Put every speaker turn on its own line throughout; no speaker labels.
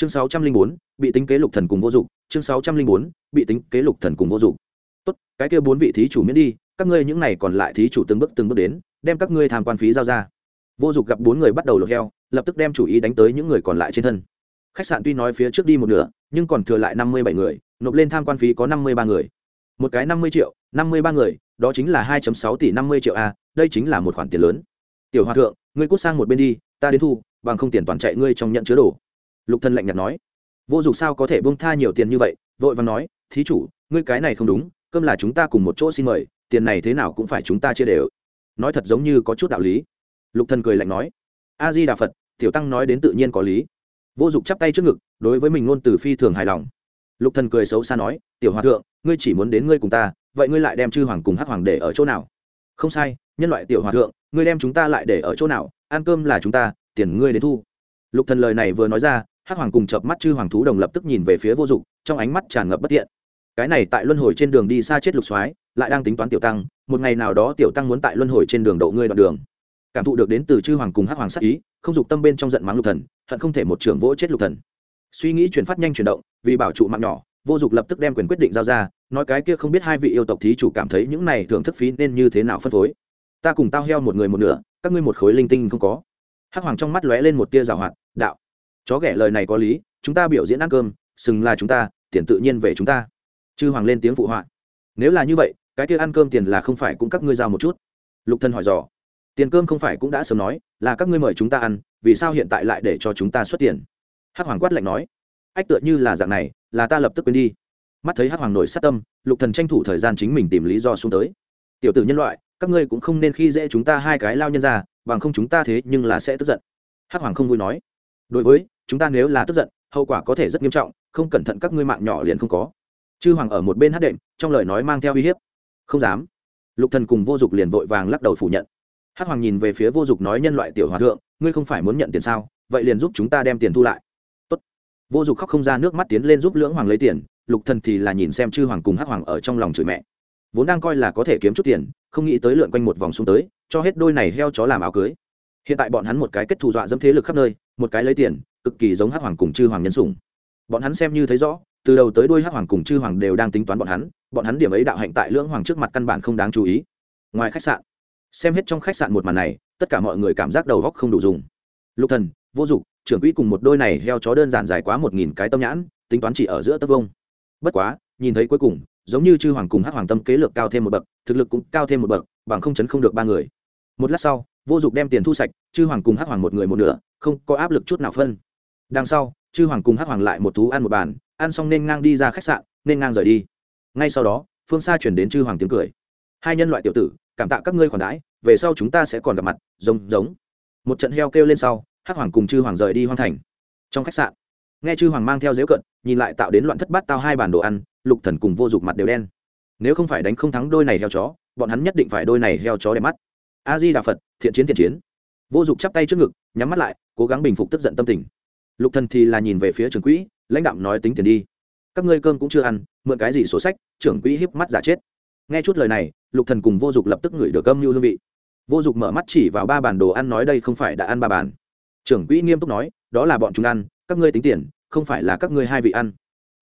chương sáu trăm linh bốn, bị tính kế lục thần cùng vô dụng. Chương sáu trăm linh bốn, bị tính kế lục thần cùng vô dụng. Tốt, cái kia bốn vị thí chủ miễn đi, các ngươi những này còn lại thí chủ từng bước từng bước đến, đem các ngươi tham quan phí giao ra. Vô dụng gặp bốn người bắt đầu lột heo, lập tức đem chủ ý đánh tới những người còn lại trên thân. Khách sạn tuy nói phía trước đi một nửa, nhưng còn thừa lại năm mươi bảy người, nộp lên tham quan phí có năm mươi ba người. Một cái năm mươi triệu, năm mươi ba người, đó chính là hai sáu tỷ năm mươi triệu a, đây chính là một khoản tiền lớn. Tiểu hòa thượng, ngươi cút sang một bên đi, ta đến thu, bằng không tiền toàn chạy ngươi trong nhận chứa đồ lục thần lạnh nhạt nói. Vô dụng sao có thể bông tha nhiều tiền như vậy? Vội vàng nói, thí chủ, ngươi cái này không đúng, cơm là chúng ta cùng một chỗ xin mời, tiền này thế nào cũng phải chúng ta chia đều. Nói thật giống như có chút đạo lý. Lục thần cười lạnh nói, a di đà phật, tiểu tăng nói đến tự nhiên có lý. Vô dụng chắp tay trước ngực, đối với mình ngôn từ phi thường hài lòng. Lục thần cười xấu xa nói, tiểu hòa thượng, ngươi chỉ muốn đến ngươi cùng ta, vậy ngươi lại đem chư hoàng cùng hắc hoàng để ở chỗ nào? Không sai, nhân loại tiểu hòa thượng, ngươi đem chúng ta lại để ở chỗ nào? Ăn cơm là chúng ta, tiền ngươi đến thu. Lục thần lời này vừa nói ra hắc hoàng cùng chợp mắt chư hoàng thú đồng lập tức nhìn về phía vô dụng, trong ánh mắt tràn ngập bất thiện cái này tại luân hồi trên đường đi xa chết lục soái, lại đang tính toán tiểu tăng, một ngày nào đó tiểu tăng muốn tại luân hồi trên đường độ ngươi đoạn đường. Cảm thụ được đến từ chư hoàng cùng hắc hoàng sắc ý, không dục tâm bên trong giận mắng lục thần, hận không thể một trưởng vỗ chết lục thần. Suy nghĩ chuyển phát nhanh chuyển động, vì bảo trụ mạng nhỏ, vô dục lập tức đem quyền quyết định giao ra, nói cái kia không biết hai vị yêu tộc thí chủ cảm thấy những này thưởng thức phí nên như thế nào phân phối. Ta cùng tao heo một người một nửa, các ngươi một khối linh tinh không có. Hắc hoàng trong mắt lóe lên một tia rào hoạt, đạo chó ghẻ lời này có lý, chúng ta biểu diễn ăn cơm, sừng là chúng ta, tiền tự nhiên về chúng ta. Chư hoàng lên tiếng phụ họa. Nếu là như vậy, cái kia ăn cơm tiền là không phải cũng các ngươi giao một chút? Lục thân hỏi dò. Tiền cơm không phải cũng đã sớm nói, là các ngươi mời chúng ta ăn, vì sao hiện tại lại để cho chúng ta xuất tiền? Hắc hoàng quát lạnh nói. Ách tựa như là dạng này, là ta lập tức quên đi. Mắt thấy hắc hoàng nổi sát tâm, lục thần tranh thủ thời gian chính mình tìm lý do xuống tới. Tiểu tử nhân loại, các ngươi cũng không nên khi dễ chúng ta hai cái lao nhân ra, bằng không chúng ta thế nhưng là sẽ tức giận. Hắc hoàng không vui nói. Đối với chúng ta nếu là tức giận, hậu quả có thể rất nghiêm trọng, không cẩn thận các ngươi mạng nhỏ liền không có. Chư hoàng ở một bên hát đệm, trong lời nói mang theo uy hiếp. Không dám. Lục thần cùng vô dục liền vội vàng lắc đầu phủ nhận. Hát hoàng nhìn về phía vô dục nói nhân loại tiểu hòa thượng, ngươi không phải muốn nhận tiền sao? Vậy liền giúp chúng ta đem tiền thu lại. Tốt. vô dục khóc không ra nước mắt tiến lên giúp lưỡng hoàng lấy tiền, lục thần thì là nhìn xem chư hoàng cùng hát hoàng ở trong lòng chửi mẹ. Vốn đang coi là có thể kiếm chút tiền, không nghĩ tới lượn quanh một vòng xuống tới, cho hết đôi này heo chó làm áo cưới. Hiện tại bọn hắn một cái kết thù dọa dẫm thế lực khắp nơi, một cái lấy tiền cực kỳ giống hắc hoàng cùng chư hoàng nhân sủng. Bọn hắn xem như thấy rõ, từ đầu tới đuôi hắc hoàng cùng chư hoàng đều đang tính toán bọn hắn bọn hắn điểm ấy đạo hạnh tại lưỡng hoàng trước mặt căn bản không đáng chú ý. Ngoài khách sạn, xem hết trong khách sạn một màn này, tất cả mọi người cảm giác đầu góc không đủ dùng. Lục thần, vô dụng, trưởng quỹ cùng một đôi này heo chó đơn giản dài quá một nghìn cái tâm nhãn, tính toán chỉ ở giữa tấc vông bất quá, nhìn thấy cuối cùng, giống như chư hoàng cùng hắc hoàng tâm kế lược cao thêm một bậc, thực lực cũng cao thêm một bậc, bằng không chấn không được ba người. Một lát sau, vô dụng đem tiền thu sạch, chư hoàng cùng hắc hoàng một người một nửa, không có áp lực chút nào phân đằng sau, chư hoàng cùng hắc hoàng lại một thú ăn một bàn, ăn xong nên ngang đi ra khách sạn, nên ngang rời đi. Ngay sau đó, phương xa chuyển đến chư hoàng tiếng cười. Hai nhân loại tiểu tử, cảm tạ các ngươi khoản đãi, về sau chúng ta sẽ còn gặp mặt, giống giống. Một trận heo kêu lên sau, hắc hoàng cùng chư hoàng rời đi hoang thành. Trong khách sạn, nghe chư hoàng mang theo dễu cận, nhìn lại tạo đến loạn thất bát tao hai bản đồ ăn, lục thần cùng vô dụng mặt đều đen. Nếu không phải đánh không thắng đôi này heo chó, bọn hắn nhất định phải đôi này heo chó đẹp mắt. A di đà phật, thiện chiến thiện chiến. Vô dụng chắp tay trước ngực, nhắm mắt lại, cố gắng bình phục tức giận tâm tình lục thần thì là nhìn về phía trưởng quỹ, lãnh đạo nói tính tiền đi. Các ngươi cơm cũng chưa ăn, mượn cái gì sổ sách, trưởng quỹ híp mắt giả chết. Nghe chút lời này, lục thần cùng vô dụng lập tức ngửi được âm mưu hương vị. Vô dụng mở mắt chỉ vào ba bàn đồ ăn nói đây không phải đã ăn ba bàn. Trưởng quỹ nghiêm túc nói, đó là bọn chúng ăn, các ngươi tính tiền, không phải là các ngươi hai vị ăn.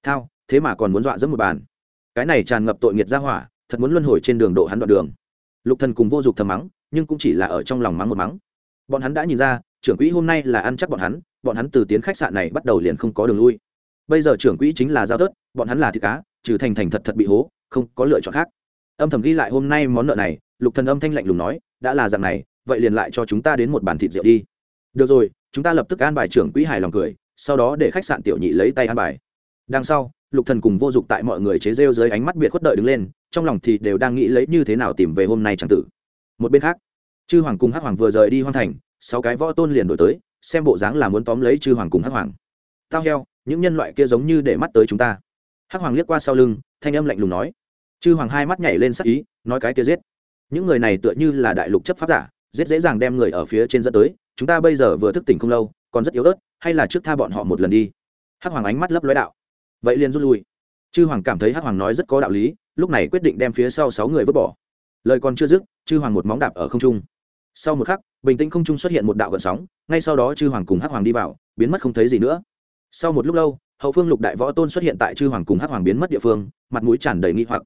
Thao, thế mà còn muốn dọa dẫm một bàn. Cái này tràn ngập tội nghiệt ra hỏa, thật muốn luân hồi trên đường độ hắn đoạn đường. Lục thần cùng vô dụng thầm mắng, nhưng cũng chỉ là ở trong lòng mắng một mắng. Bọn hắn đã nhìn ra, trưởng quỹ hôm nay là ăn chắc bọn hắn bọn hắn từ tiến khách sạn này bắt đầu liền không có đường lui. Bây giờ trưởng quỹ chính là giao tớt bọn hắn là thịt cá, trừ thành thành thật thật bị hố, không có lựa chọn khác. Âm thầm ghi lại hôm nay món nợ này, lục thần âm thanh lạnh lùng nói, đã là dạng này, vậy liền lại cho chúng ta đến một bàn thịt rượu đi. Được rồi, chúng ta lập tức an bài trưởng quỹ hài lòng cười, sau đó để khách sạn tiểu nhị lấy tay an bài. Đằng sau, lục thần cùng vô dụng tại mọi người chế rêu dưới ánh mắt biệt khuất đợi đứng lên, trong lòng thì đều đang nghĩ lấy như thế nào tìm về hôm nay chẳng tử. Một bên khác, chư hoàng cùng hắc hoàng vừa rời đi hoang thành, sáu cái võ tôn liền đổi tới xem bộ dáng là muốn tóm lấy chư hoàng cùng hắc hoàng. Tao heo, những nhân loại kia giống như để mắt tới chúng ta. Hắc hoàng liếc qua sau lưng, thanh âm lạnh lùng nói. Chư hoàng hai mắt nhảy lên sắc ý, nói cái kia giết. Những người này tựa như là đại lục chấp pháp giả, giết dễ dàng đem người ở phía trên dẫn tới. Chúng ta bây giờ vừa thức tỉnh không lâu, còn rất yếu ớt, hay là trước tha bọn họ một lần đi. Hắc hoàng ánh mắt lấp lói đạo. Vậy liền rút lui. Chư hoàng cảm thấy hắc hoàng nói rất có đạo lý, lúc này quyết định đem phía sau sáu người vứt bỏ. Lời còn chưa dứt, chư hoàng một móng đạp ở không trung sau một khắc, bình tĩnh không trung xuất hiện một đạo gợn sóng, ngay sau đó chư hoàng cùng hắc hoàng đi vào, biến mất không thấy gì nữa. Sau một lúc lâu, hậu phương lục đại võ tôn xuất hiện tại chư hoàng cùng hắc hoàng biến mất địa phương, mặt mũi tràn đầy nghi hoặc.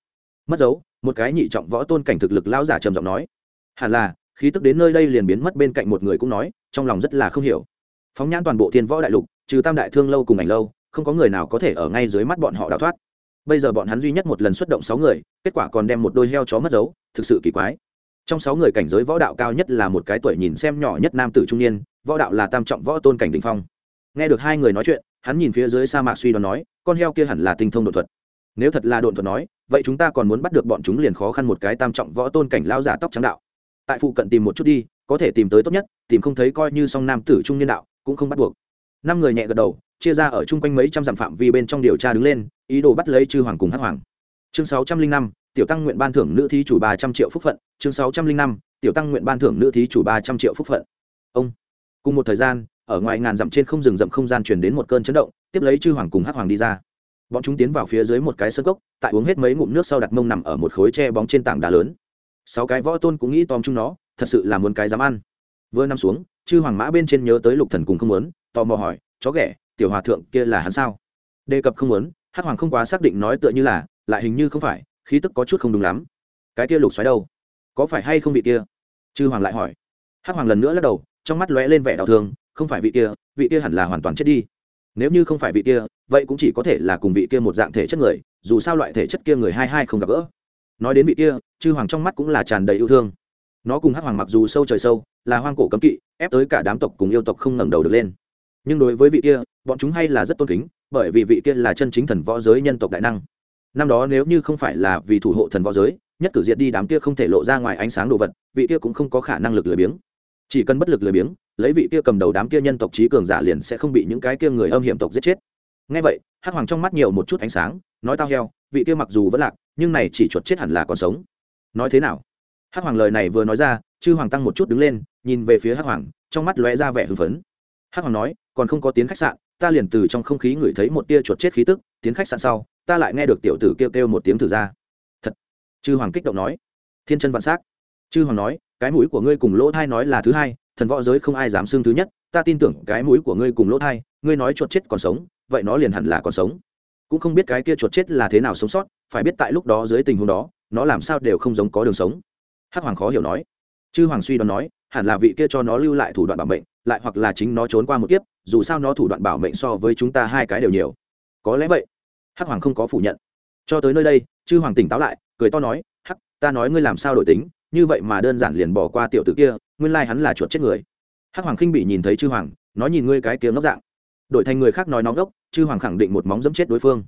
Mất dấu, một cái nhị trọng võ tôn cảnh thực lực lao giả trầm giọng nói. Hẳn là, khí tức đến nơi đây liền biến mất bên cạnh một người cũng nói, trong lòng rất là không hiểu. Phóng nhãn toàn bộ thiên võ đại lục, trừ tam đại thương lâu cùng ảnh lâu, không có người nào có thể ở ngay dưới mắt bọn họ đào thoát. Bây giờ bọn hắn duy nhất một lần xuất động sáu người, kết quả còn đem một đôi heo chó mất dấu, thực sự kỳ quái trong sáu người cảnh giới võ đạo cao nhất là một cái tuổi nhìn xem nhỏ nhất nam tử trung niên, võ đạo là tam trọng võ tôn cảnh đình phong. Nghe được hai người nói chuyện, hắn nhìn phía dưới sa mạc suy đoán nói, con heo kia hẳn là tinh thông đột thuật. Nếu thật là đột thuật nói, vậy chúng ta còn muốn bắt được bọn chúng liền khó khăn một cái tam trọng võ tôn cảnh lao giả tóc trắng đạo. Tại phụ cận tìm một chút đi, có thể tìm tới tốt nhất, tìm không thấy coi như song nam tử trung niên đạo, cũng không bắt buộc. Năm người nhẹ gật đầu, chia ra ở chung quanh mấy trăm dặm phạm vi bên trong điều tra đứng lên, ý đồ bắt lấy chư hoàng cùng hắc hoàng. Chương sáu trăm linh năm tiểu tăng nguyện ban thưởng nữ thí chủ ba trăm triệu phúc phận, chương sáu trăm linh năm, tiểu tăng nguyện ban thưởng nữ thí chủ ba trăm triệu phúc phận. Ông. Cùng một thời gian, ở ngoài ngàn dặm trên không rừng rậm không gian truyền đến một cơn chấn động, tiếp lấy chư hoàng cùng hắc hoàng đi ra. Bọn chúng tiến vào phía dưới một cái sơn cốc, tại uống hết mấy ngụm nước sau đặt mông nằm ở một khối tre bóng trên tảng đá lớn. Sáu cái võ tôn cũng nghĩ tóm chúng nó, thật sự là muốn cái dám ăn. Vừa nằm xuống, chư hoàng mã bên trên nhớ tới lục thần cùng không muốn, tò mò hỏi, chó ghẻ, tiểu hòa thượng kia là hắn sao? Đề cập không muốn, hắc hoàng không quá xác định nói tựa như là, lại hình như không phải khí tức có chút không đúng lắm. Cái kia lục xoáy đâu? Có phải hay không vị kia? Chư hoàng lại hỏi. Hắc hoàng lần nữa lắc đầu, trong mắt lóe lên vẻ đau thương, không phải vị kia vị kia hẳn là hoàn toàn chết đi. Nếu như không phải vị kia, vậy cũng chỉ có thể là cùng vị kia một dạng thể chất người, dù sao loại thể chất kia người hai hai không gặp gỡ. Nói đến vị kia, chư hoàng trong mắt cũng là tràn đầy yêu thương. Nó cùng hắc hoàng mặc dù sâu trời sâu, là hoang cổ cấm kỵ, ép tới cả đám tộc cùng yêu tộc không ngẩng đầu được lên. Nhưng đối với vị kia, bọn chúng hay là rất tôn kính, bởi vì vị kia là chân chính thần võ giới nhân tộc đại năng năm đó nếu như không phải là vì thủ hộ thần võ giới, nhất cử diệt đi đám kia không thể lộ ra ngoài ánh sáng đồ vật, vị kia cũng không có khả năng lực lười biếng. Chỉ cần bất lực lười biếng, lấy vị kia cầm đầu đám kia nhân tộc trí cường giả liền sẽ không bị những cái kia người âm hiểm tộc giết chết. Ngay vậy, hắc hoàng trong mắt nhiều một chút ánh sáng, nói tao heo, vị kia mặc dù vẫn lạc, nhưng này chỉ chuột chết hẳn là còn sống. Nói thế nào? Hắc hoàng lời này vừa nói ra, chư hoàng tăng một chút đứng lên, nhìn về phía hắc hoàng, trong mắt lóe ra vẻ hưng phấn. Hắc hoàng nói, còn không có tiến khách sạn, ta liền từ trong không khí ngửi thấy một tia chuột chết khí tức, tiến khách sạn sau ta lại nghe được tiểu tử kêu kêu một tiếng thử ra. Thật. Chư hoàng kích động nói. Thiên chân vạn s á c chư hoàng nói, cái mũi của ngươi cùng lỗ thai nói là thứ hai, thần võ giới không ai dám xưng thứ nhất, ta tin tưởng cái mũi của ngươi cùng lỗ thai, ngươi nói chuột chết còn sống, vậy nó liền hẳn là còn sống. Cũng không biết cái kia chuột chết là thế nào sống sót, phải biết tại lúc đó dưới tình huống đó, nó làm sao đều không giống có đường sống. Hắc hoàng khó hiểu nói. Chư hoàng suy đoán nói, hẳn là vị kia cho nó lưu lại thủ đoạn bảo mệnh, lại hoặc là chính nó trốn qua một kiếp, dù sao nó thủ đoạn bảo mệnh so với chúng ta hai cái đều nhiều. Có lẽ vậy hắc hoàng không có phủ nhận. Cho tới nơi đây, chư hoàng tỉnh táo lại, cười to nói, hắc, ta nói ngươi làm sao đổi tính, như vậy mà đơn giản liền bỏ qua tiểu tử kia, nguyên lai hắn là chuột chết người. Hắc hoàng khinh bị nhìn thấy chư hoàng, nói nhìn ngươi cái kiếm ngốc dạng. Đổi thành người khác nói nó ngốc, chư hoàng khẳng định một móng dẫm chết đối phương.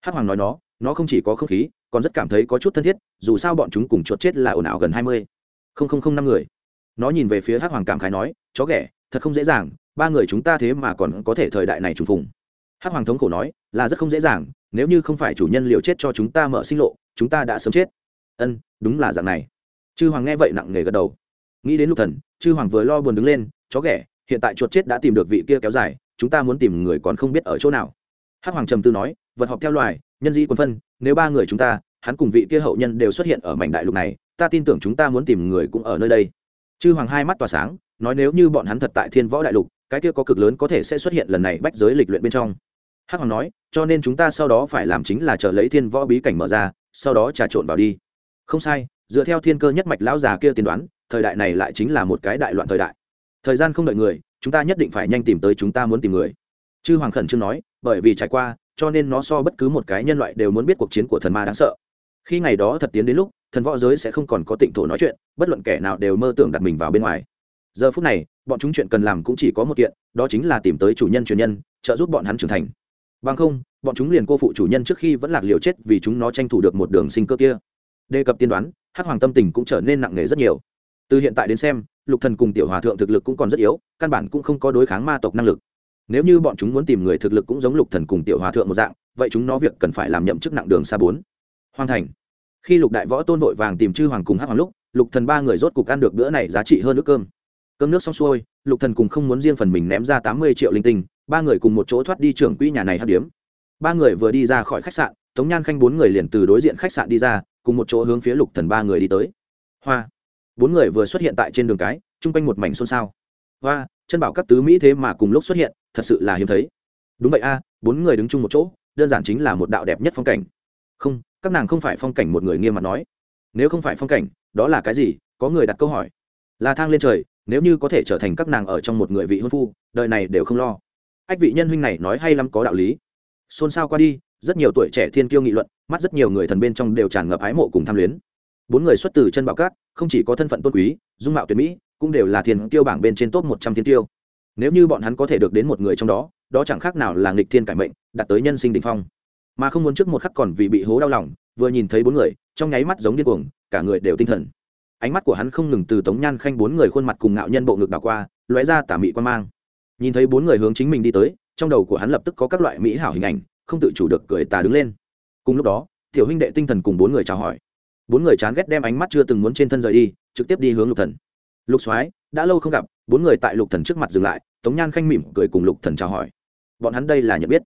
Hắc hoàng nói nó nó không chỉ có không khí, còn rất cảm thấy có chút thân thiết, dù sao bọn chúng cùng chuột chết là ồn ào gần hai mươi. Không không không năm người. Nó nhìn về phía hắc hoàng cảm khái nói, chó ghẻ, thật không dễ dàng, ba người chúng ta thế mà còn có thể thời đại này trùng phùng. Hắc hoàng thống khổ nói, là rất không dễ dàng nếu như không phải chủ nhân liều chết cho chúng ta mở sinh lộ, chúng ta đã sớm chết. Ân, đúng là dạng này. Chư hoàng nghe vậy nặng nề gật đầu. Nghĩ đến lục thần, chư hoàng vừa lo buồn đứng lên, chó ghẻ, hiện tại chuột chết đã tìm được vị kia kéo dài, chúng ta muốn tìm người còn không biết ở chỗ nào. Hắc hoàng trầm tư nói, vật họp theo loài, nhân dĩ quân phân, nếu ba người chúng ta, hắn cùng vị kia hậu nhân đều xuất hiện ở mảnh đại lục này, ta tin tưởng chúng ta muốn tìm người cũng ở nơi đây. Chư hoàng hai mắt tỏa sáng, nói nếu như bọn hắn thật tại thiên võ đại lục, cái kia có cực lớn có thể sẽ xuất hiện lần này bách giới lịch luyện bên trong hắc hoàng nói, cho nên chúng ta sau đó phải làm chính là chờ lấy thiên võ bí cảnh mở ra, sau đó trà trộn vào đi. Không sai, dựa theo thiên cơ nhất mạch lão già kia tiên đoán, thời đại này lại chính là một cái đại loạn thời đại. Thời gian không đợi người, chúng ta nhất định phải nhanh tìm tới chúng ta muốn tìm người. Chư hoàng khẩn trương nói, bởi vì trải qua, cho nên nó so bất cứ một cái nhân loại đều muốn biết cuộc chiến của thần ma đáng sợ. Khi ngày đó thật tiến đến lúc, thần võ giới sẽ không còn có tịnh thổ nói chuyện, bất luận kẻ nào đều mơ tưởng đặt mình vào bên ngoài. Giờ phút này, bọn chúng chuyện cần làm cũng chỉ có một kiện, đó chính là tìm tới chủ nhân truyền nhân, trợ giúp bọn hắn trưởng thành bằng không, bọn chúng liền cô phụ chủ nhân trước khi vẫn lạc liều chết vì chúng nó tranh thủ được một đường sinh cơ kia. Đề cập tiên đoán, hắc hoàng tâm tình cũng trở nên nặng nề rất nhiều. Từ hiện tại đến xem, lục thần cùng tiểu hòa thượng thực lực cũng còn rất yếu, căn bản cũng không có đối kháng ma tộc năng lực. Nếu như bọn chúng muốn tìm người thực lực cũng giống lục thần cùng tiểu hòa thượng một dạng, vậy chúng nó việc cần phải làm nhậm chức nặng đường xa bốn. Hoàng thành. Khi lục đại võ tôn vội vàng tìm chư hoàng cùng hắc hoàng lúc, lục thần ba người rốt cục ăn được bữa này giá trị hơn nước cơm. Cơm nước xong xuôi, lục thần cùng không muốn riêng phần mình ném ra tám mươi triệu linh tinh ba người cùng một chỗ thoát đi trưởng quỹ nhà này hát điếm. Ba người vừa đi ra khỏi khách sạn, tống nhan khanh bốn người liền từ đối diện khách sạn đi ra, cùng một chỗ hướng phía lục thần ba người đi tới. Hoa. Bốn người vừa xuất hiện tại trên đường cái, chung quanh một mảnh xôn xao. Hoa, chân bảo các tứ mỹ thế mà cùng lúc xuất hiện, thật sự là hiếm thấy. Đúng vậy a, bốn người đứng chung một chỗ, đơn giản chính là một đạo đẹp nhất phong cảnh. Không, các nàng không phải phong cảnh một người nghiêm mặt nói. Nếu không phải phong cảnh, đó là cái gì? Có người đặt câu hỏi. Là thang lên trời, nếu như có thể trở thành các nàng ở trong một người vị hôn phu, đời này đều không lo ách vị nhân huynh này nói hay lắm có đạo lý. Xôn xao qua đi, rất nhiều tuổi trẻ thiên kiêu nghị luận, mắt rất nhiều người thần bên trong đều tràn ngập ái mộ cùng tham luyến. Bốn người xuất từ chân bảo cát, không chỉ có thân phận tôn quý, dung mạo tuyệt mỹ, cũng đều là thiên kiêu bảng bên trên top một trăm thiên kiêu. Nếu như bọn hắn có thể được đến một người trong đó đó chẳng khác nào là nghịch thiên cải mệnh, đạt tới nhân sinh đ ỉ n h phong. Mà không muốn trước một khắc còn vì bị hố đau lòng, vừa nhìn thấy bốn người, trong nháy mắt giống điên cuồng, cả người đều tinh thần. Ánh mắt của hắn không ngừng từ tống nhan khanh bốn người khuôn mặt cùng ngạo nhân bộ ngực đảo qua, lóe ra tả mị quan mang nhìn thấy bốn người hướng chính mình đi tới, trong đầu của hắn lập tức có các loại mỹ hảo hình ảnh, không tự chủ được cười tà đứng lên. Cùng lúc đó, tiểu huynh đệ tinh thần cùng bốn người chào hỏi. Bốn người chán ghét đem ánh mắt chưa từng muốn trên thân rời đi, trực tiếp đi hướng lục thần. Lục soái, đã lâu không gặp, bốn người tại lục thần trước mặt dừng lại, tống nhan khanh mỉm cười cùng lục thần chào hỏi. Bọn hắn đây là nhận biết.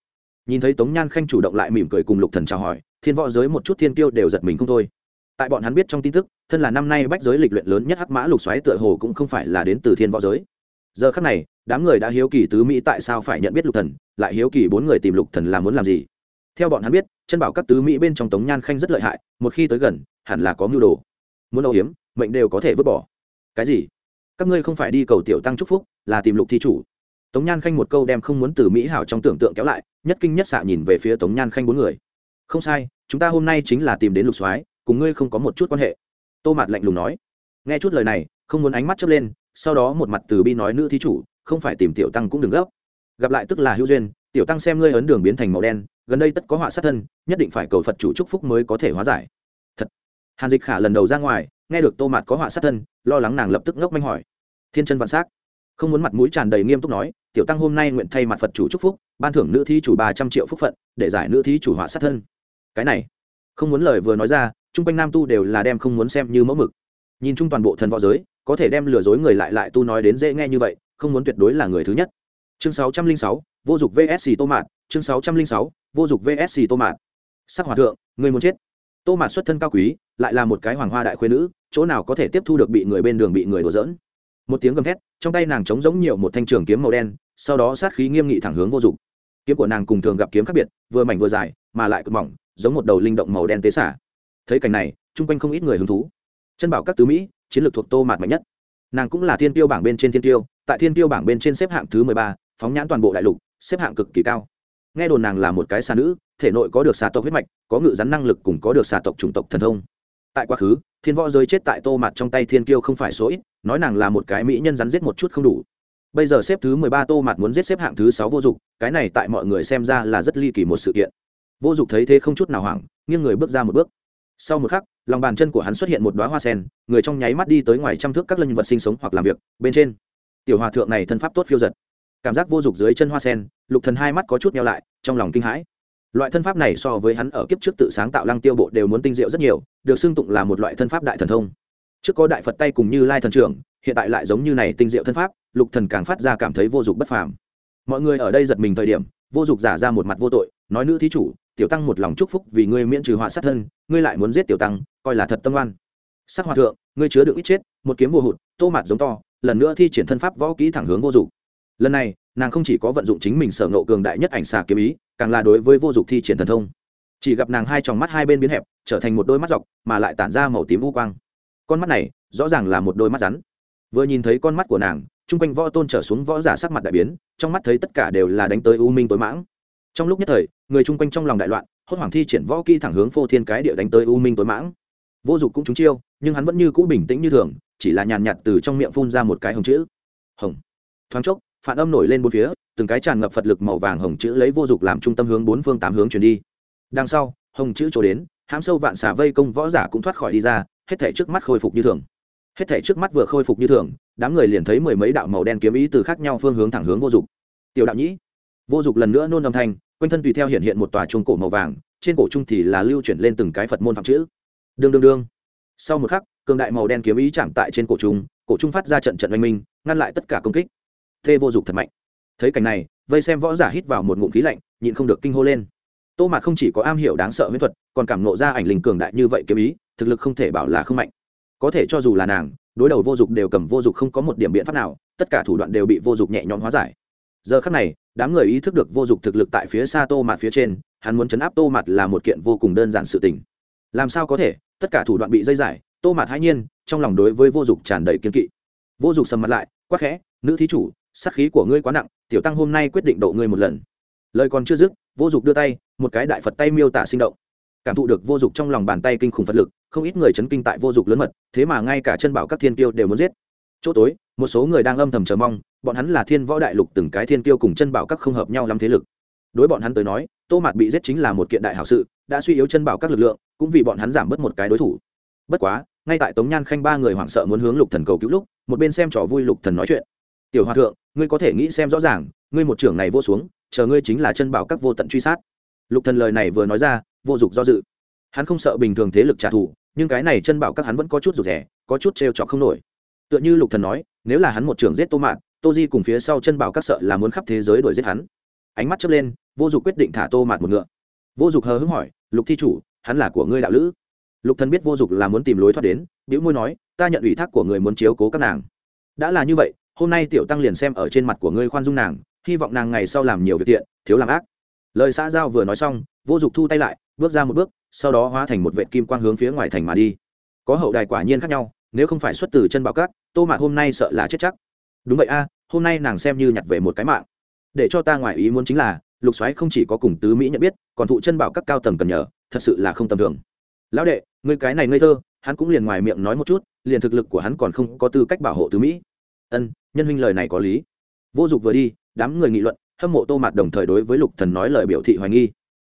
Nhìn thấy tống nhan khanh chủ động lại mỉm cười cùng lục thần chào hỏi, thiên võ giới một chút thiên tiêu đều giật mình không thôi. Tại bọn hắn biết trong tin tức, thân là năm nay bách giới lịch luyện lớn nhất hắc mã lục xoáy tựa hồ cũng không phải là đến từ thiên võ giới. Giờ khắc này đám người đã hiếu kỳ tứ mỹ tại sao phải nhận biết lục thần, lại hiếu kỳ bốn người tìm lục thần là muốn làm gì. Theo bọn hắn biết, chân bảo các tứ mỹ bên trong tống nhan khanh rất lợi hại, một khi tới gần, hẳn là có mưu đồ. Muốn âu hiếm mệnh đều có thể vứt bỏ. Cái gì? Các ngươi không phải đi cầu tiểu tăng chúc phúc, là tìm lục thi chủ. Tống nhan khanh một câu đem không muốn từ mỹ hảo trong tưởng tượng kéo lại, nhất kinh nhất xạ nhìn về phía tống nhan khanh bốn người. Không sai, chúng ta hôm nay chính là tìm đến lục soái, cùng ngươi không có một chút quan hệ. Tô mạt lạnh lùng nói. Nghe chút lời này, không muốn ánh mắt chớp lên, sau đó một mặt từ bi nói nữ thí chủ không phải tìm tiểu tăng cũng đừng gấp. Gặp lại tức là hữu duyên, tiểu tăng xem ngươi ấn đường biến thành màu đen, gần đây tất có họa sát thân, nhất định phải cầu phật chủ chúc phúc mới có thể hóa giải. Thật. Hàn dịch khả lần đầu ra ngoài, nghe được tô mạt có họa sát thân, lo lắng nàng lập tức ngốc manh hỏi. Thiên chân vạn s á c không muốn mặt mũi tràn đầy nghiêm túc nói, tiểu tăng hôm nay nguyện thay mặt phật chủ chúc phúc, ban thưởng nữ thí chủ ba trăm triệu phúc phận, để giải nữ thí chủ họa sát thân. Cái này. Không muốn lời vừa nói ra, chung quanh nam tu đều là đem không muốn xem như mẫu mực. Nhìn chung toàn bộ thần võ giới, có thể đem lừa dối người lại lại tu nói đến dễ nghe như vậy không muốn tuyệt đối là người thứ nhất. Chương sáu trăm linh sáu, vô dụng vsc tô mạt chương sáu trăm linh sáu, vô dụng vsc tô mạt sắc hòa thượng, người muốn chết. Tô mạt xuất thân cao quý, lại là một cái hoàng hoa đại khuê nữ, chỗ nào có thể tiếp thu được bị người bên đường bị người đổ dỡn một tiếng gầm thét, trong tay nàng trống giống nhiều một thanh trường kiếm màu đen, sau đó sát khí nghiêm nghị thẳng hướng vô dụng. Kiếm của nàng cùng thường gặp kiếm khác biệt, vừa mảnh vừa dài, mà lại cực mỏng, giống một đầu linh động màu đen tế xả. Thấy cảnh này, chung quanh không ít người hứng thú. Chân bảo các tứ mỹ, chiến lược thuộc tô mạt mạnh nhất nàng cũng là thiên tiêu bảng bên trên thiên tiêu, tại thiên tiêu bảng bên trên xếp hạng thứ mười ba, phóng nhãn toàn bộ đại lục, xếp hạng cực kỳ cao. Nghe đồn nàng là một cái xà nữ, thể nội có được xà tộc huyết mạch, có ngự rắn năng lực cùng có được xà tộc chủng tộc thần thông. Tại quá khứ, thiên võ giới chết tại tô mặt trong tay thiên kiêu không phải số ít, nói nàng là một cái mỹ nhân rắn giết một chút không đủ. Bây giờ xếp thứ mười ba tô mặt muốn giết xếp hạng thứ sáu vô dụng cái này tại mọi người xem ra là rất ly kỳ một sự kiện. Vô dụng thấy thế không chút nào hoảng, nghiêng người bước ra một bước sau một khắc, lòng bàn chân của hắn xuất hiện một đoá hoa sen, người trong nháy mắt đi tới ngoài trăm thước các lân vật sinh sống hoặc làm việc, bên trên. Tiểu hòa thượng này thân pháp tốt phiêu giật cảm giác vô dụng dưới chân hoa sen, lục thần hai mắt có chút nhau lại, trong lòng kinh hãi. Loại thân pháp này so với hắn ở kiếp trước tự sáng tạo lăng tiêu bộ đều muốn tinh diệu rất nhiều, được xưng tụng là một loại thân pháp đại thần thông. Trước có đại phật tay cùng như lai thần trưởng, hiện tại lại giống như này tinh diệu thân pháp, lục thần càng phát ra cảm thấy vô dụng bất phàm. Mọi người ở đây giật mình thời điểm, vô dụng giả ra một mặt vô tội nói nữ thí chủ, tiểu tăng một lòng chúc phúc vì ngươi miễn trừ họa sát thân, ngươi lại muốn giết tiểu tăng, coi là thật tâm oan. Sắc hòa thượng, ngươi chứa được ít chết, một kiếm vô hụt, tô mặt giống to, lần nữa thi triển thân pháp võ kỹ thẳng hướng vô dụng. Lần này, nàng không chỉ có vận dụng chính mình sở ngộ cường đại nhất ảnh xà kiếm ý, càng là đối với vô dụng thi triển thần thông. Chỉ gặp nàng hai tròng mắt hai bên biến hẹp, trở thành một đôi mắt dọc, mà lại tản ra màu tím u quang. Con mắt này, rõ ràng là một đôi mắt rắn. Vừa nhìn thấy con mắt của nàng, chung quanh võ tôn trở xuống võ giả sắc mặt đại biến, trong mắt thấy tất cả đều là đánh tới u minh tối mãng trong lúc nhất thời, người chung quanh trong lòng đại loạn, hốt hoảng thi triển võ kỹ thẳng hướng phô thiên cái địa đánh tới u minh tối mãng. Vô dụng cũng trúng chiêu, nhưng hắn vẫn như cũ bình tĩnh như thường, chỉ là nhàn nhạt từ trong miệng phun ra một cái hồng chữ. Hồng. Thoáng chốc, phản âm nổi lên bốn phía, từng cái tràn ngập phật lực màu vàng hồng chữ lấy vô dụng làm trung tâm hướng bốn phương tám hướng chuyển đi. Đằng sau, hồng chữ trổ đến, hãm sâu vạn xả vây công võ giả cũng thoát khỏi đi ra, hết thể trước mắt khôi phục như thường. Hết thể trước mắt vừa khôi phục như thường, đám người liền thấy mười mấy đạo màu đen kiếm ý từ khác nhau phương hướng thẳng hướng vô dụng tiểu đạo nhĩ. Vô dụng lần nữa nôn âm thanh quanh thân tùy theo hiện hiện một tòa chuông cổ màu vàng, trên cổ trung thì là lưu chuyển lên từng cái phật môn phạm chữ. Đương đương đương. Sau một khắc, cường đại màu đen kiếm ý chạm tại trên cổ trung cổ trung phát ra trận trận oanh minh, ngăn lại tất cả công kích. Thê vô dụng thật mạnh. Thấy cảnh này, vây xem võ giả hít vào một ngụm khí lạnh, nhịn không được kinh hô lên. Tô mạc không chỉ có am hiểu đáng sợ huyết thuật, còn cảm nộ ra ảnh linh cường đại như vậy kiếm ý, thực lực không thể bảo là không mạnh. Có thể cho dù là nàng, đối đầu vô dụng đều cầm vô dụng không có một điểm biện pháp nào, tất cả thủ đoạn đều bị vô dụng nhẹ nhõm hóa giải. Giờ khắc này đám người ý thức được vô dụng thực lực tại phía xa tô mặt phía trên, hắn muốn chấn áp tô mặt là một kiện vô cùng đơn giản sự tình. Làm sao có thể? Tất cả thủ đoạn bị dây giải tô mặt hãi nhiên, trong lòng đối với vô dụng tràn đầy kiên kỵ. Vô dụng sầm mặt lại quắc khẽ, nữ thí chủ, sát khí của ngươi quá nặng, tiểu tăng hôm nay quyết định độ ngươi một lần. Lời còn chưa dứt, vô dụng đưa tay, một cái đại phật tay miêu tả sinh động. Cảm thụ được vô dụng trong lòng bàn tay kinh khủng phật lực, không ít người chấn kinh tại vô dụng lớn mật, thế mà ngay cả chân bảo các thiên tiêu đều muốn giết chỗ tối, một số người đang âm thầm chờ mong, bọn hắn là thiên võ đại lục từng cái thiên tiêu cùng chân bảo các không hợp nhau lắm thế lực. Đối bọn hắn tới nói, tô mạt bị giết chính là một kiện đại hảo sự, đã suy yếu chân bảo các lực lượng, cũng vì bọn hắn giảm bớt một cái đối thủ. Bất quá, ngay tại tống nhan khanh ba người hoảng sợ muốn hướng lục thần cầu cứu lúc, một bên xem trò vui lục thần nói chuyện. Tiểu hòa thượng, ngươi có thể nghĩ xem rõ ràng, ngươi một trưởng này vô xuống, chờ ngươi chính là chân bảo các vô tận truy sát. Lục thần lời này vừa nói ra, vô dụng do dự. Hắn không sợ bình thường thế lực trả thù, nhưng cái này chân bảo các hắn vẫn có chút rụt rẻ có chút trêu chọc không nổi tựa như lục thần nói, nếu là hắn một trưởng giết tô mạn, tô di cùng phía sau chân bảo các sợ là muốn khắp thế giới đuổi giết hắn. Ánh mắt chớp lên, vô dục quyết định thả tô mạn một ngựa. Vô dục hờ hững hỏi, lục thi chủ, hắn là của ngươi đạo lữ? Lục thần biết vô dục là muốn tìm lối thoát đến, bĩu môi nói, ta nhận ủy thác của người muốn chiếu cố các nàng. Đã là như vậy, hôm nay tiểu tăng liền xem ở trên mặt của ngươi khoan dung nàng, hy vọng nàng ngày sau làm nhiều việc tiện thiếu làm ác. Lời xã giao vừa nói xong, vô dục thu tay lại, bước ra một bước, sau đó hóa thành một vệ kim quang hướng phía ngoài thành mà đi. Có hậu đài quả nhiên khác nhau nếu không phải xuất từ chân bảo cát, tô mạt hôm nay sợ là chết chắc. Đúng vậy a, hôm nay nàng xem như nhặt về một cái mạng. Để cho ta ngoài ý muốn chính là, lục soái không chỉ có cùng tứ mỹ nhận biết, còn thụ chân bảo các cao tầng cần nhờ, thật sự là không tầm thường. Lão đệ người cái này ngây thơ, hắn cũng liền ngoài miệng nói một chút, liền thực lực của hắn còn không có tư cách bảo hộ tứ mỹ. Ân, nhân huynh lời này có lý. Vô dụng vừa đi, đám người nghị luận, hâm mộ tô mạt đồng thời đối với lục thần nói lời biểu thị hoài nghi.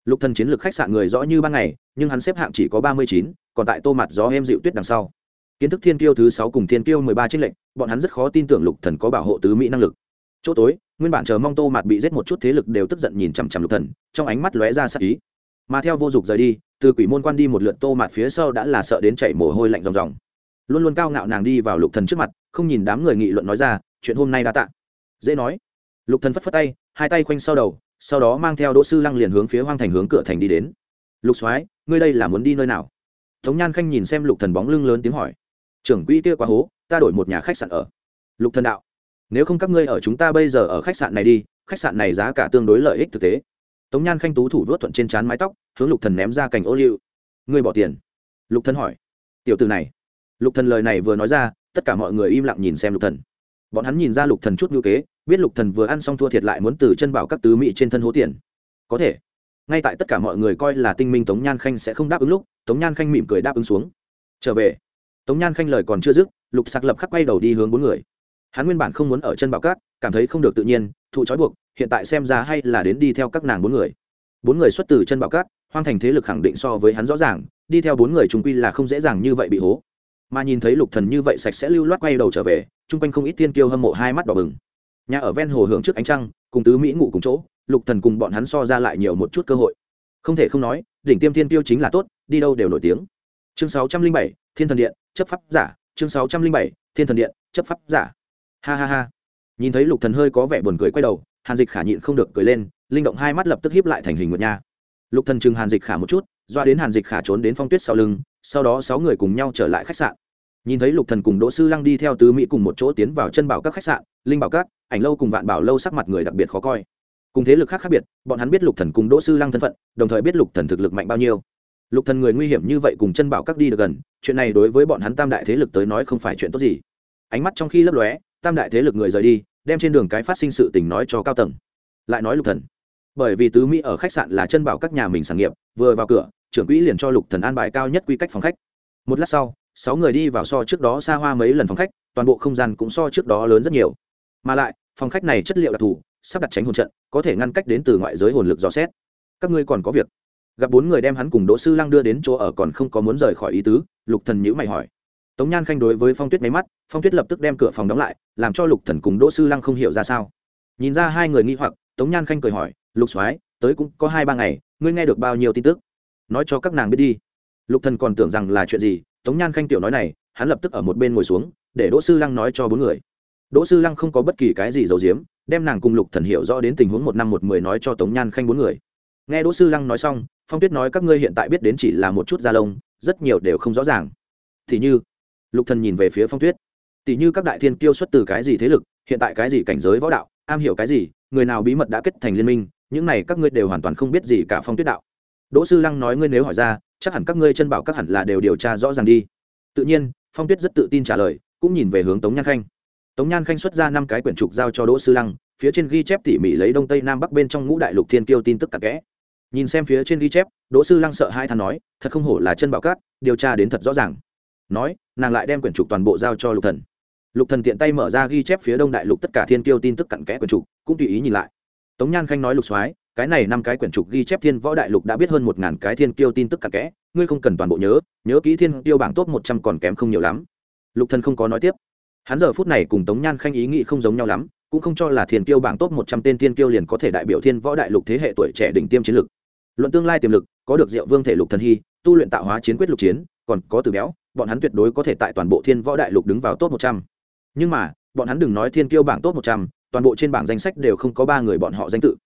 Lục thần chiến lược khách sạn người rõ như ban ngày, nhưng hắn xếp hạng chỉ có ba mươi chín, còn tại tô mạt gió em dịu tuyết đằng sau kiến thức thiên kiêu thứ sáu cùng thiên kiêu mười ba trích lệnh bọn hắn rất khó tin tưởng lục thần có bảo hộ tứ mỹ năng lực. Chỗ tối, nguyên bản chờ mong tô mạt bị giết một chút thế lực đều tức giận nhìn chằm chằm lục thần, trong ánh mắt lóe ra sắc ý. Mà theo vô dụng rời đi, từ quỷ môn quan đi một lượt tô mạt phía sau đã là sợ đến chảy mồ hôi lạnh ròng ròng. Luôn luôn cao ngạo nàng đi vào lục thần trước mặt, không nhìn đám người nghị luận nói ra, chuyện hôm nay đã tạ. Dễ nói. Lục thần phất phất tay, hai tay khoanh sau đầu, sau đó mang theo đỗ sư lăng liền hướng phía hoang thành hướng cửa thành đi đến. Lục soái, ngươi đây là muốn đi nơi nào? Tống nhan khanh nhìn xem lục thần bóng lưng lớn tiếng hỏi trưởng quỹ kia quá hố, ta đổi một nhà khách sạn ở. Lục thần đạo, nếu không các ngươi ở chúng ta bây giờ ở khách sạn này đi, khách sạn này giá cả tương đối lợi ích thực tế. Tống nhan khanh tú thủ vớt thuận trên trán mái tóc, hướng lục thần ném ra cành ô liu. Ngươi bỏ tiền. Lục thần hỏi. Tiểu từ này. Lục thần lời này vừa nói ra, tất cả mọi người im lặng nhìn xem lục thần. Bọn hắn nhìn ra lục thần chút ngữ kế, biết lục thần vừa ăn xong thua thiệt lại muốn từ chân bảo các tứ mỹ trên thân hố tiền. Có thể. Ngay tại tất cả mọi người coi là tinh minh tống nhan khanh sẽ không đáp ứng lúc, tống nhan khanh mỉm cười đáp ứng xuống. Trở về tống nhan khanh lời còn chưa dứt, lục sạc lập khắc quay đầu đi hướng bốn người. Hắn nguyên bản không muốn ở chân bảo cát, cảm thấy không được tự nhiên, thụ trói buộc, hiện tại xem ra hay là đến đi theo các nàng bốn người. Bốn người xuất từ chân bảo cát, hoang thành thế lực khẳng định so với hắn rõ ràng, đi theo bốn người chúng quy là không dễ dàng như vậy bị hố. Mà nhìn thấy lục thần như vậy sạch sẽ lưu loát quay đầu trở về, chung quanh không ít thiên kiêu hâm mộ hai mắt đỏ bừng. Nhà ở ven hồ hưởng trước ánh trăng, cùng tứ mỹ ngủ cùng chỗ, lục thần cùng bọn hắn so ra lại nhiều một chút cơ hội. Không thể không nói, đỉnh tiêm thiên tiêu chính là tốt, đi đâu đều nổi tiếng. Chương sáu trăm linh bảy thiên thần điện, chấp pháp giả, chương sáu trăm linh bảy, thiên thần điện, chấp pháp giả. Ha ha ha. Nhìn thấy lục thần hơi có vẻ buồn cười quay đầu, hàn dịch khả nhịn không được cười lên, linh động hai mắt lập tức hiếp lại thành hình nguyệt nha. Lục thần chừng hàn dịch khả một chút, doa đến hàn dịch khả trốn đến phong tuyết sau lưng, sau đó sáu người cùng nhau trở lại khách sạn. Nhìn thấy lục thần cùng đỗ sư lăng đi theo tứ mỹ cùng một chỗ tiến vào chân bảo các khách sạn, linh bảo các, ảnh lâu cùng vạn bảo lâu sắc mặt người đặc biệt khó coi. Cùng thế lực khác khác biệt, bọn hắn biết lục thần cùng đỗ sư lăng thân phận, đồng thời biết lục thần thực lực mạnh bao nhiêu lục thần người nguy hiểm như vậy cùng chân bảo các đi được gần, chuyện này đối với bọn hắn tam đại thế lực tới nói không phải chuyện tốt gì. Ánh mắt trong khi lấp lóe, tam đại thế lực người rời đi, đem trên đường cái phát sinh sự tình nói cho cao tầng. Lại nói lục thần. Bởi vì tứ mỹ ở khách sạn là chân bảo các nhà mình sản nghiệp, vừa vào cửa, trưởng quỹ liền cho lục thần an bài cao nhất quy cách phòng khách. Một lát sau, sáu người đi vào so trước đó xa hoa mấy lần phòng khách, toàn bộ không gian cũng so trước đó lớn rất nhiều. Mà lại, phòng khách này chất liệu đặc thù, sắp đặt tránh hồn trận, có thể ngăn cách đến từ ngoại giới hồn lực dò xét. Các ngươi còn có việc gặp bốn người đem hắn cùng đỗ sư lăng đưa đến chỗ ở còn không có muốn rời khỏi ý tứ, lục thần nhữ mày hỏi. Tống nhan khanh đối với phong tuyết máy mắt, phong tuyết lập tức đem cửa phòng đóng lại, làm cho lục thần cùng đỗ sư lăng không hiểu ra sao. Nhìn ra hai người nghi hoặc, tống nhan khanh cười hỏi, lục soái, tới cũng có hai ba ngày, ngươi nghe được bao nhiêu tin tức? Nói cho các nàng biết đi. Lục thần còn tưởng rằng là chuyện gì, tống nhan khanh tiểu nói này, hắn lập tức ở một bên ngồi xuống, để đỗ sư lăng nói cho bốn người. Đỗ sư lăng không có bất kỳ cái gì giấu giếm, đem nàng cùng lục thần hiểu rõ đến tình huống một năm một mười nói cho tống nhan khanh bốn người. Nghe đỗ sư lăng nói xong phong tuyết nói các ngươi hiện tại biết đến chỉ là một chút da lông, rất nhiều đều không rõ ràng. Thì như, lục thần nhìn về phía phong tuyết. Tỷ như các đại thiên kiêu xuất từ cái gì thế lực, hiện tại cái gì cảnh giới võ đạo, am hiểu cái gì, người nào bí mật đã kết thành liên minh, những này các ngươi đều hoàn toàn không biết gì cả phong tuyết đạo. Đỗ sư lăng nói ngươi nếu hỏi ra, chắc hẳn các ngươi chân bảo các hẳn là đều điều tra rõ ràng đi. Tự nhiên, phong tuyết rất tự tin trả lời, cũng nhìn về hướng tống nhan khanh. Tống nhan khanh xuất ra năm cái quyển trục giao cho đỗ sư lăng, phía trên ghi chép tỉ mỉ lấy đông tây nam bắc bên trong ngũ đại lục thiên kiêu tin tức cặn kẽ nhìn xem phía trên ghi chép, đỗ sư lăng sợ hai thằng nói, thật không hổ là chân bảo cát, điều tra đến thật rõ ràng. Nói, nàng lại đem quyển trục toàn bộ giao cho lục thần. Lục thần tiện tay mở ra ghi chép phía đông đại lục tất cả thiên kiêu tin tức cặn kẽ quyển trục, cũng tùy ý nhìn lại. Tống nhan khanh nói lục soái, cái này năm cái quyển trục ghi chép thiên võ đại lục đã biết hơn một ngàn cái thiên kiêu tin tức cặn kẽ, ngươi không cần toàn bộ nhớ nhớ kỹ thiên kiêu bảng top một trăm còn kém không nhiều lắm. Lục thần không có nói tiếp. Hắn giờ phút này cùng tống nhan khanh ý nghĩ không giống nhau lắm, cũng không cho là thiên kiêu bảng top một trăm tên thiên kiêu liền có thể đại biểu thiên võ đại lục thế hệ tuổi trẻ đỉnh tiêm chiến lược luận tương lai tiềm lực, có được diệu vương thể lục thần hy, tu luyện tạo hóa chiến quyết lục chiến, còn có từ béo, bọn hắn tuyệt đối có thể tại toàn bộ thiên võ đại lục đứng vào top một trăm. Nhưng mà, bọn hắn đừng nói thiên kiêu bảng top một trăm, toàn bộ trên bảng danh sách đều không có ba người bọn họ danh tự.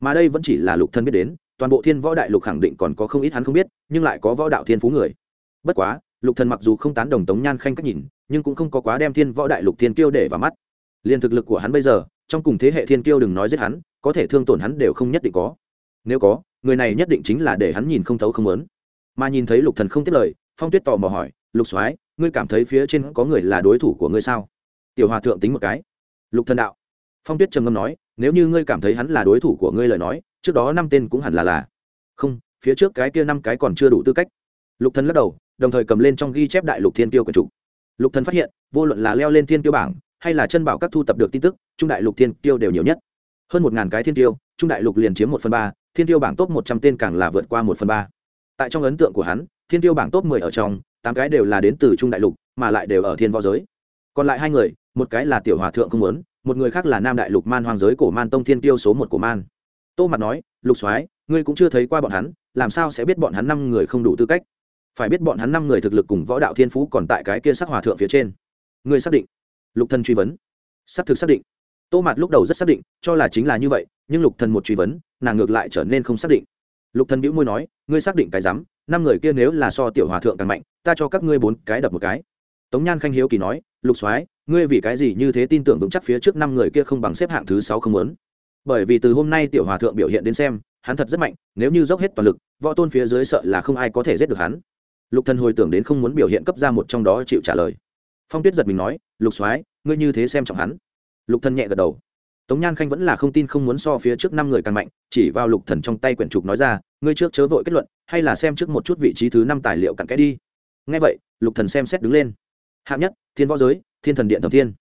Mà đây vẫn chỉ là lục thân biết đến, toàn bộ thiên võ đại lục khẳng định còn có không ít hắn không biết, nhưng lại có võ đạo thiên phú người. Bất quá, lục thần mặc dù không tán đồng tống nhan khanh cách nhìn, nhưng cũng không có quá đem thiên võ đại lục thiên kiêu để vào mắt. Liên thực lực của hắn bây giờ, trong cùng thế hệ thiên kiêu đừng nói giết hắn, có thể thương tổn hắn đều không nhất định có. Nếu có người này nhất định chính là để hắn nhìn không thấu không lớn mà nhìn thấy lục thần không tiếp lời, phong tuyết tò mò hỏi, lục soái, ngươi cảm thấy phía trên có người là đối thủ của ngươi sao? Tiểu hòa thượng tính một cái. Lục thần đạo. Phong tuyết trầm ngâm nói, nếu như ngươi cảm thấy hắn là đối thủ của ngươi lời nói, trước đó năm tên cũng hẳn là là. Không, phía trước cái kia năm cái còn chưa đủ tư cách. Lục thần lắc đầu, đồng thời cầm lên trong ghi chép đại lục thiên tiêu của chủ. Lục thần phát hiện, vô luận là leo lên thiên tiêu bảng, hay là chân bảo các thu tập được tin tức, trung đại lục thiên tiêu đều nhiều nhất. Hơn một ngàn cái thiên tiêu trung đại lục liền chiếm một phần ba thiên tiêu bảng top một trăm tên càng là vượt qua một phần ba. Tại trong ấn tượng của hắn, thiên tiêu bảng top mười ở trong, tám cái đều là đến từ trung đại lục, mà lại đều ở thiên võ giới. Còn lại hai người, một cái là tiểu hòa thượng không muốn, một người khác là nam đại lục man hoang giới cổ man tông thiên tiêu số một của man. Tô mặt nói, lục soái, ngươi cũng chưa thấy qua bọn hắn, làm sao sẽ biết bọn hắn năm người không đủ tư cách? Phải biết bọn hắn năm người thực lực cùng võ đạo thiên phú còn tại cái kia sắc hòa thượng phía trên. Ngươi xác định? Lục thần truy vấn. Xác thực xác định. Tô Mạt lúc đầu rất xác định, cho là chính là như vậy, nhưng lục thần một truy vấn nàng ngược lại trở nên không xác định. Lục thần bĩu môi nói, ngươi xác định cái rắm, năm người kia nếu là so tiểu hòa thượng càng mạnh, ta cho các ngươi bốn cái đập một cái. Tống nhan khanh hiếu kỳ nói, lục soái, ngươi vì cái gì như thế tin tưởng vững chắc phía trước năm người kia không bằng xếp hạng thứ sáu không muốn? Bởi vì từ hôm nay tiểu hòa thượng biểu hiện đến xem, hắn thật rất mạnh, nếu như dốc hết toàn lực, võ tôn phía dưới sợ là không ai có thể giết được hắn. Lục thần hồi tưởng đến không muốn biểu hiện cấp ra một trong đó chịu trả lời. Phong tuyết giật mình nói, lục soái, ngươi như thế xem trọng hắn. Lục thần nhẹ gật đầu tống nhan khanh vẫn là không tin không muốn so phía trước năm người càng mạnh, chỉ vào lục thần trong tay quyển trục nói ra, ngươi trước chớ vội kết luận, hay là xem trước một chút vị trí thứ năm tài liệu cặn kẽ đi. Nghe vậy, lục thần xem xét đứng lên. Hạng nhất, thiên võ giới, thiên thần điện thẩm thiên.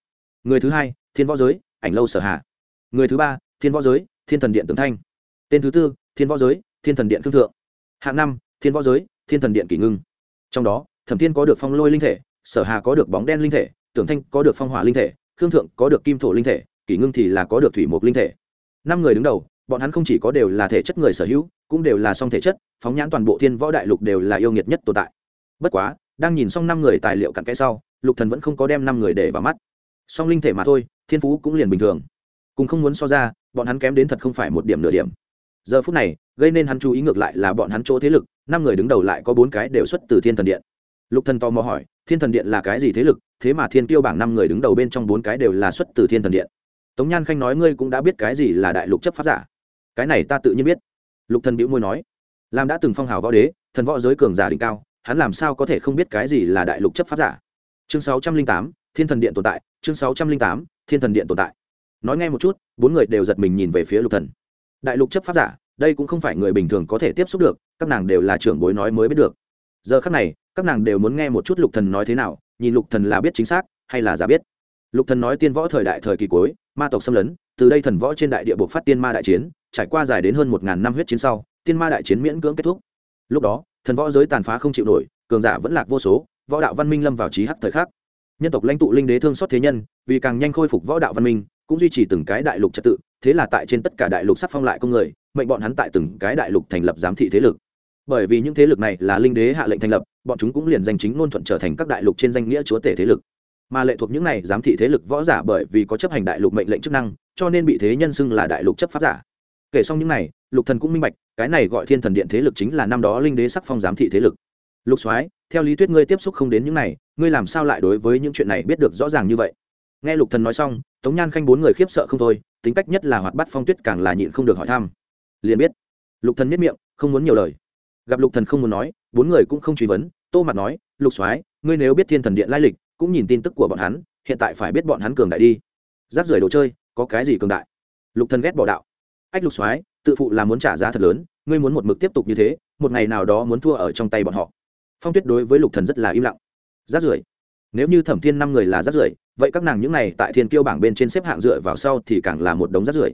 Người thứ hai, thiên võ giới, ảnh lâu sở hạ người thứ ba, thiên võ giới, thiên thần điện tướng thanh. Tên thứ tư, thiên võ giới, thiên thần điện thương thượng. Hạng năm, thiên võ giới, thiên thần điện kỷ ngưng. Trong đó, thẩm thiên có được phong lôi linh thể, sở hà có được bóng đen linh thể, tưởng thanh có được phong hỏa linh thể, khương thượng có được kim thổ linh thể kỷ ngưng thì là có được thủy mục linh thể. Năm người đứng đầu, bọn hắn không chỉ có đều là thể chất người sở hữu, cũng đều là song thể chất, phóng nhãn toàn bộ thiên võ đại lục đều là yêu nghiệt nhất tồn tại. Bất quá, đang nhìn xong năm người tài liệu cặn kẽ sau, lục thần vẫn không có đem năm người để vào mắt. Song linh thể mà thôi, thiên phú cũng liền bình thường. Cùng không muốn so ra, bọn hắn kém đến thật không phải một điểm nửa điểm. Giờ phút này, gây nên hắn chú ý ngược lại là bọn hắn chỗ thế lực, năm người đứng đầu lại có bốn cái đều xuất từ thiên thần điện. Lục thần tò mò hỏi, thiên thần điện là cái gì thế lực? Thế mà thiên tiêu bảng năm người đứng đầu bên trong bốn cái đều là xuất từ thiên thần điện tống nhan khanh nói ngươi cũng đã biết cái gì là đại lục chấp pháp giả. Cái này ta tự nhiên biết. Lục thần bĩu môi nói làm đã từng phong hào võ đế, thần võ giới cường giả đỉnh cao, hắn làm sao có thể không biết cái gì là đại lục chấp pháp giả? Chương sáu trăm linh tám, thiên thần điện tồn tại, chương sáu trăm linh tám, thiên thần điện tồn tại. Nói nghe một chút, bốn người đều giật mình nhìn về phía lục thần. Đại lục chấp pháp giả, đây cũng không phải người bình thường có thể tiếp xúc được, các nàng đều là trưởng bối nói mới biết được. Giờ khắc này, các nàng đều muốn nghe một chút lục thần nói thế nào, nhìn lục thần là biết chính xác, hay là giả biết. Lục thần nói tiên võ thời đại thời kỳ cuối ma tộc xâm lấn, từ đây thần võ trên đại địa buộc phát tiên ma đại chiến, trải qua dài đến hơn một ngàn năm huyết chiến sau, tiên ma đại chiến miễn cưỡng kết thúc. Lúc đó, thần võ giới tàn phá không chịu nổi, cường giả vẫn lạc vô số, võ đạo văn minh lâm vào trí hắc thời khắc. Nhân tộc lãnh tụ linh đế thương xót thế nhân, vì càng nhanh khôi phục võ đạo văn minh, cũng duy trì từng cái đại lục trật tự, thế là tại trên tất cả đại lục sắc phong lại công người, mệnh bọn hắn tại từng cái đại lục thành lập giám thị thế lực. Bởi vì những thế lực này là linh đế hạ lệnh thành lập, bọn chúng cũng liền danh chính ngôn thuận trở thành các đại lục trên danh nghĩa chúa tể thế lực mà lệ thuộc những này giám thị thế lực võ giả bởi vì có chấp hành đại lục mệnh lệnh chức năng, cho nên bị thế nhân xưng là đại lục chấp pháp giả. Kể xong những này, lục thần cũng minh bạch, cái này gọi thiên thần điện thế lực chính là năm đó linh đế sắc phong giám thị thế lực. Lục soái, theo lý thuyết ngươi tiếp xúc không đến những này, ngươi làm sao lại đối với những chuyện này biết được rõ ràng như vậy? Nghe lục thần nói xong, tống nhan khanh bốn người khiếp sợ không thôi, tính cách nhất là hoạt bát phong tuyết càng là nhịn không được hỏi thăm. Liền biết, lục thần miết miệng, không muốn nhiều lời. Gặp lục thần không muốn nói, bốn người cũng không truy vấn, tô mặt nói, lục soái, ngươi nếu biết thiên thần điện lai lịch cũng nhìn tin tức của bọn hắn, hiện tại phải biết bọn hắn cường đại đi. Giáp rời đồ chơi, có cái gì cường đại? Lục thần ghét bỏ đạo. Ách lục soái, tự phụ là muốn trả giá thật lớn, ngươi muốn một mực tiếp tục như thế, một ngày nào đó muốn thua ở trong tay bọn họ. Phong tuyết đối với lục thần rất là im lặng. Giáp rưởi? Nếu như thẩm thiên năm người là giáp rưởi, vậy các nàng những này tại thiên kiêu bảng bên trên xếp hạng dựa vào sau thì càng là một đống giáp rưởi.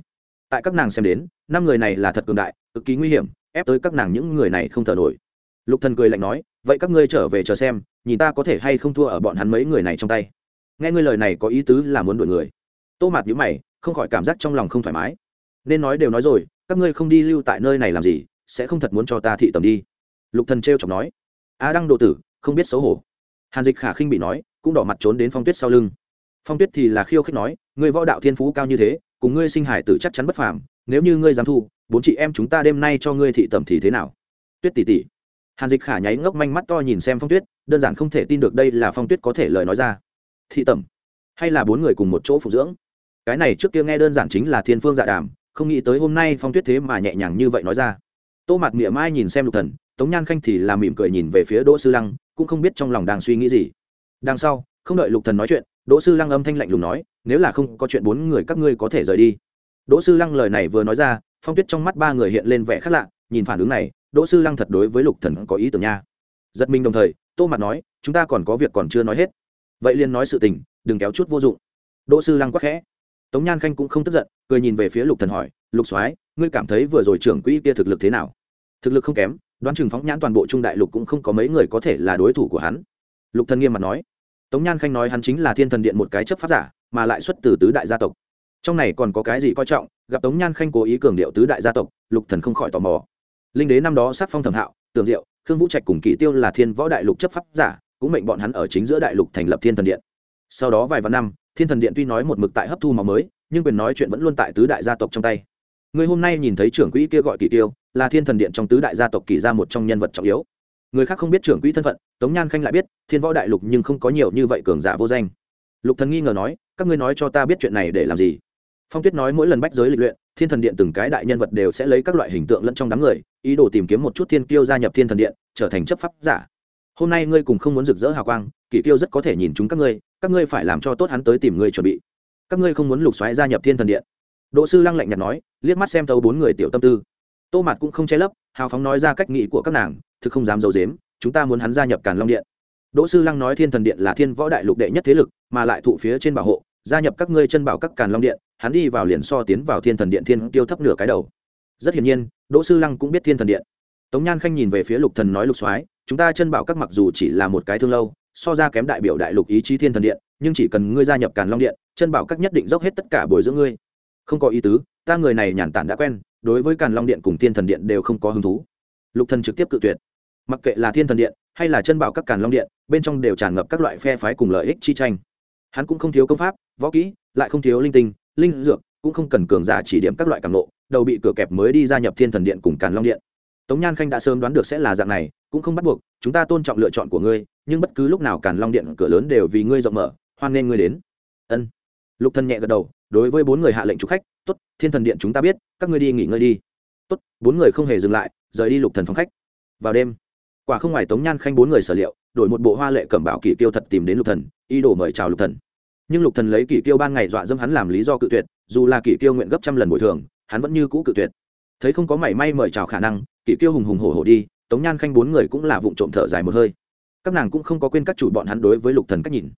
Tại các nàng xem đến, năm người này là thật cường đại, cực kỳ nguy hiểm, ép tới các nàng những người này không thở nổi. Lục thần cười lạnh nói vậy các ngươi trở về chờ xem, nhìn ta có thể hay không thua ở bọn hắn mấy người này trong tay. Nghe ngươi lời này có ý tứ là muốn đuổi người. Tô mạt nhữ mày, không khỏi cảm giác trong lòng không thoải mái. Nên nói đều nói rồi, các ngươi không đi lưu tại nơi này làm gì, sẽ không thật muốn cho ta thị tầm đi. Lục thần trêu chọc nói. A đăng độ tử, không biết xấu hổ. Hàn dịch khả khinh bị nói, cũng đỏ mặt trốn đến phong tuyết sau lưng. Phong tuyết thì là khiêu khích nói, ngươi võ đạo thiên phú cao như thế, cùng ngươi sinh hải tử chắc chắn bất phàm, nếu như ngươi dám thu, bốn chị em chúng ta đêm nay cho ngươi thị tẩm thì thế nào? Tuyết tỷ tỷ hàn dịch khả nháy ngốc manh mắt to nhìn xem phong tuyết, đơn giản không thể tin được đây là phong tuyết có thể lời nói ra. Thị tẩm, hay là bốn người cùng một chỗ phục dưỡng? Cái này trước kia nghe đơn giản chính là thiên phương dạ đàm, không nghĩ tới hôm nay phong tuyết thế mà nhẹ nhàng như vậy nói ra. Tô Mạt miệng mai nhìn xem lục thần, tống nhan khanh thì làm mỉm cười nhìn về phía đỗ sư lăng, cũng không biết trong lòng đang suy nghĩ gì. Đằng sau, không đợi lục thần nói chuyện, đỗ sư lăng âm thanh lạnh lùng nói, nếu là không có chuyện bốn người các ngươi có thể rời đi. Đỗ sư lăng lời này vừa nói ra, phong tuyết trong mắt ba người hiện lên vẻ khác lạ, nhìn phản ứng này đỗ sư lăng thật đối với lục thần có ý tưởng nha. Giật mình đồng thời, tô mặt nói, chúng ta còn có việc còn chưa nói hết. Vậy liền nói sự tình, đừng kéo chút vô dụng. Đỗ sư lăng quắc khẽ. Tống nhan khanh cũng không tức giận, cười nhìn về phía lục thần hỏi, lục soái, ngươi cảm thấy vừa rồi trưởng quỹ kia thực lực thế nào? Thực lực không kém, đoán chừng phóng nhãn toàn bộ trung đại lục cũng không có mấy người có thể là đối thủ của hắn. Lục thần nghiêm mặt nói. Tống nhan khanh nói hắn chính là thiên thần điện một cái chấp pháp giả, mà lại xuất từ tứ đại gia tộc. Trong này còn có cái gì coi trọng, gặp tống nhan khanh cố ý cường điệu tứ đại gia tộc, lục thần không khỏi tò mò linh đế năm đó sát phong thẩm hạo, tường diệu, khương vũ trạch cùng kỷ tiêu là thiên võ đại lục chấp pháp giả, cũng mệnh bọn hắn ở chính giữa đại lục thành lập thiên thần điện. Sau đó vài vạn năm, thiên thần điện tuy nói một mực tại hấp thu màu mới, nhưng quyền nói chuyện vẫn luôn tại tứ đại gia tộc trong tay. Người hôm nay nhìn thấy trưởng quỹ kia gọi kỷ tiêu, là thiên thần điện trong tứ đại gia tộc kỷ ra một trong nhân vật trọng yếu. Người khác không biết trưởng quỹ thân phận, tống nhan khanh lại biết, thiên võ đại lục nhưng không có nhiều như vậy cường giả vô danh. Lục thần nghi ngờ nói, các ngươi nói cho ta biết chuyện này để làm gì? Phong tuyết nói mỗi lần bách giới lịch luyện, thiên thần điện từng cái đại nhân vật đều sẽ lấy các loại hình tượng lẫn trong đám người, ý đồ tìm kiếm một chút thiên kiêu gia nhập thiên thần điện, trở thành chấp pháp giả. Hôm nay ngươi cùng không muốn rực rỡ hào quang, kỷ tiêu rất có thể nhìn chúng các ngươi các ngươi phải làm cho tốt hắn tới tìm ngươi chuẩn bị. Các ngươi không muốn lục xoáy gia nhập thiên thần điện. Đỗ sư lăng lạnh nhạt nói, liếc mắt xem thấu bốn người tiểu tâm tư. Tô mặt cũng không che lấp, hào phóng nói ra cách nghĩ của các nàng, thực không dám giấu dếm chúng ta muốn hắn gia nhập càn long điện. Đỗ sư lăng nói thiên thần điện là thiên võ đại lục đệ nhất thế lực, mà lại thụ phía trên bảo hộ gia nhập các ngươi chân bảo các càn long điện, hắn đi vào liền so tiến vào thiên thần điện thiên tiêu thấp nửa cái đầu. Rất hiển nhiên, đỗ sư lăng cũng biết thiên thần điện. Tống nhan khanh nhìn về phía lục thần nói lục soái, chúng ta chân bảo các mặc dù chỉ là một cái thương lâu, so ra kém đại biểu đại lục ý chí thiên thần điện, nhưng chỉ cần ngươi gia nhập càn long điện, chân bảo các nhất định dốc hết tất cả bồi dưỡng ngươi. Không có ý tứ, ta người này nhàn tản đã quen, đối với càn long điện cùng thiên thần điện đều không có hứng thú. Lục thần trực tiếp cự tuyệt. Mặc kệ là thiên thần điện hay là chân bảo các càn long điện, bên trong đều tràn ngập các loại phe phái cùng lợi ích chi tranh hắn cũng không thiếu công pháp, võ kỹ, lại không thiếu linh tinh, linh dược, cũng không cần cường giả chỉ điểm các loại càng lộ đầu bị cửa kẹp mới đi gia nhập thiên thần điện cùng càn long điện. Tống nhan khanh đã sớm đoán được sẽ là dạng này, cũng không bắt buộc, chúng ta tôn trọng lựa chọn của ngươi, nhưng bất cứ lúc nào càn long điện cửa lớn đều vì ngươi rộng mở, hoan nghênh ngươi đến. Ân. Lục thần nhẹ gật đầu, đối với bốn người hạ lệnh chủ khách, tốt, thiên thần điện chúng ta biết, các ngươi đi nghỉ ngơi đi. Tốt. Bốn người không hề dừng lại, rời đi lục thần phòng khách. Vào đêm quả không ngoài tống nhan khanh bốn người sở liệu, đổi một bộ hoa lệ cẩm bảo kỷ tiêu thật tìm đến lục thần, ý đồ mời chào lục thần. Nhưng lục thần lấy kỷ tiêu ban ngày dọa dâm hắn làm lý do cự tuyệt, dù là kỷ tiêu nguyện gấp trăm lần bồi thường, hắn vẫn như cũ cự tuyệt. Thấy không có mảy may mời chào khả năng kỷ tiêu hùng hùng hổ hổ đi, tống nhan khanh bốn người cũng là vụng trộm thở dài một hơi. Các nàng cũng không có quên các chủ bọn hắn đối với lục thần cách nhìn.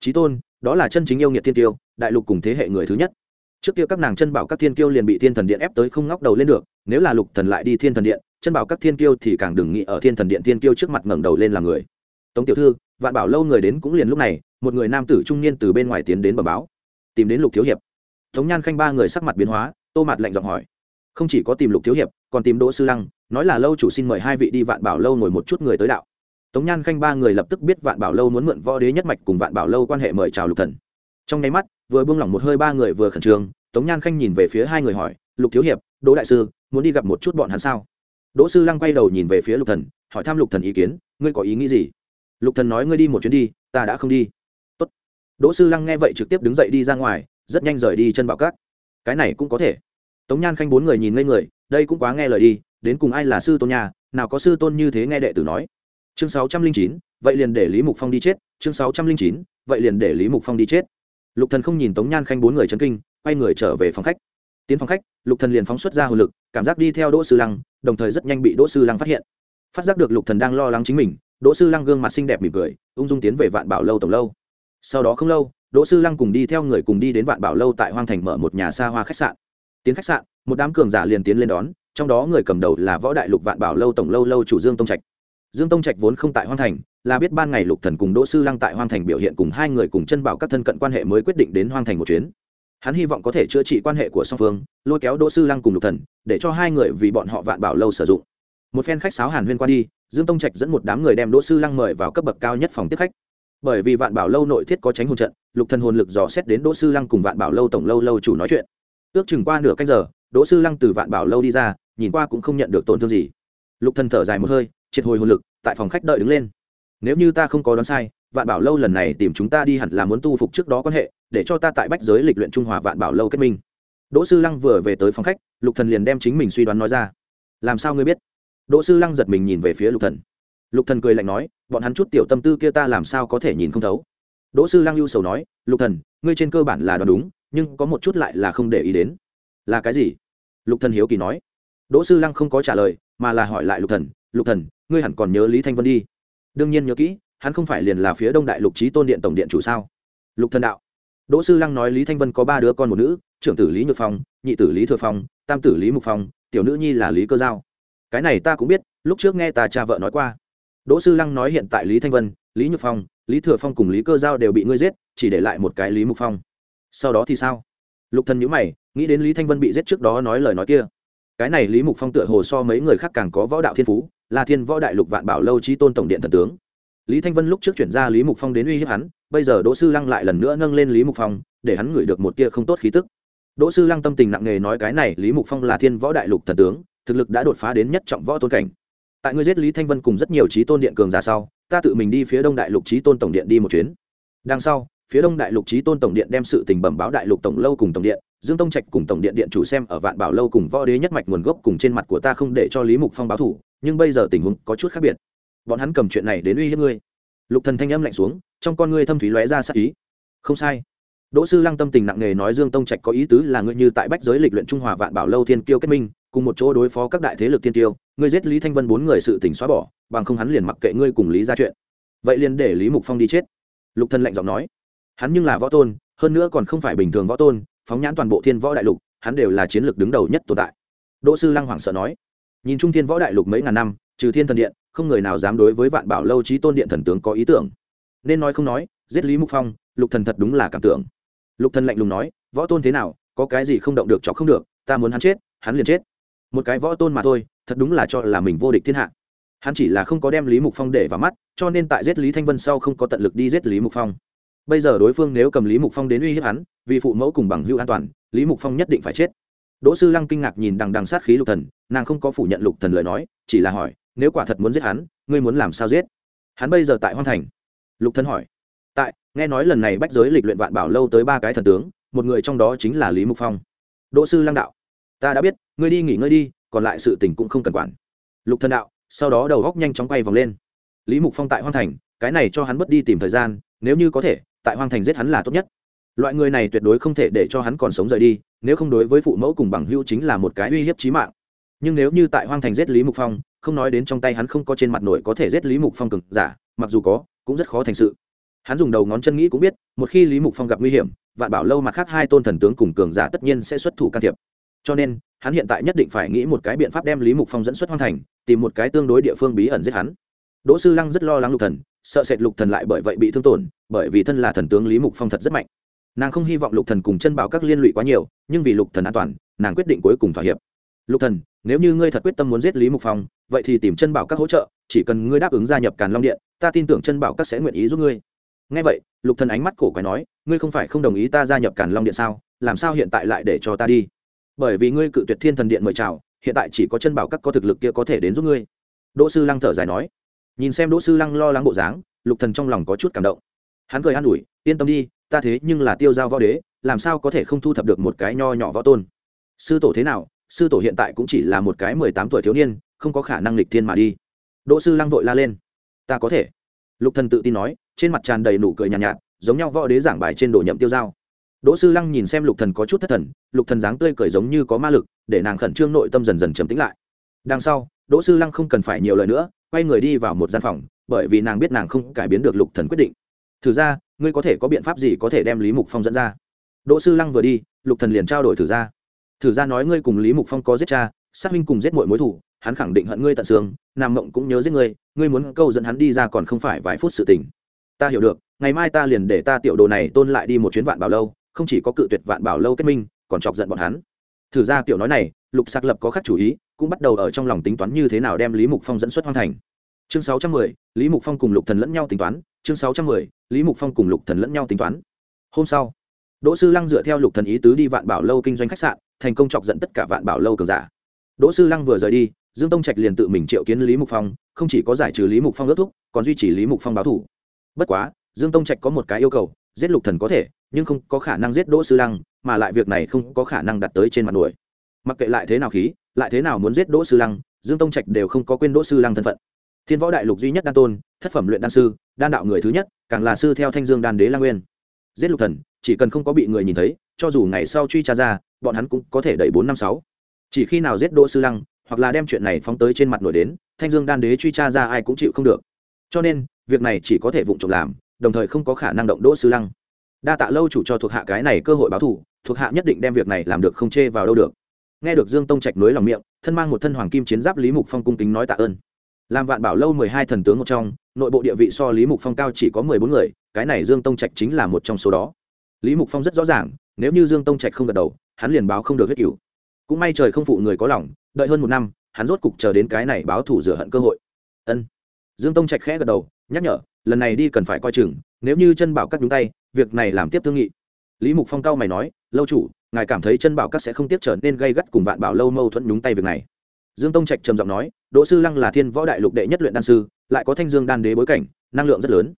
Trí tôn, đó là chân chính yêu nghiệt thiên tiêu, đại lục cùng thế hệ người thứ nhất. Trước kia các nàng chân bảo các thiên kiêu liền bị thiên thần điện ép tới không ngóc đầu lên được, nếu là lục thần lại đi thiên thần điện chân bảo các thiên kiêu thì càng đừng nghĩ ở thiên thần điện thiên kiêu trước mặt ngẩng đầu lên làm người. Tống tiểu thư, vạn bảo lâu người đến cũng liền lúc này, một người nam tử trung niên từ bên ngoài tiến đến bờ báo. Tìm đến lục thiếu hiệp. Tống nhan khanh ba người sắc mặt biến hóa, tô mặt lạnh giọng hỏi. Không chỉ có tìm lục thiếu hiệp, còn tìm đỗ sư lăng, nói là lâu chủ xin mời hai vị đi vạn bảo lâu ngồi một chút người tới đạo. Tống nhan khanh ba người lập tức biết vạn bảo lâu muốn mượn võ đế nhất mạch cùng vạn bảo lâu quan hệ mời chào lục thần. Trong nháy mắt, vừa buông lỏng một hơi ba người vừa khẩn trương, tống nhan khanh nhìn về phía hai người hỏi, lục thiếu hiệp, đỗ đại sư, muốn đi gặp một chút bọn hắn sao? Đỗ sư lăng quay đầu nhìn về phía lục thần, hỏi thăm lục thần ý kiến, ngươi có ý nghĩ gì? Lục thần nói, ngươi đi một chuyến đi, ta đã không đi. Tốt. đỗ sư lăng nghe vậy trực tiếp đứng dậy đi ra ngoài, rất nhanh rời đi chân bạo cát. Cái này cũng có thể. Tống nhan khanh bốn người nhìn ngây người, đây cũng quá nghe lời đi, đến cùng ai là sư tôn nhà, nào có sư tôn như thế nghe đệ tử nói. Chương sáu trăm linh chín, vậy liền để lý mục phong đi chết. Chương sáu trăm linh chín, vậy liền để lý mục phong đi chết. Lục thần không nhìn tống nhan khanh bốn người chấn kinh, quay người trở về phòng khách tiến phòng khách, lục thần liền phóng xuất ra hồn lực, cảm giác đi theo đỗ sư lăng, đồng thời rất nhanh bị đỗ sư lăng phát hiện. Phát giác được lục thần đang lo lắng chính mình, đỗ sư lăng gương mặt xinh đẹp mỉm cười, ung dung tiến về vạn bảo lâu tổng lâu. Sau đó không lâu, đỗ sư lăng cùng đi theo người cùng đi đến vạn bảo lâu tại hoang thành mở một nhà xa hoa khách sạn. Tiến khách sạn, một đám cường giả liền tiến lên đón, trong đó người cầm đầu là võ đại lục vạn bảo lâu tổng lâu lâu chủ dương tông trạch. Dương tông trạch vốn không tại hoang thành, là biết ban ngày lục thần cùng đỗ sư lăng tại hoang thành biểu hiện cùng hai người cùng chân bảo các thân cận quan hệ mới quyết định đến hoang thành một chuyến hắn hy vọng có thể chữa trị quan hệ của song phương, lôi kéo đỗ sư lăng cùng lục thần, để cho hai người vì bọn họ vạn bảo lâu sử dụng. Một phen khách sáo hàn huyên qua đi, dương tông trạch dẫn một đám người đem đỗ sư lăng mời vào cấp bậc cao nhất phòng tiếp khách. Bởi vì vạn bảo lâu nội thiết có tránh hồn trận, lục thần hồn lực dò xét đến đỗ sư lăng cùng vạn bảo lâu tổng lâu lâu chủ nói chuyện. Ước chừng qua nửa canh giờ, đỗ sư lăng từ vạn bảo lâu đi ra, nhìn qua cũng không nhận được tổn thương gì. Lục thần thở dài một hơi, triệt hồi hồn lực, tại phòng khách đợi đứng lên. Nếu như ta không có đoán sai, vạn bảo lâu lần này tìm chúng ta đi hẳn là muốn tu phục trước đó quan hệ để cho ta tại bách giới lịch luyện trung hòa vạn bảo lâu kết minh. Đỗ sư lăng vừa về tới phòng khách, lục thần liền đem chính mình suy đoán nói ra. Làm sao ngươi biết? Đỗ sư lăng giật mình nhìn về phía lục thần. Lục thần cười lạnh nói, bọn hắn chút tiểu tâm tư kia ta làm sao có thể nhìn không thấu? Đỗ sư lăng lưu sầu nói, lục thần, ngươi trên cơ bản là đoán đúng, nhưng có một chút lại là không để ý đến. Là cái gì? Lục thần hiếu kỳ nói. Đỗ sư lăng không có trả lời, mà là hỏi lại lục thần lục thần, ngươi hẳn còn nhớ lý thanh vân đi. Đương nhiên nhớ kỹ, hắn không phải liền là phía đông đại lục trí tôn điện tổng điện chủ sao? Lục thần đạo đỗ sư lăng nói lý thanh vân có ba đứa con một nữ, trưởng tử lý nhược phong, nhị tử lý thừa phong, tam tử lý mục phong, tiểu nữ nhi là lý cơ giao. Cái này ta cũng biết, lúc trước nghe ta cha vợ nói qua. Đỗ sư lăng nói hiện tại lý thanh vân, lý nhược phong, lý thừa phong cùng lý cơ giao đều bị ngươi giết, chỉ để lại một cái lý mục phong. Sau đó thì sao? Lục thần nhíu mày, nghĩ đến lý thanh vân bị giết trước đó nói lời nói kia. Cái này lý mục phong tựa hồ so mấy người khác càng có võ đạo thiên phú, là thiên võ đại lục vạn bảo lâu trí tôn tổng điện thần tướng lý thanh vân lúc trước chuyển ra lý mục phong đến uy hiếp hắn, bây giờ đỗ sư lăng lại lần nữa nâng lên lý mục phong, để hắn ngửi được một tia không tốt khí tức. Đỗ sư lăng tâm tình nặng nề nói cái này, lý mục phong là thiên võ đại lục thần tướng, thực lực đã đột phá đến nhất trọng võ tôn cảnh. Tại ngươi giết lý thanh vân cùng rất nhiều trí tôn điện cường giả sau, ta tự mình đi phía đông đại lục trí tôn tổng điện đi một chuyến. Đằng sau, phía đông đại lục trí tôn tổng điện đem sự tình bẩm báo đại lục tổng lâu cùng tổng điện, dương tông trạch cùng tổng điện điện chủ xem ở vạn bảo lâu cùng võ đế nhất mạch nguồn gốc cùng trên mặt của ta không để cho lý mục phong báo thủ, nhưng bây giờ tình huống có chút khác biệt bọn hắn cầm chuyện này đến uy hiếp ngươi. Lục thần thanh âm lạnh xuống, trong con ngươi thâm thúy lóe ra sắc ý. Không sai. Đỗ sư lăng tâm tình nặng nề nói dương tông trạch có ý tứ là ngươi như tại bách giới lịch luyện trung hòa vạn bảo lâu thiên kiêu kết minh, cùng một chỗ đối phó các đại thế lực thiên kiêu, ngươi giết lý thanh vân bốn người sự tình xóa bỏ, bằng không hắn liền mặc kệ ngươi cùng lý ra chuyện. Vậy liền để lý mục phong đi chết. Lục thần lạnh giọng nói. Hắn nhưng là võ tôn, hơn nữa còn không phải bình thường võ tôn, phóng nhãn toàn bộ thiên võ đại lục, hắn đều là chiến lược đứng đầu nhất tồn tại. Đỗ sư lăng hoảng sợ nói. Nhìn trung thiên võ đại lục mấy ngàn năm, trừ thiên thần điện không người nào dám đối với vạn bảo lâu trí tôn điện thần tướng có ý tưởng. Nên nói không nói, giết lý mục phong, lục thần thật đúng là cảm tưởng. Lục thần lạnh lùng nói, võ tôn thế nào, có cái gì không động được cho không được, ta muốn hắn chết, hắn liền chết. Một cái võ tôn mà thôi, thật đúng là cho là mình vô địch thiên hạ. Hắn chỉ là không có đem lý mục phong để vào mắt, cho nên tại giết lý thanh vân sau không có tận lực đi giết lý mục phong. Bây giờ đối phương nếu cầm lý mục phong đến uy hiếp hắn, vì phụ mẫu cùng bằng hữu an toàn, lý mục phong nhất định phải chết. Đỗ sư lăng kinh ngạc nhìn đằng đằng sát khí lục thần, nàng không có phủ nhận lục thần lời nói, chỉ là hỏi nếu quả thật muốn giết hắn, ngươi muốn làm sao giết? Hắn bây giờ tại hoan thành. Lục thần hỏi. Tại, nghe nói lần này bách giới lịch luyện vạn bảo lâu tới ba cái thần tướng, một người trong đó chính là lý mục phong. Đỗ sư lăng đạo. Ta đã biết, ngươi đi nghỉ ngơi đi, còn lại sự tình cũng không cần quản. Lục thần đạo, sau đó đầu góc nhanh chóng quay vòng lên. Lý mục phong tại Hoan thành, cái này cho hắn bất đi tìm thời gian, nếu như có thể, tại hoang thành giết hắn là tốt nhất. Loại người này tuyệt đối không thể để cho hắn còn sống rời đi, nếu không đối với phụ mẫu cùng bằng hữu chính là một cái uy hiếp chí mạng. Nhưng nếu như tại hoang thành giết lý mục phong không nói đến trong tay hắn không có trên mặt nổi có thể giết lý mục phong cực giả, mặc dù có, cũng rất khó thành sự. Hắn dùng đầu ngón chân nghĩ cũng biết, một khi lý mục phong gặp nguy hiểm, vạn bảo lâu mặt khác hai tôn thần tướng cùng cường giả tất nhiên sẽ xuất thủ can thiệp. Cho nên, hắn hiện tại nhất định phải nghĩ một cái biện pháp đem lý mục phong dẫn xuất hoang thành, tìm một cái tương đối địa phương bí ẩn giết hắn. Đỗ sư lăng rất lo lắng lục thần, sợ sệt lục thần lại bởi vậy bị thương tổn, bởi vì thân là thần tướng lý mục phong thật rất mạnh. Nàng không hy vọng lục thần cùng chân bảo các liên lụy quá nhiều, nhưng vì lục thần an toàn, nàng quyết định cuối cùng thỏa hiệp. Lục thần, nếu như ngươi thật quyết tâm muốn giết lý mục phong vậy thì tìm chân bảo các hỗ trợ, chỉ cần ngươi đáp ứng gia nhập càn long điện, ta tin tưởng chân bảo các sẽ nguyện ý giúp ngươi. Nghe vậy, lục thần ánh mắt cổ quái nói, ngươi không phải không đồng ý ta gia nhập càn long điện sao? Làm sao hiện tại lại để cho ta đi? Bởi vì ngươi cự tuyệt thiên thần điện mời chào, hiện tại chỉ có chân bảo các có thực lực kia có thể đến giúp ngươi. Đỗ sư lăng thở dài nói. Nhìn xem đỗ sư lăng lo lắng bộ dáng, lục thần trong lòng có chút cảm động. Hắn cười an ủi, yên tâm đi, ta thế nhưng là tiêu giao võ đế, làm sao có thể không thu thập được một cái nho nhỏ võ tôn? Sư tổ thế nào? Sư tổ hiện tại cũng chỉ là một cái mười tám tuổi thiếu niên không có khả năng lịch thiên mà đi. Đỗ sư lăng vội la lên. Ta có thể. Lục thần tự tin nói trên mặt tràn đầy nụ cười nhàn nhạt, nhạt giống nhau võ đế giảng bài trên đồ nhậm tiêu dao. đỗ sư lăng nhìn xem lục thần có chút thất thần lục thần dáng tươi cười giống như có ma lực để nàng khẩn trương nội tâm dần dần trầm tĩnh lại. Đằng sau đỗ sư lăng không cần phải nhiều lời nữa quay người đi vào một gian phòng bởi vì nàng biết nàng không cải biến được lục thần quyết định. Thử ra ngươi có thể có biện pháp gì có thể đem lý mục phong dẫn ra? Đỗ sư lăng vừa đi lục thần liền trao đổi thử ra. Thử ra nói ngươi cùng lý mục phong có giết cha xác minh cùng giết mọi mối thủ hắn khẳng định hận ngươi tận xương, nam mộng cũng nhớ giết ngươi ngươi muốn câu dẫn hắn đi ra còn không phải vài phút sự tình. Ta hiểu được, ngày mai ta liền để ta tiểu đồ này tôn lại đi một chuyến vạn bảo lâu, không chỉ có cự tuyệt vạn bảo lâu kết minh, còn chọc giận bọn hắn. Thử ra tiểu nói này, lục sạc lập có khắc chủ ý, cũng bắt đầu ở trong lòng tính toán như thế nào đem lý mục phong dẫn xuất hoang thành. Chương sáu trăm mười, lý mục phong cùng lục thần lẫn nhau tính toán, chương sáu trăm mười, lý mục phong cùng lục thần lẫn nhau tính toán. Hôm sau, đỗ sư lăng dựa theo lục thần ý tứ đi vạn bảo lâu kinh doanh khách sạn, thành công chọc giận tất cả vạn bảo lâu cường giả. Đỗ sư lăng vừa rời đi dương tông trạch liền tự mình triệu kiến lý mục phong, không chỉ có giải trừ lý mục phong ước thúc, còn duy trì lý mục phong báo thủ. Bất quá, dương tông trạch có một cái yêu cầu, giết lục thần có thể, nhưng không có khả năng giết đỗ sư lăng, mà lại việc này không có khả năng đặt tới trên mặt đuổi mặc kệ lại thế nào khí, lại thế nào muốn giết đỗ sư lăng, dương tông trạch đều không có quên đỗ sư lăng thân phận. Thiên võ đại lục duy nhất đan tôn, thất phẩm luyện đan sư, đan đạo người thứ nhất, càng là sư theo thanh dương đan đế lang nguyên. Giết lục thần, chỉ cần không có bị người nhìn thấy, cho dù ngày sau truy tra ra, bọn hắn cũng có thể đẩy bốn năm sáu. Chỉ khi nào giết đỗ sư lăng hoặc là đem chuyện này phóng tới trên mặt nổi đến, thanh dương đan đế truy tra ra ai cũng chịu không được. Cho nên, việc này chỉ có thể vụng trộm làm, đồng thời không có khả năng động đỗ sư lăng. Đa tạ lâu chủ cho thuộc hạ cái này cơ hội báo thù, thuộc hạ nhất định đem việc này làm được không chê vào đâu được. Nghe được dương tông trạch nối lòng miệng, thân mang một thân hoàng kim chiến giáp lý mục phong cung kính nói tạ ơn. Làm vạn bảo lâu mười hai thần tướng một trong, nội bộ địa vị so lý mục phong cao chỉ có mười bốn người, cái này dương tông trạch chính là một trong số đó. Lý mục phong rất rõ ràng, nếu như dương tông trạch không gật đầu, hắn liền báo không được huyết cửu cũng may trời không phụ người có lòng, đợi hơn một năm, hắn rốt cục chờ đến cái này báo thủ rửa hận cơ hội. Ân. Dương tông trạch khẽ gật đầu, nhắc nhở, lần này đi cần phải coi chừng, nếu như chân bảo cắt nhúng tay, việc này làm tiếp thương nghị. Lý mục phong cao mày nói, lâu chủ, ngài cảm thấy chân bảo cắt sẽ không tiếp trở nên gây gắt cùng vạn bảo lâu mâu thuẫn nhúng tay việc này. Dương tông trạch trầm giọng nói, đỗ sư lăng là thiên võ đại lục đệ nhất luyện đan sư, lại có thanh dương đan đế bối cảnh, năng lượng rất lớn.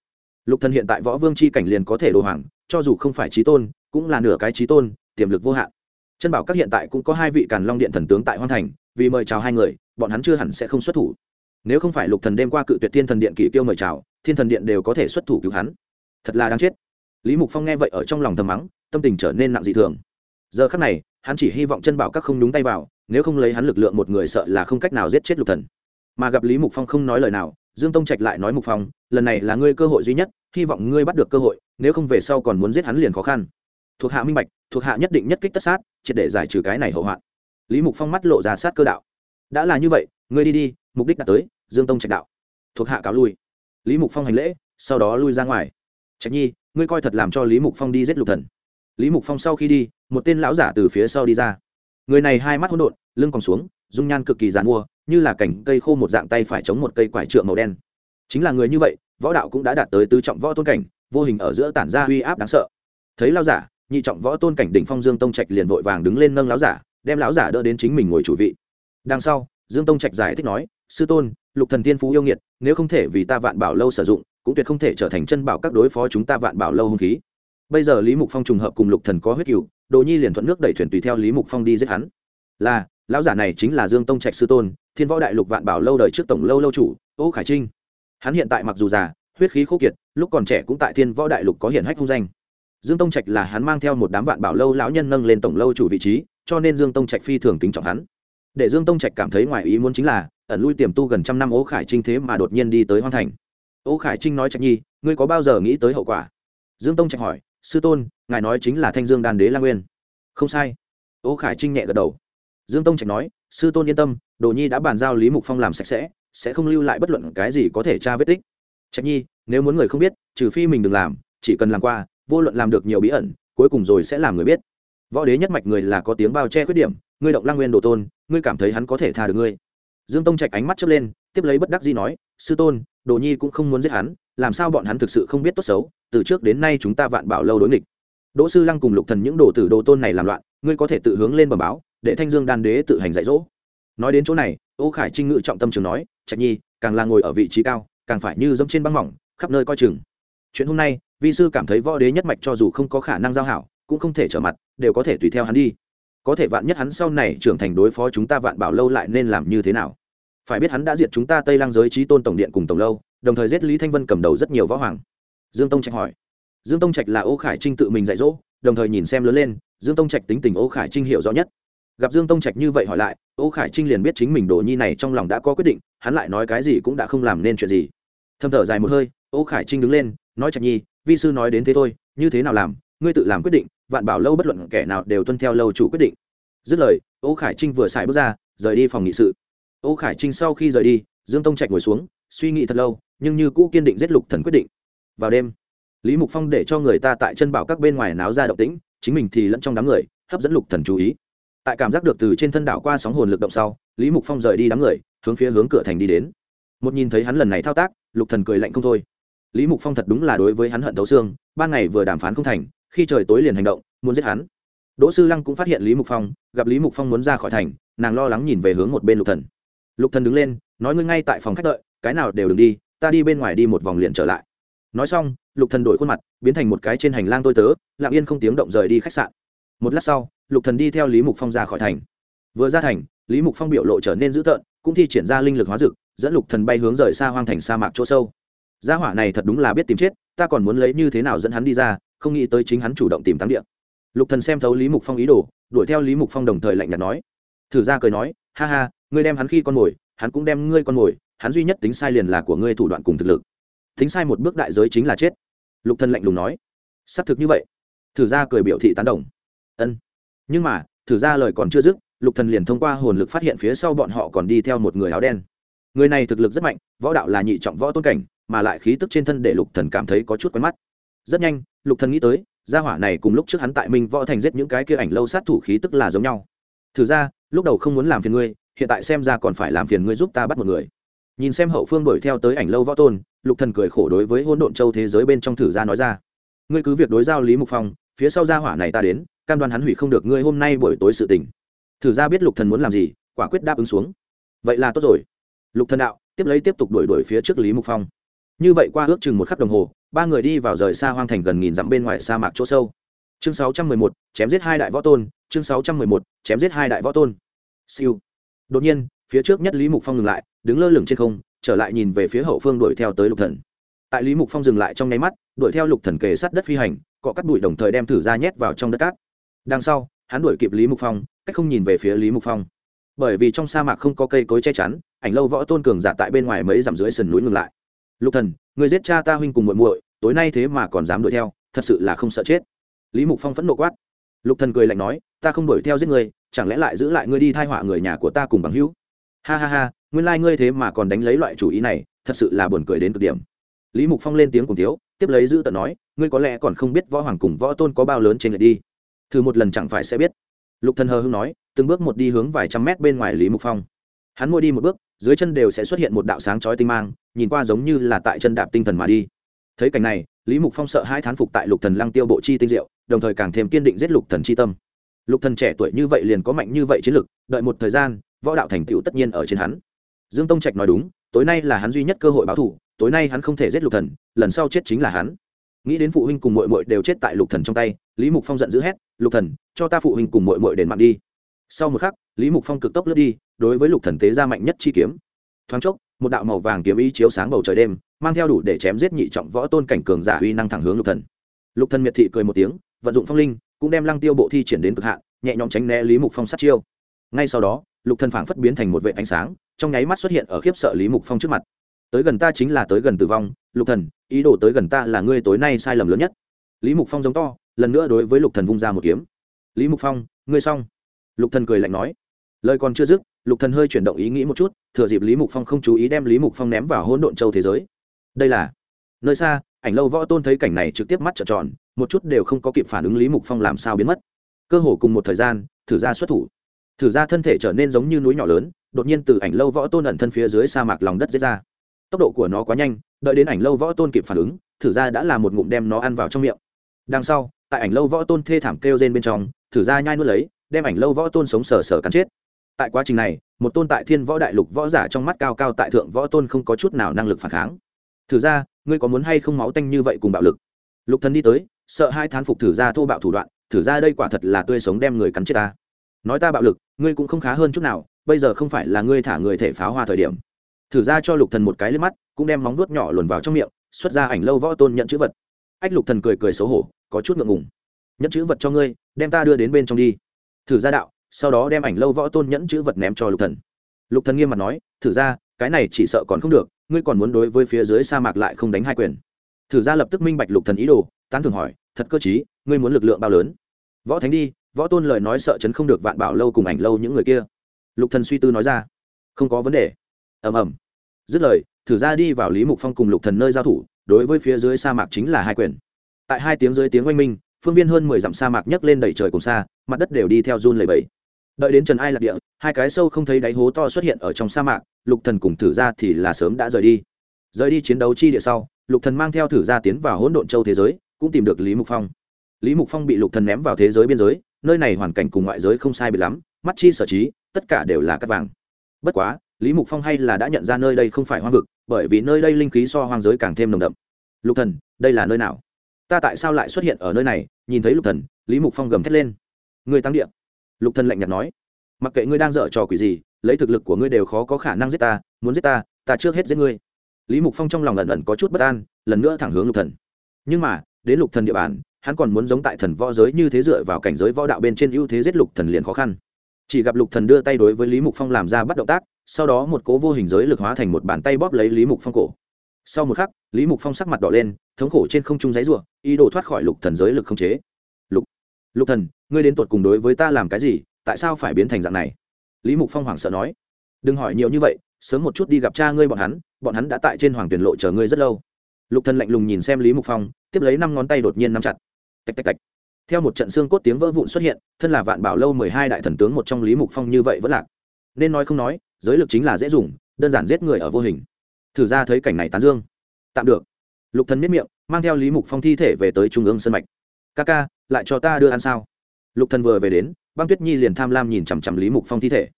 Lục thần hiện tại võ vương chi cảnh liền có thể đồ hoàng, cho dù không phải trí tôn, cũng là nửa cái trí tôn, tiềm lực vô hạn chân bảo các hiện tại cũng có hai vị càn long điện thần tướng tại Hoan thành, vì mời chào hai người, bọn hắn chưa hẳn sẽ không xuất thủ. Nếu không phải lục thần đêm qua cự tuyệt thiên thần điện kỷ tiêu mời chào, thiên thần điện đều có thể xuất thủ cứu hắn. Thật là đáng chết. Lý mục phong nghe vậy ở trong lòng thầm mắng, tâm tình trở nên nặng dị thường. Giờ khắc này, hắn chỉ hy vọng chân bảo các không nhúng tay vào, nếu không lấy hắn lực lượng một người sợ là không cách nào giết chết lục thần. Mà gặp lý mục phong không nói lời nào, dương tông trạch lại nói mục phong, lần này là ngươi cơ hội duy nhất, hy vọng ngươi bắt được cơ hội, nếu không về sau còn muốn giết hắn liền khó khăn thuộc hạ minh bạch, thuộc hạ nhất định nhất kích tất sát, triệt để giải trừ cái này hậu hoạn. Lý mục phong mắt lộ ra sát cơ đạo. Đã là như vậy, ngươi đi đi, mục đích đã tới, dương tông trạch đạo. Thuộc hạ cáo lui. Lý mục phong hành lễ, sau đó lui ra ngoài. Trạch nhi, ngươi coi thật làm cho lý mục phong đi giết lục thần. Lý mục phong sau khi đi, một tên lão giả từ phía sau đi ra. Người này hai mắt hỗn độn, lưng còn xuống, dung nhan cực kỳ dàn mua, như là cảnh cây khô một dạng tay phải chống một cây quải trượng màu đen. Chính là người như vậy, võ đạo cũng đã đạt tới tứ trọng võ tôn cảnh, vô hình ở giữa tản ra uy áp đáng sợ. Thấy lao giả nhị trọng võ tôn cảnh đỉnh phong dương tông trạch liền vội vàng đứng lên nâng lão giả, đem lão giả đỡ đến chính mình ngồi chủ vị. Đằng sau, dương tông trạch giải thích nói, sư tôn, lục thần tiên phú yêu nghiệt, nếu không thể vì ta vạn bảo lâu sử dụng, cũng tuyệt không thể trở thành chân bảo các đối phó chúng ta vạn bảo lâu hung khí. Bây giờ lý mục phong trùng hợp cùng lục thần có huyết cựu đồ nhi liền thuận nước đẩy thuyền tùy theo lý mục phong đi giết hắn. Là, lão giả này chính là dương tông trạch sư tôn, thiên võ đại lục vạn bảo lâu đời trước tổng lâu lâu chủ, ô khải trinh. Hắn hiện tại mặc dù già, huyết khí khô kiệt, lúc còn trẻ cũng tại thiên võ đại lục có hiển hách hung danh dương tông trạch là hắn mang theo một đám vạn bảo lâu lão nhân nâng lên tổng lâu chủ vị trí, cho nên dương tông trạch phi thường kính trọng hắn. Để dương tông trạch cảm thấy ngoài ý muốn chính là, ẩn lui tiềm tu gần trăm năm ô khải trinh thế mà đột nhiên đi tới hoang thành. Ô khải trinh nói trạch nhi, ngươi có bao giờ nghĩ tới hậu quả? Dương tông trạch hỏi, sư tôn, ngài nói chính là thanh dương đàn đế lang nguyên. Không sai. Ô khải trinh nhẹ gật đầu. Dương tông trạch nói, sư tôn yên tâm, đồ nhi đã bàn giao lý mục phong làm sạch sẽ sẽ không lưu lại bất luận cái gì có thể tra vết tích. Trạch nhi, nếu muốn người không biết, trừ phi mình đừng làm, chỉ cần làm qua vô luận làm được nhiều bí ẩn, cuối cùng rồi sẽ làm người biết. Võ đế nhất mạch người là có tiếng bao che khuyết điểm, ngươi động lang nguyên đồ tôn, ngươi cảm thấy hắn có thể tha được ngươi. Dương tông trạch ánh mắt chớp lên, tiếp lấy bất đắc dĩ nói, sư tôn, đồ nhi cũng không muốn giết hắn, làm sao bọn hắn thực sự không biết tốt xấu, từ trước đến nay chúng ta vạn bảo lâu đối nghịch. Đỗ sư lăng cùng lục thần những đồ tử đồ tôn này làm loạn, ngươi có thể tự hướng lên bờ báo, để thanh dương đan đế tự hành dạy dỗ. Nói đến chỗ này, ô khải trinh ngự trọng tâm trường nói, trạch nhi, càng là ngồi ở vị trí cao, càng phải như dẫm trên băng mỏng, khắp nơi coi chừng. Chuyện hôm nay vi sư cảm thấy võ đế nhất mạch cho dù không có khả năng giao hảo, cũng không thể trở mặt, đều có thể tùy theo hắn đi. Có thể vạn nhất hắn sau này trưởng thành đối phó chúng ta vạn bảo lâu lại nên làm như thế nào? Phải biết hắn đã diệt chúng ta tây lang giới trí tôn tổng điện cùng tổng lâu, đồng thời giết lý thanh vân cầm đầu rất nhiều võ hoàng. Dương tông trạch hỏi. Dương tông trạch là ô khải trinh tự mình dạy dỗ, đồng thời nhìn xem lớn lên, dương tông trạch tính tình ô khải trinh hiểu rõ nhất. Gặp dương tông trạch như vậy hỏi lại, ô khải trinh liền biết chính mình đồ nhi này trong lòng đã có quyết định, hắn lại nói cái gì cũng đã không làm nên chuyện gì. Thâm thở dài một hơi, ô khải trinh đứng lên, nói trạch nhi vi sư nói đến thế thôi, như thế nào làm, ngươi tự làm quyết định, vạn bảo lâu bất luận kẻ nào đều tuân theo lâu chủ quyết định. Dứt lời, ô khải trinh vừa xài bước ra, rời đi phòng nghị sự. Ô khải trinh sau khi rời đi, dương tông trạch ngồi xuống, suy nghĩ thật lâu, nhưng như cũ kiên định giết lục thần quyết định. Vào đêm, lý mục phong để cho người ta tại chân bảo các bên ngoài náo ra động tĩnh, chính mình thì lẫn trong đám người, hấp dẫn lục thần chú ý. Tại cảm giác được từ trên thân đảo qua sóng hồn lực động sau, lý mục phong rời đi đám người, hướng phía hướng cửa thành đi đến. Một nhìn thấy hắn lần này thao tác, lục thần cười lạnh không thôi lý mục phong thật đúng là đối với hắn hận thấu xương, ban ngày vừa đàm phán không thành, khi trời tối liền hành động, muốn giết hắn. Đỗ sư lăng cũng phát hiện lý mục phong, gặp lý mục phong muốn ra khỏi thành, nàng lo lắng nhìn về hướng một bên lục thần. Lục thần đứng lên, nói ngươi ngay tại phòng khách đợi, cái nào đều đừng đi, ta đi bên ngoài đi một vòng liền trở lại. Nói xong, lục thần đổi khuôn mặt, biến thành một cái trên hành lang tôi tớ, lặng yên không tiếng động rời đi khách sạn. Một lát sau, lục thần đi theo lý mục phong ra khỏi thành. Vừa ra thành, lý mục phong biểu lộ trở nên dữ tợn, cũng thi triển ra linh lực hóa dực, dẫn lục thần bay hướng rời xa hoang thành sa mạc chỗ sâu gia hỏa này thật đúng là biết tìm chết, ta còn muốn lấy như thế nào dẫn hắn đi ra, không nghĩ tới chính hắn chủ động tìm thắng địa. Lục thần xem thấu lý mục phong ý đồ, đuổi theo lý mục phong đồng thời lạnh nhạt nói. Thử ra cười nói, ha ha, ngươi đem hắn khi con mồi, hắn cũng đem ngươi con mồi, hắn duy nhất tính sai liền là của ngươi thủ đoạn cùng thực lực. Tính sai một bước đại giới chính là chết. Lục thần lạnh lùng nói. Xác thực như vậy. Thử ra cười biểu thị tán đồng. Ân. Nhưng mà, thử ra lời còn chưa dứt, lục thần liền thông qua hồn lực phát hiện phía sau bọn họ còn đi theo một người áo đen. Người này thực lực rất mạnh, võ đạo là nhị trọng võ tôn cảnh mà lại khí tức trên thân để lục thần cảm thấy có chút quen mắt. Rất nhanh, lục thần nghĩ tới, gia hỏa này cùng lúc trước hắn tại minh võ thành giết những cái kia ảnh lâu sát thủ khí tức là giống nhau. Thử ra, lúc đầu không muốn làm phiền ngươi, hiện tại xem ra còn phải làm phiền ngươi giúp ta bắt một người. Nhìn xem hậu phương đuổi theo tới ảnh lâu võ tôn, lục thần cười khổ đối với hỗn độn châu thế giới bên trong thử ra nói ra. Ngươi cứ việc đối giao lý mục phong, phía sau gia hỏa này ta đến, cam đoan hắn hủy không được ngươi hôm nay buổi tối sự tình. Thử ra biết lục thần muốn làm gì, quả quyết đáp ứng xuống. Vậy là tốt rồi. Lục thần đạo, tiếp lấy tiếp tục đuổi đuổi phía trước lý mục phong như vậy qua ước chừng một khắc đồng hồ ba người đi vào rời xa hoang thành gần nghìn dặm bên ngoài sa mạc chỗ sâu. Chương 611, chém giết hai đại võ tôn. Chương 611, chém giết hai đại võ tôn. Siêu. Đột nhiên phía trước nhất lý mục phong ngừng lại đứng lơ lửng trên không trở lại nhìn về phía hậu phương đuổi theo tới lục thần. Tại lý mục phong dừng lại trong nháy mắt đuổi theo lục thần kề sát đất phi hành cọ cắt bụi đồng thời đem thử ra nhét vào trong đất cát. Đằng sau hắn đuổi kịp lý mục phong cách không nhìn về phía lý mục phong. Bởi vì trong sa mạc không có cây cối che chắn ảnh lâu võ tôn cường giả tại bên ngoài mấy dặm dưới sườn núi ngừng lại lục thần người giết cha ta huynh cùng muội muội, tối nay thế mà còn dám đuổi theo, thật sự là không sợ chết. Lý mục phong phẫn nộ quát. Lục thần cười lạnh nói, ta không đuổi theo giết người chẳng lẽ lại giữ lại ngươi đi thai họa người nhà của ta cùng bằng hữu? Ha ha ha, nguyên lai ngươi thế mà còn đánh lấy loại chủ ý này, thật sự là buồn cười đến cực điểm. Lý mục phong lên tiếng cùng thiếu, tiếp lấy giữ tận nói, ngươi có lẽ còn không biết võ hoàng cùng võ tôn có bao lớn trên lệch đi. Thử một lần chẳng phải sẽ biết. Lục thần hờ hưng nói, từng bước một đi hướng vài trăm mét bên ngoài lý mục phong. Hắn ngồi đi một bước dưới chân đều sẽ xuất hiện một đạo sáng chói tinh mang, nhìn qua giống như là tại chân đạp tinh thần mà đi. Thấy cảnh này, lý mục phong sợ hai thán phục tại lục thần lăng tiêu bộ chi tinh diệu, đồng thời càng thêm kiên định giết lục thần chi tâm. Lục thần trẻ tuổi như vậy liền có mạnh như vậy chiến lực, đợi một thời gian, võ đạo thành tựu tất nhiên ở trên hắn. Dương tông trạch nói đúng, tối nay là hắn duy nhất cơ hội báo thù, tối nay hắn không thể giết lục thần, lần sau chết chính là hắn. Nghĩ đến phụ huynh cùng muội muội đều chết tại lục thần trong tay, lý mục phong giận dữ hét, lục thần, cho ta phụ huynh cùng muội muội đền mạng đi. Sau một khắc, lý mục phong cực tốc lướt đi đối với lục thần tế ra mạnh nhất chi kiếm. Thoáng chốc, một đạo màu vàng kiếm ý chiếu sáng bầu trời đêm, mang theo đủ để chém giết nhị trọng võ tôn cảnh cường giả uy năng thẳng hướng lục thần. Lục thần miệt thị cười một tiếng, vận dụng phong linh, cũng đem lăng tiêu bộ thi triển đến cực hạn, nhẹ nhõm tránh né lý mục phong sát chiêu. Ngay sau đó, lục thần phảng phất biến thành một vệ ánh sáng, trong nháy mắt xuất hiện ở khiếp sợ lý mục phong trước mặt. Tới gần ta chính là tới gần tử vong, lục thần, ý đồ tới gần ta là ngươi tối nay sai lầm lớn nhất. Lý mục phong giống to, lần nữa đối với lục thần vung ra một kiếm. Lý mục phong, ngươi xong. Lục thần cười lạnh nói. Lời còn chưa dứt lục thần hơi chuyển động ý nghĩ một chút, thừa dịp lý mục phong không chú ý đem lý mục phong ném vào hỗn độn châu thế giới. Đây là nơi xa, ảnh lâu võ tôn thấy cảnh này trực tiếp mắt trợn tròn, một chút đều không có kịp phản ứng lý mục phong làm sao biến mất. Cơ hồ cùng một thời gian, thử ra xuất thủ. Thử ra thân thể trở nên giống như núi nhỏ lớn, đột nhiên từ ảnh lâu võ tôn ẩn thân phía dưới sa mạc lòng đất dễ ra. Tốc độ của nó quá nhanh, đợi đến ảnh lâu võ tôn kịp phản ứng, thử ra đã là một ngụm đem nó ăn vào trong miệng. Đằng sau, tại ảnh lâu võ tôn thê thảm kêu rên bên trong, thử ra nhai nuốt lấy, đem ảnh lâu võ tôn sống sờ sờ cắn chết tại quá trình này, một tôn tại thiên võ đại lục võ giả trong mắt cao cao tại thượng võ tôn không có chút nào năng lực phản kháng. Thử ra, ngươi có muốn hay không máu tanh như vậy cùng bạo lực? Lục thần đi tới, sợ hai thán phục thử ra thô bạo thủ đoạn, thử ra đây quả thật là tươi sống đem người cắn chết ta. Nói ta bạo lực, ngươi cũng không khá hơn chút nào, bây giờ không phải là ngươi thả người thể pháo hoa thời điểm. Thử ra cho lục thần một cái lên mắt, cũng đem móng vuốt nhỏ luồn vào trong miệng, xuất ra ảnh lâu võ tôn nhận chữ vật. Ách lục thần cười cười xấu hổ, có chút ngượng ngùng. Nhận chữ vật cho ngươi, đem ta đưa đến bên trong đi. Thử ra đạo sau đó đem ảnh lâu võ tôn nhẫn chữ vật ném cho lục thần. Lục thần nghiêm mặt nói, thử ra, cái này chỉ sợ còn không được, ngươi còn muốn đối với phía dưới sa mạc lại không đánh hai quyền. Thử ra lập tức minh bạch lục thần ý đồ, tán thường hỏi, thật cơ chí, ngươi muốn lực lượng bao lớn? Võ thánh đi, võ tôn lời nói sợ chấn không được vạn bảo lâu cùng ảnh lâu những người kia. Lục thần suy tư nói ra, không có vấn đề. Ầm ầm. Dứt lời, thử ra đi vào lý mục phong cùng lục thần nơi giao thủ, đối với phía dưới sa mạc chính là hai quyền. Tại hai tiếng dưới tiếng oanh minh, phương viên hơn mười dặm sa mạc nhấc lên đẩy trời cùng xa, mặt đất đều đi theo run lầy bẫy đợi đến trần ai lạc địa, hai cái sâu không thấy đáy hố to xuất hiện ở trong sa mạc, lục thần cùng thử ra thì là sớm đã rời đi. Rời đi chiến đấu chi địa sau, lục thần mang theo thử ra tiến vào hỗn độn châu thế giới, cũng tìm được lý mục phong. Lý mục phong bị lục thần ném vào thế giới biên giới, nơi này hoàn cảnh cùng ngoại giới không sai biệt lắm, mắt chi sở trí, tất cả đều là cát vàng. Bất quá, lý mục phong hay là đã nhận ra nơi đây không phải hoang vực, bởi vì nơi đây linh khí so hoang giới càng thêm nồng đậm. Lục thần, đây là nơi nào? Ta tại sao lại xuất hiện ở nơi này? Nhìn thấy lục thần, lý mục phong gầm thét lên. Người tăng địa lục thần lạnh nhạt nói, mặc kệ ngươi đang dở trò quỷ gì, lấy thực lực của ngươi đều khó có khả năng giết ta, muốn giết ta ta trước hết giết ngươi. Lý mục phong trong lòng ẩn ẩn có chút bất an, lần nữa thẳng hướng lục thần. Nhưng mà, đến lục thần địa bàn, hắn còn muốn giống tại thần võ giới như thế dựa vào cảnh giới võ đạo bên trên ưu thế giết lục thần liền khó khăn. Chỉ gặp lục thần đưa tay đối với lý mục phong làm ra bắt động tác, sau đó một cố vô hình giới lực hóa thành một bàn tay bóp lấy lý mục phong cổ. Sau một khắc, lý mục phong sắc mặt đỏ lên, thống khổ trên không trung giấy ruộng ý đồ thoát khỏi lục thần giới lực không chế. Lục lục thần ngươi đến tột cùng đối với ta làm cái gì, tại sao phải biến thành dạng này? Lý mục phong hoảng sợ nói. Đừng hỏi nhiều như vậy, sớm một chút đi gặp cha ngươi bọn hắn bọn hắn đã tại trên hoàng tuyển lộ chờ ngươi rất lâu. Lục thần lạnh lùng nhìn xem lý mục phong, tiếp lấy năm ngón tay đột nhiên nắm chặt. Tạch tạch tạch. Theo một trận xương cốt tiếng vỡ vụn xuất hiện, thân là vạn bảo lâu mười hai đại thần tướng một trong lý mục phong như vậy vẫn lạc. Nên nói không nói, giới lực chính là dễ dùng, đơn giản giết người ở vô hình. Thử ra thấy cảnh này tán dương. Tạm được. Lục thần miết miệng, mang theo lý mục phong thi thể về tới trung ương sân mạch. Ca ca, lại cho ta đưa ăn sao? Lục thần vừa về đến, băng tuyết nhi liền tham lam nhìn chằm chằm lý mục phong thi thể.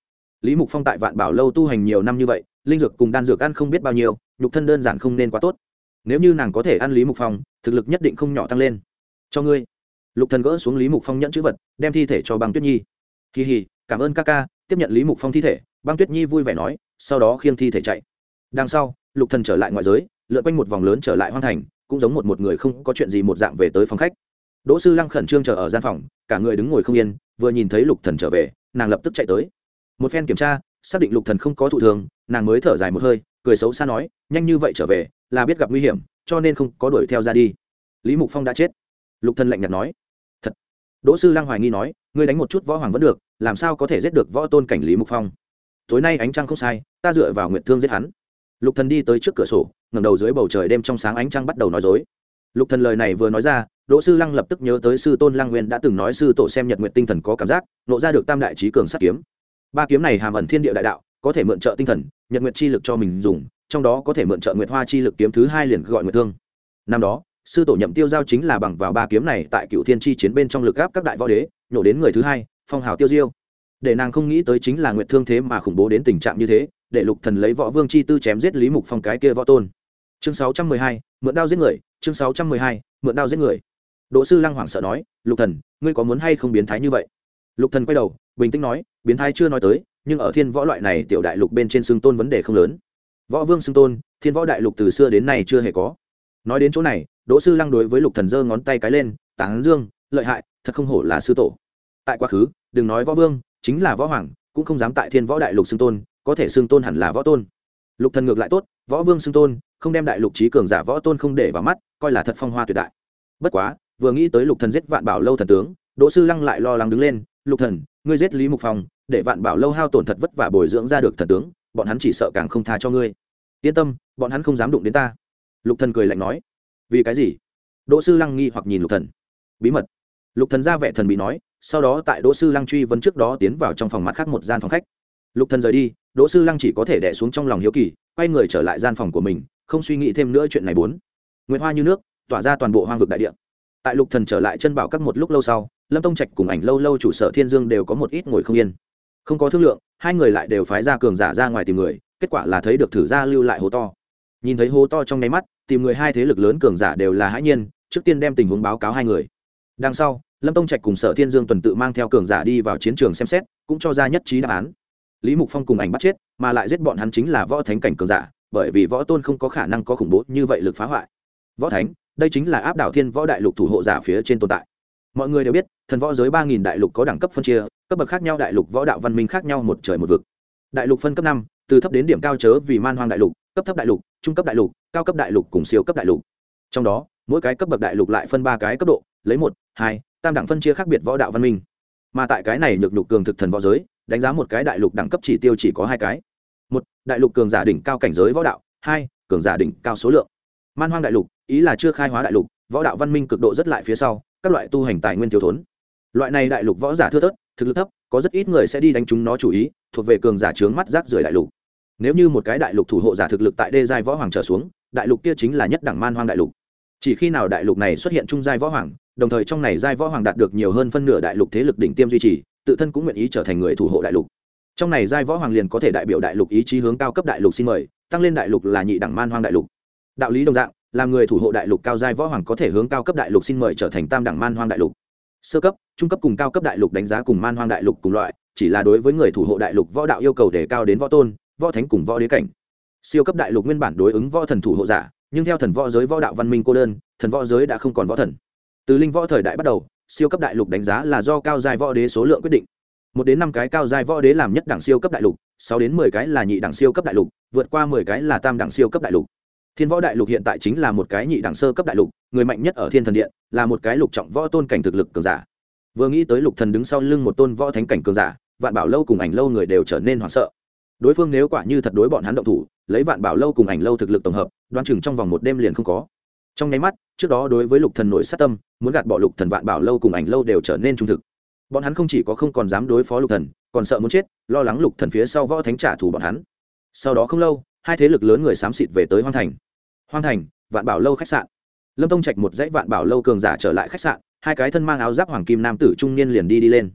Lý mục phong tại vạn bảo lâu tu hành nhiều năm như vậy, linh dược cùng đan dược ăn không biết bao nhiêu, nhục thân đơn giản không nên quá tốt. Nếu như nàng có thể ăn lý mục phong, thực lực nhất định không nhỏ tăng lên. Cho ngươi. Lục thần gỡ xuống lý mục phong nhẫn chữ vật, đem thi thể cho băng tuyết nhi. Kỳ hì cảm ơn ca ca, tiếp nhận lý mục phong thi thể, băng tuyết nhi vui vẻ nói, sau đó khiêng thi thể chạy. Đằng sau, lục thần trở lại ngoại giới, lượn quanh một vòng lớn trở lại hoang thành, cũng giống một một người không có chuyện gì một dạng về tới phòng khách đỗ sư lăng khẩn trương chờ ở gian phòng, cả người đứng ngồi không yên, vừa nhìn thấy lục thần trở về, nàng lập tức chạy tới. Một phen kiểm tra, xác định lục thần không có thụ thường nàng mới thở dài một hơi, cười xấu xa nói, nhanh như vậy trở về, là biết gặp nguy hiểm, cho nên không có đuổi theo ra đi. Lý mục phong đã chết. Lục thần lạnh nhạt nói, thật. Đỗ sư lăng hoài nghi nói, ngươi đánh một chút võ hoàng vẫn được, làm sao có thể giết được võ tôn cảnh lý mục phong? Tối nay ánh trăng không sai, ta dựa vào nguyện thương giết hắn. Lục thần đi tới trước cửa sổ, ngẩng đầu dưới bầu trời đêm trong sáng ánh trăng bắt đầu nói dối lục thần lời này vừa nói ra đỗ sư lăng lập tức nhớ tới sư tôn lăng nguyên đã từng nói sư tổ xem nhật nguyện tinh thần có cảm giác nộ ra được tam đại trí cường sát kiếm. Ba kiếm này hàm ẩn thiên địa đại đạo có thể mượn trợ tinh thần nhật nguyện chi lực cho mình dùng trong đó có thể mượn trợ nguyệt hoa chi lực kiếm thứ hai liền gọi nguyệt thương. Năm đó sư tổ nhậm tiêu giao chính là bằng vào ba kiếm này tại cựu thiên chi chiến bên trong lực gáp các đại võ đế nhổ đến người thứ hai phong hào tiêu diêu. Để nàng không nghĩ tới chính là nguyệt thương thế mà khủng bố đến tình trạng như thế để lục thần lấy võ vương chi tư chém giết lý mục phong cái kia võ tôn. Chương 612, mượn đao giết người chương 612, mượn đao giết người. Đỗ sư lăng hoảng sợ nói lục thần ngươi có muốn hay không biến thái như vậy? Lục thần quay đầu bình tĩnh nói biến thái chưa nói tới nhưng ở thiên võ loại này tiểu đại lục bên trên xương tôn vấn đề không lớn. Võ vương xương tôn thiên võ đại lục từ xưa đến nay chưa hề có. Nói đến chỗ này đỗ sư lăng đối với lục thần giơ ngón tay cái lên tán dương lợi hại thật không hổ là sư tổ. Tại quá khứ đừng nói võ vương chính là võ hoàng cũng không dám tại thiên võ đại lục xương tôn có thể xương tôn hẳn là võ tôn. Lục thần ngược lại tốt võ vương xưng tôn, không đem đại lục trí cường giả võ tôn không để vào mắt, coi là thật phong hoa tuyệt đại. Bất quá, vừa nghĩ tới lục thần giết vạn bảo lâu thần tướng, đỗ sư lăng lại lo lắng đứng lên, lục thần, ngươi giết lý mục phong, để vạn bảo lâu hao tổn thật vất vả bồi dưỡng ra được thần tướng, bọn hắn chỉ sợ càng không tha cho ngươi. Yên tâm, bọn hắn không dám đụng đến ta. Lục thần cười lạnh nói. Vì cái gì? Đỗ sư lăng nghi hoặc nhìn lục thần. Bí mật. Lục thần ra vẻ thần bị nói, sau đó tại đỗ sư lăng truy vấn trước đó tiến vào trong phòng mặt khác một gian phòng khách lục thần rời đi, đỗ sư lăng chỉ có thể đè xuống trong lòng hiếu kỳ, quay người trở lại gian phòng của mình, không suy nghĩ thêm nữa chuyện này bốn. Nguyệt hoa như nước, tỏa ra toàn bộ hoang vực đại địa. Tại lục thần trở lại chân bảo các một lúc lâu sau, lâm tông trạch cùng ảnh lâu lâu chủ sở thiên dương đều có một ít ngồi không yên. Không có thương lượng, hai người lại đều phái ra cường giả ra ngoài tìm người, kết quả là thấy được thử ra lưu lại hố to. Nhìn thấy hố to trong nháy mắt, tìm người hai thế lực lớn cường giả đều là hãi nhiên, trước tiên đem tình huống báo cáo hai người. Đằng sau, lâm tông trạch cùng sở thiên dương tuần tự mang theo cường giả đi vào chiến trường xem xét, cũng cho ra nhất trí đáp án lý mục phong cùng ảnh bắt chết, mà lại giết bọn hắn chính là võ thánh cảnh cường giả, bởi vì võ tôn không có khả năng có khủng bố như vậy lực phá hoại. Võ thánh, đây chính là áp đảo thiên võ đại lục thủ hộ giả phía trên tồn tại. Mọi người đều biết, thần võ giới ba nghìn đại lục có đẳng cấp phân chia, cấp bậc khác nhau đại lục võ đạo văn minh khác nhau một trời một vực. Đại lục phân cấp năm, từ thấp đến điểm cao chớ vì man hoang đại lục, cấp thấp đại lục, trung cấp đại lục, cao cấp đại lục cùng siêu cấp đại lục. Trong đó, mỗi cái cấp bậc đại lục lại phân ba cái cấp độ, lấy một, hai, tam đẳng phân chia khác biệt võ đạo văn minh. Mà tại cái này nhược nhục cường thực thần võ giới đánh giá một cái đại lục đẳng cấp chỉ tiêu chỉ có hai cái. Một, đại lục cường giả đỉnh cao cảnh giới võ đạo. Hai, cường giả đỉnh cao số lượng. Man hoang đại lục, ý là chưa khai hóa đại lục, võ đạo văn minh cực độ rất lại phía sau, các loại tu hành tài nguyên thiếu thốn. Loại này đại lục võ giả thưa thớt, thực lực thấp, có rất ít người sẽ đi đánh chúng nó chủ ý, thuộc về cường giả trướng mắt rác rưởi đại lục. Nếu như một cái đại lục thủ hộ giả thực lực tại đê giai võ hoàng trở xuống, đại lục kia chính là nhất đẳng man hoang đại lục. Chỉ khi nào đại lục này xuất hiện trung giai võ hoàng, đồng thời trong này giai võ hoàng đạt được nhiều hơn phân nửa đại lục thế lực đỉnh tiêm duy trì tự thân cũng nguyện ý trở thành người thủ hộ đại lục. Trong này giai võ hoàng liền có thể đại biểu đại lục ý chí hướng cao cấp đại lục xin mời, tăng lên đại lục là nhị đẳng man hoang đại lục. Đạo lý đồng dạng, làm người thủ hộ đại lục cao giai võ hoàng có thể hướng cao cấp đại lục xin mời trở thành tam đẳng man hoang đại lục. Sơ cấp, trung cấp cùng cao cấp đại lục đánh giá cùng man hoang đại lục cùng loại, chỉ là đối với người thủ hộ đại lục võ đạo yêu cầu đề cao đến võ tôn, võ thánh cùng võ đế cảnh. Siêu cấp đại lục nguyên bản đối ứng võ thần thủ hộ giả, nhưng theo thần võ giới võ đạo văn minh cô đơn, thần võ giới đã không còn võ thần. Từ linh võ thời đại bắt đầu siêu cấp đại lục đánh giá là do cao giai võ đế số lượng quyết định. Một đến năm cái cao giai võ đế làm nhất đẳng siêu cấp đại lục, sáu đến mười cái là nhị đẳng siêu cấp đại lục, vượt qua mười cái là tam đẳng siêu cấp đại lục. Thiên võ đại lục hiện tại chính là một cái nhị đẳng sơ cấp đại lục, người mạnh nhất ở thiên thần điện, là một cái lục trọng võ tôn cảnh thực lực cường giả. Vừa nghĩ tới lục thần đứng sau lưng một tôn võ thánh cảnh cường giả, vạn bảo lâu cùng ảnh lâu người đều trở nên hoảng sợ. Đối phương nếu quả như thật đối bọn hắn động thủ, lấy vạn bảo lâu cùng ảnh lâu thực lực tổng hợp, đoán chừng trong vòng một đêm liền không có. Trong nháy mắt trước đó đối với lục thần nội sát tâm, muốn gạt bỏ lục thần vạn bảo lâu cùng ảnh lâu đều trở nên trung thực. Bọn hắn không chỉ có không còn dám đối phó lục thần, còn sợ muốn chết, lo lắng lục thần phía sau võ thánh trả thù bọn hắn. Sau đó không lâu, hai thế lực lớn người xám xịt về tới hoang thành. Hoang thành, vạn bảo lâu khách sạn. Lâm tông trạch một dãy vạn bảo lâu cường giả trở lại khách sạn, hai cái thân mang áo giáp hoàng kim nam tử trung niên liền đi đi lên.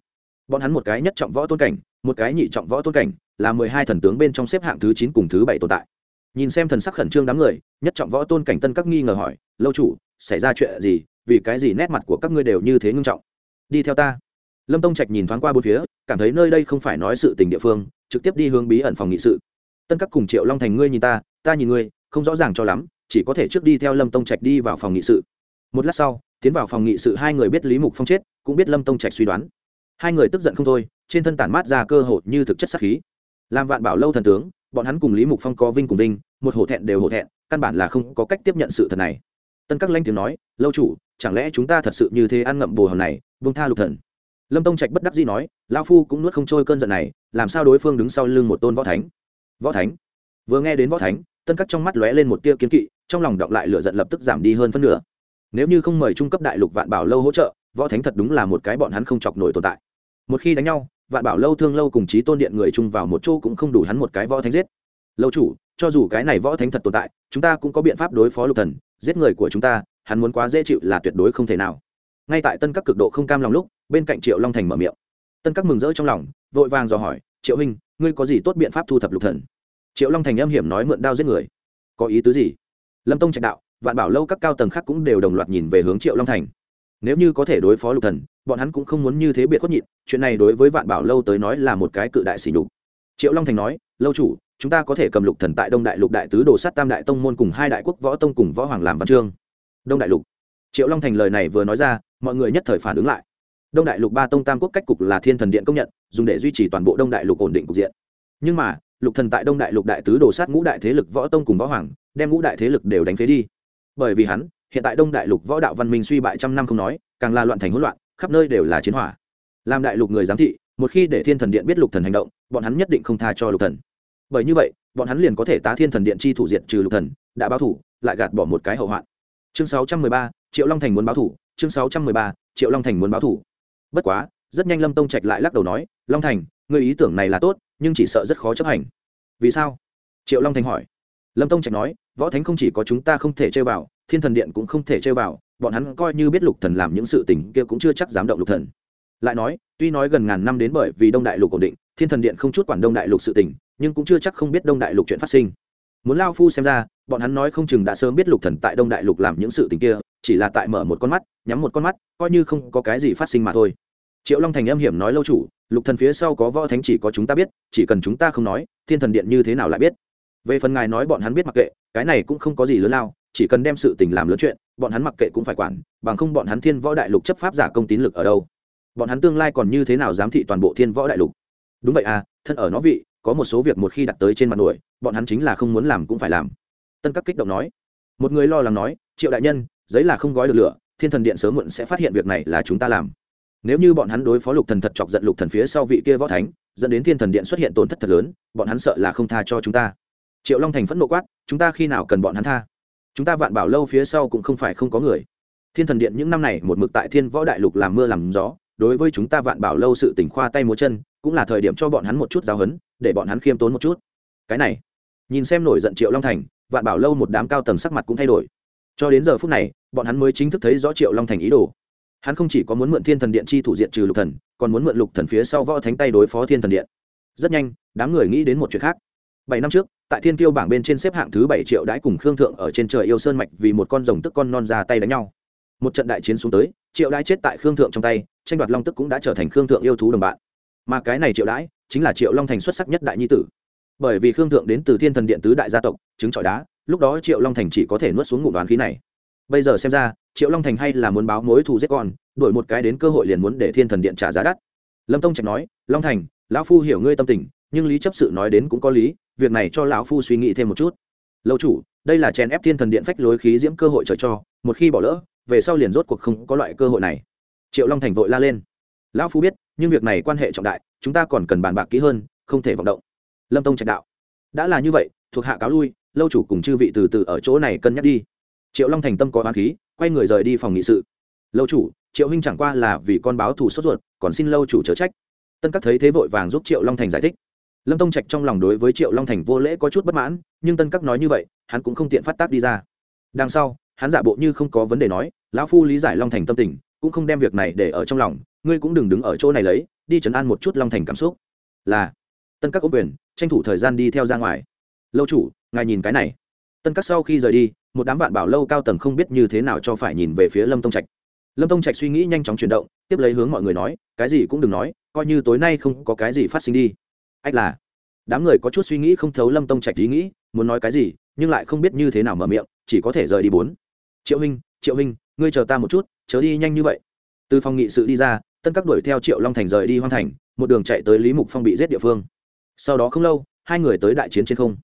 Bọn hắn một cái nhất trọng võ tôn cảnh, một cái nhị trọng võ tôn cảnh, là mười hai thần tướng bên trong xếp hạng thứ chín cùng thứ bảy tồn tại. Nhìn xem thần sắc khẩn trương đám người, nhất trọng võ tôn cảnh tân các nghi ngờ hỏi, lâu chủ xảy ra chuyện gì, vì cái gì nét mặt của các ngươi đều như thế ngưng trọng? Đi theo ta. Lâm tông trạch nhìn thoáng qua bốn phía, cảm thấy nơi đây không phải nói sự tình địa phương, trực tiếp đi hướng bí ẩn phòng nghị sự. Tân các cùng triệu long thành ngươi nhìn ta ta nhìn ngươi, không rõ ràng cho lắm, chỉ có thể trước đi theo lâm tông trạch đi vào phòng nghị sự. Một lát sau, tiến vào phòng nghị sự hai người biết lý mục phong chết, cũng biết lâm tông trạch suy đoán. Hai người tức giận không thôi, trên thân tản mát ra cơ hội như thực chất sắc khí. Làm vạn bảo lâu thần tướng, bọn hắn cùng lý mục phong có vinh cùng vinh, một hổ thẹn đều hổ thẹn, căn bản là không có cách tiếp nhận sự thật này tân các lanh tiếng nói, lâu chủ, chẳng lẽ chúng ta thật sự như thế ăn ngậm bồ hòn này vương tha lục thần? Lâm tông trạch bất đắc dĩ nói lao phu cũng nuốt không trôi cơn giận này, làm sao đối phương đứng sau lưng một tôn võ thánh? Võ thánh? Vừa nghe đến võ thánh, tân các trong mắt lóe lên một tia kiến kỵ, trong lòng động lại lửa giận lập tức giảm đi hơn phân nửa. Nếu như không mời trung cấp đại lục vạn bảo lâu hỗ trợ, võ thánh thật đúng là một cái bọn hắn không chọc nổi tồn tại. Một khi đánh nhau, vạn bảo lâu thương lâu cùng chí tôn điện người chung vào một chỗ cũng không đủ hắn một cái võ thánh giết. Lâu chủ, cho dù cái này võ thánh thật tồn tại, chúng ta cũng có biện pháp đối phó lục thần giết người của chúng ta, hắn muốn quá dễ chịu là tuyệt đối không thể nào. Ngay tại tân các cực độ không cam lòng lúc, bên cạnh triệu long thành mở miệng. Tân các mừng rỡ trong lòng, vội vàng dò hỏi, triệu huynh, ngươi có gì tốt biện pháp thu thập lục thần? Triệu long thành âm hiểm nói mượn đao giết người. Có ý tứ gì? Lâm tông trạch đạo, vạn bảo lâu các cao tầng khác cũng đều đồng loạt nhìn về hướng triệu long thành. Nếu như có thể đối phó lục thần, bọn hắn cũng không muốn như thế biệt khuất nhịn, chuyện này đối với vạn bảo lâu tới nói là một cái cự đại sỉ nhục. Triệu long thành nói, lâu chủ chúng ta có thể cầm lục thần tại đông đại lục đại tứ đồ sát tam đại tông môn cùng hai đại quốc võ tông cùng võ hoàng làm văn chương. Đông đại lục. Triệu long thành lời này vừa nói ra, mọi người nhất thời phản ứng lại. Đông đại lục ba tông tam quốc cách cục là thiên thần điện công nhận, dùng để duy trì toàn bộ đông đại lục ổn định cục diện. Nhưng mà, lục thần tại đông đại lục đại tứ đồ sát ngũ đại thế lực võ tông cùng võ hoàng, đem ngũ đại thế lực đều đánh phế đi. Bởi vì hắn, hiện tại đông đại lục võ đạo văn minh suy bại trăm năm không nói, càng là loạn thành hỗn loạn, khắp nơi đều là chiến hỏa. Làm đại lục người giám thị, một khi để thiên thần điện biết lục thần hành động, bọn hắn nhất định không tha cho lục thần bởi như vậy bọn hắn liền có thể tá thiên thần điện chi thủ diệt trừ lục thần đã báo thủ lại gạt bỏ một cái hậu hoạn. Chương 613, triệu long thành muốn báo thủ. Chương 613, triệu long thành muốn báo thủ. Bất quá rất nhanh lâm tông trạch lại lắc đầu nói long thành người ý tưởng này là tốt nhưng chỉ sợ rất khó chấp hành. Vì sao? Triệu long thành hỏi. Lâm tông trạch nói võ thánh không chỉ có chúng ta không thể chơi vào thiên thần điện cũng không thể chơi vào bọn hắn coi như biết lục thần làm những sự tình kia cũng chưa chắc dám động lục thần. Lại nói tuy nói gần ngàn năm đến bởi vì đông đại lục ổn định thiên thần điện không chút quản đông đại lục sự tình nhưng cũng chưa chắc không biết đông đại lục chuyện phát sinh. Muốn lao phu xem ra, bọn hắn nói không chừng đã sớm biết lục thần tại đông đại lục làm những sự tình kia, chỉ là tại mở một con mắt, nhắm một con mắt, coi như không có cái gì phát sinh mà thôi. Triệu long thành âm hiểm nói lâu chủ, lục thần phía sau có võ thánh chỉ có chúng ta biết, chỉ cần chúng ta không nói, thiên thần điện như thế nào lại biết? Về phần ngài nói bọn hắn biết mặc kệ, cái này cũng không có gì lớn lao, chỉ cần đem sự tình làm lớn chuyện, bọn hắn mặc kệ cũng phải quản, bằng không bọn hắn thiên võ đại lục chấp pháp giả công tín lực ở đâu? Bọn hắn tương lai còn như thế nào giám thị toàn bộ thiên võ đại lục? Đúng vậy à thân ở nó vị có một số việc một khi đặt tới trên mặt nổi, bọn hắn chính là không muốn làm cũng phải làm. Tân các kích động nói. Một người lo lắng nói, triệu đại nhân, giấy là không gói được lửa, thiên thần điện sớm muộn sẽ phát hiện việc này là chúng ta làm. Nếu như bọn hắn đối phó lục thần thật chọc giận lục thần phía sau vị kia võ thánh, dẫn đến thiên thần điện xuất hiện tổn thất thật lớn, bọn hắn sợ là không tha cho chúng ta. Triệu long thành phẫn nộ quát, chúng ta khi nào cần bọn hắn tha? Chúng ta vạn bảo lâu phía sau cũng không phải không có người. Thiên thần điện những năm này một mực tại thiên võ đại lục làm mưa làm gió, đối với chúng ta vạn bảo lâu sự tỉnh khoa tay múa chân, cũng là thời điểm cho bọn hắn một chút giáo hấn để bọn hắn khiêm tốn một chút. Cái này, nhìn xem nổi giận triệu long thành, vạn bảo lâu một đám cao tầng sắc mặt cũng thay đổi. Cho đến giờ phút này, bọn hắn mới chính thức thấy rõ triệu long thành ý đồ. Hắn không chỉ có muốn mượn thiên thần điện chi thủ diện trừ lục thần, còn muốn mượn lục thần phía sau võ thánh tay đối phó thiên thần điện. Rất nhanh, đám người nghĩ đến một chuyện khác. Bảy năm trước, tại thiên tiêu bảng bên trên xếp hạng thứ bảy triệu đãi cùng khương thượng ở trên trời yêu sơn mạch vì một con rồng tức con non ra tay đánh nhau. Một trận đại chiến xuống tới, triệu đãi chết tại khương thượng trong tay, tranh đoạt long tức cũng đã trở thành khương thượng yêu thú đồng bạn. Mà cái này triệu đãi chính là triệu long thành xuất sắc nhất đại nhi tử. Bởi vì khương thượng đến từ thiên thần điện tứ đại gia tộc, chứng trọi đá, lúc đó triệu long thành chỉ có thể nuốt xuống ngụm đoán khí này. Bây giờ xem ra, triệu long thành hay là muốn báo mối thù giết con, đổi một cái đến cơ hội liền muốn để thiên thần điện trả giá đắt. Lâm tông trạch nói, long thành, lão phu hiểu ngươi tâm tình, nhưng lý chấp sự nói đến cũng có lý, việc này cho lão phu suy nghĩ thêm một chút. Lâu chủ, đây là chèn ép thiên thần điện phách lối khí diễm cơ hội trời cho, một khi bỏ lỡ, về sau liền rốt cuộc không có loại cơ hội này. Triệu long thành vội la lên. Lão phu biết, nhưng việc này quan hệ trọng đại chúng ta còn cần bàn bạc kỹ hơn, không thể vọng động. Lâm tông trạch đạo. Đã là như vậy, thuộc hạ cáo lui, lâu chủ cùng chư vị từ từ ở chỗ này cân nhắc đi. Triệu long thành tâm có oán khí, quay người rời đi phòng nghị sự. Lâu chủ, triệu huynh chẳng qua là vì con báo thù sốt ruột, còn xin lâu chủ chớ trách. Tân các thấy thế vội vàng giúp triệu long thành giải thích. Lâm tông trạch trong lòng đối với triệu long thành vô lễ có chút bất mãn, nhưng tân các nói như vậy, hắn cũng không tiện phát tác đi ra. Đằng sau, hắn giả bộ như không có vấn đề nói, lão phu lý giải long thành tâm tình, cũng không đem việc này để ở trong lòng, ngươi cũng đừng đứng ở chỗ này lấy đi chấn an một chút long thành cảm xúc. Là, tân các ô quyền, tranh thủ thời gian đi theo ra ngoài. Lâu chủ, ngài nhìn cái này. Tân các sau khi rời đi, một đám bạn bảo lâu cao tầng không biết như thế nào cho phải nhìn về phía lâm tông trạch. Lâm tông trạch suy nghĩ nhanh chóng chuyển động, tiếp lấy hướng mọi người nói, cái gì cũng đừng nói, coi như tối nay không có cái gì phát sinh đi. Ách là, đám người có chút suy nghĩ không thấu lâm tông trạch ý nghĩ, muốn nói cái gì, nhưng lại không biết như thế nào mở miệng, chỉ có thể rời đi bốn. Triệu huynh triệu huynh, ngươi chờ ta một chút, chớ đi nhanh như vậy. Từ phòng nghị sự đi ra tân các đuổi theo triệu long thành rời đi hoang thành, một đường chạy tới lý mục phong bị giết địa phương. Sau đó không lâu, hai người tới đại chiến trên không.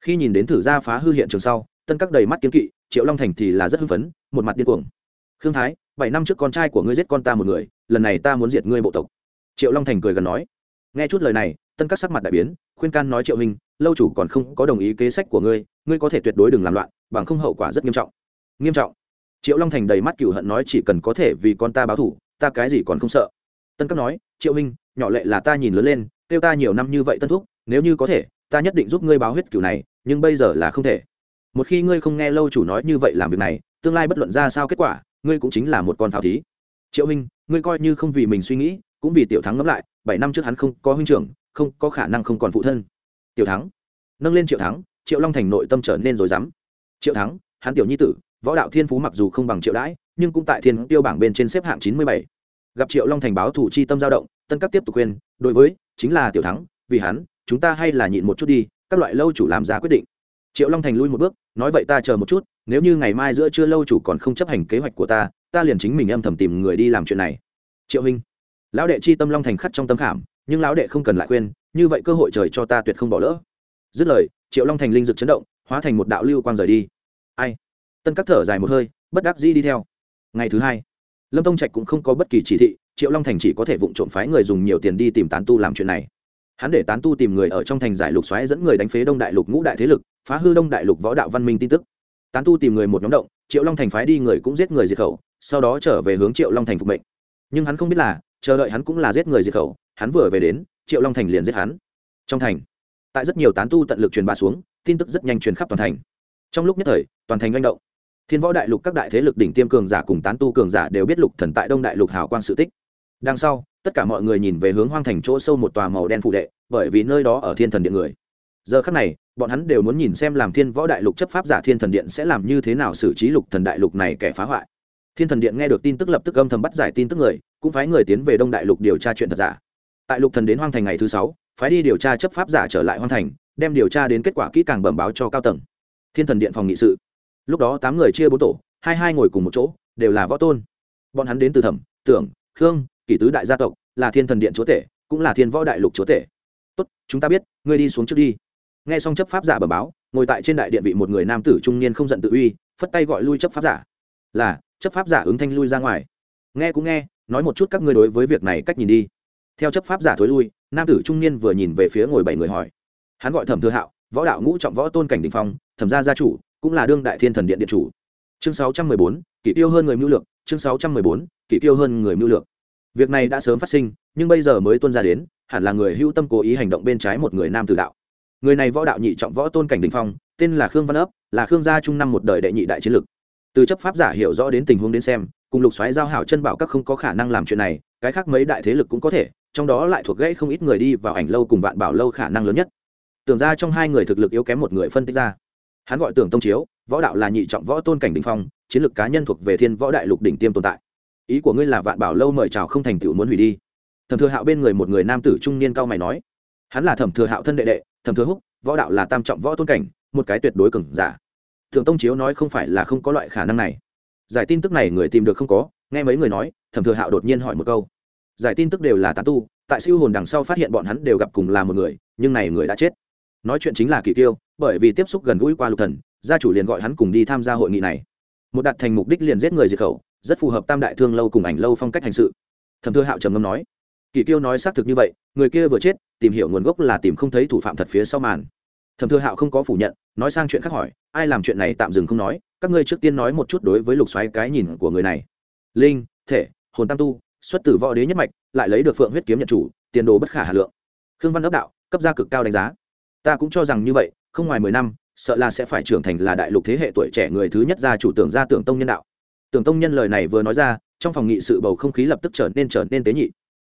Khi nhìn đến thử gia phá hư hiện trường sau, tân các đầy mắt kiếm kỵ, triệu long thành thì là rất hưng phấn, một mặt điên cuồng. Khương thái, bảy năm trước con trai của ngươi giết con ta một người, lần này ta muốn diệt ngươi bộ tộc. Triệu long thành cười gần nói. Nghe chút lời này, tân các sắc mặt đại biến, khuyên can nói triệu hình, lâu chủ còn không có đồng ý kế sách của ngươi ngươi có thể tuyệt đối đừng làm loạn, bằng không hậu quả rất nghiêm trọng. Nghiêm trọng. Triệu long thành đầy mắt cựu hận nói chỉ cần có thể vì con ta báo thủ ta cái gì còn không sợ? Tân các nói, triệu huynh nhỏ lệ là ta nhìn lớn lên, kêu ta nhiều năm như vậy tân thúc, nếu như có thể, ta nhất định giúp ngươi báo huyết cửu này, nhưng bây giờ là không thể. Một khi ngươi không nghe lâu chủ nói như vậy làm việc này, tương lai bất luận ra sao kết quả, ngươi cũng chính là một con pháo thí. Triệu huynh ngươi coi như không vì mình suy nghĩ, cũng vì tiểu thắng ngẫm lại, bảy năm trước hắn không có huynh trưởng, không có khả năng không còn phụ thân. Tiểu thắng, nâng lên triệu thắng, triệu long thành nội tâm trở nên rồi dám triệu thắng, hắn tiểu nhi tử, võ đạo thiên phú mặc dù không bằng triệu đãi nhưng cũng tại thiên tiêu bảng bên trên xếp hạng chín mươi bảy. Gặp triệu long thành báo thủ chi tâm dao động, tân cấp tiếp tục khuyên, đối với, chính là tiểu thắng, vì hắn, chúng ta hay là nhịn một chút đi, các loại lâu chủ làm ra quyết định. Triệu long thành lui một bước, nói vậy ta chờ một chút, nếu như ngày mai giữa trưa lâu chủ còn không chấp hành kế hoạch của ta ta liền chính mình âm thầm tìm người đi làm chuyện này. Triệu huynh lão đệ chi tâm long thành khắc trong tâm khảm, nhưng lão đệ không cần lại khuyên, như vậy cơ hội trời cho ta tuyệt không bỏ lỡ. Dứt lời, triệu long thành linh dực chấn động, hóa thành một đạo lưu quang rời đi. Ai? Tân cắt thở dài một hơi, bất đắc dĩ đi theo ngày thứ hai, lâm tông trạch cũng không có bất kỳ chỉ thị, triệu long thành chỉ có thể vụng trộm phái người dùng nhiều tiền đi tìm tán tu làm chuyện này. Hắn để tán tu tìm người ở trong thành giải lục xoáy dẫn người đánh phế đông đại lục ngũ đại thế lực, phá hư đông đại lục võ đạo văn minh tin tức. Tán tu tìm người một nhóm động, triệu long thành phái đi người cũng giết người diệt khẩu, sau đó trở về hướng triệu long thành phục mệnh. Nhưng hắn không biết là, chờ đợi hắn cũng là giết người diệt khẩu, hắn vừa về đến, triệu long thành liền giết hắn. Trong thành, tại rất nhiều tán tu tận lực truyền bá xuống, tin tức rất nhanh truyền khắp toàn thành. Trong lúc nhất thời, toàn thành manh động thiên võ đại lục các đại thế lực đỉnh tiêm cường giả cùng tán tu cường giả đều biết lục thần tại đông đại lục hào quang sự tích. Đằng sau, tất cả mọi người nhìn về hướng hoang thành chỗ sâu một tòa màu đen phụ đệ, bởi vì nơi đó ở thiên thần điện người. Giờ khắc này, bọn hắn đều muốn nhìn xem làm thiên võ đại lục chấp pháp giả thiên thần điện sẽ làm như thế nào xử trí lục thần đại lục này kẻ phá hoại. Thiên thần điện nghe được tin tức lập tức âm thầm bắt giải tin tức người, cũng phái người tiến về đông đại lục điều tra chuyện thật giả. Tại lục thần đến hoang thành ngày thứ sáu, phái đi điều tra chấp pháp giả trở lại hoang thành, đem điều tra đến kết quả kỹ càng bẩm báo cho cao tầng. Thiên thần điện phòng nghị sự lúc đó tám người chia bốn tổ, hai hai ngồi cùng một chỗ, đều là võ tôn. Bọn hắn đến từ thẩm, tưởng, khương, kỷ tứ đại gia tộc, là thiên thần điện chúa tể, cũng là thiên võ đại lục chúa tể. Tốt, chúng ta biết, ngươi đi xuống trước đi. Nghe xong chấp pháp giả bẩm báo, ngồi tại trên đại điện vị một người nam tử trung niên không giận tự uy, phất tay gọi lui chấp pháp giả. Là, chấp pháp giả ứng thanh lui ra ngoài. Nghe cũng nghe, nói một chút các ngươi đối với việc này cách nhìn đi. Theo chấp pháp giả thối lui, nam tử trung niên vừa nhìn về phía ngồi bảy người hỏi. Hắn gọi thẩm thừa hạo, võ đạo ngũ trọng võ tôn cảnh đình phong, thẩm gia gia chủ cũng là đương đại thiên thần điện điện chủ. Chương sáu trăm mười bốn, kỷ tiêu hơn người mưu lược, chương sáu trăm mười bốn, kỷ tiêu hơn người mưu lược. Việc này đã sớm phát sinh, nhưng bây giờ mới tuân ra đến, hẳn là người hưu tâm cố ý hành động bên trái một người nam tử đạo. Người này võ đạo nhị trọng võ tôn cảnh đình phong, tên là khương văn ấp, là khương gia trung năm một đời đệ nhị đại chiến lực từ chấp pháp giả hiểu rõ đến tình huống đến xem, cùng lục xoáy giao hảo chân bảo các không có khả năng làm chuyện này, cái khác mấy đại thế lực cũng có thể, trong đó lại thuộc gãy không ít người đi vào ảnh lâu cùng vạn bảo lâu khả năng lớn nhất. Tưởng ra trong hai người thực lực yếu kém một người phân tích ra hắn gọi tưởng tông chiếu, võ đạo là nhị trọng võ tôn cảnh đình phong, chiến lược cá nhân thuộc về thiên võ đại lục đỉnh tiêm tồn tại. Ý của ngươi là vạn bảo lâu mời chào không thành tựu muốn hủy đi. Thẩm thừa hạo bên người một người nam tử trung niên cao mày nói. Hắn là thẩm thừa hạo thân đệ đệ, thẩm thừa húc, võ đạo là tam trọng võ tôn cảnh, một cái tuyệt đối cứng giả. Thượng tông chiếu nói không phải là không có loại khả năng này. Giải tin tức này người tìm được không có, nghe mấy người nói, thẩm thừa hạo đột nhiên hỏi một câu. Giải tin tức đều là tán tu, tại siêu hồn đằng sau phát hiện bọn hắn đều gặp cùng là một người, nhưng này người đã chết. Nói chuyện chính là kỳ tiêu bởi vì tiếp xúc gần gũi qua lục thần, gia chủ liền gọi hắn cùng đi tham gia hội nghị này. Một đạt thành mục đích liền giết người diệt khẩu, rất phù hợp tam đại thương lâu cùng ảnh lâu phong cách hành sự. Thẩm thừa hạo trầm ngâm nói, kỳ tiêu nói xác thực như vậy, người kia vừa chết, tìm hiểu nguồn gốc là tìm không thấy thủ phạm thật phía sau màn. Thẩm thừa hạo không có phủ nhận, nói sang chuyện khác hỏi, ai làm chuyện này tạm dừng không nói, các ngươi trước tiên nói một chút đối với lục xoáy cái nhìn của người này. Linh, thể, hồn tam tu, xuất tử võ đế nhất mạch, lại lấy được phượng huyết kiếm nhận chủ, tiền đồ bất khả hà lượng. Khương văn ấp đạo, cấp gia cực cao đánh giá. Ta cũng cho rằng như vậy không ngoài mười năm, sợ là sẽ phải trưởng thành là đại lục thế hệ tuổi trẻ người thứ nhất gia chủ tưởng gia tưởng tông nhân đạo. Tưởng tông nhân lời này vừa nói ra, trong phòng nghị sự bầu không khí lập tức trở nên trở nên tế nhị.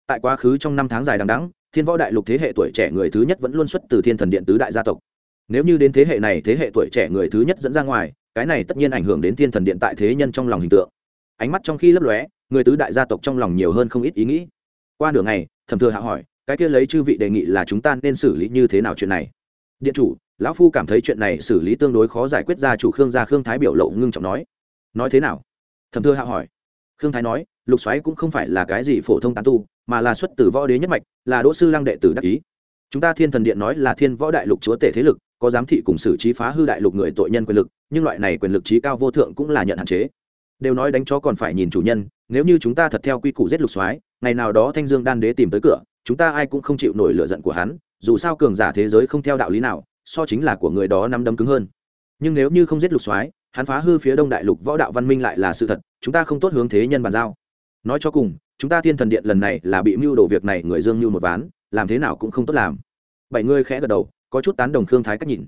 Tại quá khứ trong năm tháng dài đằng đẵng, thiên võ đại lục thế hệ tuổi trẻ người thứ nhất vẫn luôn xuất từ thiên thần điện tứ đại gia tộc. Nếu như đến thế hệ này, thế hệ tuổi trẻ người thứ nhất dẫn ra ngoài, cái này tất nhiên ảnh hưởng đến thiên thần điện tại thế nhân trong lòng hình tượng. Ánh mắt trong khi lấp lóe, người tứ đại gia tộc trong lòng nhiều hơn không ít ý nghĩ. Qua nửa ngày, thẩm thừa hạ hỏi, cái kia lấy chư vị đề nghị là chúng ta nên xử lý như thế nào chuyện này? Điện chủ lão phu cảm thấy chuyện này xử lý tương đối khó giải quyết ra chủ khương gia khương thái biểu lộ ngưng trọng nói. Nói thế nào? Thẩm thưa hạ hỏi. Khương thái nói, lục xoáy cũng không phải là cái gì phổ thông tán tu, mà là xuất từ võ đế nhất mạch, là đỗ sư lăng đệ tử đắc ý. Chúng ta thiên thần điện nói là thiên võ đại lục chúa tể thế lực, có giám thị cùng xử trí phá hư đại lục người tội nhân quyền lực, nhưng loại này quyền lực trí cao vô thượng cũng là nhận hạn chế. Đều nói đánh chó còn phải nhìn chủ nhân, nếu như chúng ta thật theo quy củ giết lục soái, ngày nào đó thanh dương đan đế tìm tới cửa, chúng ta ai cũng không chịu nổi lựa giận của hắn, dù sao cường giả thế giới không theo đạo lý nào so chính là của người đó nắm đấm cứng hơn. Nhưng nếu như không giết lục soái, hắn phá hư phía đông đại lục võ đạo văn minh lại là sự thật, chúng ta không tốt hướng thế nhân bàn giao. Nói cho cùng, chúng ta thiên thần điện lần này là bị mưu đồ việc này người dương mưu một ván, làm thế nào cũng không tốt làm. Bảy người khẽ gật đầu, có chút tán đồng khương thái cách nhìn.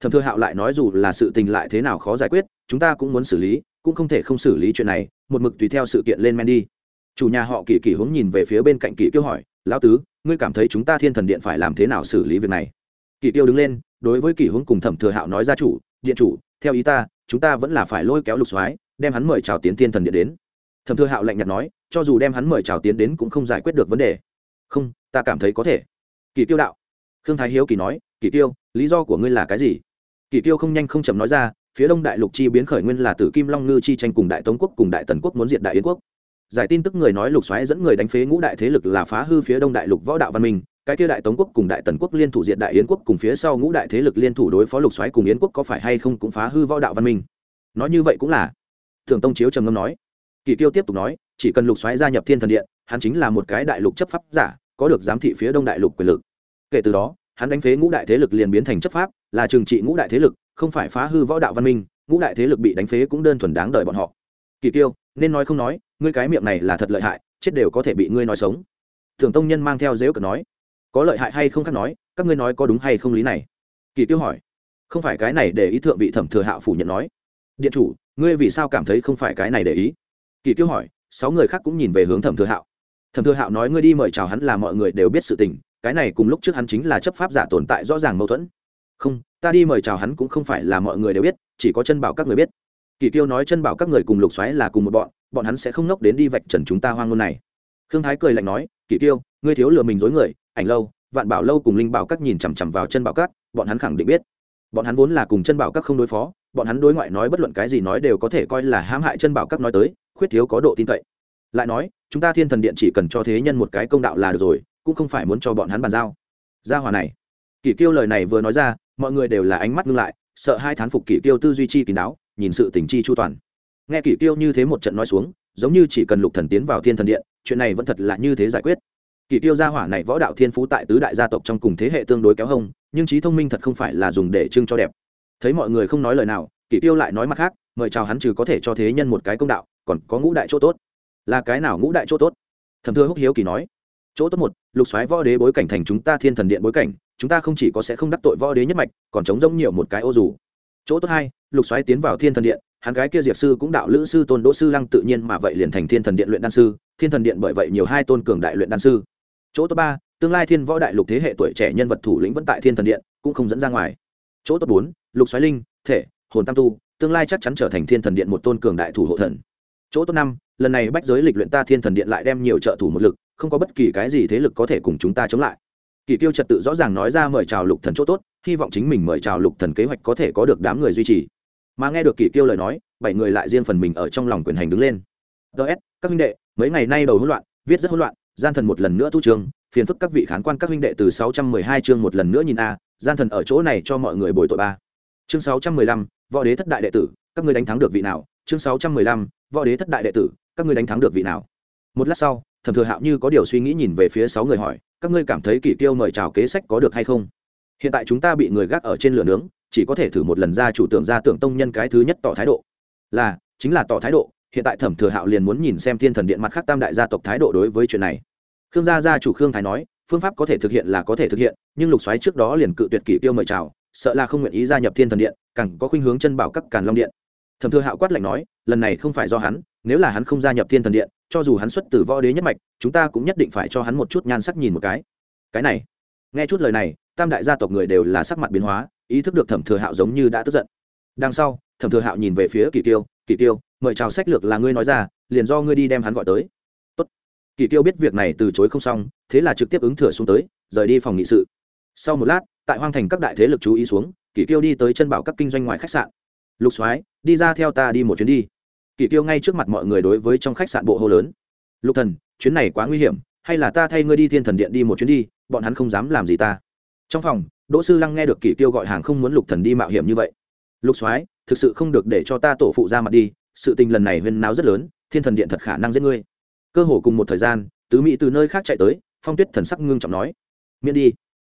Thẩm thừa hạo lại nói dù là sự tình lại thế nào khó giải quyết, chúng ta cũng muốn xử lý, cũng không thể không xử lý chuyện này, một mực tùy theo sự kiện lên men đi. Chủ nhà họ kỳ kỳ hướng nhìn về phía bên cạnh kỳ kiêu hỏi, lão tứ, ngươi cảm thấy chúng ta thiên thần điện phải làm thế nào xử lý việc này? Kỳ kiêu đứng lên đối với kỳ hướng cùng thẩm thừa hạo nói ra chủ, điện chủ, theo ý ta, chúng ta vẫn là phải lôi kéo lục soái, đem hắn mời chào tiến thiên thần điện đến. Thẩm thừa hạo lạnh nhạt nói, cho dù đem hắn mời chào tiến đến cũng không giải quyết được vấn đề. Không, ta cảm thấy có thể. Kỳ tiêu đạo. Khương thái hiếu kỳ nói kỳ tiêu lý do của ngươi là cái gì? Kỳ tiêu không nhanh không chậm nói ra, phía đông đại lục chi biến khởi nguyên là tử kim long ngư chi tranh cùng đại tống quốc cùng đại tần quốc muốn diệt đại yến quốc. Giải tin tức người nói lục xoáy dẫn người đánh phế ngũ đại thế lực là phá hư phía đông đại lục võ đạo văn minh cái kia đại tống quốc cùng đại tần quốc liên thủ diệt đại yến quốc cùng phía sau ngũ đại thế lực liên thủ đối phó lục xoáy cùng yến quốc có phải hay không cũng phá hư võ đạo văn minh? Nói như vậy cũng là. Thường tông chiếu trầm ngâm nói. Kỳ tiêu tiếp tục nói, chỉ cần lục xoáy gia nhập thiên thần điện, hắn chính là một cái đại lục chấp pháp giả, có được giám thị phía đông đại lục quyền lực. Kể từ đó, hắn đánh phế ngũ đại thế lực liền biến thành chấp pháp, là trừng trị ngũ đại thế lực, không phải phá hư võ đạo văn minh, ngũ đại thế lực bị đánh phế cũng đơn thuần đáng đợi bọn họ. Kỳ tiêu nên nói không nói, ngươi cái miệng này là thật lợi hại, chết đều có thể bị ngươi nói sống. Thường tông nhân mang theo dếu cờ nói có lợi hại hay không khác nói, các ngươi nói có đúng hay không lý này? Kỳ tiêu hỏi. Không phải cái này để ý thượng vị thẩm thừa hạo phủ nhận nói. Điện chủ, ngươi vì sao cảm thấy không phải cái này để ý? Kỳ tiêu hỏi, sáu người khác cũng nhìn về hướng thẩm thừa hạo. Thẩm thừa hạo nói ngươi đi mời chào hắn là mọi người đều biết sự tình, cái này cùng lúc trước hắn chính là chấp pháp giả tồn tại rõ ràng mâu thuẫn. Không, ta đi mời chào hắn cũng không phải là mọi người đều biết, chỉ có chân bảo các người biết. Kỳ tiêu nói chân bảo các người cùng lục xoáy là cùng một bọn bọn hắn sẽ không nốc đến đi vạch trần chúng ta hoang ngôn này. Khương thái cười lạnh nói, kỳ tiêu, ngươi thiếu lừa mình dối người ảnh lâu, vạn bảo lâu cùng linh bảo các nhìn chằm chằm vào chân bảo các, bọn hắn khẳng định biết. Bọn hắn vốn là cùng chân bảo các không đối phó, bọn hắn đối ngoại nói bất luận cái gì nói đều có thể coi là hãm hại chân bảo các nói tới, khuyết thiếu có độ tin cậy. Lại nói, chúng ta thiên thần điện chỉ cần cho thế nhân một cái công đạo là được rồi, cũng không phải muốn cho bọn hắn bàn giao. Gia hòa này. Kỷ tiêu lời này vừa nói ra, mọi người đều là ánh mắt ngưng lại, sợ hai thán phục kỷ tiêu tư duy chi kín đáo, nhìn sự tình chi chu toàn. Nghe kỷ tiêu như thế một trận nói xuống, giống như chỉ cần lục thần tiến vào thiên thần điện, chuyện này vẫn thật là như thế giải quyết. Kỳ tiêu gia hỏa này võ đạo thiên phú tại tứ đại gia tộc trong cùng thế hệ tương đối kéo hông, nhưng trí thông minh thật không phải là dùng để trưng cho đẹp. Thấy mọi người không nói lời nào, kỳ tiêu lại nói mặt khác, mời chào hắn trừ có thể cho thế nhân một cái công đạo, còn có ngũ đại chỗ tốt. Là cái nào ngũ đại chỗ tốt? Thẩm thưa húc hiếu kỳ nói. Chỗ tốt một, lục soái võ đế bối cảnh thành chúng ta thiên thần điện bối cảnh, chúng ta không chỉ có sẽ không đắc tội võ đế nhất mạch, còn chống rông nhiều một cái ô dù. Chỗ tốt hai, lục soái tiến vào thiên thần điện, hắn gái kia diệp sư cũng đạo lữ sư tôn đỗ sư lăng tự nhiên mà vậy liền thành thiên thần điện luyện đan sư, thiên thần điện bởi vậy nhiều hai tôn cường đại luyện đan sư chỗ tốt ba, tương lai thiên võ đại lục thế hệ tuổi trẻ nhân vật thủ lĩnh vẫn tại thiên thần điện, cũng không dẫn ra ngoài. Chỗ tốt bốn, lục xoáy linh, thể, hồn tam tu, tương lai chắc chắn trở thành thiên thần điện một tôn cường đại thủ hộ thần. Chỗ tốt năm, lần này bách giới lịch luyện ta thiên thần điện lại đem nhiều trợ thủ một lực, không có bất kỳ cái gì thế lực có thể cùng chúng ta chống lại. Kỳ tiêu trật tự rõ ràng nói ra mời chào lục thần chỗ tốt, hy vọng chính mình mời chào lục thần kế hoạch có thể có được đám người duy trì. Mà nghe được kỳ tiêu lời nói, bảy người lại riêng phần mình ở trong lòng quyền hành đứng lên. Ts các huynh đệ, mấy ngày nay đầu hỗn loạn, viết rất hỗn loạn gian thần một lần nữa tu trường phiền phức các vị khán quan các huynh đệ từ 612 chương một lần nữa nhìn a gian thần ở chỗ này cho mọi người bồi tội ba. Chương 615, võ đế thất đại đệ tử các ngươi đánh thắng được vị nào? Chương 615, võ đế thất đại đệ tử các ngươi đánh thắng được vị nào? Một lát sau thẩm thừa hạo như có điều suy nghĩ nhìn về phía sáu người hỏi các ngươi cảm thấy kỳ tiêu mời chào kế sách có được hay không? Hiện tại chúng ta bị người gác ở trên lửa nướng chỉ có thể thử một lần ra chủ tưởng ra tưởng tông nhân cái thứ nhất tỏ thái độ. Là chính là tỏ thái độ hiện tại thẩm thừa hạo liền muốn nhìn xem thiên thần điện mặt khác tam đại gia tộc thái độ đối với chuyện này. Khương gia gia chủ khương thái nói, phương pháp có thể thực hiện là có thể thực hiện, nhưng lục xoáy trước đó liền cự tuyệt kỷ tiêu mời chào, sợ là không nguyện ý gia nhập thiên thần điện, càng có khuynh hướng chân bảo các càn long điện. Thẩm thừa hạo quát lạnh nói, lần này không phải do hắn, nếu là hắn không gia nhập thiên thần điện, cho dù hắn xuất từ võ đế nhất mạch, chúng ta cũng nhất định phải cho hắn một chút nhan sắc nhìn một cái. Cái này, nghe chút lời này, tam đại gia tộc người đều là sắc mặt biến hóa, ý thức được thẩm thừa hạo giống như đã tức giận. Đằng sau, thẩm thừa hạo nhìn về phía kỳ tiêu kỳ tiêu mời chào sách lược là ngươi nói ra, liền do ngươi đi đem hắn gọi tới. Tốt. kỳ tiêu biết việc này từ chối không xong, thế là trực tiếp ứng thừa xuống tới, rời đi phòng nghị sự. Sau một lát, tại hoang thành các đại thế lực chú ý xuống, kỳ tiêu đi tới chân bảo các kinh doanh ngoài khách sạn. Lục soái, đi ra theo ta đi một chuyến đi. Kỳ tiêu ngay trước mặt mọi người đối với trong khách sạn bộ hô lớn. Lục thần, chuyến này quá nguy hiểm, hay là ta thay ngươi đi thiên thần điện đi một chuyến đi, bọn hắn không dám làm gì ta. Trong phòng, đỗ sư lăng nghe được kỳ tiêu gọi hàng không muốn lục thần đi mạo hiểm như vậy. Lục soái, thực sự không được để cho ta tổ phụ ra mặt đi sự tình lần này huyên náo rất lớn, thiên thần điện thật khả năng giết ngươi. Cơ hồ cùng một thời gian, tứ mỹ từ nơi khác chạy tới, phong tuyết thần sắc ngưng trọng nói, miễn đi.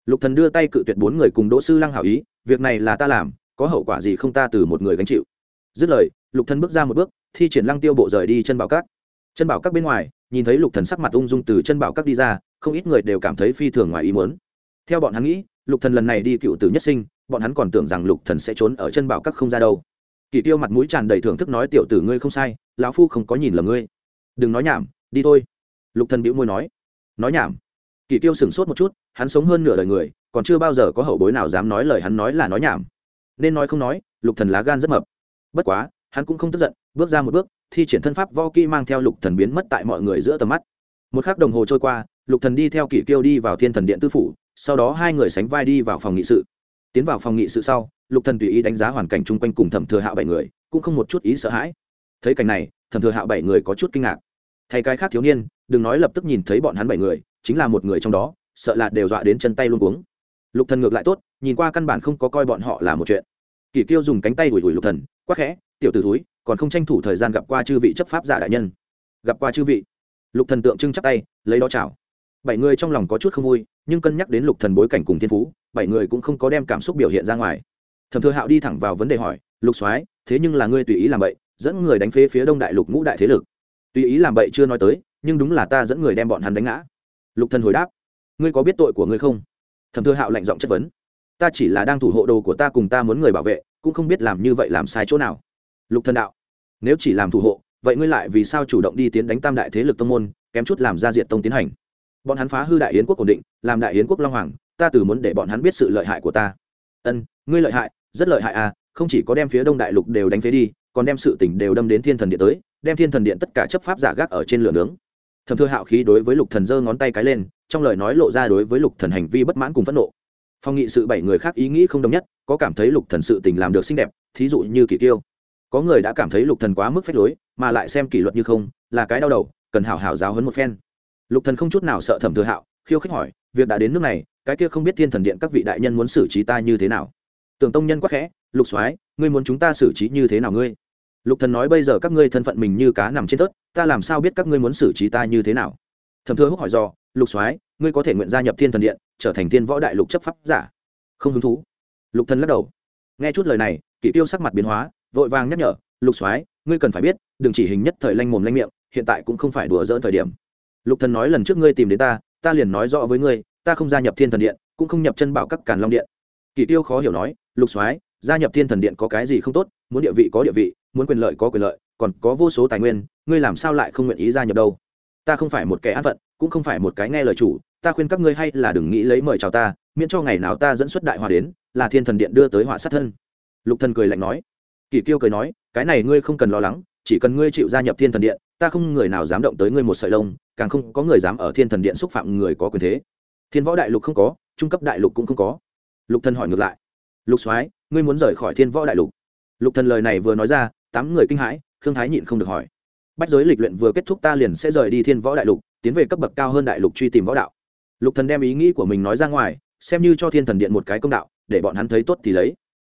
Lục thần đưa tay cự tuyệt bốn người cùng đỗ sư lăng hảo ý, việc này là ta làm, có hậu quả gì không ta từ một người gánh chịu. Dứt lời, lục thần bước ra một bước, thi triển lăng tiêu bộ rời đi chân bảo các. Chân bảo các bên ngoài, nhìn thấy lục thần sắc mặt ung dung từ chân bảo các đi ra, không ít người đều cảm thấy phi thường ngoài ý muốn. Theo bọn hắn nghĩ, lục thần lần này đi cựu tử nhất sinh, bọn hắn còn tưởng rằng lục thần sẽ trốn ở chân bảo các không ra đâu kỳ tiêu mặt mũi tràn đầy thưởng thức nói, tiểu tử ngươi không sai, lão phu không có nhìn lầm ngươi. Đừng nói nhảm, đi thôi. Lục thần bĩu môi nói. Nói nhảm? Kỳ tiêu sửng sốt một chút, hắn sống hơn nửa đời người, còn chưa bao giờ có hậu bối nào dám nói lời hắn nói là nói nhảm. Nên nói không nói, lục thần lá gan rất mập. Bất quá, hắn cũng không tức giận, bước ra một bước, thi triển thân pháp vo kỹ mang theo lục thần biến mất tại mọi người giữa tầm mắt. Một khắc đồng hồ trôi qua, lục thần đi theo kỷ kiêu đi vào thiên thần điện tư phủ, sau đó hai người sánh vai đi vào phòng nghị sự tiến vào phòng nghị sự sau, lục thần tùy ý đánh giá hoàn cảnh chung quanh cùng thẩm thừa hạo bảy người, cũng không một chút ý sợ hãi. Thấy cảnh này, thẩm thừa hạo bảy người có chút kinh ngạc. Thay cái khác thiếu niên, đừng nói lập tức nhìn thấy bọn hắn bảy người, chính là một người trong đó, sợ là đều dọa đến chân tay luôn cuống. Lục thần ngược lại tốt, nhìn qua căn bản không có coi bọn họ là một chuyện. Kỷ kiêu dùng cánh tay đuổi đuổi lục thần, quắc khẽ, tiểu tử thúi, còn không tranh thủ thời gian gặp qua chư vị chấp pháp giả đại nhân. Gặp qua chư vị? Lục thần tượng trưng chắp tay, lấy đó chào. Bảy người trong lòng có chút không vui, nhưng cân nhắc đến lục thần bối cảnh cùng thiên phú bảy người cũng không có đem cảm xúc biểu hiện ra ngoài. Thẩm thừa hạo đi thẳng vào vấn đề hỏi, lục soái, thế nhưng là ngươi tùy ý làm bậy, dẫn người đánh phế phía đông đại lục ngũ đại thế lực. Tùy ý làm bậy chưa nói tới, nhưng đúng là ta dẫn người đem bọn hắn đánh ngã. Lục thần hồi đáp, ngươi có biết tội của ngươi không? Thẩm thừa hạo lạnh giọng chất vấn, ta chỉ là đang thủ hộ đồ của ta cùng ta muốn người bảo vệ, cũng không biết làm như vậy làm sai chỗ nào. Lục thần đạo, nếu chỉ làm thủ hộ, vậy ngươi lại vì sao chủ động đi tiến đánh tam đại thế lực tông môn, kém chút làm ra diện tông tiến hành? Bọn hắn phá hư đại yến quốc ổn định, làm đại yến quốc long hoàng ta từ muốn để bọn hắn biết sự lợi hại của ta. Ân, ngươi lợi hại, rất lợi hại à không chỉ có đem phía đông đại lục đều đánh phế đi, còn đem sự tỉnh đều đâm đến thiên thần điện tới, đem thiên thần điện tất cả chấp pháp giả gác ở trên lửa nướng. Thẩm thừa hạo khí đối với lục thần giơ ngón tay cái lên, trong lời nói lộ ra đối với lục thần hành vi bất mãn cùng phẫn nộ. Phong nghị sự bảy người khác ý nghĩ không đồng nhất, có cảm thấy lục thần sự tình làm được xinh đẹp, thí dụ như kỷ tiêu có người đã cảm thấy lục thần quá mức phép lối, mà lại xem kỷ luật như không, là cái đau đầu, cần hảo hảo giáo huấn một phen. Lục thần không chút nào sợ thẩm thừa hạo, khiêu khích hỏi, việc đã đến nước này cái kia không biết thiên thần điện các vị đại nhân muốn xử trí ta như thế nào? Tưởng tông nhân quắc khẽ, lục soái, ngươi muốn chúng ta xử trí như thế nào ngươi? Lục thần nói, bây giờ các ngươi thân phận mình như cá nằm trên tớt ta làm sao biết các ngươi muốn xử trí ta như thế nào? Thẩm thừa húc hỏi do lục soái, ngươi có thể nguyện gia nhập thiên thần điện, trở thành thiên võ đại lục chấp pháp giả? Không hứng thú. Lục thần lắc đầu. Nghe chút lời này, kỷ tiêu sắc mặt biến hóa, vội vàng nhắc nhở, lục soái, ngươi cần phải biết, đừng chỉ hình nhất thời lanh mồm lanh miệng, hiện tại cũng không phải đùa dỡn thời điểm. Lục thần nói, lần trước ngươi tìm đến ta ta liền nói rõ với ngươi ta không gia nhập thiên thần điện, cũng không nhập chân bảo các càn long điện. Kỳ tiêu khó hiểu nói, lục soái, gia nhập thiên thần điện có cái gì không tốt, muốn địa vị có địa vị, muốn quyền lợi có quyền lợi, còn có vô số tài nguyên, ngươi làm sao lại không nguyện ý gia nhập đâu? Ta không phải một kẻ an phận, cũng không phải một cái nghe lời chủ, ta khuyên các ngươi hay là đừng nghĩ lấy mời chào ta, miễn cho ngày nào ta dẫn xuất đại hòa đến, là thiên thần điện đưa tới họa sát thân. Lục thần cười lạnh nói. Kỳ tiêu cười nói, cái này ngươi không cần lo lắng, chỉ cần ngươi chịu gia nhập thiên thần điện, ta không người nào dám động tới ngươi một sợi lông, càng không có người dám ở thiên thần điện xúc phạm người có quyền thế thiên võ đại lục không có, trung cấp đại lục cũng không có. Lục thần hỏi ngược lại. Lục soái, ngươi muốn rời khỏi thiên võ đại lục? Lục thần lời này vừa nói ra, tám người kinh hãi, khương thái nhịn không được hỏi. Bách giới lịch luyện vừa kết thúc ta liền sẽ rời đi thiên võ đại lục, tiến về cấp bậc cao hơn đại lục truy tìm võ đạo. Lục thần đem ý nghĩ của mình nói ra ngoài, xem như cho thiên thần điện một cái công đạo, để bọn hắn thấy tốt thì lấy.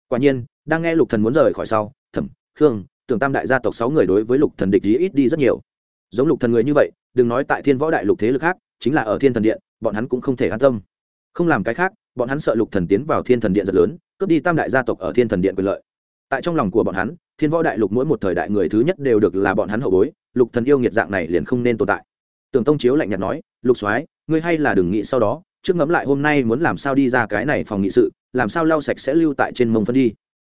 Quả nhiên, đang nghe lục thần muốn rời khỏi sau thẩm khương, tưởng tam đại gia tộc sáu người đối với lục thần địch ý ít đi rất nhiều. Giống lục thần người như vậy, đừng nói tại thiên võ đại lục thế lực khác, chính là ở thiên thần điện bọn hắn cũng không thể an tâm. Không làm cái khác, bọn hắn sợ lục thần tiến vào thiên thần điện rất lớn, cướp đi tam đại gia tộc ở thiên thần điện quyền lợi. Tại trong lòng của bọn hắn, thiên võ đại lục mỗi một thời đại người thứ nhất đều được là bọn hắn hậu bối, lục thần yêu nghiệt dạng này liền không nên tồn tại. Tường tông chiếu lạnh nhạt nói, lục soái, ngươi hay là đừng nghĩ sau đó, trước ngẫm lại hôm nay muốn làm sao đi ra cái này phòng nghị sự, làm sao lau sạch sẽ lưu tại trên mông phân đi.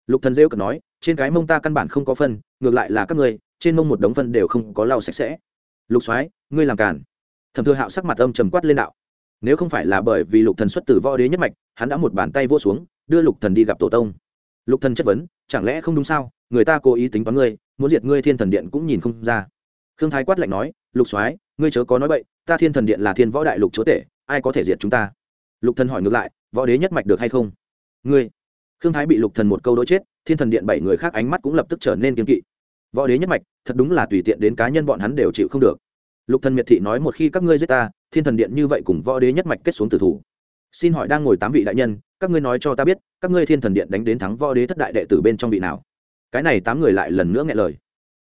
Lục thần rêu cần nói, trên cái mông ta căn bản không có phân, ngược lại là các ngươi, trên mông một đống phân đều không có lau sạch sẽ. Lục soái, ngươi làm cản thẩm thừa hạo sắc mặt âm trầm quát lên đạo nếu không phải là bởi vì lục thần xuất từ võ đế nhất mạch, hắn đã một bàn tay vô xuống, đưa lục thần đi gặp tổ tông. Lục thần chất vấn, chẳng lẽ không đúng sao? Người ta cố ý tính toán ngươi, muốn diệt ngươi thiên thần điện cũng nhìn không ra. Khương thái quát lạnh nói, lục soái, ngươi chớ có nói bậy, ta thiên thần điện là thiên võ đại lục chúa tể, ai có thể diệt chúng ta? Lục thần hỏi ngược lại, võ đế nhất mạch được hay không? Ngươi. Khương thái bị lục thần một câu đối chết, thiên thần điện bảy người khác ánh mắt cũng lập tức trở nên kiên kỵ. Võ đế nhất mạch, thật đúng là tùy tiện đến cá nhân bọn hắn đều chịu không được. Lục thần miệt thị nói, một khi các ngươi giết ta thiên thần điện như vậy cùng võ đế nhất mạch kết xuống tử thủ. Xin hỏi đang ngồi tám vị đại nhân, các ngươi nói cho ta biết, các ngươi thiên thần điện đánh đến thắng võ đế thất đại đệ tử bên trong vị nào? Cái này tám người lại lần nữa nghe lời.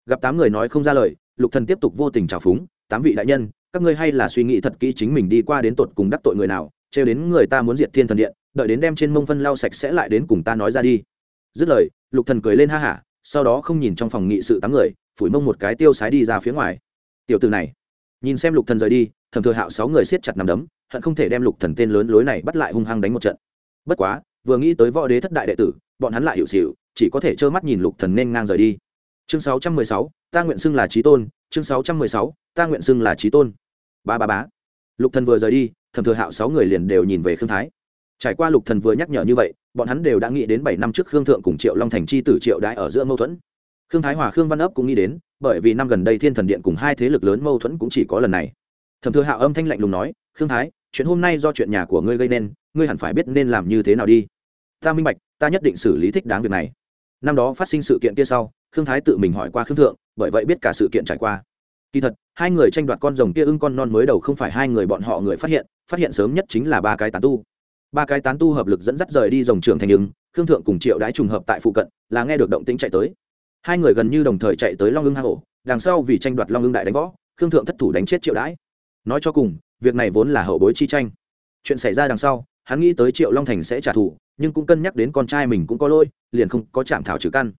Gặp tám người nói không ra lời, lục thần tiếp tục vô tình trào phúng, tám vị đại nhân, các ngươi hay là suy nghĩ thật kỹ chính mình đi qua đến tột cùng đắc tội người nào, trêu đến người ta muốn diệt thiên thần điện, đợi đến đem trên mông phân lau sạch sẽ lại đến cùng ta nói ra đi. Dứt lời, lục thần cười lên ha hả, sau đó không nhìn trong phòng nghị sự tám người, phủi mông một cái tiêu sái đi ra phía ngoài. Tiểu từ này nhìn xem lục thần rời đi thẩm thừa hạo sáu người siết chặt nằm đấm hận không thể đem lục thần tên lớn lối này bắt lại hung hăng đánh một trận. Bất quá vừa nghĩ tới võ đế thất đại đệ tử bọn hắn lại hiểu xỉu chỉ có thể trơ mắt nhìn lục thần nên ngang rời đi. Chương 616, ta nguyện xưng là trí tôn chương 616, ta nguyện xưng là trí tôn. Ba ba bá lục thần vừa rời đi thẩm thừa hạo sáu người liền đều nhìn về khương thái. Trải qua lục thần vừa nhắc nhở như vậy bọn hắn đều đã nghĩ đến bảy năm trước khương thượng cùng triệu long thành chi tử triệu đãi ở giữa mâu thuẫn khương thái hòa, khương văn ấp cũng nghĩ đến, bởi vì năm gần đây thiên thần điện cùng hai thế lực lớn mâu thuẫn cũng chỉ có lần này. Thẩm thừa Hạ âm thanh lạnh lùng nói, khương thái, chuyện hôm nay do chuyện nhà của ngươi gây nên, ngươi hẳn phải biết nên làm như thế nào đi. Ta minh bạch, ta nhất định xử lý thích đáng việc này. Năm đó phát sinh sự kiện kia sau, khương thái tự mình hỏi qua khương thượng, bởi vậy biết cả sự kiện trải qua. Kỳ thật, hai người tranh đoạt con rồng kia ưng con non mới đầu không phải hai người bọn họ người phát hiện phát hiện sớm nhất chính là ba cái tán tu. Ba cái tán tu hợp lực dẫn dắt rời đi rồng trường thành ứng khương thượng cùng triệu đái trùng hợp tại phụ cận, là nghe được động tĩnh chạy tới hai người gần như đồng thời chạy tới long ưng hang ổ, đằng sau vì tranh đoạt long ưng đại đánh võ, khương thượng thất thủ đánh chết triệu Đãi. nói cho cùng, việc này vốn là hậu bối chi tranh. Chuyện xảy ra đằng sau, hắn nghĩ tới triệu long thành sẽ trả thù, nhưng cũng cân nhắc đến con trai mình cũng có lôi liền không có chạm thảo trừ căn.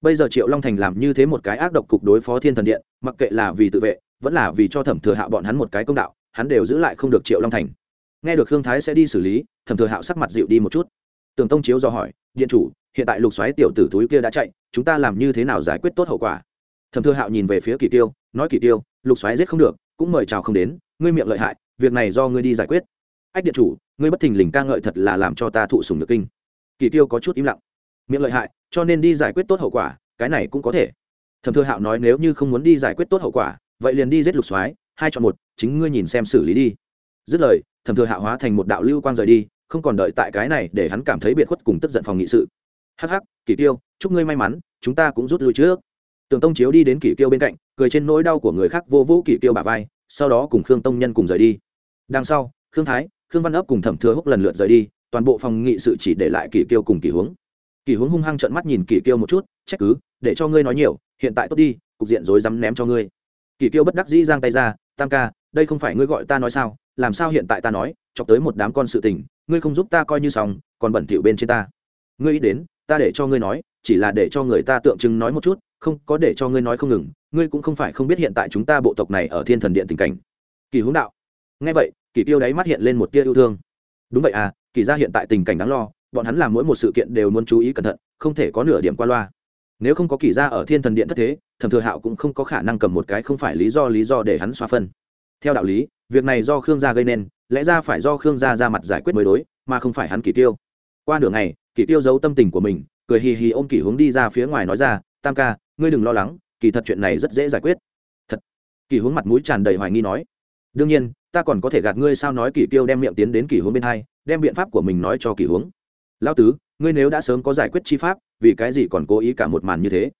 Bây giờ triệu long thành làm như thế một cái ác độc cục đối phó thiên thần điện, mặc kệ là vì tự vệ, vẫn là vì cho thẩm thừa Hạo bọn hắn một cái công đạo, hắn đều giữ lại không được triệu long thành. Nghe được Hương thái sẽ đi xử lý, thẩm thừa hạo sắc mặt dịu đi một chút. Tường tông chiếu do hỏi, điện chủ, hiện tại lục xoáy tiểu tử túi kia đã chạy chúng ta làm như thế nào giải quyết tốt hậu quả? Thẩm thừa hạo nhìn về phía kỳ tiêu, nói kỳ tiêu, lục xoáy giết không được, cũng mời chào không đến, ngươi miệng lợi hại, việc này do ngươi đi giải quyết. Ách điện chủ, ngươi bất thình lình ca ngợi thật là làm cho ta thụ sùng được kinh. Kỳ tiêu có chút im lặng. Miệng lợi hại, cho nên đi giải quyết tốt hậu quả, cái này cũng có thể. Thẩm thừa hạo nói nếu như không muốn đi giải quyết tốt hậu quả, vậy liền đi giết lục soái, hai chọn một, chính ngươi nhìn xem xử lý đi. Dứt lời, thẩm thừa hạo hóa thành một đạo lưu quang rời đi, không còn đợi tại cái này để hắn cảm thấy biệt khuất cùng tức giận phòng nghị sự. Hắc hắc kỷ tiêu chúc ngươi may mắn, chúng ta cũng rút lui trước. Tường tông chiếu đi đến kỷ tiêu bên cạnh, cười trên nỗi đau của người khác vô vũ kỷ tiêu bả vai, sau đó cùng khương tông nhân cùng rời đi. Đằng sau, khương thái, khương văn ấp cùng thẩm thừa húc lần lượt rời đi, toàn bộ phòng nghị sự chỉ để lại kỷ tiêu cùng kỷ Hướng. kỷ Hướng hung hăng trợn mắt nhìn kỷ tiêu một chút, trách cứ, để cho ngươi nói nhiều, hiện tại tốt đi, cục diện rối rắm ném cho ngươi. Kỷ tiêu bất đắc dĩ giang tay ra, tam ca, đây không phải ngươi gọi ta nói sao, làm sao hiện tại ta nói, chọc tới một đám con sự tình, ngươi không giúp ta coi như xong, còn bẩn thỉu bên trên ta. Ngươi ý đến ta để cho ngươi nói, chỉ là để cho người ta tượng trưng nói một chút, không có để cho ngươi nói không ngừng, ngươi cũng không phải không biết hiện tại chúng ta bộ tộc này ở thiên thần điện tình cảnh. Kỳ hướng đạo. Ngay vậy, kỳ tiêu đáy mắt hiện lên một tia yêu thương. Đúng vậy à kỳ ra hiện tại tình cảnh đáng lo, bọn hắn làm mỗi một sự kiện đều muốn chú ý cẩn thận, không thể có nửa điểm qua loa. Nếu không có kỳ ra ở thiên thần điện thất thế, thẩm thừa hạo cũng không có khả năng cầm một cái không phải lý do lý do để hắn xoa phân. Theo đạo lý, việc này do khương gia gây nên, lẽ ra phải do khương gia ra mặt giải quyết mới đối, mà không phải hắn kỳ tiêu qua nửa ngày, kỳ tiêu giấu tâm tình của mình, cười hì hì ôm kỳ hướng đi ra phía ngoài nói ra, tam ca, ngươi đừng lo lắng, kỳ thật chuyện này rất dễ giải quyết. Thật. Kỳ hướng mặt mũi tràn đầy hoài nghi nói, đương nhiên, ta còn có thể gạt ngươi sao nói kỳ tiêu đem miệng tiến đến kỳ hướng bên hai, đem biện pháp của mình nói cho kỳ hướng. Lao tứ, ngươi nếu đã sớm có giải quyết chi pháp, vì cái gì còn cố ý cả một màn như thế?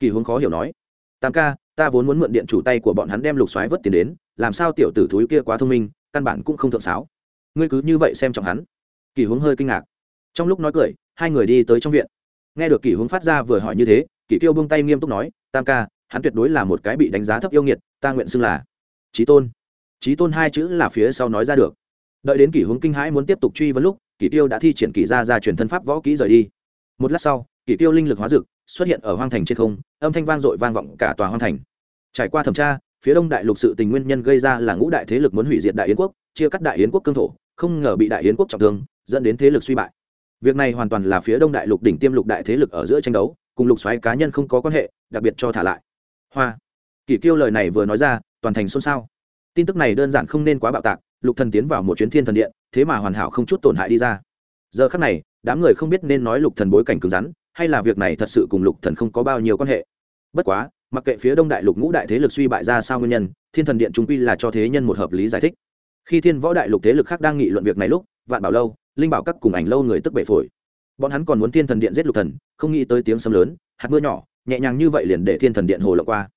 Kỳ hướng khó hiểu nói, tam ca, ta vốn muốn mượn điện chủ tay của bọn hắn đem lục xoáy vớt tiền đến, làm sao tiểu tử thúi kia quá thông minh, căn bản cũng không thượng sáo. Ngươi cứ như vậy xem trọng hắn. Kỳ hướng hơi kinh ngạc trong lúc nói cười, hai người đi tới trong viện. Nghe được kỷ hướng phát ra vừa hỏi như thế, kỷ tiêu buông tay nghiêm túc nói, tam ca, hắn tuyệt đối là một cái bị đánh giá thấp yêu nghiệt, ta nguyện xưng là trí tôn. Trí tôn hai chữ là phía sau nói ra được. Đợi đến kỷ hướng kinh hãi muốn tiếp tục truy vấn lúc, kỷ tiêu đã thi triển kỷ ra ra truyền thân pháp võ kỹ rời đi. Một lát sau, kỷ tiêu linh lực hóa dực, xuất hiện ở hoang thành trên không, âm thanh vang dội vang vọng cả tòa hoang thành. Trải qua thẩm tra, phía đông đại lục sự tình nguyên nhân gây ra là ngũ đại thế lực muốn hủy diệt đại yến quốc, chia cắt đại yến quốc cương thổ, không ngờ bị đại yến quốc trọng thương, dẫn đến thế lực suy bại việc này hoàn toàn là phía đông đại lục đỉnh tiêm lục đại thế lực ở giữa tranh đấu, cùng lục xoáy cá nhân không có quan hệ, đặc biệt cho thả lại. Hoa. Kỷ tiêu lời này vừa nói ra, toàn thành xôn xao. Tin tức này đơn giản không nên quá bạo tạc, lục thần tiến vào một chuyến thiên thần điện, thế mà hoàn hảo không chút tổn hại đi ra. Giờ khắc này, đám người không biết nên nói lục thần bối cảnh cứng rắn, hay là việc này thật sự cùng lục thần không có bao nhiêu quan hệ. Bất quá, mặc kệ phía đông đại lục ngũ đại thế lực suy bại ra sao nguyên nhân, thiên thần điện trung quy là cho thế nhân một hợp lý giải thích. Khi thiên võ đại lục thế lực khác đang nghị luận việc này lúc, vạn bảo lâu linh bảo các cùng ảnh lâu người tức bể phổi. Bọn hắn còn muốn thiên thần điện giết lục thần, không nghĩ tới tiếng sấm lớn, hạt mưa nhỏ, nhẹ nhàng như vậy liền để thiên thần điện hồ lộ qua.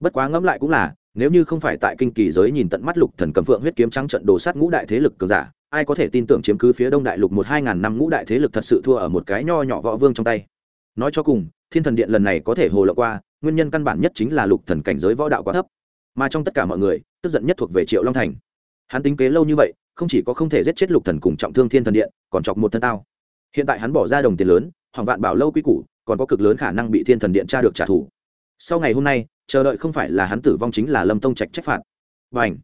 Bất quá ngẫm lại cũng là, nếu như không phải tại kinh kỳ giới nhìn tận mắt lục thần cầm phượng huyết kiếm trắng trận đồ sát ngũ đại thế lực cường giả, ai có thể tin tưởng chiếm cứ phía đông đại lục một hai ngàn năm ngũ đại thế lực thật sự thua ở một cái nho nhỏ võ vương trong tay. Nói cho cùng, thiên thần điện lần này có thể hồ lộ qua, nguyên nhân căn bản nhất chính là lục thần cảnh giới võ đạo quá thấp. Mà trong tất cả mọi người, tức giận nhất thuộc về triệu long thành. Hắn tính kế lâu như vậy không chỉ có không thể giết chết lục thần cùng trọng thương thiên thần điện, còn chọc một thân tao. Hiện tại hắn bỏ ra đồng tiền lớn, hoàng vạn bảo lâu quy củ, còn có cực lớn khả năng bị thiên thần điện tra được trả thù. Sau ngày hôm nay, chờ đợi không phải là hắn tử vong chính là lâm tông trạch trách phạt. Và ảnh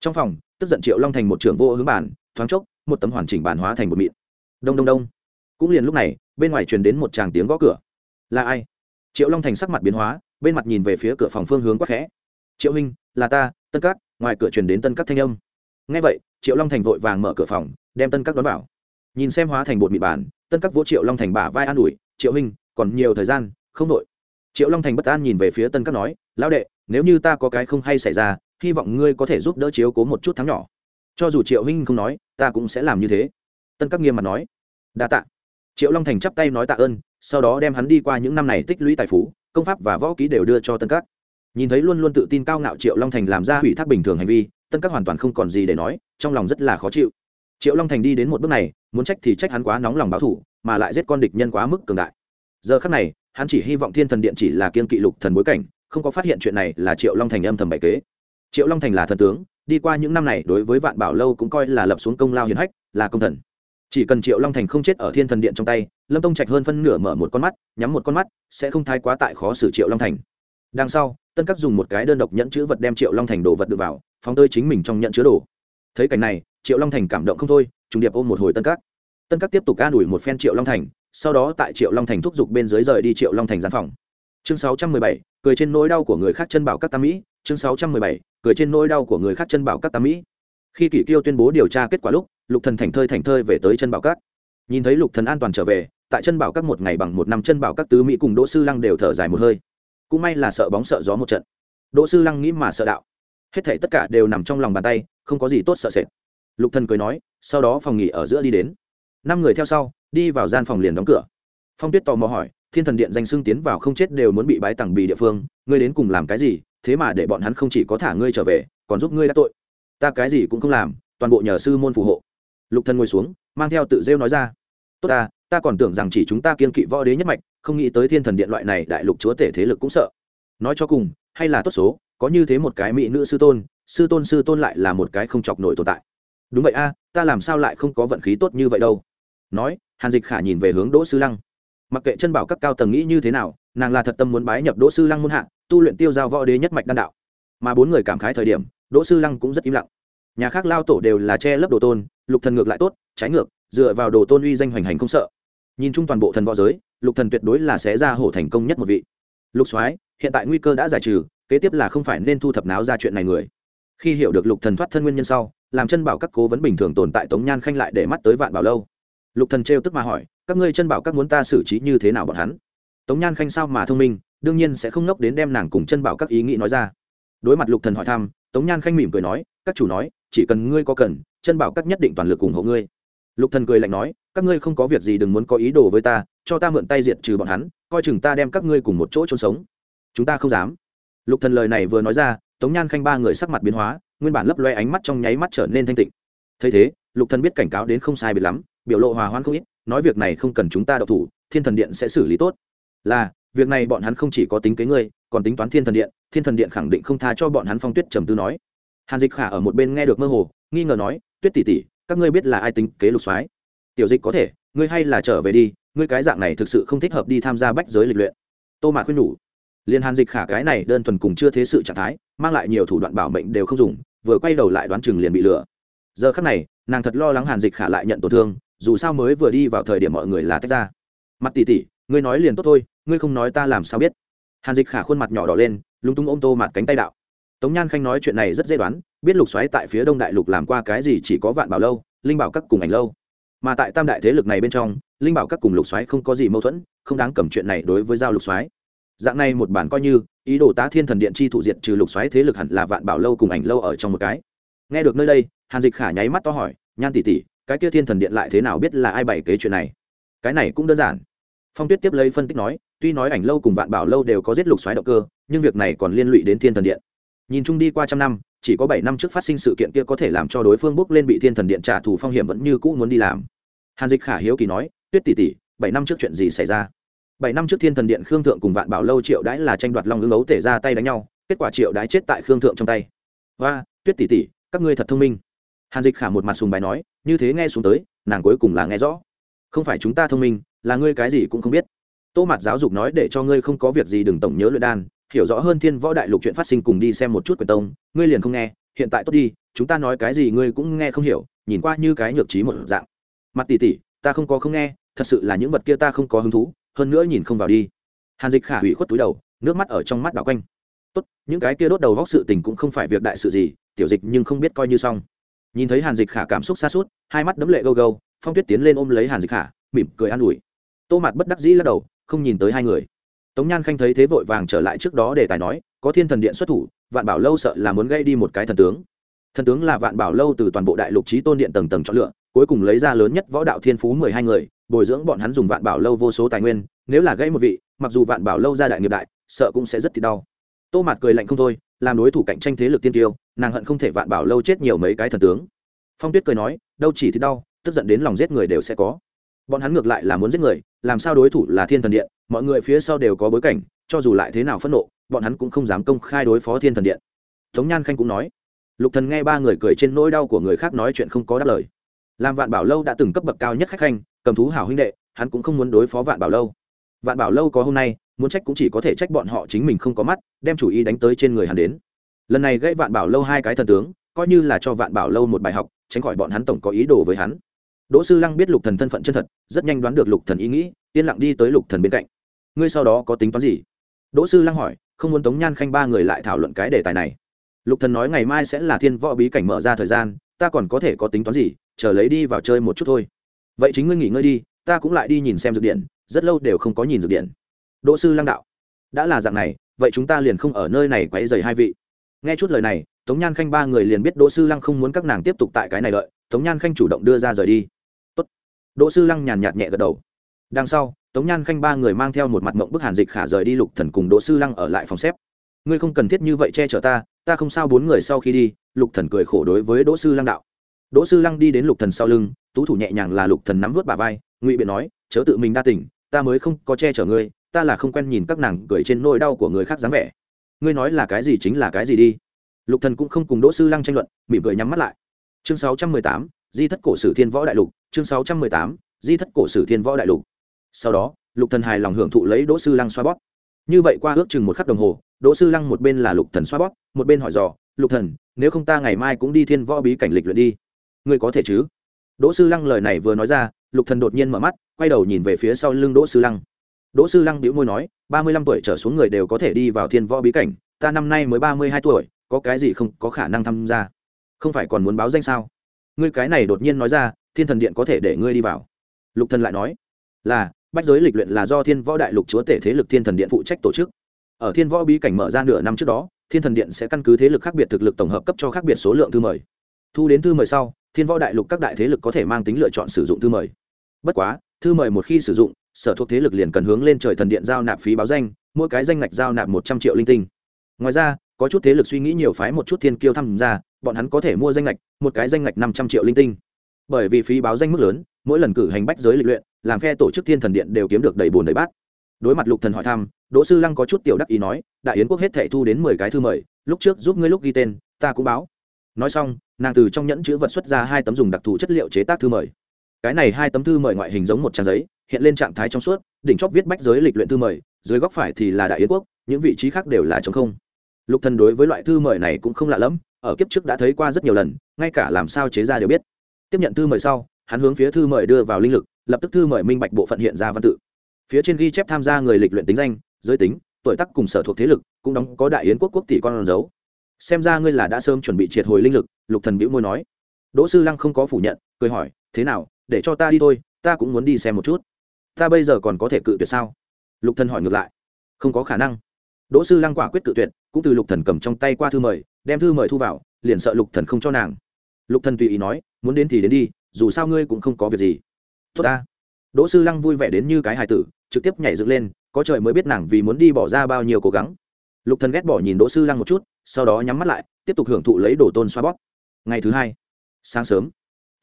trong phòng, tức giận triệu long thành một trưởng vô hướng bản, thoáng chốc, một tấm hoàn chỉnh bản hóa thành một mịn. Đông đông đông. Cũng liền lúc này, bên ngoài truyền đến một tràng tiếng gõ cửa. Là ai? Triệu long thành sắc mặt biến hóa, bên mặt nhìn về phía cửa phòng phương hướng quắc khẽ. Triệu huynh, là ta, tân cát ngoài cửa truyền đến tân cát thanh âm. Nghe vậy triệu long thành vội vàng mở cửa phòng, đem tân cát đón vào. Nhìn xem hóa thành bột mịn bản, tân cát vỗ triệu long thành bả vai an ủi, triệu huynh, còn nhiều thời gian, không đội triệu long thành bất an nhìn về phía tân các nói, lão đệ, nếu như ta có cái không hay xảy ra, hy vọng ngươi có thể giúp đỡ chiếu cố một chút thắng nhỏ. Cho dù triệu huynh không nói, ta cũng sẽ làm như thế. Tân các nghiêm mặt nói, đa tạ. Triệu long thành chắp tay nói tạ ơn, sau đó đem hắn đi qua những năm này tích lũy tài phú, công pháp và võ ký đều đưa cho tân các. Nhìn thấy luôn luôn tự tin cao ngạo triệu long thành làm ra hủy thác bình thường hành vi tân các hoàn toàn không còn gì để nói, trong lòng rất là khó chịu. Triệu long thành đi đến một bước này, muốn trách thì trách hắn quá nóng lòng báo thủ, mà lại giết con địch nhân quá mức cường đại. Giờ khắc này, hắn chỉ hy vọng thiên thần điện chỉ là kiên kỵ lục thần bối cảnh, không có phát hiện chuyện này là triệu long thành âm thầm bày kế. Triệu long thành là thần tướng, đi qua những năm này đối với vạn bảo lâu cũng coi là lập xuống công lao hiển hách, là công thần. Chỉ cần triệu long thành không chết ở thiên thần điện trong tay, lâm tông trạch hơn phân nửa mở một con mắt, nhắm một con mắt, sẽ không thái quá tại khó xử triệu long thành. Đằng sau, tân các dùng một cái đơn độc nhẫn chữ vật đem triệu long thành đồ vật được vào phóng tơi chính mình trong nhận chứa đồ. Thấy cảnh này triệu long thành cảm động không thôi trùng điệp ôm một hồi tân các. Tân các tiếp tục ca đuổi một phen triệu long thành sau đó tại triệu long thành thúc giục bên dưới rời đi triệu long thành gian phòng. Chương 617, cười trên nỗi đau của người khác chân bảo các tam mỹ. Chương 617, cười trên nỗi đau của người khác chân bảo các tam mỹ. Khi kỷ kiêu tuyên bố điều tra kết quả lúc lục thần thành thơi thành thơi về tới chân bảo các. Nhìn thấy lục thần an toàn trở về tại chân bảo các một ngày bằng một năm chân bảo các tứ mỹ cùng đỗ sư lăng đều thở dài một hơi. Cũng may là sợ bóng sợ gió một trận. Đỗ sư lăng nghĩ mà sợ đạo hết thảy tất cả đều nằm trong lòng bàn tay, không có gì tốt sợ sệt. Lục thần cười nói, sau đó phòng nghỉ ở giữa đi đến. Năm người theo sau, đi vào gian phòng liền đóng cửa. Phong tuyết tò mò hỏi, thiên thần điện danh xưng tiến vào không chết đều muốn bị bái tặng bì địa phương, ngươi đến cùng làm cái gì, thế mà để bọn hắn không chỉ có thả ngươi trở về, còn giúp ngươi đã tội. Ta cái gì cũng không làm, toàn bộ nhờ sư môn phù hộ. Lục thần ngồi xuống, mang theo tự rêu nói ra. Tốt ta ta còn tưởng rằng chỉ chúng ta kiên kỵ võ đế nhất mạch, không nghĩ tới thiên thần điện loại này đại lục chúa tể thế lực cũng sợ. Nói cho cùng, hay là tốt số có như thế một cái mỹ nữ sư tôn sư tôn sư tôn lại là một cái không chọc nổi tồn tại. Đúng vậy a, ta làm sao lại không có vận khí tốt như vậy đâu? Nói, hàn dịch khả nhìn về hướng đỗ sư lăng. Mặc kệ chân bảo các cao tầng nghĩ như thế nào, nàng là thật tâm muốn bái nhập đỗ sư lăng muôn hạ, tu luyện tiêu giao võ đế nhất mạch đan đạo. Mà bốn người cảm khái thời điểm, đỗ sư lăng cũng rất im lặng. Nhà khác lao tổ đều là che lấp đồ tôn, lục thần ngược lại tốt, trái ngược, dựa vào đồ tôn uy danh hoành hành không sợ. Nhìn chung toàn bộ thần võ giới, lục thần tuyệt đối là sẽ ra hổ thành công nhất một vị. Lục soái, hiện tại nguy cơ đã giải trừ kế tiếp là không phải nên thu thập náo ra chuyện này người. Khi hiểu được lục thần thoát thân nguyên nhân sau, làm chân bảo các cố vấn bình thường tồn tại tống nhan khanh lại để mắt tới vạn bảo lâu. Lục thần trêu tức mà hỏi, các ngươi chân bảo các muốn ta xử trí như thế nào bọn hắn? Tống nhan khanh sao mà thông minh, đương nhiên sẽ không nốc đến đem nàng cùng chân bảo các ý nghĩ nói ra. Đối mặt lục thần hỏi thăm, tống nhan khanh mỉm cười nói, các chủ nói, chỉ cần ngươi có cần, chân bảo các nhất định toàn lực ủng hộ ngươi. Lục thần cười lạnh nói, các ngươi không có việc gì đừng muốn có ý đồ với ta, cho ta mượn tay diệt trừ bọn hắn, coi chừng ta đem các ngươi cùng một chỗ chôn sống. Chúng ta không dám lục thần lời này vừa nói ra, tống nhan khanh ba người sắc mặt biến hóa, nguyên bản lấp loe ánh mắt trong nháy mắt trở nên thanh tịnh. Thấy thế, lục thần biết cảnh cáo đến không sai biệt lắm, biểu lộ hòa hoãn không ít, nói việc này không cần chúng ta đậu thủ, thiên thần điện sẽ xử lý tốt. Là, việc này bọn hắn không chỉ có tính kế ngươi, còn tính toán thiên thần điện, thiên thần điện khẳng định không tha cho bọn hắn phong tuyết trầm tư nói. Hàn dịch khả ở một bên nghe được mơ hồ, nghi ngờ nói, tuyết tỷ tỷ, các ngươi biết là ai tính kế lục soái? Tiểu dịch có thể, ngươi hay là trở về đi, ngươi cái dạng này thực sự không thích hợp đi tham gia bách giới lịch luyện. Tô mạc khuyên nhủ liên hàn dịch khả cái này đơn thuần cùng chưa thế sự trạng thái, mang lại nhiều thủ đoạn bảo mệnh đều không dùng, vừa quay đầu lại đoán chừng liền bị lừa. Giờ khắc này, nàng thật lo lắng hàn dịch khả lại nhận tổn thương, dù sao mới vừa đi vào thời điểm mọi người là tách ra. Mặt tỉ tỉ ngươi nói liền tốt thôi, ngươi không nói ta làm sao biết? Hàn dịch khả khuôn mặt nhỏ đỏ lên, lúng túng ôm tô mặt cánh tay đạo. Tống nhan khanh nói chuyện này rất dễ đoán, biết lục xoáy tại phía đông đại lục làm qua cái gì chỉ có vạn bảo lâu, linh bảo các cùng ảnh lâu. Mà tại tam đại thế lực này bên trong, linh bảo các cùng lục xoáy không có gì mâu thuẫn, không đáng cầm chuyện này đối với giao lục xoáy dạng này một bản coi như, ý đồ tá thiên thần điện chi thủ diệt trừ lục xoáy thế lực hẳn là vạn bảo lâu cùng ảnh lâu ở trong một cái. Nghe được nơi đây, hàn dịch khả nháy mắt to hỏi, nhan tỷ tỷ, cái kia thiên thần điện lại thế nào biết là ai bày kế chuyện này? Cái này cũng đơn giản. Phong tuyết tiếp lấy phân tích nói, tuy nói ảnh lâu cùng vạn bảo lâu đều có giết lục xoáy động cơ, nhưng việc này còn liên lụy đến thiên thần điện. Nhìn chung đi qua trăm năm, chỉ có bảy năm trước phát sinh sự kiện kia có thể làm cho đối phương bước lên bị thiên thần điện trả thù phong hiểm vẫn như cũ muốn đi làm. Hàn dịch khả hiếu kỳ nói, tuyết tỷ tỷ, bảy năm trước chuyện gì xảy ra? Bảy năm trước thiên thần điện khương thượng cùng vạn bảo lâu triệu đãi là tranh đoạt long ứng ấu tể ra tay đánh nhau kết quả triệu đãi chết tại khương thượng trong tay. Và tuyết tỷ tỷ các ngươi thật thông minh. Hàn dịch khả một mặt sùng bài nói như thế nghe xuống tới nàng cuối cùng là nghe rõ. Không phải chúng ta thông minh là ngươi cái gì cũng không biết. Tô mặt giáo dục nói để cho ngươi không có việc gì đừng tổng nhớ luyện đan hiểu rõ hơn thiên võ đại lục chuyện phát sinh cùng đi xem một chút quyền tông ngươi liền không nghe hiện tại tốt đi chúng ta nói cái gì ngươi cũng nghe không hiểu nhìn qua như cái nhược trí một dạng. Mặt tỷ tỷ, ta không có không nghe thật sự là những vật kia ta không có hứng thú hơn nữa nhìn không vào đi. Hàn dịch khả hủy khuất túi đầu, nước mắt ở trong mắt đảo quanh. Tốt, những cái kia đốt đầu vóc sự tình cũng không phải việc đại sự gì, tiểu dịch nhưng không biết coi như xong. Nhìn thấy hàn dịch khả cảm xúc xa suốt hai mắt đấm lệ gâu gâu, phong tuyết tiến lên ôm lấy hàn dịch khả, mỉm cười an ủi. Tô mặt bất đắc dĩ lắc đầu, không nhìn tới hai người. Tống nhan khanh thấy thế vội vàng trở lại trước đó để tài nói, có thiên thần điện xuất thủ, vạn bảo lâu sợ là muốn gây đi một cái thần tướng. Thần tướng là vạn bảo lâu từ toàn bộ đại lục trí tôn điện tầng tầng chọn lựa, cuối cùng lấy ra lớn nhất võ đạo thiên phú mười hai người bồi dưỡng bọn hắn dùng vạn bảo lâu vô số tài nguyên, nếu là gây một vị, mặc dù vạn bảo lâu ra đại nghiệp đại, sợ cũng sẽ rất thì đau. Tô mạt cười lạnh không thôi, làm đối thủ cạnh tranh thế lực tiên tiêu, nàng hận không thể vạn bảo lâu chết nhiều mấy cái thần tướng. Phong tuyết cười nói, đâu chỉ thì đau, tức giận đến lòng giết người đều sẽ có. Bọn hắn ngược lại là muốn giết người, làm sao đối thủ là thiên thần điện, mọi người phía sau đều có bối cảnh, cho dù lại thế nào phẫn nộ, bọn hắn cũng không dám công khai đối phó thiên thần điện. Tống nhan khanh cũng nói, lục thần nghe ba người cười trên nỗi đau của người khác nói chuyện không có đáp lời. Làm vạn bảo lâu đã từng cấp bậc cao nhất khách khanh cầm thú hảo huynh đệ, hắn cũng không muốn đối phó vạn bảo lâu. Vạn bảo lâu có hôm nay, muốn trách cũng chỉ có thể trách bọn họ chính mình không có mắt, đem chủ ý đánh tới trên người hắn đến. Lần này gây vạn bảo lâu hai cái thần tướng, coi như là cho vạn bảo lâu một bài học, tránh khỏi bọn hắn tổng có ý đồ với hắn. Đỗ sư lăng biết lục thần thân phận chân thật, rất nhanh đoán được lục thần ý nghĩ, yên lặng đi tới lục thần bên cạnh. Ngươi sau đó có tính toán gì? Đỗ sư lăng hỏi, không muốn tống nhan khanh ba người lại thảo luận cái đề tài này. Lục thần nói ngày mai sẽ là thiên võ bí cảnh mở ra thời gian, ta còn có thể có tính toán gì, chờ lấy đi vào chơi một chút thôi vậy chính ngươi nghỉ ngơi đi ta cũng lại đi nhìn xem dược điện rất lâu đều không có nhìn dược điện. Đỗ sư lăng đạo đã là dạng này vậy chúng ta liền không ở nơi này quấy dày hai vị. Nghe chút lời này tống nhan khanh ba người liền biết đỗ sư lăng không muốn các nàng tiếp tục tại cái này lợi, tống nhan khanh chủ động đưa ra rời đi. Tốt. đỗ sư lăng nhàn nhạt nhẹ gật đầu. Đằng sau tống nhan khanh ba người mang theo một mặt mộng bức hàn dịch khả rời đi lục thần cùng đỗ sư lăng ở lại phòng xếp. Ngươi không cần thiết như vậy che chở ta ta không sao bốn người sau khi đi lục thần cười khổ đối với đỗ sư lăng đạo đỗ sư lăng đi đến lục thần sau lưng tú thủ nhẹ nhàng là lục thần nắm vớt bà vai ngụy biện nói chớ tự mình đa tỉnh ta mới không có che chở ngươi ta là không quen nhìn các nàng cười trên nỗi đau của người khác dáng vẻ. Ngươi nói là cái gì chính là cái gì đi. Lục thần cũng không cùng đỗ sư lăng tranh luận mỉm cười nhắm mắt lại. Chương 618, di thất cổ sử thiên võ đại lục chương 618, di thất cổ sử thiên võ đại lục. Sau đó lục thần hài lòng hưởng thụ lấy đỗ sư lăng xoa bóp. Như vậy qua ước chừng một khắc đồng hồ đỗ sư lăng một bên là lục thần xoa bóp một bên hỏi dò lục thần nếu không ta ngày mai cũng đi thiên võ bí cảnh lịch luyện đi ngươi có thể chứ? Đỗ sư lăng lời này vừa nói ra, lục thần đột nhiên mở mắt, quay đầu nhìn về phía sau lưng đỗ sư lăng. Đỗ sư lăng bĩu môi nói, ba mươi lăm tuổi trở xuống người đều có thể đi vào thiên võ bí cảnh, ta năm nay mới ba mươi hai tuổi, có cái gì không có khả năng tham gia? Không phải còn muốn báo danh sao? Ngươi cái này đột nhiên nói ra, thiên thần điện có thể để ngươi đi vào. Lục thần lại nói, là, bách giới lịch luyện là do thiên võ đại lục chúa tể thế lực thiên thần điện phụ trách tổ chức. Ở thiên võ bí cảnh mở ra nửa năm trước đó, thiên thần điện sẽ căn cứ thế lực khác biệt thực lực tổng hợp cấp cho khác biệt số lượng thư mời. Thu đến thư mời sau thiên võ đại lục các đại thế lực có thể mang tính lựa chọn sử dụng thư mời. Bất quá, thư mời một khi sử dụng, sở thuộc thế lực liền cần hướng lên trời thần điện giao nạp phí báo danh, mỗi cái danh ngạch giao nạp một trăm triệu linh tinh. Ngoài ra, có chút thế lực suy nghĩ nhiều phái một chút thiên kiêu tham gia, bọn hắn có thể mua danh ngạch, một cái danh ngạch năm trăm triệu linh tinh. Bởi vì phí báo danh mức lớn, mỗi lần cử hành bách giới lịch luyện, làm phe tổ chức thiên thần điện đều kiếm được đầy bồn đầy bát. Đối mặt lục thần hỏi thăm, đỗ sư lăng có chút tiểu đắc ý nói, đại yến quốc hết thệ thu đến mười cái thư mời, lúc trước giúp ngươi lúc ghi tên, ta cũng báo nói xong, nàng từ trong nhẫn chữ vật xuất ra hai tấm dùng đặc thù chất liệu chế tác thư mời. Cái này hai tấm thư mời ngoại hình giống một trang giấy, hiện lên trạng thái trong suốt, đỉnh chóp viết bách giới lịch luyện thư mời, dưới góc phải thì là đại yến quốc, những vị trí khác đều là trống không. Lục thần đối với loại thư mời này cũng không lạ lẫm, ở kiếp trước đã thấy qua rất nhiều lần, ngay cả làm sao chế ra đều biết. Tiếp nhận thư mời sau, hắn hướng phía thư mời đưa vào linh lực, lập tức thư mời minh bạch bộ phận hiện ra văn tự. Phía trên ghi chép tham gia người lịch luyện tính danh, giới tính, tuổi tác cùng sở thuộc thế lực, cũng đóng có đại yến quốc quốc tỷ con dấu xem ra ngươi là đã sớm chuẩn bị triệt hồi linh lực, lục thần bĩu môi nói. Đỗ sư lăng không có phủ nhận, cười hỏi, thế nào, để cho ta đi thôi, ta cũng muốn đi xem một chút. Ta bây giờ còn có thể cự tuyệt sao? Lục thần hỏi ngược lại. Không có khả năng. Đỗ sư lăng quả quyết cự tuyệt, cũng từ lục thần cầm trong tay qua thư mời, đem thư mời thu vào, liền sợ lục thần không cho nàng. Lục thần tùy ý nói, muốn đến thì đến đi, dù sao ngươi cũng không có việc gì. Tốt ta. Đỗ sư lăng vui vẻ đến như cái hài tử, trực tiếp nhảy dựng lên, có trời mới biết nàng vì muốn đi bỏ ra bao nhiêu cố gắng. Lục thần ghét bỏ nhìn đỗ sư lăng một chút sau đó nhắm mắt lại, tiếp tục hưởng thụ lấy đồ tôn xoa bóp. Ngày thứ hai, sáng sớm,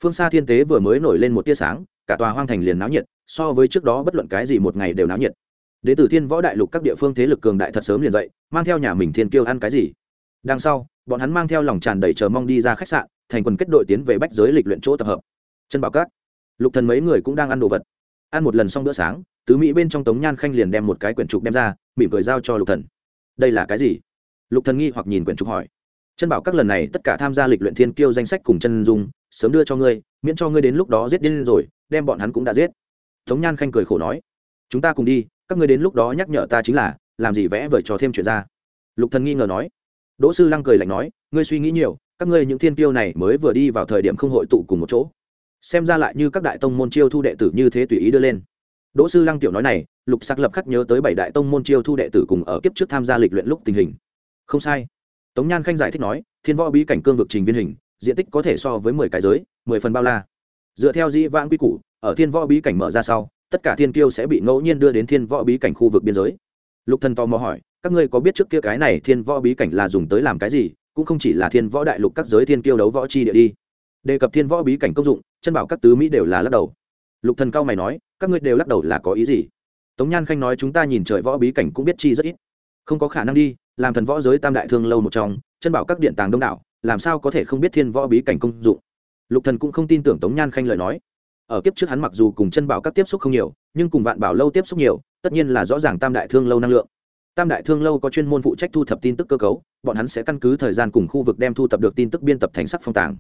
phương xa thiên tế vừa mới nổi lên một tia sáng, cả tòa hoang thành liền náo nhiệt, so với trước đó bất luận cái gì một ngày đều náo nhiệt. Đ ế từ thiên võ đại lục các địa phương thế lực cường đại thật sớm liền dậy, mang theo nhà mình thiên kiêu ăn cái gì. Đằng sau, bọn hắn mang theo lòng tràn đầy chờ mong đi ra khách sạn, thành quần kết đội tiến về bách giới lịch luyện chỗ tập hợp. Chân bảo cát lục thần mấy người cũng đang ăn đồ vật. Ăn một lần xong bữa sáng, tứ mỹ bên trong tống nhan khanh liền đem một cái quyển trục đem ra, mỉm cười giao cho lục thần. Đây là cái gì? Lục thần nghi hoặc nhìn quyển trục hỏi. Chân bảo các lần này tất cả tham gia lịch luyện thiên kiêu danh sách cùng chân dung, sớm đưa cho ngươi, miễn cho ngươi đến lúc đó giết điên rồi, đem bọn hắn cũng đã giết. Tống nhan khanh cười khổ nói. Chúng ta cùng đi, các ngươi đến lúc đó nhắc nhở ta chính là, làm gì vẽ vời trò thêm chuyện ra. Lục thần nghi ngờ nói. Đỗ sư lăng cười lạnh nói, ngươi suy nghĩ nhiều, các ngươi những thiên kiêu này mới vừa đi vào thời điểm không hội tụ cùng một chỗ. Xem ra lại như các đại tông môn chiêu thu đệ tử như thế tùy ý đưa lên. Đỗ sư lăng tiểu nói này, lục sắc lập khắc nhớ tới bảy đại tông môn chiêu thu đệ tử cùng ở kiếp trước tham gia lịch luyện lúc tình hình không sai. Tống nhan khanh giải thích nói, thiên võ bí cảnh cương vực trình viên hình, diện tích có thể so với mười cái giới, mười phần bao la. Dựa theo dĩ vãng quy củ, ở thiên võ bí cảnh mở ra sau, tất cả thiên kiêu sẽ bị ngẫu nhiên đưa đến thiên võ bí cảnh khu vực biên giới. Lục thần tò mò hỏi, các ngươi có biết trước kia cái này thiên võ bí cảnh là dùng tới làm cái gì, cũng không chỉ là thiên võ đại lục các giới thiên kiêu đấu võ chi địa đi. Đề cập thiên võ bí cảnh công dụng, chân bảo các tứ mỹ đều là lắc đầu. Lục thần cao mày nói, các ngươi đều lắc đầu là có ý gì? Tống nhan khanh nói, chúng ta nhìn trời võ bí cảnh cũng biết chi rất ít. Không có khả năng đi làm thần võ giới tam đại thương lâu một trong, chân bảo các điện tàng đông đảo, làm sao có thể không biết thiên võ bí cảnh công dụng? Lục thần cũng không tin tưởng tống nhan khanh lời nói. Ở kiếp trước hắn mặc dù cùng chân bảo các tiếp xúc không nhiều, nhưng cùng vạn bảo lâu tiếp xúc nhiều, tất nhiên là rõ ràng tam đại thương lâu năng lượng. Tam đại thương lâu có chuyên môn phụ trách thu thập tin tức cơ cấu, bọn hắn sẽ căn cứ thời gian cùng khu vực đem thu thập được tin tức biên tập thành sắc phong tàng.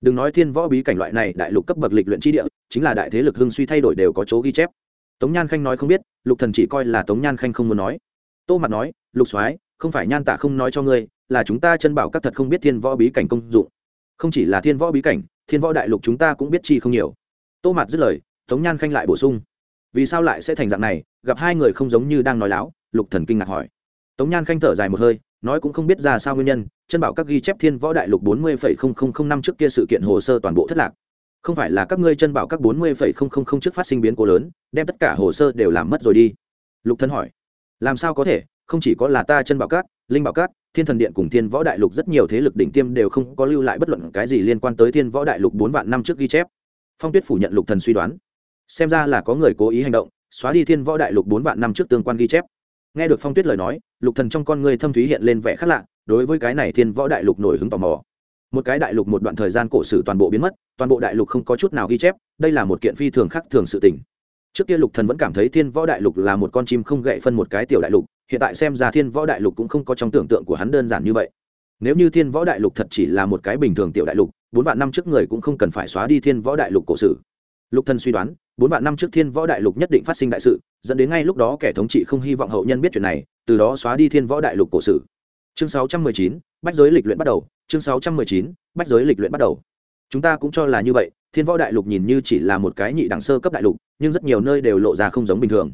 Đừng nói thiên võ bí cảnh loại này, đại lục cấp bậc lịch luyện tri địa, chính là đại thế lực hưng suy thay đổi đều có chỗ ghi chép. Tống nhan khanh nói không biết, lục thần chỉ coi là tống nhan khanh không muốn nói. Tô mặt nói, lục soái không phải nhan tạ không nói cho ngươi, là chúng ta chân bảo các thật không biết thiên võ bí cảnh công dụng. Không chỉ là thiên võ bí cảnh, thiên võ đại lục chúng ta cũng biết chi không nhiều. Tô mạt dứt lời, tống nhan khanh lại bổ sung. Vì sao lại sẽ thành dạng này, gặp hai người không giống như đang nói láo, lục thần kinh ngạc hỏi. Tống nhan khanh thở dài một hơi, nói cũng không biết ra sao nguyên nhân, chân bảo các ghi chép thiên võ đại lục bốn mươi năm trước kia sự kiện hồ sơ toàn bộ thất lạc. Không phải là các ngươi chân bảo các bốn mươi trước phát sinh biến cố lớn, đem tất cả hồ sơ đều làm mất rồi đi. Lục thần hỏi. Làm sao có thể? Không chỉ có là ta chân bảo cát, linh bảo cát, thiên thần điện cùng thiên võ đại lục rất nhiều thế lực đỉnh tiêm đều không có lưu lại bất luận cái gì liên quan tới thiên võ đại lục bốn vạn năm trước ghi chép. Phong tuyết phủ nhận lục thần suy đoán. Xem ra là có người cố ý hành động xóa đi thiên võ đại lục bốn vạn năm trước tương quan ghi chép. Nghe được phong tuyết lời nói lục thần trong con người thâm thúy hiện lên vẻ khác lạ đối với cái này thiên võ đại lục nổi hứng tò mò. Một cái đại lục một đoạn thời gian cổ sử toàn bộ biến mất toàn bộ đại lục không có chút nào ghi chép đây là một kiện phi thường khác thường sự tình. Trước kia lục thần vẫn cảm thấy thiên võ đại lục là một con chim không gậy phân một cái tiểu đại lục hiện tại xem ra thiên võ đại lục cũng không có trong tưởng tượng của hắn đơn giản như vậy. Nếu như thiên võ đại lục thật chỉ là một cái bình thường tiểu đại lục bốn vạn năm trước người cũng không cần phải xóa đi thiên võ đại lục cổ sử. Lục thân suy đoán bốn vạn năm trước thiên võ đại lục nhất định phát sinh đại sự dẫn đến ngay lúc đó kẻ thống trị không hy vọng hậu nhân biết chuyện này từ đó xóa đi thiên võ đại lục cổ sử. Chương 619, bách giới lịch luyện bắt đầu. Chương 619, bách giới lịch luyện bắt đầu. Chúng ta cũng cho là như vậy thiên võ đại lục nhìn như chỉ là một cái nhị đẳng sơ cấp đại lục nhưng rất nhiều nơi đều lộ ra không giống bình thường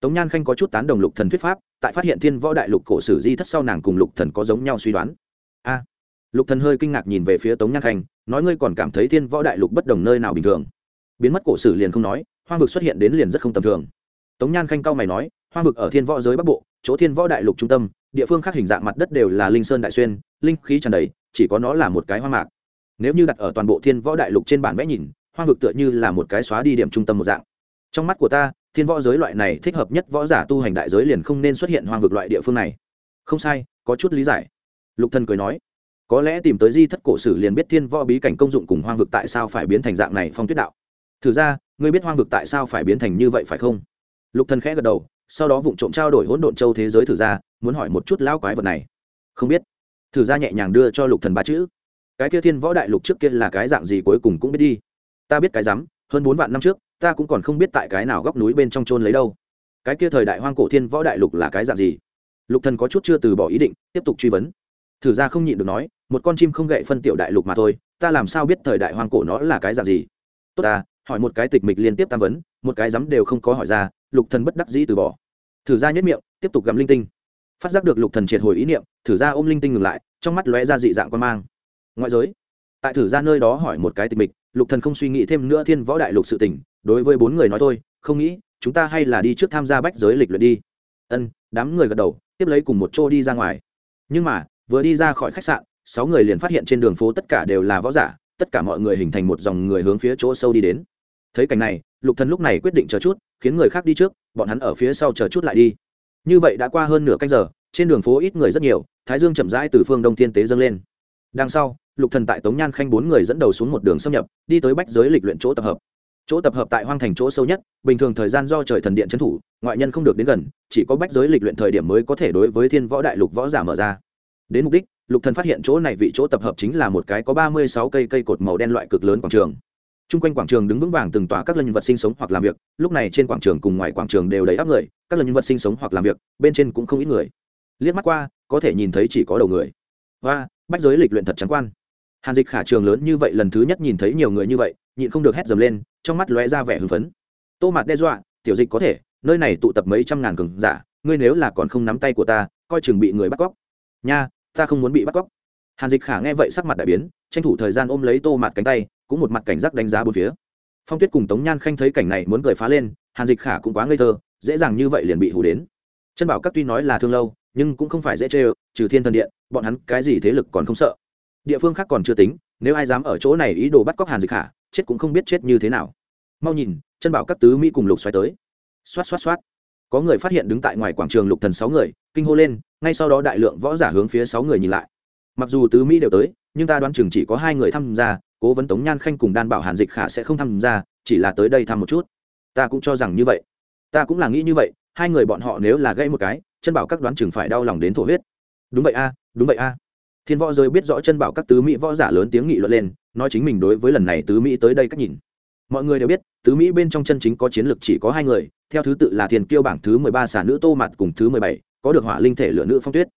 tống nhan khanh có chút tán đồng lục thần thuyết pháp, tại phát hiện thiên võ đại lục cổ sử di thất sau nàng cùng lục thần có giống nhau suy đoán. A. Lục thần hơi kinh ngạc nhìn về phía tống nhan khanh, nói ngươi còn cảm thấy thiên võ đại lục bất đồng nơi nào bình thường? Biến mất cổ sử liền không nói, hoang vực xuất hiện đến liền rất không tầm thường. Tống nhan khanh cao mày nói, hoang vực ở thiên võ giới bắc bộ, chỗ thiên võ đại lục trung tâm, địa phương khác hình dạng mặt đất đều là linh sơn đại xuyên, linh khí tràn đầy, chỉ có nó là một cái hoang mạc. Nếu như đặt ở toàn bộ thiên võ đại lục trên bản vẽ nhìn, hoang vực tựa như là một cái xóa đi điểm trung tâm một dạng. Trong mắt của ta thiên võ giới loại này thích hợp nhất võ giả tu hành đại giới liền không nên xuất hiện hoang vực loại địa phương này. Không sai, có chút lý giải. Lục thần cười nói, có lẽ tìm tới di thất cổ sử liền biết thiên võ bí cảnh công dụng cùng hoang vực tại sao phải biến thành dạng này phong tuyết đạo. Thử ra, ngươi biết hoang vực tại sao phải biến thành như vậy phải không? Lục thần khẽ gật đầu, sau đó vụng trộm trao đổi hỗn độn châu thế giới thử ra, muốn hỏi một chút lao quái vật này. Không biết. Thử ra nhẹ nhàng đưa cho lục thần ba chữ. Cái kia thiên võ đại lục trước kia là cái dạng gì cuối cùng cũng biết đi. Ta biết cái rắm, hơn bốn vạn năm trước ta cũng còn không biết tại cái nào góc núi bên trong trôn lấy đâu. Cái kia thời đại hoang cổ thiên võ đại lục là cái dạng gì? Lục thần có chút chưa từ bỏ ý định, tiếp tục truy vấn. Thử ra không nhịn được nói, một con chim không gậy phân tiểu đại lục mà thôi, ta làm sao biết thời đại hoang cổ nó là cái dạng gì? Tốt ta, hỏi một cái tịch mịch liên tiếp tam vấn, một cái dám đều không có hỏi ra, lục thần bất đắc dĩ từ bỏ. Thử ra nhất miệng, tiếp tục gặm linh tinh. Phát giác được lục thần triệt hồi ý niệm, thử ra ôm linh tinh ngừng lại, trong mắt lóe ra dị dạng quan mang. Ngoại giới, tại thử ra nơi đó hỏi một cái tịch mịch, lục thần không suy nghĩ thêm nữa thiên võ đại lục sự tình đối với bốn người nói thôi, không nghĩ, chúng ta hay là đi trước tham gia bách giới lịch luyện đi. Ân, đám người gật đầu, tiếp lấy cùng một chỗ đi ra ngoài. Nhưng mà, vừa đi ra khỏi khách sạn, sáu người liền phát hiện trên đường phố tất cả đều là võ giả, tất cả mọi người hình thành một dòng người hướng phía chỗ sâu đi đến. Thấy cảnh này, lục thần lúc này quyết định chờ chút, khiến người khác đi trước, bọn hắn ở phía sau chờ chút lại đi. Như vậy đã qua hơn nửa canh giờ, trên đường phố ít người rất nhiều, thái dương chậm rãi từ phương đông thiên tế dâng lên. Đằng sau, lục thần tại tống nhan khanh bốn người dẫn đầu xuống một đường xâm nhập, đi tới bách giới lịch luyện chỗ tập hợp chỗ tập hợp tại hoang thành chỗ sâu nhất bình thường thời gian do trời thần điện trấn thủ ngoại nhân không được đến gần chỉ có bách giới lịch luyện thời điểm mới có thể đối với thiên võ đại lục võ giả mở ra đến mục đích lục thần phát hiện chỗ này vị chỗ tập hợp chính là một cái có ba mươi sáu cây cây cột màu đen loại cực lớn quảng trường Trung quanh quảng trường đứng vững vàng từng tòa các lần vật sinh sống hoặc làm việc, lúc này trên quảng trường cùng ngoài quảng trường đều đầy áp người, các lần vật sinh sống hoặc làm việc, bên trên cũng không ít người. Liếc mắt qua, có thể nhìn thấy chỉ có đầu người. Và, bách giới lịch luyện thật trắng quan. Hàn Dịch khả trường lớn như vậy lần thứ nhất nhìn thấy nhiều người như vậy, nhịn không được hét dầm lên, trong mắt lóe ra vẻ hưng phấn. Tô Mạt đe dọa, tiểu dịch có thể, nơi này tụ tập mấy trăm ngàn cường giả, ngươi nếu là còn không nắm tay của ta, coi chừng bị người bắt cóc. Nha, ta không muốn bị bắt cóc. Hàn Dịch khả nghe vậy sắc mặt đại biến, tranh thủ thời gian ôm lấy Tô Mạt cánh tay, cũng một mặt cảnh giác đánh giá bốn phía phong tuyết cùng tống nhan khanh thấy cảnh này muốn cười phá lên hàn dịch khả cũng quá ngây thơ dễ dàng như vậy liền bị hù đến chân bảo các tuy nói là thương lâu nhưng cũng không phải dễ chê trừ thiên thần điện bọn hắn cái gì thế lực còn không sợ địa phương khác còn chưa tính nếu ai dám ở chỗ này ý đồ bắt cóc hàn dịch khả chết cũng không biết chết như thế nào. Mau nhìn, chân bảo các tứ mỹ cùng lục xoáy tới. Xoát xoát xoát. Có người phát hiện đứng tại ngoài quảng trường lục thần sáu người, kinh hô lên, ngay sau đó đại lượng võ giả hướng phía sáu người nhìn lại. Mặc dù tứ mỹ đều tới, nhưng ta đoán chừng chỉ có hai người tham gia, cố vấn tống nhan khanh cùng đan bảo hàn dịch khả sẽ không tham gia, chỉ là tới đây thăm một chút. Ta cũng cho rằng như vậy. Ta cũng là nghĩ như vậy, hai người bọn họ nếu là gây một cái, chân bảo các đoán chừng phải đau lòng đến thổ huyết. Đúng vậy a, đúng vậy a thiên võ giới biết rõ chân bảo các tứ mỹ võ giả lớn tiếng nghị luận lên nói chính mình đối với lần này tứ mỹ tới đây cách nhìn mọi người đều biết tứ mỹ bên trong chân chính có chiến lược chỉ có hai người theo thứ tự là thiền kiêu bảng thứ mười ba xả nữ tô mặt cùng thứ mười bảy có được hỏa linh thể lửa nữ phong tuyết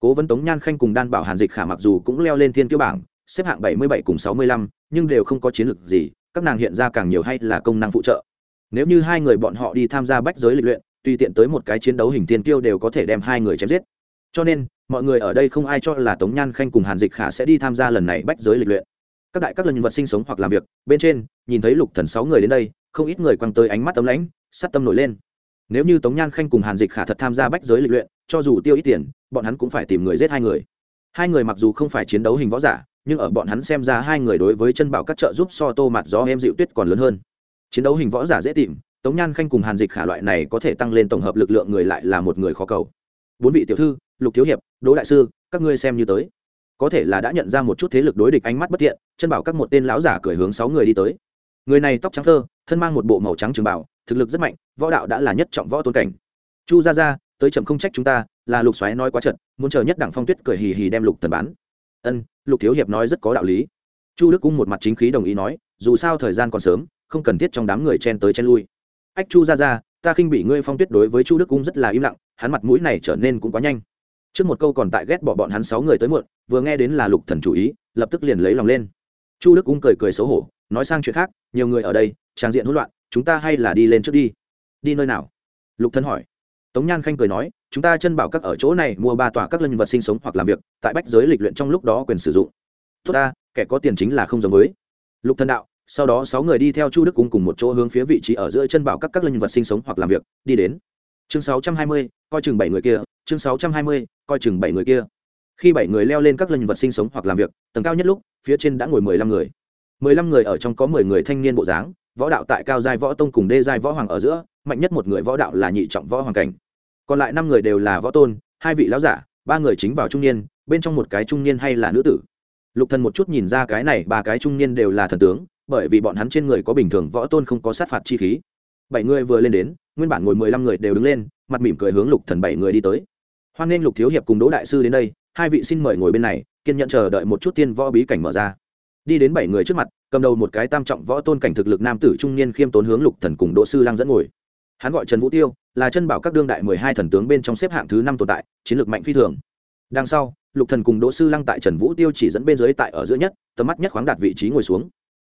cố vấn tống nhan khanh cùng đan bảo hàn dịch khả mặc dù cũng leo lên thiên kiêu bảng xếp hạng 77 cùng 65, nhưng đều không có chiến lược gì, các nàng hiện ra càng nhiều hay là công năng phụ trợ. Nếu như hai người bọn họ đi tham gia bách giới lịch luyện, tùy tiện tới một cái chiến đấu hình Thiên tiêu đều có thể đem hai người chém giết cho nên, mọi người ở đây không ai cho là tống nhan khanh cùng hàn dịch khả sẽ đi tham gia lần này bách giới lịch luyện. Các đại các lần vật sinh sống hoặc làm việc, bên trên, nhìn thấy lục thần sáu người đến đây, không ít người quăng tới ánh mắt tấm lãnh sát tâm nổi lên. Nếu như tống nhan khanh cùng hàn dịch khả thật tham gia bách giới lịch luyện, cho dù tiêu ít tiền, bọn hắn cũng phải tìm người giết hai người. Hai người mặc dù không phải chiến đấu hình võ giả, nhưng ở bọn hắn xem ra hai người đối với chân bảo các trợ giúp so tô mặt gió em dịu tuyết còn lớn hơn. Chiến đấu hình võ giả dễ tìm, tống nhan khanh cùng hàn dịch khả loại này có thể tăng lên tổng hợp lực lượng người lại là một người khó cầu bốn vị tiểu thư, lục thiếu hiệp, đỗ đại sư, các ngươi xem như tới. Có thể là đã nhận ra một chút thế lực đối địch ánh mắt bất thiện, chân bảo các một tên lão giả cười hướng sáu người đi tới. Người này tóc trắng thơ, thân mang một bộ màu trắng trường bảo, thực lực rất mạnh, võ đạo đã là nhất trọng võ tôn cảnh. Chu ra ra tới chậm không trách chúng ta, là lục xoáy nói quá trận muốn chờ nhất đẳng phong tuyết cười hì hì đem lục thần bán. Ân, lục thiếu hiệp nói rất có đạo lý. Chu đức cung một mặt chính khí đồng ý nói, dù sao thời gian còn sớm, không cần thiết trong đám người chen tới chen lui. Ách chu ra ra ta khinh bị ngươi phong tuyết đối với chu đức cung rất là im lặng, hắn mặt mũi này trở nên cũng quá nhanh. Trước một câu còn tại ghét bỏ bọn hắn sáu người tới muộn, vừa nghe đến là lục thần chủ ý, lập tức liền lấy lòng lên. Chu đức cung cười cười xấu hổ, nói sang chuyện khác, nhiều người ở đây, trang diện hỗn loạn, chúng ta hay là đi lên trước đi. Đi nơi nào? Lục thần hỏi. Tống nhan khanh cười nói, chúng ta chân bảo các ở chỗ này mua ba tòa các linh vật sinh sống hoặc làm việc, tại bách giới lịch luyện trong lúc đó quyền sử dụng. Tốt ta, kẻ có tiền chính là không giống với. Lục thần đạo sau đó sáu người đi theo chu đức cung cùng một chỗ hướng phía vị trí ở giữa chân bảo các các linh vật sinh sống hoặc làm việc đi đến. Chương 620, coi chừng bảy người kia. Chương 620, coi chừng bảy người kia. Khi bảy người leo lên các linh vật sinh sống hoặc làm việc tầng cao nhất lúc phía trên đã ngồi mười lăm người. Mười lăm người ở trong có mười người thanh niên bộ dáng võ đạo tại cao giai võ tông cùng đê giai võ hoàng ở giữa mạnh nhất một người võ đạo là nhị trọng võ hoàng cảnh. Còn lại năm người đều là võ tôn hai vị lão giả ba người chính vào trung niên bên trong một cái trung niên hay là nữ tử. Lục thần một chút nhìn ra cái này ba cái trung niên đều là thần tướng bởi vì bọn hắn trên người có bình thường võ tôn không có sát phạt chi khí. Bảy người vừa lên đến, nguyên bản ngồi mười lăm người đều đứng lên, mặt mỉm cười hướng lục thần bảy người đi tới. Hoan nghênh lục thiếu hiệp cùng đỗ đại sư đến đây, hai vị xin mời ngồi bên này, kiên nhận chờ đợi một chút tiên võ bí cảnh mở ra. Đi đến bảy người trước mặt, cầm đầu một cái tam trọng võ tôn cảnh thực lực nam tử trung niên khiêm tốn hướng lục thần cùng đỗ sư lang dẫn ngồi. Hắn gọi trần vũ tiêu, là chân bảo các đương đại mười hai thần tướng bên trong xếp hạng thứ năm tồn tại, chiến lược mạnh phi thường. Đằng sau, lục thần cùng đỗ sư lăng tại trần vũ tiêu chỉ dẫn bên dưới tại ở giữa nhất, tầm mắt nhất khoáng đạt vị trí ngồi xuống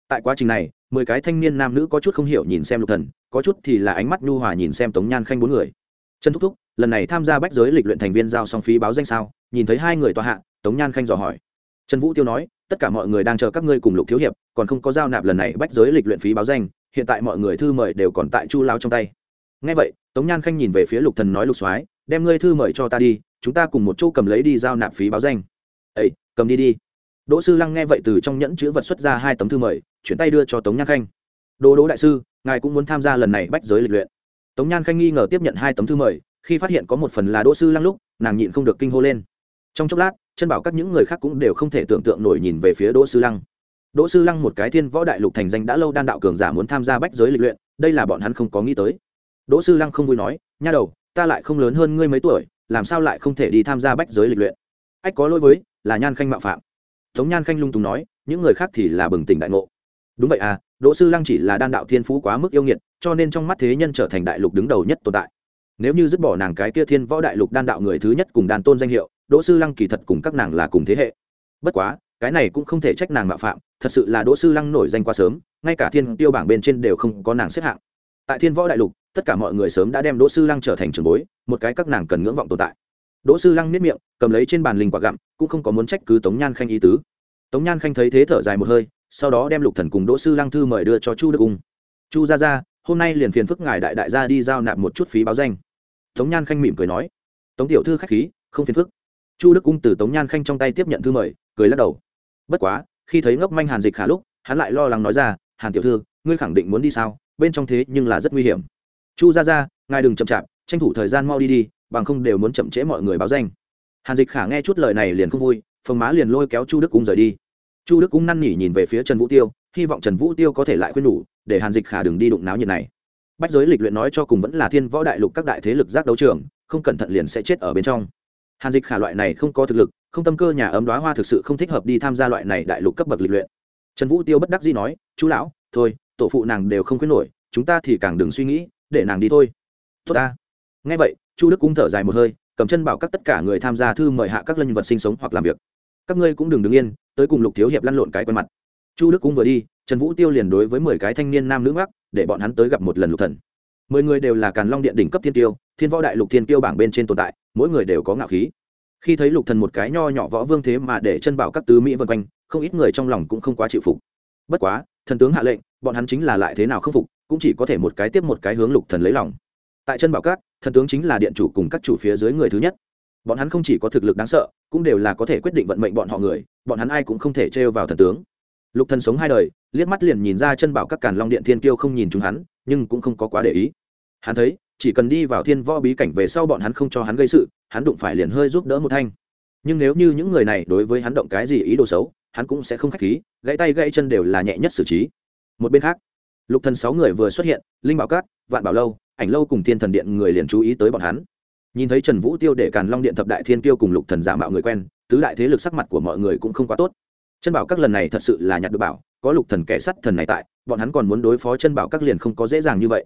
tại quá trình này, mười cái thanh niên nam nữ có chút không hiểu nhìn xem lục thần, có chút thì là ánh mắt nhu hòa nhìn xem tống nhan khanh bốn người. Trần thúc thúc, lần này tham gia bách giới lịch luyện thành viên giao song phí báo danh sao? Nhìn thấy hai người tòa hạ, tống nhan khanh dò hỏi. Trần vũ tiêu nói, tất cả mọi người đang chờ các ngươi cùng lục thiếu hiệp, còn không có giao nạp lần này bách giới lịch luyện phí báo danh, hiện tại mọi người thư mời đều còn tại chu lao trong tay. Ngay vậy, tống nhan khanh nhìn về phía lục thần nói lục soái, đem ngươi thư mời cho ta đi, chúng ta cùng một chỗ cầm lấy đi giao nạp phí báo danh. Ấy cầm đi đi. Đỗ sư lăng nghe vậy từ trong nhẫn chữ vật xuất ra hai tấm thư mời chuyển tay đưa cho tống nhan khanh. Đỗ đỗ đại sư, ngài cũng muốn tham gia lần này bách giới lịch luyện. Tống nhan khanh nghi ngờ tiếp nhận hai tấm thư mời, khi phát hiện có một phần là đỗ sư lăng lúc, nàng nhịn không được kinh hô lên. Trong chốc lát, chân bảo các những người khác cũng đều không thể tưởng tượng nổi nhìn về phía đỗ sư lăng. Đỗ sư lăng một cái thiên võ đại lục thành danh đã lâu đan đạo cường giả muốn tham gia bách giới lịch luyện, đây là bọn hắn không có nghĩ tới. Đỗ sư lăng không vui nói, nha đầu, ta lại không lớn hơn ngươi mấy tuổi, làm sao lại không thể đi tham gia bách giới lịch luyện? Ách, có lỗi với, là nhan khanh mạo phạm. Tống nhan khanh lung tùng nói, những người khác thì là bừng tỉnh đại ngộ đúng vậy à đỗ sư lăng chỉ là đan đạo thiên phú quá mức yêu nghiệt, cho nên trong mắt thế nhân trở thành đại lục đứng đầu nhất tồn tại. Nếu như dứt bỏ nàng cái kia thiên võ đại lục đan đạo người thứ nhất cùng đàn tôn danh hiệu, đỗ sư lăng kỳ thật cùng các nàng là cùng thế hệ. Bất quá, cái này cũng không thể trách nàng mạo phạm, thật sự là đỗ sư lăng nổi danh quá sớm, ngay cả thiên tiêu bảng bên trên đều không có nàng xếp hạng. Tại thiên võ đại lục, tất cả mọi người sớm đã đem đỗ sư lăng trở thành trường bối, một cái các nàng cần ngưỡng vọng tồn tại. Đỗ sư lăng nếp miệng, cầm lấy trên bàn linh quả gặm, cũng không có muốn trách cứ tống nhan khanh ý tứ. Tống nhan khanh thấy thế thở dài một hơi sau đó đem lục thần cùng đỗ sư lăng thư mời đưa cho chu đức ung chu gia gia hôm nay liền phiền phức ngài đại đại gia đi giao nạp một chút phí báo danh. Tống nhan khanh mỉm cười nói. Tống tiểu thư khách khí không phiền phức. Chu đức ung từ tống nhan khanh trong tay tiếp nhận thư mời cười lắc đầu. Bất quá khi thấy ngốc manh hàn dịch khả lúc hắn lại lo lắng nói ra hàn tiểu thư ngươi khẳng định muốn đi sao? Bên trong thế nhưng là rất nguy hiểm. Chu gia gia, ngài đừng chậm chạp tranh thủ thời gian mau đi đi bằng không đều muốn chậm trễ mọi người báo danh. Hàn dịch khả nghe chút lời này liền không vui phồng má liền lôi kéo chu đức cung rời đi chu đức cũng năn nỉ nhìn về phía trần vũ tiêu, hy vọng trần vũ tiêu có thể lại khuyên nhủ, để hàn dịch khả đừng đi đụng náo nhiệt này. Bách giới lịch luyện nói cho cùng vẫn là thiên võ đại lục các đại thế lực giác đấu trường, không cẩn thận liền sẽ chết ở bên trong. Hàn dịch khả loại này không có thực lực, không tâm cơ nhà ấm đoá hoa thực sự không thích hợp đi tham gia loại này đại lục cấp bậc lịch luyện. Trần vũ tiêu bất đắc dĩ nói, chú lão, thôi, tổ phụ nàng đều không khuyến nổi, chúng ta thì càng đừng suy nghĩ, để nàng đi thôi. Tốt ta. Ngay vậy, chu đức cũng thở dài một hơi, cầm chân bảo các tất cả người tham gia thư mời hạ các lân vật sinh sống hoặc làm việc các ngươi cũng đừng đứng yên, tới cùng lục thiếu hiệp lăn lộn cái quen mặt. Chu đức cũng vừa đi, trần vũ tiêu liền đối với mười cái thanh niên nam nữ mắc để bọn hắn tới gặp một lần lục thần. Mười người đều là càn long điện đỉnh cấp thiên tiêu thiên võ đại lục thiên tiêu bảng bên trên tồn tại, mỗi người đều có ngạo khí. Khi thấy lục thần một cái nho nhỏ võ vương thế mà để chân bảo các tứ mỹ vân quanh, không ít người trong lòng cũng không quá chịu phục. Bất quá, thần tướng hạ lệnh, bọn hắn chính là lại thế nào không phục, cũng chỉ có thể một cái tiếp một cái hướng lục thần lấy lòng. Tại chân bảo các, thần tướng chính là điện chủ cùng các chủ phía dưới người thứ nhất bọn hắn không chỉ có thực lực đáng sợ, cũng đều là có thể quyết định vận mệnh bọn họ người, bọn hắn ai cũng không thể trêu vào thần tướng. Lục thần sống hai đời, liếc mắt liền nhìn ra chân bảo các càn long điện thiên kiêu không nhìn chúng hắn, nhưng cũng không có quá để ý. Hắn thấy, chỉ cần đi vào thiên võ bí cảnh về sau bọn hắn không cho hắn gây sự, hắn đụng phải liền hơi giúp đỡ một thanh. Nhưng nếu như những người này đối với hắn động cái gì ý đồ xấu, hắn cũng sẽ không khách khí, gãy tay gãy chân đều là nhẹ nhất xử trí. Một bên khác, lục thần sáu người vừa xuất hiện, linh bảo cát, vạn bảo lâu, ảnh lâu cùng thiên thần điện người liền chú ý tới bọn hắn nhìn thấy trần vũ tiêu để càn long điện thập đại thiên tiêu cùng lục thần giả mạo người quen, tứ đại thế lực sắc mặt của mọi người cũng không quá tốt. Chân bảo các lần này thật sự là nhặt được bảo, có lục thần kẻ sắt thần này tại, bọn hắn còn muốn đối phó chân bảo các liền không có dễ dàng như vậy.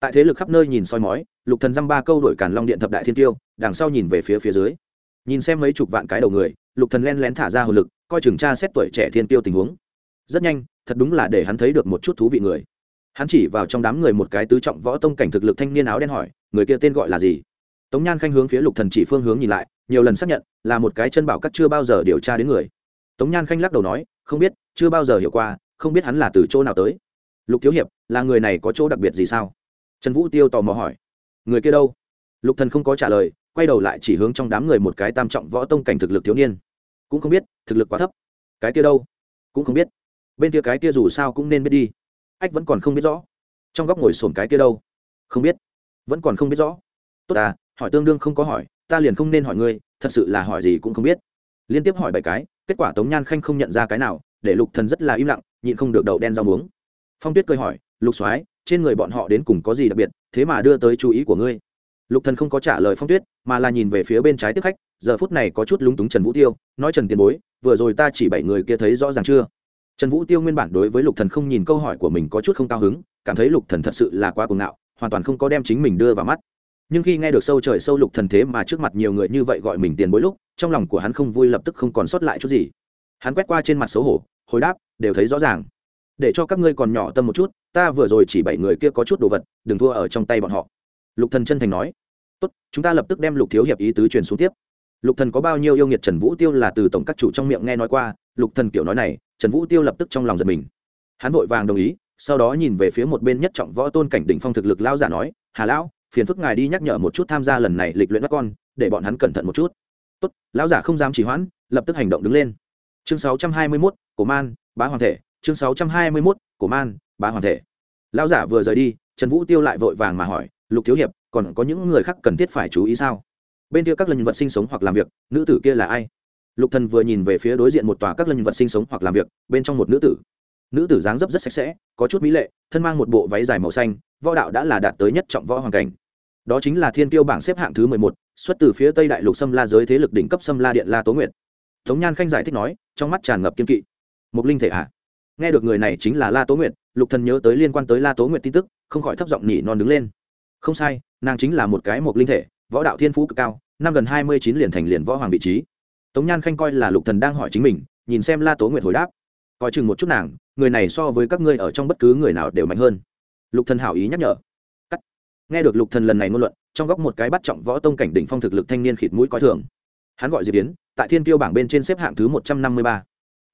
Tại thế lực khắp nơi nhìn soi mói, lục thần dăm ba câu đổi càn long điện thập đại thiên tiêu đằng sau nhìn về phía phía dưới. Nhìn xem mấy chục vạn cái đầu người, lục thần len lén thả ra hồ lực, coi chừng tra xét tuổi trẻ thiên tiêu tình huống. Rất nhanh, thật đúng là để hắn thấy được một chút thú vị người. Hắn chỉ vào trong đám người một cái tứ trọng võ tông cảnh thực lực thanh niên áo đen hỏi, người kia tên gọi là gì? Tống nhan khanh hướng phía lục thần chỉ phương hướng nhìn lại, nhiều lần xác nhận, là một cái chân bảo cắt chưa bao giờ điều tra đến người. Tống nhan khanh lắc đầu nói, không biết, chưa bao giờ hiểu qua, không biết hắn là từ chỗ nào tới. Lục thiếu hiệp, là người này có chỗ đặc biệt gì sao? Trần vũ tiêu tò mò hỏi. Người kia đâu? Lục thần không có trả lời, quay đầu lại chỉ hướng trong đám người một cái tam trọng võ tông cảnh thực lực thiếu niên. Cũng không biết, thực lực quá thấp. Cái kia đâu? Cũng không biết. Bên kia cái kia dù sao cũng nên biết đi. Ách vẫn còn không biết rõ. Trong góc ngồi sồn cái kia đâu? Không biết. Vẫn còn không biết rõ. Tốt à hỏi tương đương không có hỏi, ta liền không nên hỏi ngươi, thật sự là hỏi gì cũng không biết. Liên tiếp hỏi bảy cái, kết quả tống nhan khanh không nhận ra cái nào, để lục thần rất là im lặng, nhịn không được đậu đen rau muống. Phong tuyết cười hỏi, lục soái, trên người bọn họ đến cùng có gì đặc biệt, thế mà đưa tới chú ý của ngươi? Lục thần không có trả lời phong tuyết, mà là nhìn về phía bên trái tiếp khách, giờ phút này có chút lúng túng trần vũ tiêu, nói trần tiền bối, vừa rồi ta chỉ bảy người kia thấy rõ ràng chưa? Trần vũ tiêu nguyên bản đối với lục thần không nhìn câu hỏi của mình có chút không cao hứng, cảm thấy lục thần thật sự là quá cuồng ngạo, hoàn toàn không có đem chính mình đưa vào mắt nhưng khi nghe được sâu trời sâu lục thần thế mà trước mặt nhiều người như vậy gọi mình tiền bối lúc, trong lòng của hắn không vui lập tức không còn sót lại chút gì. Hắn quét qua trên mặt xấu hổ, hồi đáp, đều thấy rõ ràng. Để cho các ngươi còn nhỏ tâm một chút, ta vừa rồi chỉ bảy người kia có chút đồ vật, đừng thua ở trong tay bọn họ. Lục thần chân thành nói, tốt, chúng ta lập tức đem lục thiếu hiệp ý tứ truyền xuống tiếp. Lục thần có bao nhiêu yêu nghiệt trần vũ tiêu là từ tổng các chủ trong miệng nghe nói qua, lục thần kiểu nói này, trần vũ tiêu lập tức trong lòng giật mình. Hắn vội vàng đồng ý, sau đó nhìn về phía một bên nhất trọng võ tôn cảnh đỉnh phong thực lực lao giả nói, hà lão phiền phức ngài đi nhắc nhở một chút tham gia lần này lịch luyện các con để bọn hắn cẩn thận một chút. Tốt lão giả không dám chỉ hoãn lập tức hành động đứng lên. Chương 621, cổ man bá hoàng thể. Chương 621, cổ man bá hoàng thể. Lão giả vừa rời đi trần vũ tiêu lại vội vàng mà hỏi lục thiếu hiệp còn có những người khác cần thiết phải chú ý sao? Bên kia các lần vật sinh sống hoặc làm việc nữ tử kia là ai? Lục thần vừa nhìn về phía đối diện một tòa các lần vật sinh sống hoặc làm việc bên trong một nữ tử. Nữ tử dáng dấp rất sạch sẽ có chút mỹ lệ thân mang một bộ váy dài màu xanh võ đạo đã là đạt tới nhất trọng võ hoàng cảnh đó chính là thiên tiêu bảng xếp hạng thứ mười một, xuất từ phía tây đại lục xâm la giới thế lực đỉnh cấp xâm la điện la tố nguyệt. Tống nhan khanh giải thích nói, trong mắt tràn ngập kiên kỵ. Một linh thể hạ nghe được người này chính là la tố nguyệt, lục thần nhớ tới liên quan tới la tố nguyệt tin tức, không khỏi thấp giọng nhỉ non đứng lên. Không sai, nàng chính là một cái một linh thể, võ đạo thiên phú cực cao, năm gần hai mươi chín liền thành liền võ hoàng vị trí. Tống nhan khanh coi là lục thần đang hỏi chính mình, nhìn xem la tố nguyệt hồi đáp. Coi chừng một chút nàng, người này so với các ngươi ở trong bất cứ người nào đều mạnh hơn. Lục thần hảo ý nhắc nhở nghe được lục thần lần này ngôn luận, trong góc một cái bắt trọng võ tông cảnh đỉnh phong thực lực thanh niên khịt mũi coi thường. Hắn gọi diệp yến, tại thiên tiêu bảng bên trên xếp hạng thứ một trăm năm mươi ba.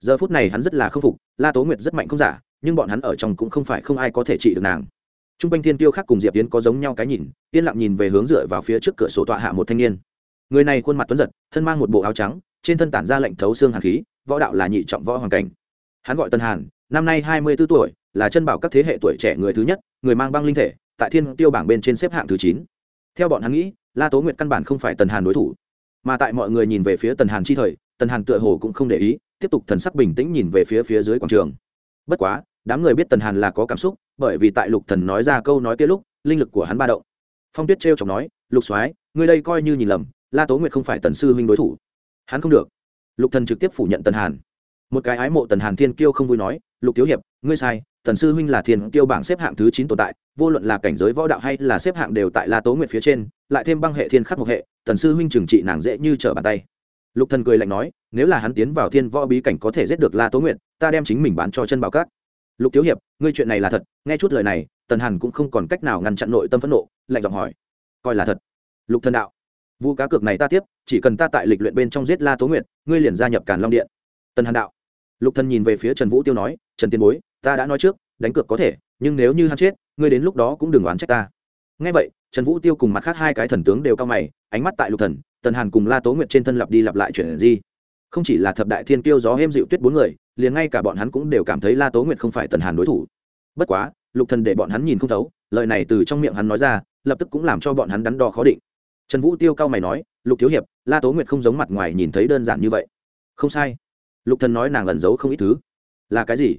Giờ phút này hắn rất là khâm phục, la tố nguyệt rất mạnh không giả, nhưng bọn hắn ở trong cũng không phải không ai có thể trị được nàng. T r u n g quanh thiên tiêu khác cùng diệp Yến có giống nhau cái nhìn, yên lặng nhìn về hướng dựa vào phía trước cửa sổ tọa hạ một thanh niên. Người này khuôn mặt tuấn giật, thân mang một bộ áo trắng, trên thân tản ra lệnh thấu xương hàn khí, võ đạo là nhị trọng võ hoàng cảnh. Hắn gọi tân hàn, năm nay hai mươi b ố tuổi, là chân bảo các thế hệ tuổi trẻ người thứ nhất, người mang băng linh thể tại thiên tiêu bảng bên trên xếp hạng thứ chín. Theo bọn hắn nghĩ, la tố nguyệt căn bản không phải tần hàn đối thủ, mà tại mọi người nhìn về phía tần hàn chi thời, tần hàn tựa hồ cũng không để ý, tiếp tục thần sắc bình tĩnh nhìn về phía phía dưới quảng trường. Bất quá, đám người biết tần hàn là có cảm xúc, bởi vì tại lục thần nói ra câu nói kia lúc, linh lực của hắn ba động. Phong tuyết trêu chọc nói, lục soái, ngươi đây coi như nhìn lầm, la tố nguyệt không phải tần sư huynh đối thủ. Hắn không được. Lục thần trực tiếp phủ nhận tần hàn. Một cái ái mộ tần hàn thiên kiêu không vui nói, lục thiếu hiệp, ngươi sai tần sư huynh là thiên kiêu bảng xếp hạng thứ chín tồn tại, vô luận là cảnh giới võ đạo hay là xếp hạng đều tại la tố nguyệt phía trên, lại thêm băng hệ thiên khắc một hệ, tần sư huynh trừng trị nàng dễ như trở bàn tay. Lục thần cười lạnh nói, nếu là hắn tiến vào thiên võ bí cảnh có thể giết được la tố nguyệt, ta đem chính mình bán cho chân bảo cát lục thiếu hiệp, ngươi chuyện này là thật, nghe chút lời này, tần hàn cũng không còn cách nào ngăn chặn nội tâm phẫn nộ, lạnh giọng hỏi, coi là thật. Lục thần đạo vụ cá cược này ta tiếp, chỉ cần ta tại lịch luyện bên trong giết la tố nguyệt, ngươi liền gia nhập càn long điện. Tần hàn đạo, lục thần nhìn về phía trần vũ tiêu nói, trần tiên bối ta đã nói trước, đánh cược có thể, nhưng nếu như hắn chết, ngươi đến lúc đó cũng đừng oán trách ta. Ngay vậy, trần vũ tiêu cùng mặt khác hai cái thần tướng đều cao mày, ánh mắt tại lục thần, tần hàn cùng la tố nguyệt trên thân lặp đi lặp lại chuyện gì? Không chỉ là thập đại thiên kiêu gió êm dịu tuyết bốn người, liền ngay cả bọn hắn cũng đều cảm thấy la tố nguyệt không phải tần hàn đối thủ. Bất quá, lục thần để bọn hắn nhìn không thấu, lời này từ trong miệng hắn nói ra, lập tức cũng làm cho bọn hắn đắn đo khó định. Trần vũ tiêu cao mày nói, lục thiếu hiệp, la tố nguyệt không giống mặt ngoài nhìn thấy đơn giản như vậy. Không sai. Lục thần nói nàng ẩn giấu không ít thứ. Là cái gì?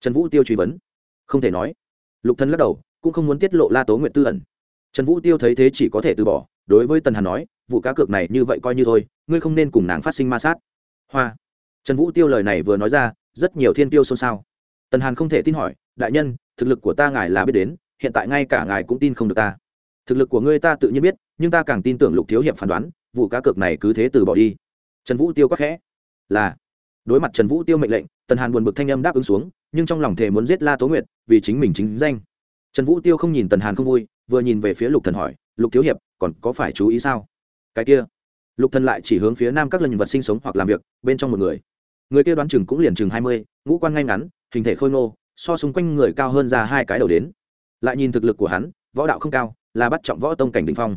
Trần vũ tiêu truy vấn. Không thể nói. Lục Thân lắc đầu, cũng không muốn tiết lộ la tố Nguyện tư ẩn. Trần vũ tiêu thấy thế chỉ có thể từ bỏ, đối với tần hàn nói, vụ cá cược này như vậy coi như thôi, ngươi không nên cùng nàng phát sinh ma sát. Hoa. Trần vũ tiêu lời này vừa nói ra, rất nhiều thiên tiêu xôn xao. Tần hàn không thể tin hỏi, đại nhân, thực lực của ta ngài là biết đến, hiện tại ngay cả ngài cũng tin không được ta. Thực lực của ngươi ta tự nhiên biết, nhưng ta càng tin tưởng lục thiếu hiệp phán đoán, vụ cá cược này cứ thế từ bỏ đi. Trần vũ tiêu quắc khẽ. Là. Đối mặt trần vũ tiêu mệnh lệnh, tần hàn buồn bực thanh âm đáp ứng xuống nhưng trong lòng thề muốn giết la tố nguyệt, vì chính mình chính danh. Trần vũ tiêu không nhìn tần hàn không vui, vừa nhìn về phía lục thần hỏi, lục thiếu hiệp, còn có phải chú ý sao? Cái kia. Lục thần lại chỉ hướng phía nam các lần vật sinh sống hoặc làm việc, bên trong một người. Người kia đoán chừng cũng liền chừng hai mươi, ngũ quan ngay ngắn, hình thể khôi ngô, so xung quanh người cao hơn ra hai cái đầu đến. Lại nhìn thực lực của hắn, võ đạo không cao, là bắt trọng võ tông cảnh đỉnh phong.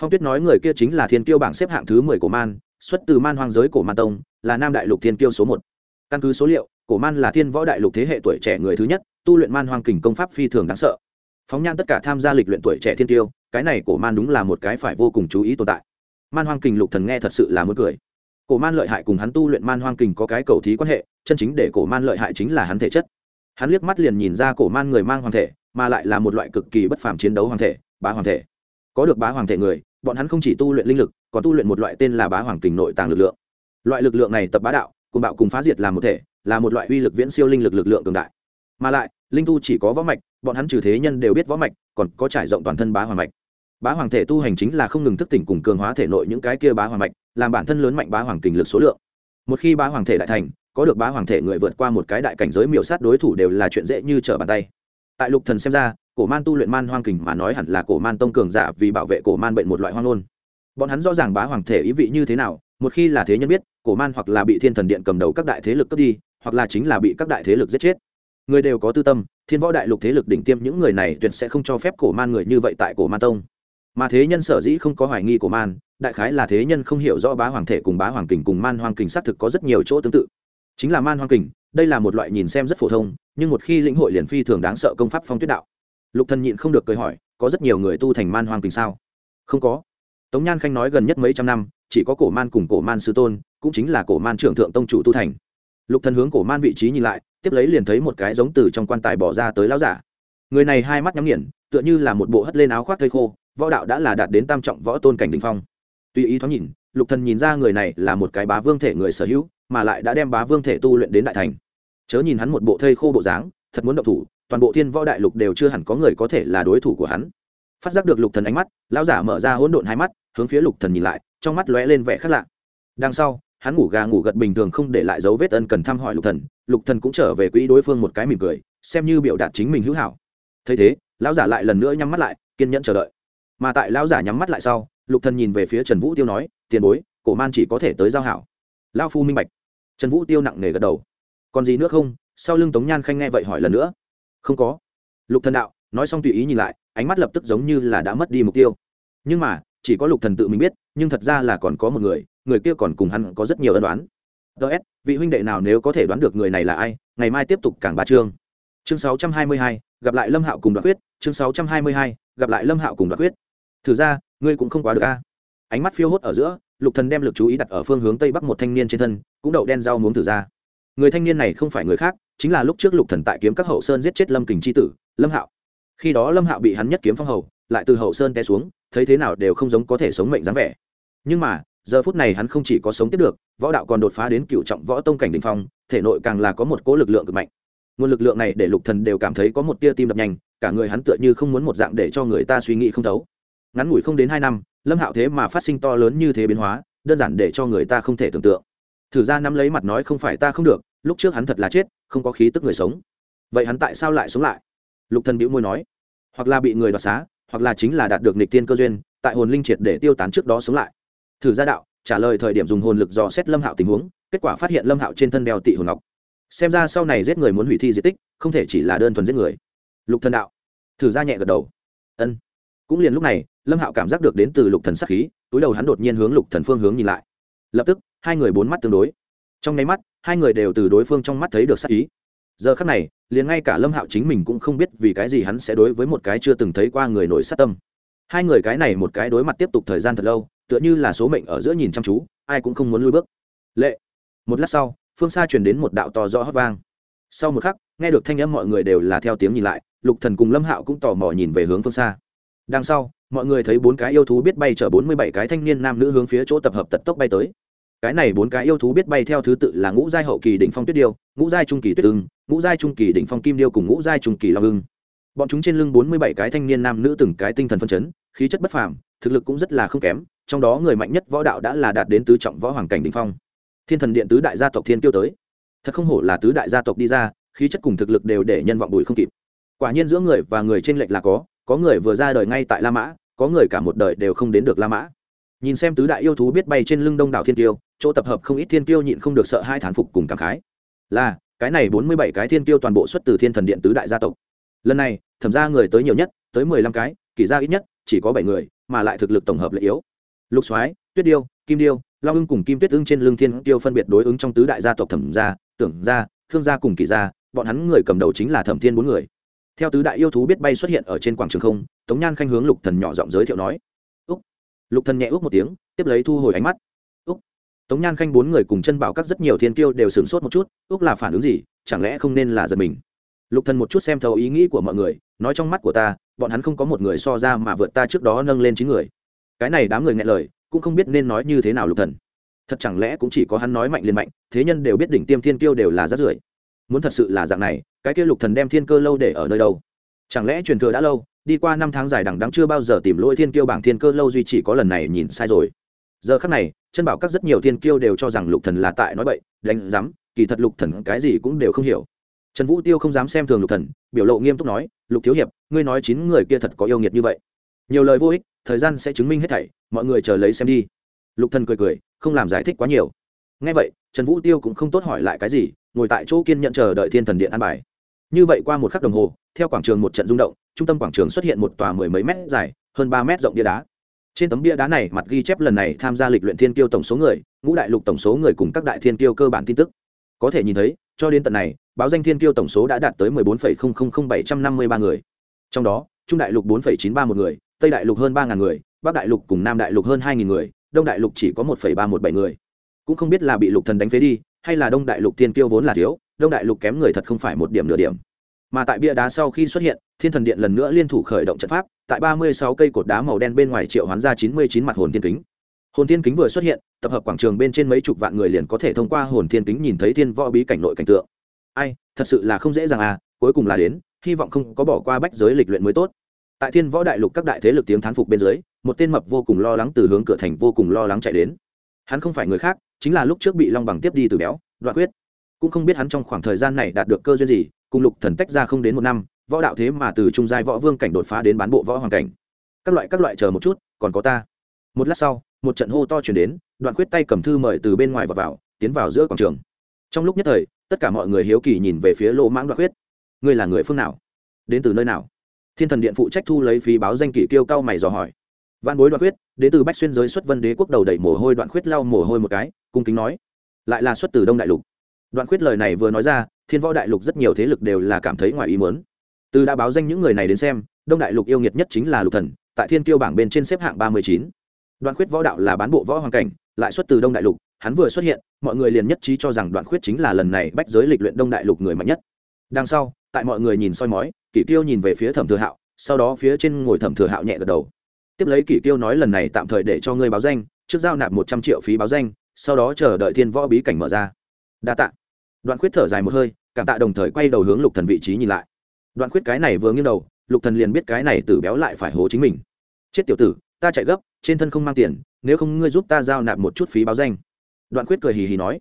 Phong tuyết nói người kia chính là thiên kiêu bảng xếp hạng thứ mười của man, xuất từ man hoang giới cổ man tông, là nam đại lục thiên kiêu số một. Căn cứ số liệu cổ man là thiên võ đại lục thế hệ tuổi trẻ người thứ nhất, tu luyện man hoang kình công pháp phi thường đáng sợ. Phóng nhan tất cả tham gia lịch luyện tuổi trẻ thiên tiêu, cái này cổ man đúng là một cái phải vô cùng chú ý tồn tại. Man hoang kình lục thần nghe thật sự là muốn cười. Cổ man lợi hại cùng hắn tu luyện man hoang kình có cái cầu thí quan hệ, chân chính để cổ man lợi hại chính là hắn thể chất. Hắn liếc mắt liền nhìn ra cổ man người mang hoàng thể, mà lại là một loại cực kỳ bất phàm chiến đấu hoàng thể, bá hoàng thể. Có được bá hoàng thể người, bọn hắn không chỉ tu luyện linh lực, còn tu luyện một loại tên là bá hoàng kình nội tàng lực lượng. Loại lực lượng này tập bá đạo cùng bạo cùng phá diệt làm một thể, là một loại uy lực viễn siêu linh lực lực lượng cường đại. Mà lại, linh tu chỉ có võ mạch, bọn hắn trừ thế nhân đều biết võ mạch, còn có trải rộng toàn thân bá hoàng mạch. Bá hoàng thể tu hành chính là không ngừng thức tỉnh cùng cường hóa thể nội những cái kia bá hoàng mạch, làm bản thân lớn mạnh bá hoàng kình lực số lượng. Một khi bá hoàng thể đại thành, có được bá hoàng thể người vượt qua một cái đại cảnh giới miểu sát đối thủ đều là chuyện dễ như trở bàn tay. Tại lục thần xem ra, cổ man tu luyện man hoang kình mà nói hẳn là cổ man tông cường giả vì bảo vệ cổ man bệnh một loại hoang nôn bọn hắn rõ ràng bá hoàng thể ý vị như thế nào một khi là thế nhân biết, cổ man hoặc là bị thiên thần điện cầm đầu các đại thế lực cướp đi, hoặc là chính là bị các đại thế lực giết chết. Người đều có tư tâm, thiên võ đại lục thế lực đỉnh tiêm những người này tuyệt sẽ không cho phép cổ man người như vậy tại cổ man tông. Mà thế nhân sở dĩ không có hoài nghi cổ man, đại khái là thế nhân không hiểu rõ bá hoàng thể cùng bá hoàng kình cùng man hoàng kình xác thực có rất nhiều chỗ tương tự. Chính là man hoàng kình, đây là một loại nhìn xem rất phổ thông, nhưng một khi lĩnh hội liền phi thường đáng sợ công pháp phong tuyết đạo. Lục thần nhịn không được cười hỏi, có rất nhiều người tu thành man hoàng kình sao? Không có. Tống nhan khanh nói gần nhất mấy trăm năm chỉ có cổ man cùng cổ man sư tôn, cũng chính là cổ man trưởng thượng tông chủ tu thành. Lục thần hướng cổ man vị trí nhìn lại, tiếp lấy liền thấy một cái giống từ trong quan tài bỏ ra tới lão giả. Người này hai mắt nhắm nghiền, tựa như là một bộ hất lên áo khoác thây khô, võ đạo đã là đạt đến tam trọng võ tôn cảnh đỉnh phong. Tùy ý thoáng nhìn, lục thần nhìn ra người này là một cái bá vương thể người sở hữu, mà lại đã đem bá vương thể tu luyện đến đại thành. Chớ nhìn hắn một bộ thây khô bộ dáng, thật muốn động thủ, toàn bộ thiên võ đại lục đều chưa hẳn có người có thể là đối thủ của hắn. Phát giác được lục thần ánh mắt, lão giả mở ra hỗn độn hai mắt, hướng phía lục thần nhìn lại trong mắt lóe lên vẻ khác lạ. Đằng sau, hắn ngủ gà ngủ gật bình thường không để lại dấu vết ân cần thăm hỏi lục thần. Lục thần cũng trở về quỹ đối phương một cái mỉm cười, xem như biểu đạt chính mình hữu hảo. Thấy thế, lão giả lại lần nữa nhắm mắt lại, kiên nhẫn chờ đợi. Mà tại lão giả nhắm mắt lại sau, lục thần nhìn về phía trần vũ tiêu nói, tiền bối, cổ man chỉ có thể tới giao hảo. Lão phu minh bạch. Trần vũ tiêu nặng nề gật đầu. Còn gì nữa không? Sau lưng tống nhan khanh nghe vậy hỏi lần nữa. Không có. Lục thần đạo, nói xong tùy ý nhìn lại, ánh mắt lập tức giống như là đã mất đi mục tiêu. Nhưng mà, chỉ có lục thần tự mình biết nhưng thật ra là còn có một người người kia còn cùng hắn có rất nhiều ân đoán ts vị huynh đệ nào nếu có thể đoán được người này là ai ngày mai tiếp tục cảng ba chương. Chương 622, gặp lại lâm hạo cùng đoạt quyết. Chương 622, gặp lại lâm hạo cùng đoạt quyết. Thử ra ngươi cũng không quá được a. Ánh mắt phiêu hốt ở giữa lục thần đem lực chú ý đặt ở phương hướng tây bắc một thanh niên trên thân cũng đậu đen rau muốn thử ra. Người thanh niên này không phải người khác chính là lúc trước lục thần tại kiếm các hậu sơn giết chết lâm kình chi tử lâm hạo. Khi đó lâm hạo bị hắn nhất kiếm phong hầu lại từ hậu sơn té xuống thấy thế nào đều không giống có thể sống mệnh dáng vẻ nhưng mà, giờ phút này hắn không chỉ có sống tiếp được, võ đạo còn đột phá đến cựu trọng võ tông cảnh đình phong, thể nội càng là có một cố lực lượng cực mạnh. Nguồn lực lượng này để lục thần đều cảm thấy có một tia tim đập nhanh, cả người hắn tựa như không muốn một dạng để cho người ta suy nghĩ không thấu. Ngắn ngủi không đến hai năm, lâm hạo thế mà phát sinh to lớn như thế biến hóa, đơn giản để cho người ta không thể tưởng tượng. Thử ra nắm lấy mặt nói không phải ta không được, lúc trước hắn thật là chết, không có khí tức người sống. Vậy hắn tại sao lại sống lại? Lục thần bĩu môi nói. Hoặc là bị người đoạt xá, hoặc là chính là đạt được nịch tiên cơ duyên, tại hồn linh triệt để tiêu tán trước đó sống lại thử gia đạo, trả lời thời điểm dùng hồn lực dò xét lâm hạo tình huống, kết quả phát hiện lâm hạo trên thân đeo tị hồn ngọc. Xem ra sau này giết người muốn hủy thi di tích, không thể chỉ là đơn thuần giết người. Lục thần đạo. Thử ra nhẹ gật đầu. Ân. Cũng liền lúc này, lâm hạo cảm giác được đến từ lục thần sắc khí, túi đầu hắn đột nhiên hướng lục thần phương hướng nhìn lại. Lập tức, hai người bốn mắt tương đối. Trong nháy mắt, hai người đều từ đối phương trong mắt thấy được sắc ý. Giờ khắc này, liền ngay cả lâm hạo chính mình cũng không biết vì cái gì hắn sẽ đối với một cái chưa từng thấy qua người nổi sát tâm. Hai người cái này một cái đối mặt tiếp tục thời gian thật lâu tựa như là số mệnh ở giữa nhìn chăm chú, ai cũng không muốn lui bước. Lệ. Một lát sau, phương xa truyền đến một đạo to rõ hót vang. Sau một khắc, nghe được thanh âm mọi người đều là theo tiếng nhìn lại, lục thần cùng lâm hạo cũng tò mò nhìn về hướng phương xa. Đằng sau, mọi người thấy bốn cái yêu thú biết bay chở bốn mươi bảy cái thanh niên nam nữ hướng phía chỗ tập hợp tật tốc bay tới. Cái này bốn cái yêu thú biết bay theo thứ tự là ngũ giai hậu kỳ đỉnh phong tuyết điêu, ngũ giai trung kỳ tuyết ưng, ngũ giai trung kỳ đỉnh phong kim điêu cùng ngũ giai trung kỳ long ưng. Bọn chúng trên lưng bốn mươi bảy cái thanh niên nam nữ từng cái tinh thần phân chấn, khí chất bất phàm, thực lực cũng rất là không kém trong đó người mạnh nhất võ đạo đã là đạt đến tứ trọng võ hoàng cảnh đỉnh phong. Thiên thần điện tứ đại gia tộc thiên tiêu tới. Thật không hổ là tứ đại gia tộc đi ra, khí chất cùng thực lực đều để nhân vọng bùi không kịp. Quả nhiên giữa người và người trên lệch là có có người vừa ra đời ngay tại la mã, có người cả một đời đều không đến được la mã. Nhìn xem tứ đại yêu thú biết bay trên lưng đông đảo thiên tiêu chỗ tập hợp không ít thiên tiêu nhịn không được sợ hai thán phục cùng cảm khái. Là, cái này bốn mươi bảy cái thiên tiêu toàn bộ xuất từ thiên thần điện tứ đại gia tộc. Lần này, thẩm ra người tới nhiều nhất, tới mười lăm cái kỷ ra ít nhất, chỉ có bảy người, mà lại thực lực tổng hợp lại yếu lục soái, tuyết điêu, kim điêu, long ưng cùng kim tuyết ưng trên lưng thiên tiêu phân biệt đối ứng trong tứ đại gia tộc thẩm gia, tưởng gia, khương gia cùng kỳ gia, bọn hắn người cầm đầu chính là thẩm thiên bốn người. Theo tứ đại yêu thú biết bay xuất hiện ở trên quảng trường không, tống nhan khanh hướng lục thần nhỏ giọng giới thiệu nói. Úc. Lục thần nhẹ úc một tiếng, tiếp lấy thu hồi ánh mắt. Úc. Tống nhan khanh bốn người cùng chân bảo các rất nhiều thiên tiêu đều sửng sốt một chút, úc là phản ứng gì, chẳng lẽ không nên là giật mình? Lục thần một chút xem thấu ý nghĩ của mọi người, nói trong mắt của ta, bọn hắn không có một người so ra mà vượt ta trước đó nâng lên chín người cái này đám người nghe lời, cũng không biết nên nói như thế nào lục thần. Thật chẳng lẽ cũng chỉ có hắn nói mạnh liền mạnh, thế nhân đều biết đỉnh tiêm thiên kiêu đều là rất rưởi. Muốn thật sự là dạng này, cái kia lục thần đem thiên cơ lâu để ở nơi đâu? Chẳng lẽ truyền thừa đã lâu, đi qua năm tháng dài đằng đẵng chưa bao giờ tìm lỗi thiên kiêu bảng thiên cơ lâu duy chỉ có lần này nhìn sai rồi. Giờ khắc này, chân bảo các rất nhiều thiên kiêu đều cho rằng lục thần là tại nói bậy, đánh dám kỳ thật lục thần cái gì cũng đều không hiểu. Trần vũ tiêu không dám xem thường lục thần, biểu lộ nghiêm túc nói, lục thiếu hiệp, ngươi nói chín người kia thật có yêu nghiệt như vậy nhiều lời vô ích, thời gian sẽ chứng minh hết thảy, mọi người chờ lấy xem đi. Lục thần cười cười, không làm giải thích quá nhiều. Nghe vậy, trần vũ tiêu cũng không tốt hỏi lại cái gì, ngồi tại chỗ kiên nhận chờ đợi thiên thần điện an bài. Như vậy qua một khắc đồng hồ, theo quảng trường một trận rung động, trung tâm quảng trường xuất hiện một tòa mười mấy mét dài, hơn ba mét rộng bia đá. Trên tấm bia đá này mặt ghi chép lần này tham gia lịch luyện thiên tiêu tổng số người, ngũ đại lục tổng số người cùng các đại thiên tiêu cơ bản tin tức. Có thể nhìn thấy, cho đến tận này, báo danh thiên tiêu tổng số đã đạt tới mười bốn bảy trăm năm mươi ba người. Trong đó, trung đại lục bốn chín ba một người tây đại lục hơn ba người, bắc đại lục cùng nam đại lục hơn hai người, đông đại lục chỉ có một ba một bảy người. Cũng không biết là bị lục thần đánh phế đi, hay là đông đại lục tiên tiêu vốn là thiếu, đông đại lục kém người thật không phải một điểm nửa điểm. Mà tại bia đá sau khi xuất hiện, thiên thần điện lần nữa liên thủ khởi động trận pháp, tại ba mươi sáu cây cột đá màu đen bên ngoài triệu hoán ra chín mươi chín mặt hồn thiên kính. Hồn thiên kính vừa xuất hiện, tập hợp quảng trường bên trên mấy chục vạn người liền có thể thông qua hồn thiên kính nhìn thấy thiên võ bí cảnh nội cảnh tượng. Ai, thật sự là không dễ dàng à cuối cùng là đến, hy vọng không có bỏ qua bách giới lịch luyện mới tốt tại thiên võ đại lục các đại thế lực tiếng thán phục bên dưới, một tên mập vô cùng lo lắng từ hướng cửa thành vô cùng lo lắng chạy đến. Hắn không phải người khác, chính là lúc trước bị long bằng tiếp đi từ béo, đoạn quyết. Cũng không biết hắn trong khoảng thời gian này đạt được cơ duyên gì, cùng lục thần tách ra không đến một năm, võ đạo thế mà từ trung giai võ vương cảnh đột phá đến bán bộ võ hoàng cảnh. Các loại các loại chờ một chút, còn có ta. Một lát sau, một trận hô to chuyển đến, đoạn quyết tay cầm thư mời từ bên ngoài và vào, tiến vào giữa quảng trường. Trong lúc nhất thời, tất cả mọi người hiếu kỳ nhìn về phía lỗ mãng đoạn quyết. Ngươi là người phương nào? Đến từ nơi nào? Thiên thần điện phụ trách thu lấy phí báo danh kỷ kêu cao mày dò hỏi. Văn bối đoạn khuyết, đến từ bách xuyên giới xuất vân đế quốc đầu đẩy mồ hôi đoạn khuyết lau mồ hôi một cái cung kính nói. Lại là xuất từ đông đại lục. Đoạn khuyết lời này vừa nói ra thiên võ đại lục rất nhiều thế lực đều là cảm thấy ngoài ý muốn. Từ đã báo danh những người này đến xem đông đại lục yêu nghiệt nhất chính là lục thần tại thiên kiêu bảng bên trên xếp hạng ba mươi chín. Đoạn khuyết võ đạo là bán bộ võ hoàng cảnh lại xuất từ đông đại lục hắn vừa xuất hiện mọi người liền nhất trí cho rằng đoạn khuyết chính là lần này bách giới lịch luyện đông đại lục người mạnh nhất. Đằng sau tại mọi người nhìn soi mói kỷ tiêu nhìn về phía thẩm thừa hạo, sau đó phía trên ngồi thẩm thừa hạo nhẹ gật đầu. Tiếp lấy kỷ tiêu nói lần này tạm thời để cho ngươi báo danh, trước giao nạp một trăm triệu phí báo danh, sau đó chờ đợi thiên võ bí cảnh mở ra. Đa tạ. Đoạn khuyết thở dài một hơi, cảm tạ đồng thời quay đầu hướng lục thần vị trí nhìn lại. Đoạn khuyết cái này vừa nghiêng đầu, lục thần liền biết cái này tử béo lại phải hố chính mình. Chết tiểu tử, ta chạy gấp, trên thân không mang tiền, nếu không ngươi giúp ta giao nạp một chút phí báo danh. Đoạn khuyết cười hì hì nói.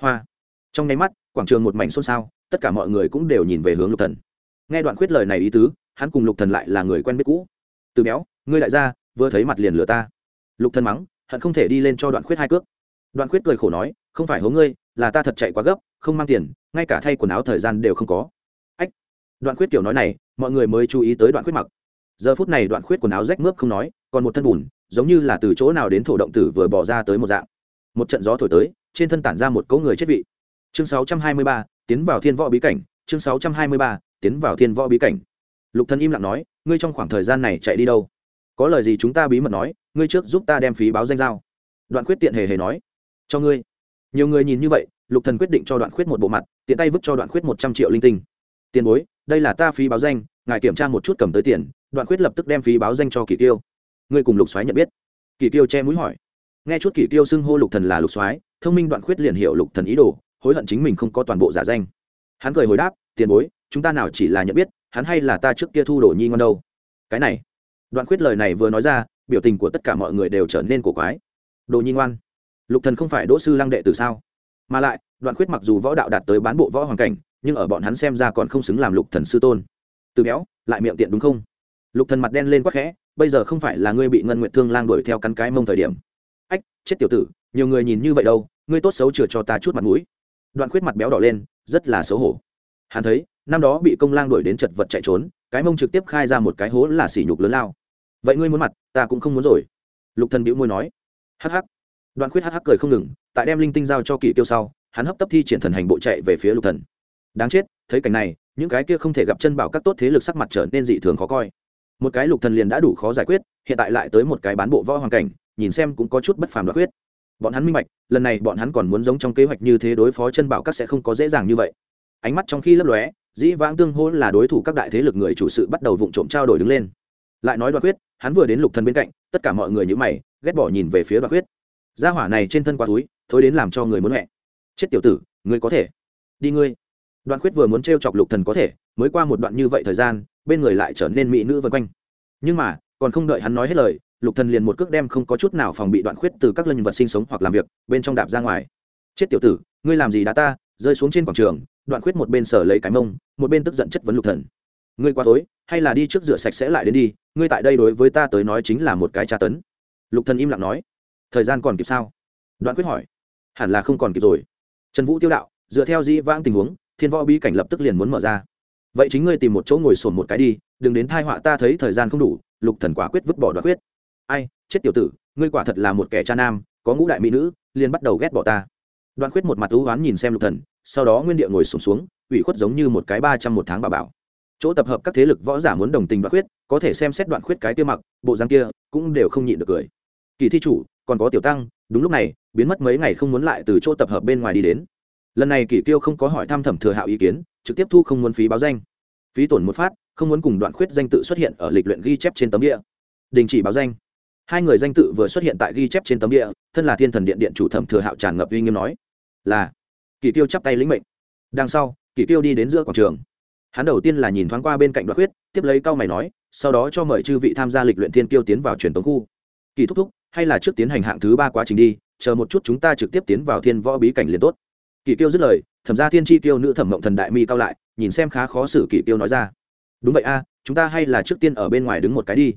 Hoa. Trong nháy mắt, quảng trường một mảnh xôn xao, tất cả mọi người cũng đều nhìn về hướng lục thần nghe đoạn khuyết lời này ý tứ hắn cùng lục thần lại là người quen biết cũ. Từ béo ngươi đại gia, vừa thấy mặt liền lừa ta. Lục thần mắng hận không thể đi lên cho đoạn khuyết hai cước. Đoạn khuyết cười khổ nói không phải hố ngươi là ta thật chạy quá gấp không mang tiền ngay cả thay quần áo thời gian đều không có. Ách. Đoạn khuyết kiểu nói này mọi người mới chú ý tới đoạn khuyết mặc. Giờ phút này đoạn khuyết quần áo rách mướp không nói còn một thân bùn giống như là từ chỗ nào đến thổ động tử vừa bỏ ra tới một dạng. Một trận gió thổi tới trên thân tản ra một cỗ người chết vị. Chương 623, tiến vào thiên võ bí cảnh chương 623, tiến vào thiên võ bí cảnh. Lục thần im lặng nói, ngươi trong khoảng thời gian này chạy đi đâu? Có lời gì chúng ta bí mật nói, ngươi trước giúp ta đem phí báo danh giao. Đoạn khuyết tiện hề hề nói, cho ngươi. Nhiều người nhìn như vậy, lục thần quyết định cho đoạn khuyết một bộ mặt, tiện tay vứt cho đoạn khuyết một trăm triệu linh tinh. Tiền bối, đây là ta phí báo danh, ngài kiểm tra một chút cầm tới tiền. Đoạn khuyết lập tức đem phí báo danh cho kỳ tiêu ngươi cùng lục soái nhận biết. Kỳ tiêu che mũi hỏi. Nghe chút kỳ tiêu xưng hô lục thần là lục soái, thông minh đoạn khuyết liền hiểu lục thần ý đồ, hối hận chính mình không có toàn bộ giả danh. Hắn cười hồi đáp, tiền bối chúng ta nào chỉ là nhận biết, hắn hay là ta trước kia thu đồ nhi ngon đâu. Cái này, đoạn khuyết lời này vừa nói ra, biểu tình của tất cả mọi người đều trở nên cổ quái. Đồ nhi ngoan. Lục thần không phải đỗ sư lăng đệ từ sao? Mà lại, đoạn khuyết mặc dù võ đạo đạt tới bán bộ võ hoàng cảnh, nhưng ở bọn hắn xem ra còn không xứng làm lục thần sư tôn. Từ béo, lại miệng tiện đúng không? Lục thần mặt đen lên quắc khẽ, bây giờ không phải là ngươi bị ngân nguyệt thương lang đuổi theo cắn cái mông thời điểm. Ách, chết tiểu tử, nhiều người nhìn như vậy đâu, ngươi tốt xấu chừa cho ta chút mặt mũi. Đoạn khuyết mặt béo đỏ lên, rất là xấu hổ. Hắn thấy năm đó bị công lang đuổi đến chật vật chạy trốn, cái mông trực tiếp khai ra một cái hố là sỉ nhục lớn lao. Vậy ngươi muốn mặt, ta cũng không muốn rồi. Lục thần bĩu môi nói. Hắc hắc. Đoạn khuyết hắc hắc cười không ngừng, tại đem linh tinh giao cho kỳ tiêu sau, hắn hấp tấp thi triển thần hành bộ chạy về phía lục thần. Đáng chết, thấy cảnh này, những cái kia không thể gặp chân bảo các tốt thế lực sắc mặt trở nên dị thường khó coi. Một cái lục thần liền đã đủ khó giải quyết, hiện tại lại tới một cái bán bộ võ hoàng cảnh, nhìn xem cũng có chút bất phàm đoạt quyết bọn hắn minh bạch, lần này bọn hắn còn muốn giống trong kế hoạch như thế đối phó chân bảo các sẽ không có dễ dàng như vậy. Ánh mắt trong khi lấp lóe dĩ vãng tương hỗ là đối thủ các đại thế lực người chủ sự bắt đầu vụng trộm trao đổi đứng lên. Lại nói Đoạn quyết hắn vừa đến lục thần bên cạnh, tất cả mọi người như mày, ghét bỏ nhìn về phía Đoạn quyết gia hỏa này trên thân quá túi, thối đến làm cho người muốn mẹ chết tiểu tử, ngươi có thể. Đi ngươi. Đoạn quyết vừa muốn trêu chọc lục thần có thể, mới qua một đoạn như vậy thời gian, bên người lại trở nên mỹ nữ vân quanh. Nhưng mà, còn không đợi hắn nói hết lời, lục thần liền một cước đem không có chút nào phòng bị đoạn khuyết từ các lân vật sinh sống hoặc làm việc, bên trong đạp ra ngoài. Chết tiểu tử, ngươi làm gì đã ta, rơi xuống trên quảng trường đoạn khuyết một bên sở lấy cái mông, một bên tức giận chất vấn lục thần. Ngươi quá tối hay là đi trước rửa sạch sẽ lại đến đi, ngươi tại đây đối với ta tới nói chính là một cái tra tấn. Lục thần im lặng nói. Thời gian còn kịp sao? Đoạn quyết hỏi. Hẳn là không còn kịp rồi. Trần vũ tiêu đạo, dựa theo dĩ vãng tình huống, thiên võ bí cảnh lập tức liền muốn mở ra. Vậy chính ngươi tìm một chỗ ngồi sồn một cái đi, đừng đến thai họa ta thấy thời gian không đủ, lục thần quả quyết vứt bỏ đoạn quyết ai, chết tiểu tử, ngươi quả thật là một kẻ cha nam, có ngũ đại mỹ nữ, liền bắt đầu ghét bỏ ta. Đoạn quyết một mặt thú oán nhìn xem lục thần sau đó nguyên địa ngồi sụp xuống, xuống ủy khuất giống như một cái ba trăm một tháng bà bảo. Chỗ tập hợp các thế lực võ giả muốn đồng tình đoạn khuyết có thể xem xét đoạn khuyết cái kia mặc bộ răng kia cũng đều không nhịn được cười. Kỳ thi chủ còn có tiểu tăng đúng lúc này biến mất mấy ngày không muốn lại từ chỗ tập hợp bên ngoài đi đến. Lần này kỳ tiêu không có hỏi thăm thẩm thừa hạo ý kiến trực tiếp thu không muốn phí báo danh. Phí tổn một phát không muốn cùng đoạn khuyết danh tự xuất hiện ở lịch luyện ghi chép trên tấm địa đình chỉ báo danh. Hai người danh tự vừa xuất hiện tại ghi chép trên tấm địa thân là thiên thần điện điện chủ thẩm thừa hạo tràn ngập uy nghiêm nói là Kỳ tiêu chắp tay lĩnh mệnh. Đằng sau kỳ tiêu đi đến giữa quảng trường. Hắn đầu tiên là nhìn thoáng qua bên cạnh đoạn huyết, tiếp lấy cao mày nói sau đó cho mời chư vị tham gia lịch luyện thiên kiêu tiến vào truyền tống khu. Kỳ thúc thúc hay là trước tiến hành hạng thứ ba quá trình đi chờ một chút chúng ta trực tiếp tiến vào thiên võ bí cảnh liền tốt. Kỳ tiêu dứt lời thẩm ra thiên chi tiêu nữ thẩm mộng thần đại mi cao lại nhìn xem khá khó xử kỳ tiêu nói ra. Đúng vậy a chúng ta hay là trước tiên ở bên ngoài đứng một cái đi.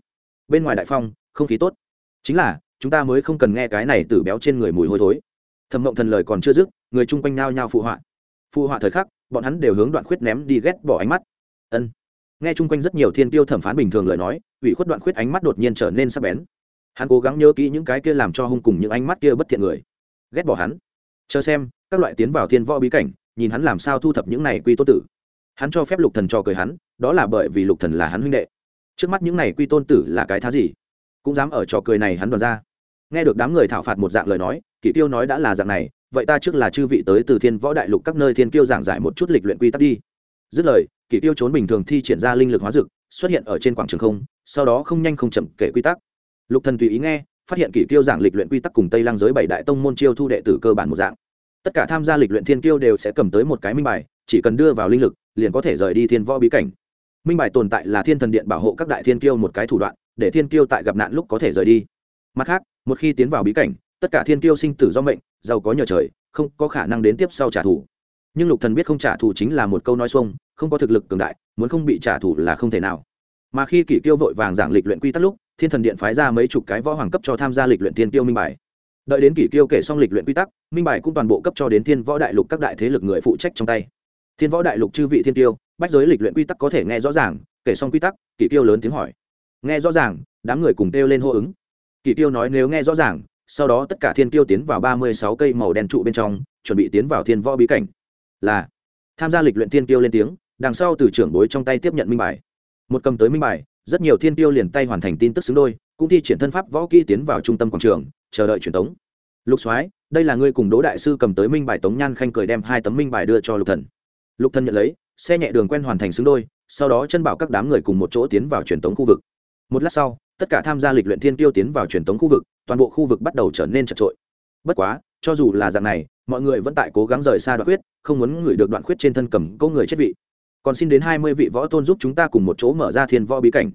Bên ngoài đại phong không khí tốt. Chính là chúng ta mới không cần nghe cái này từ béo trên người mùi hôi thối thẩm mộng thần lời còn chưa dứt, người chung quanh nao nhao phụ họa. Phụ họa thời khắc, bọn hắn đều hướng đoạn khuyết ném đi ghét bỏ ánh mắt. Ân. Nghe chung quanh rất nhiều thiên tiêu thẩm phán bình thường lời nói, ủy khuất đoạn khuyết ánh mắt đột nhiên trở nên sắc bén. Hắn cố gắng nhớ kỹ những cái kia làm cho hung cùng những ánh mắt kia bất thiện người. Ghét bỏ hắn. Chờ xem, các loại tiến vào thiên võ bí cảnh, nhìn hắn làm sao thu thập những này quy tôn tử. Hắn cho phép lục thần cho cười hắn, đó là bởi vì lục thần là hắn huynh đệ. Trước mắt những này quy tôn tử là cái thá gì? Cũng dám ở trò cười này hắn đoạt ra nghe được đám người thảo phạt một dạng lời nói, kỷ tiêu nói đã là dạng này, vậy ta trước là chư vị tới từ thiên võ đại lục các nơi thiên kiêu giảng giải một chút lịch luyện quy tắc đi. Dứt lời, kỷ tiêu trốn bình thường thi triển ra linh lực hóa dực xuất hiện ở trên quảng trường không, sau đó không nhanh không chậm kể quy tắc. Lục thần tùy ý nghe, phát hiện kỷ tiêu giảng lịch luyện quy tắc cùng tây lang giới bảy đại tông môn chiêu thu đệ tử cơ bản một dạng. Tất cả tham gia lịch luyện thiên kiêu đều sẽ cầm tới một cái minh bài, chỉ cần đưa vào linh lực, liền có thể rời đi thiên võ bí cảnh. Minh bài tồn tại là thiên thần điện bảo hộ các đại thiên kiêu một cái thủ đoạn, để thiên kiêu tại gặp nạn lúc có thể rời đi. Mặt khác một khi tiến vào bí cảnh, tất cả thiên kiêu sinh tử do mệnh, giàu có nhờ trời, không có khả năng đến tiếp sau trả thù. Nhưng lục thần biết không trả thù chính là một câu nói xuông, không có thực lực cường đại, muốn không bị trả thù là không thể nào. Mà khi kỷ tiêu vội vàng giảng lịch luyện quy tắc lúc, thiên thần điện phái ra mấy chục cái võ hoàng cấp cho tham gia lịch luyện thiên tiêu minh bài. Đợi đến kỷ tiêu kể xong lịch luyện quy tắc, minh bài cũng toàn bộ cấp cho đến thiên võ đại lục các đại thế lực người phụ trách trong tay. Thiên võ đại lục chư vị thiên tiêu bách giới lịch luyện quy tắc có thể nghe rõ ràng, kể xong quy tắc, kỷ tiêu lớn tiếng hỏi. Nghe rõ ràng, đám người cùng kêu lên hô ứng kỷ tiêu nói nếu nghe rõ ràng, sau đó tất cả thiên tiêu tiến vào ba mươi sáu cây màu đen trụ bên trong, chuẩn bị tiến vào thiên võ bí cảnh. Là, tham gia lịch luyện thiên tiêu lên tiếng, đằng sau từ trưởng bối trong tay tiếp nhận minh bài. Một cầm tới minh bài, rất nhiều thiên tiêu liền tay hoàn thành tin tức xứng đôi, cũng thi triển thân pháp võ kỹ tiến vào trung tâm quảng trường, chờ đợi truyền tống. Lục soái, đây là ngươi cùng đỗ đại sư cầm tới minh bài tống nhan khanh cười đem hai tấm minh bài đưa cho lục thần. Lục thần nhận lấy, xe nhẹ đường quen hoàn thành xứng đôi, sau đó chân bảo các đám người cùng một chỗ tiến vào truyền tống khu vực. Một lát sau tất cả tham gia lịch luyện thiên tiêu tiến vào truyền thống khu vực, toàn bộ khu vực bắt đầu trở nên chật trội. Bất quá, cho dù là dạng này, mọi người vẫn tại cố gắng rời xa đoạn khuyết, không muốn ngửi được đoạn khuyết trên thân cầm câu người chết vị. Còn xin đến hai mươi vị võ tôn giúp chúng ta cùng một chỗ mở ra thiên võ bí cảnh.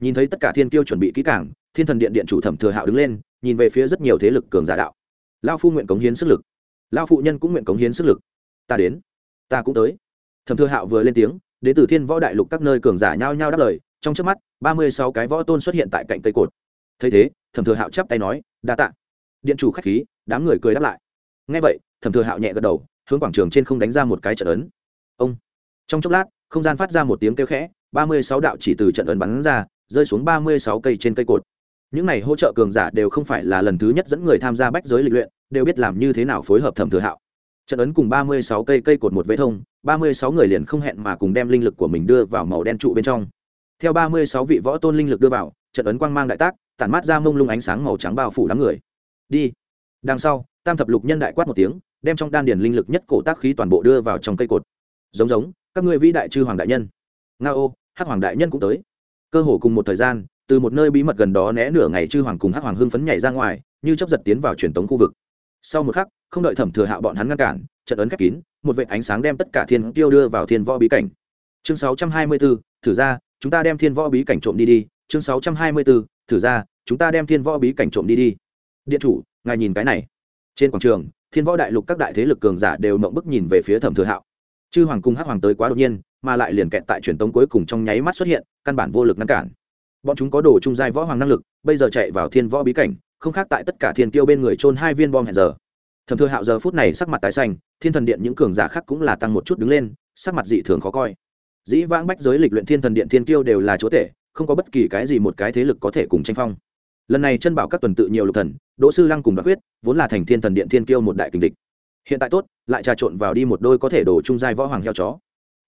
Nhìn thấy tất cả thiên tiêu chuẩn bị kỹ cảng thiên thần điện điện chủ thẩm thừa hạo đứng lên, nhìn về phía rất nhiều thế lực cường giả đạo. Lao phu nguyện cống hiến sức lực. Lao phụ nhân cũng nguyện cống hiến sức lực. Ta đến. Ta cũng tới. Thẩm thừa hạo vừa lên tiếng đến từ thiên võ đại lục các nơi cường giả nhao nhao đáp lời trong trước mắt, ba mươi sáu cái võ tôn xuất hiện tại cạnh cây cột. Thấy thế, thẩm thừa hạo chắp tay nói, đa tạ. Điện chủ k h á c h khí, đám người cười đáp lại. Ngay vậy, thẩm thừa hạo nhẹ gật đầu, hướng quảng trường trên không đánh ra một cái trận ấn. Ông! Trong chốc lát, không gian phát ra một tiếng kêu khẽ, ba mươi sáu đạo chỉ từ trận ấn bắn ra, rơi xuống ba mươi sáu cây trên cây cột. Những này hỗ trợ cường giả đều không phải là lần thứ nhất dẫn người tham gia bách giới lịch luyện, đều biết làm như thế nào phối hợp thẩm thừa hạo. Trận ấn cùng ba mươi sáu cây cây cột một vế thông, ba mươi sáu người liền không hẹn mà cùng đem linh lực của mình đưa vào màu đen trụ bên trong theo ba mươi sáu vị võ tôn linh lực đưa vào, trận ấn quang mang đại tác, tản mát ra mông lung ánh sáng màu trắng bao phủ đám người. Đi. Đằng sau, tam thập lục nhân đại quát một tiếng, đem trong đan điền linh lực nhất cổ tác khí toàn bộ đưa vào trong cây cột. Giống giống, các ngươi vĩ đại chư hoàng đại nhân. Nga ô hắc hoàng đại nhân cũng tới. Cơ hồ cùng một thời gian, từ một nơi bí mật gần đó né nửa ngày chư hoàng cùng hắc hoàng hưng phấn nhảy ra ngoài, như chấp giật tiến vào truyền tống khu vực. Sau một khắc, không đợi thẩm thừa hạ bọn hắn ngăn cản, trận ấn khép kín, một vệ ánh sáng đem tất cả thiên tiêu đưa vào thiên võ bí cảnh chương 624, thử ra chúng ta đem thiên võ bí cảnh trộm đi đi. Chương 624, thử ra chúng ta đem thiên võ bí cảnh trộm đi đi. Điện chủ ngài nhìn cái này. Trên quảng trường thiên võ đại lục các đại thế lực cường giả đều mộng bức nhìn về phía thẩm thừa hạo. Chư hoàng cung hắc hoàng tới quá đột nhiên mà lại liền kẹt tại truyền tống cuối cùng trong nháy mắt xuất hiện căn bản vô lực ngăn cản. Bọn chúng có đồ trung giai võ hoàng năng lực bây giờ chạy vào thiên võ bí cảnh không khác tại tất cả thiên tiêu bên người trôn hai viên bom hẹn giờ. Thẩm thừa hạo giờ phút này sắc mặt tái xanh thiên thần điện những cường giả khác cũng là tăng một chút đứng lên sắc mặt dị thường khó coi dĩ vãng bách giới lịch luyện thiên thần điện thiên tiêu đều là chúa tể, không có bất kỳ cái gì một cái thế lực có thể cùng tranh phong. Lần này chân bảo các tuần tự nhiều lục thần, đỗ sư lăng cùng đoạt huyết, vốn là thành thiên thần điện thiên kiêu một đại kình địch. Hiện tại tốt, lại trà trộn vào đi một đôi có thể đổ trung giai võ hoàng heo chó.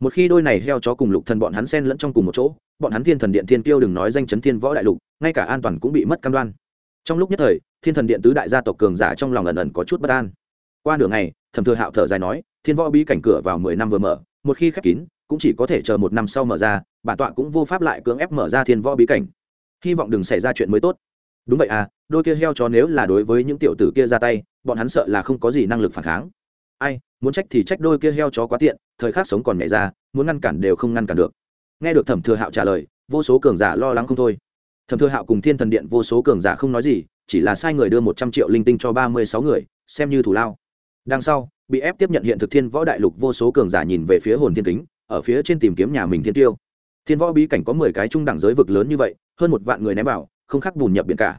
Một khi đôi này heo chó cùng lục thần bọn hắn xen lẫn trong cùng một chỗ, bọn hắn thiên thần điện thiên kiêu đừng nói danh chấn thiên võ đại lục, ngay cả an toàn cũng bị mất cam đoan. Trong lúc nhất thời, thiên thần điện tứ đại gia tộc cường giả trong lòng ẩn ẩn có chút bất an. Qua nửa ngày, thẩm thừa hạo thở dài nói, thiên võ bí cảnh cửa vào mười năm vừa mở một khi khép kín, cũng chỉ có thể chờ một năm sau mở ra, bản tọa cũng vô pháp lại cưỡng ép mở ra thiên võ bí cảnh. Hy vọng đừng xảy ra chuyện mới tốt. Đúng vậy à đôi kia heo chó nếu là đối với những tiểu tử kia ra tay, bọn hắn sợ là không có gì năng lực phản kháng. Ai, muốn trách thì trách đôi kia heo chó quá tiện, thời khắc sống còn nhảy ra, muốn ngăn cản đều không ngăn cản được. Nghe được thẩm thừa hạo trả lời, vô số cường giả lo lắng không thôi. Thẩm thừa hạo cùng thiên thần điện vô số cường giả không nói gì, chỉ là sai người đưa một trăm triệu linh tinh cho ba mươi sáu người, xem như thủ lao. Đằng sau bị ép tiếp nhận hiện thực thiên võ đại lục vô số cường giả nhìn về phía hồn thiên kính, ở phía trên tìm kiếm nhà mình thiên tiêu. Thiên võ bí cảnh có mười cái trung đẳng giới vực lớn như vậy, hơn một vạn người ném vào, không khác bùn nhập biển cả.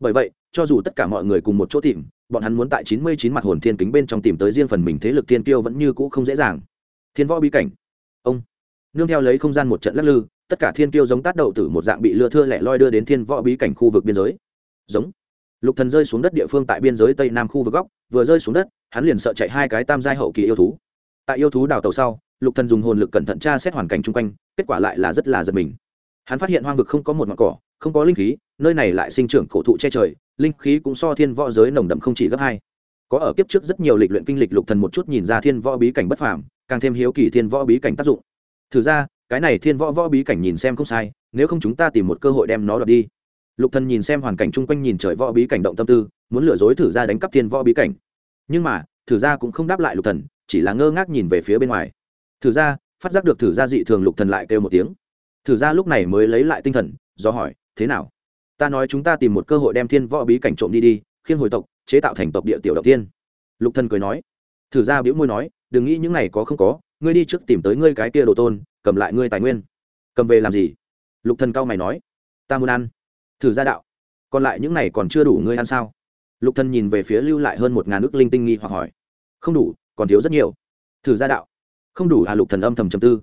Bởi vậy, cho dù tất cả mọi người cùng một chỗ tìm, bọn hắn muốn tại chín mươi chín mặt hồn thiên kính bên trong tìm tới riêng phần mình thế lực thiên tiêu vẫn như cũ không dễ dàng. Thiên võ bí cảnh. Ông. Nương theo lấy không gian một trận lắc lư, tất cả thiên tiêu giống tát đậu tử một dạng bị lưa thưa lẻ loi đưa đến thiên võ bí cảnh khu vực biên giới. Giống lục thần rơi xuống đất địa phương tại biên giới tây nam khu vực góc, vừa rơi xuống đất, hắn liền sợ chạy hai cái tam giai hậu kỳ yêu thú. Tại yêu thú đào tàu sau, lục thần dùng hồn lực cẩn thận tra xét hoàn cảnh chung quanh, kết quả lại là rất là giật mình. Hắn phát hiện hoang vực không có một mặt cỏ, không có linh khí, nơi này lại sinh trưởng cổ thụ che trời, linh khí cũng so thiên võ giới nồng đậm không chỉ gấp hai. Có ở kiếp trước rất nhiều lịch luyện kinh lịch, lục thần một chút nhìn ra thiên võ bí cảnh bất phàm, càng thêm hiếu kỳ thiên võ bí cảnh tác dụng. Thử ra, cái này thiên võ võ bí cảnh nhìn xem không sai, nếu không chúng ta tìm một cơ hội đem nó đoạt đi lục thần nhìn xem hoàn cảnh chung quanh nhìn trời võ bí cảnh động tâm tư, muốn lừa dối thử ra đánh cắp thiên võ bí cảnh. Nhưng mà, thử ra cũng không đáp lại lục thần, chỉ là ngơ ngác nhìn về phía bên ngoài. Thử ra, phát giác được thử ra dị thường lục thần lại kêu một tiếng. Thử ra lúc này mới lấy lại tinh thần, do hỏi, thế nào? Ta nói chúng ta tìm một cơ hội đem thiên võ bí cảnh trộm đi đi, khiêng hồi tộc, chế tạo thành tộc địa tiểu đầu tiên. Lục thần cười nói. Thử ra biểu môi nói, đừng nghĩ những này có không có, ngươi đi trước tìm tới ngươi cái kia đồ tôn, cầm lại ngươi tài nguyên. Cầm về làm gì? Lục thần cao mày nói. Ta muốn ăn thử ra đạo. Còn lại những này còn chưa đủ ngươi ăn sao? Lục thần nhìn về phía lưu lại hơn một ngàn ước linh tinh nghi hoặc hỏi. Không đủ, còn thiếu rất nhiều. Thử ra đạo. Không đủ à lục thần âm thầm trầm tư.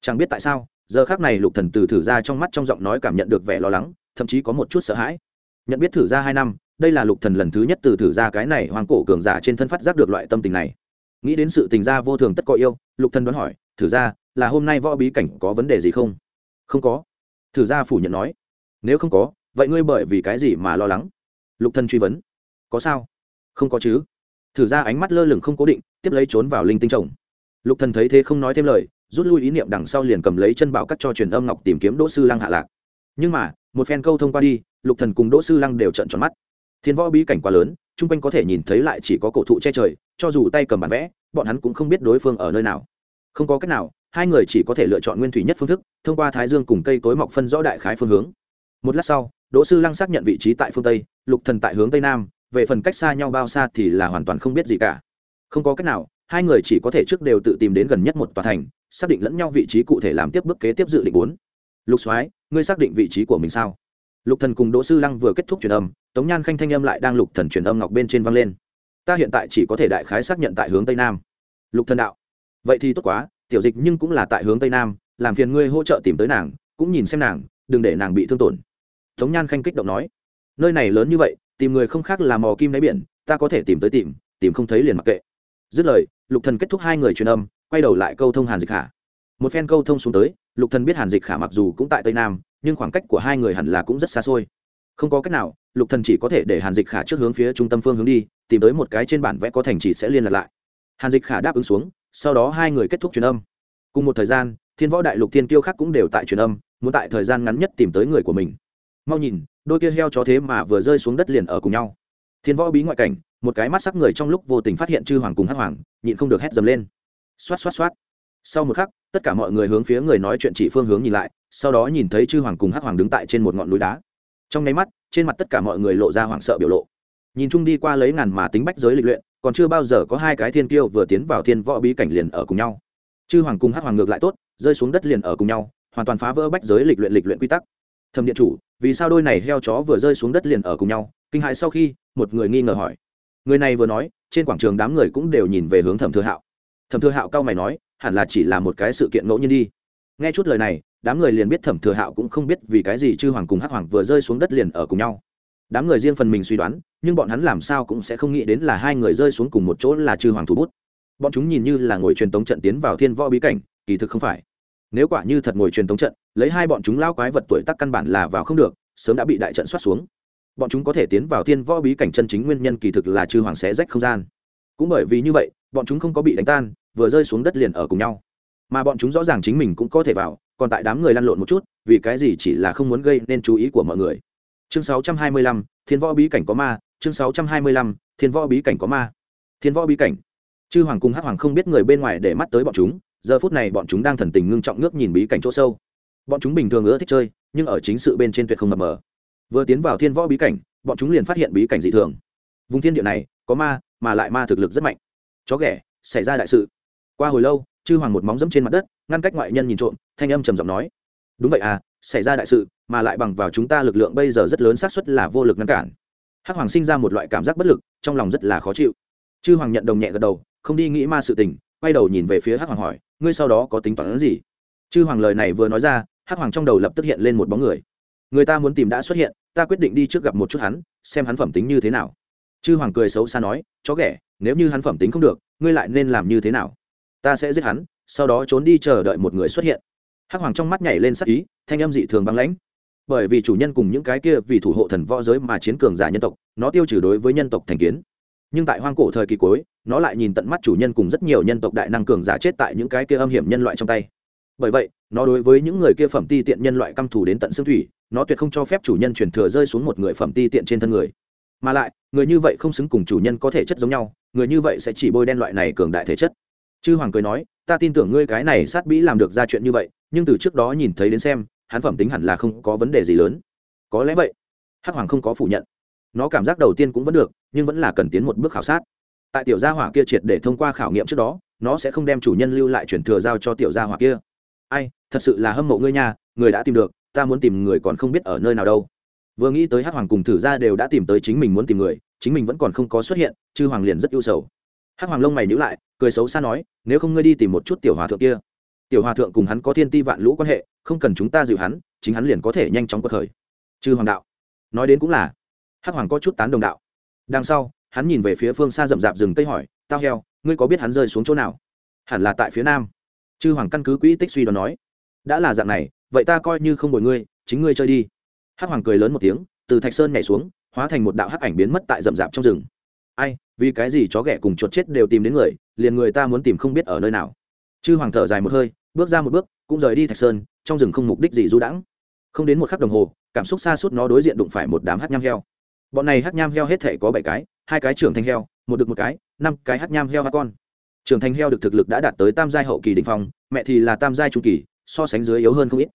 Chẳng biết tại sao, giờ khác này lục thần từ thử ra trong mắt trong giọng nói cảm nhận được vẻ lo lắng, thậm chí có một chút sợ hãi. Nhận biết thử ra hai năm, đây là lục thần lần thứ nhất từ thử ra cái này hoang cổ cường giả trên thân phát giác được loại tâm tình này. Nghĩ đến sự tình gia vô thường tất có yêu, lục thần đoán hỏi, thử ra, là hôm nay võ bí cảnh có vấn đề gì không? Không có. Thử ra phủ nhận nói, nếu không có vậy ngươi bởi vì cái gì mà lo lắng? Lục thần truy vấn. Có sao? Không có chứ. Thử ra ánh mắt lơ lửng không cố định, tiếp lấy trốn vào linh tinh trồng. Lục thần thấy thế không nói thêm lời, rút lui ý niệm đằng sau liền cầm lấy chân bảo cắt cho truyền âm ngọc tìm kiếm đỗ sư lăng hạ lạc. Nhưng mà, một phen câu thông qua đi, lục thần cùng đỗ sư lăng đều trợn tròn mắt. Thiên võ bí cảnh quá lớn, chung quanh có thể nhìn thấy lại chỉ có cổ thụ che trời, cho dù tay cầm bản vẽ, bọn hắn cũng không biết đối phương ở nơi nào. Không có cách nào, hai người chỉ có thể lựa chọn nguyên thủy nhất phương thức, thông qua thái dương cùng cây cối mọc phân rõ đại khái phương hướng một lát sau, đỗ sư lăng xác nhận vị trí tại phương tây, lục thần tại hướng tây nam, về phần cách xa nhau bao xa thì là hoàn toàn không biết gì cả. Không có cách nào, hai người chỉ có thể trước đều tự tìm đến gần nhất một tòa thành, xác định lẫn nhau vị trí cụ thể làm tiếp bước kế tiếp dự định bốn. Lục soái, ngươi xác định vị trí của mình sao? Lục thần cùng đỗ sư lăng vừa kết thúc truyền âm, tống nhan khanh thanh âm lại đang lục thần truyền âm ngọc bên trên vang lên. Ta hiện tại chỉ có thể đại khái xác nhận tại hướng tây nam. Lục thần đạo. Vậy thì tốt quá, tiểu dịch nhưng cũng là tại hướng tây nam, làm phiền ngươi hỗ trợ tìm tới nàng, cũng nhìn xem nàng đừng để nàng bị thương tổn. Tống nhan khanh kích động nói, nơi này lớn như vậy, tìm người không khác là mò kim đáy biển, ta có thể tìm tới tìm tìm không thấy liền mặc kệ. Dứt lời, lục thần kết thúc hai người truyền âm, quay đầu lại câu thông hàn dịch khả. Một phen câu thông xuống tới, lục thần biết hàn dịch khả mặc dù cũng tại tây nam, nhưng khoảng cách của hai người hẳn là cũng rất xa xôi. Không có cách nào, lục thần chỉ có thể để hàn dịch khả trước hướng phía trung tâm phương hướng đi, tìm tới một cái trên bản vẽ có thành chỉ sẽ liên lạc lại. Hàn dịch khả đáp ứng xuống, sau đó hai người kết thúc truyền âm. Cùng một thời gian, thiên võ đại lục thiên kiêu khác cũng đều tại truyền âm muốn tại thời gian ngắn nhất tìm tới người của mình. Mau nhìn, đôi kia heo chó thế mà vừa rơi xuống đất liền ở cùng nhau. Thiên võ bí ngoại cảnh, một cái mắt sắc người trong lúc vô tình phát hiện chư hoàng cùng hắc hoàng, nhịn không được hét dầm lên. Xoát xoát xoát. Sau một khắc, tất cả mọi người hướng phía người nói chuyện chỉ phương hướng nhìn lại, sau đó nhìn thấy chư hoàng cùng hắc hoàng đứng tại trên một ngọn núi đá. Trong nháy mắt, trên mặt tất cả mọi người lộ ra hoảng sợ biểu lộ. Nhìn chung đi qua lấy ngàn mà tính bách giới lịch luyện, còn chưa bao giờ có hai cái thiên kiêu vừa tiến vào thiên võ bí cảnh liền ở cùng nhau. Chư hoàng cùng hắc hoàng ngược lại tốt, rơi xuống đất liền ở cùng nhau hoàn toàn phá vỡ bách giới lịch luyện lịch luyện quy tắc. Thẩm điện chủ, vì sao đôi này heo chó vừa rơi xuống đất liền ở cùng nhau? Kinh hại sau khi, một người nghi ngờ hỏi. Người này vừa nói, trên quảng trường đám người cũng đều nhìn về hướng thẩm thừa hạo. Thẩm thừa hạo cao mày nói, hẳn là chỉ là một cái sự kiện ngẫu nhiên đi. Nghe chút lời này, đám người liền biết thẩm thừa hạo cũng không biết vì cái gì chư hoàng cùng hắc hoàng vừa rơi xuống đất liền ở cùng nhau. Đám người riêng phần mình suy đoán, nhưng bọn hắn làm sao cũng sẽ không nghĩ đến là hai người rơi xuống cùng một chỗ là chư hoàng thủ bút. Bọn chúng nhìn như là ngồi truyền tống trận tiến vào thiên võ bí cảnh, kỳ thực không phải nếu quả như thật ngồi truyền thống trận lấy hai bọn chúng lao quái vật tuổi tác căn bản là vào không được sớm đã bị đại trận soát xuống. Bọn chúng có thể tiến vào thiên võ bí cảnh chân chính nguyên nhân kỳ thực là chư hoàng xé rách không gian. Cũng bởi vì như vậy bọn chúng không có bị đánh tan vừa rơi xuống đất liền ở cùng nhau. Mà bọn chúng rõ ràng chính mình cũng có thể vào còn tại đám người lăn lộn một chút vì cái gì chỉ là không muốn gây nên chú ý của mọi người. Chương 625, thiên võ bí cảnh có ma chương 625, thiên võ bí cảnh có ma. Thiên võ bí cảnh. Chư hoàng cùng hắc hoàng không biết người bên ngoài để mắt tới bọn chúng giờ phút này bọn chúng đang thần tình ngưng trọng ngước nhìn bí cảnh chỗ sâu. Bọn chúng bình thường ưa thích chơi, nhưng ở chính sự bên trên tuyệt không mập mờ. Vừa tiến vào thiên võ bí cảnh, bọn chúng liền phát hiện bí cảnh dị thường. Vùng thiên địa này, có ma, mà lại ma thực lực rất mạnh. Chó ghẻ, xảy ra đại sự. Qua hồi lâu, chư hoàng một móng dẫm trên mặt đất, ngăn cách ngoại nhân nhìn trộm, thanh âm trầm giọng nói. Đúng vậy à xảy ra đại sự, mà lại bằng vào chúng ta lực lượng bây giờ rất lớn xác suất là vô lực ngăn cản. Hắc hoàng sinh ra một loại cảm giác bất lực, trong lòng rất là khó chịu. Chư hoàng nhận đồng nhẹ gật đầu, không đi nghĩ ma sự tình quay đầu nhìn về phía hắc hoàng hỏi, ngươi sau đó có tính toán gì? Chư hoàng lời này vừa nói ra, hắc hoàng trong đầu lập tức hiện lên một bóng người. Người ta muốn tìm đã xuất hiện, ta quyết định đi trước gặp một chút hắn, xem hắn phẩm tính như thế nào. Chư hoàng cười xấu xa nói, chó ghẻ, nếu như hắn phẩm tính không được, ngươi lại nên làm như thế nào? Ta sẽ giết hắn, sau đó trốn đi chờ đợi một người xuất hiện. Hắc hoàng trong mắt nhảy lên sắc ý, thanh âm dị thường băng lãnh. Bởi vì chủ nhân cùng những cái kia vì thủ hộ thần võ giới mà chiến cường giả nhân tộc, nó tiêu trừ đối với nhân tộc thành kiến nhưng tại hoang cổ thời kỳ cuối, nó lại nhìn tận mắt chủ nhân cùng rất nhiều nhân tộc đại năng cường giả chết tại những cái kia âm hiểm nhân loại trong tay. Bởi vậy, nó đối với những người kia phẩm ti tiện nhân loại căm thù đến tận xương thủy, nó tuyệt không cho phép chủ nhân chuyển thừa rơi xuống một người phẩm ti tiện trên thân người. Mà lại, người như vậy không xứng cùng chủ nhân có thể chất giống nhau, người như vậy sẽ chỉ bôi đen loại này cường đại thể chất. Chư hoàng cười nói, ta tin tưởng ngươi cái này sát bĩ làm được ra chuyện như vậy, nhưng từ trước đó nhìn thấy đến xem, hắn phẩm tính hẳn là không có vấn đề gì lớn. Có lẽ vậy. Hắc hoàng không có phủ nhận. Nó cảm giác đầu tiên cũng vẫn được nhưng vẫn là cần tiến một bước khảo sát. Tại tiểu gia hỏa kia triệt để thông qua khảo nghiệm trước đó, nó sẽ không đem chủ nhân lưu lại chuyển thừa giao cho tiểu gia hỏa kia. Ai, thật sự là hâm mộ ngươi nha, người đã tìm được, ta muốn tìm người còn không biết ở nơi nào đâu. Vừa nghĩ tới hắc hoàng cùng thử ra đều đã tìm tới chính mình muốn tìm người, chính mình vẫn còn không có xuất hiện, chư hoàng liền rất ưu sầu. Hắc hoàng lông mày nhữ lại, cười xấu xa nói, nếu không ngươi đi tìm một chút tiểu hòa thượng kia. Tiểu hòa thượng cùng hắn có thiên ti vạn lũ quan hệ, không cần chúng ta dịu hắn, chính hắn liền có thể nhanh chóng cuộc khởi. Chư hoàng đạo, nói đến cũng là. Hắc hoàng có chút tán đồng đạo đằng sau, hắn nhìn về phía phương xa rậm rạp rừng cây hỏi, tao heo, ngươi có biết hắn rơi xuống chỗ nào? Hẳn là tại phía nam. Chư hoàng căn cứ quỹ tích suy đoán nói, đã là dạng này, vậy ta coi như không bồi ngươi, chính ngươi chơi đi. Hắc hoàng cười lớn một tiếng, từ thạch sơn nhảy xuống, hóa thành một đạo hắc ảnh biến mất tại rậm rạp trong rừng. Ai, vì cái gì chó ghẻ cùng chuột chết đều tìm đến người, liền người ta muốn tìm không biết ở nơi nào? Chư hoàng thở dài một hơi, bước ra một bước, cũng rời đi thạch sơn, trong rừng không mục đích gì du đãng. Không đến một khắc đồng hồ, cảm xúc xa suốt nó đối diện đụng phải một đám hát nham heo bọn này hát nham heo hết thể có bảy cái, hai cái trưởng thành heo, một được một cái, năm cái hát nham heo hát con. Trưởng thành heo được thực lực đã đạt tới tam giai hậu kỳ đình phong, mẹ thì là tam giai trung kỳ, so sánh dưới yếu hơn không ít.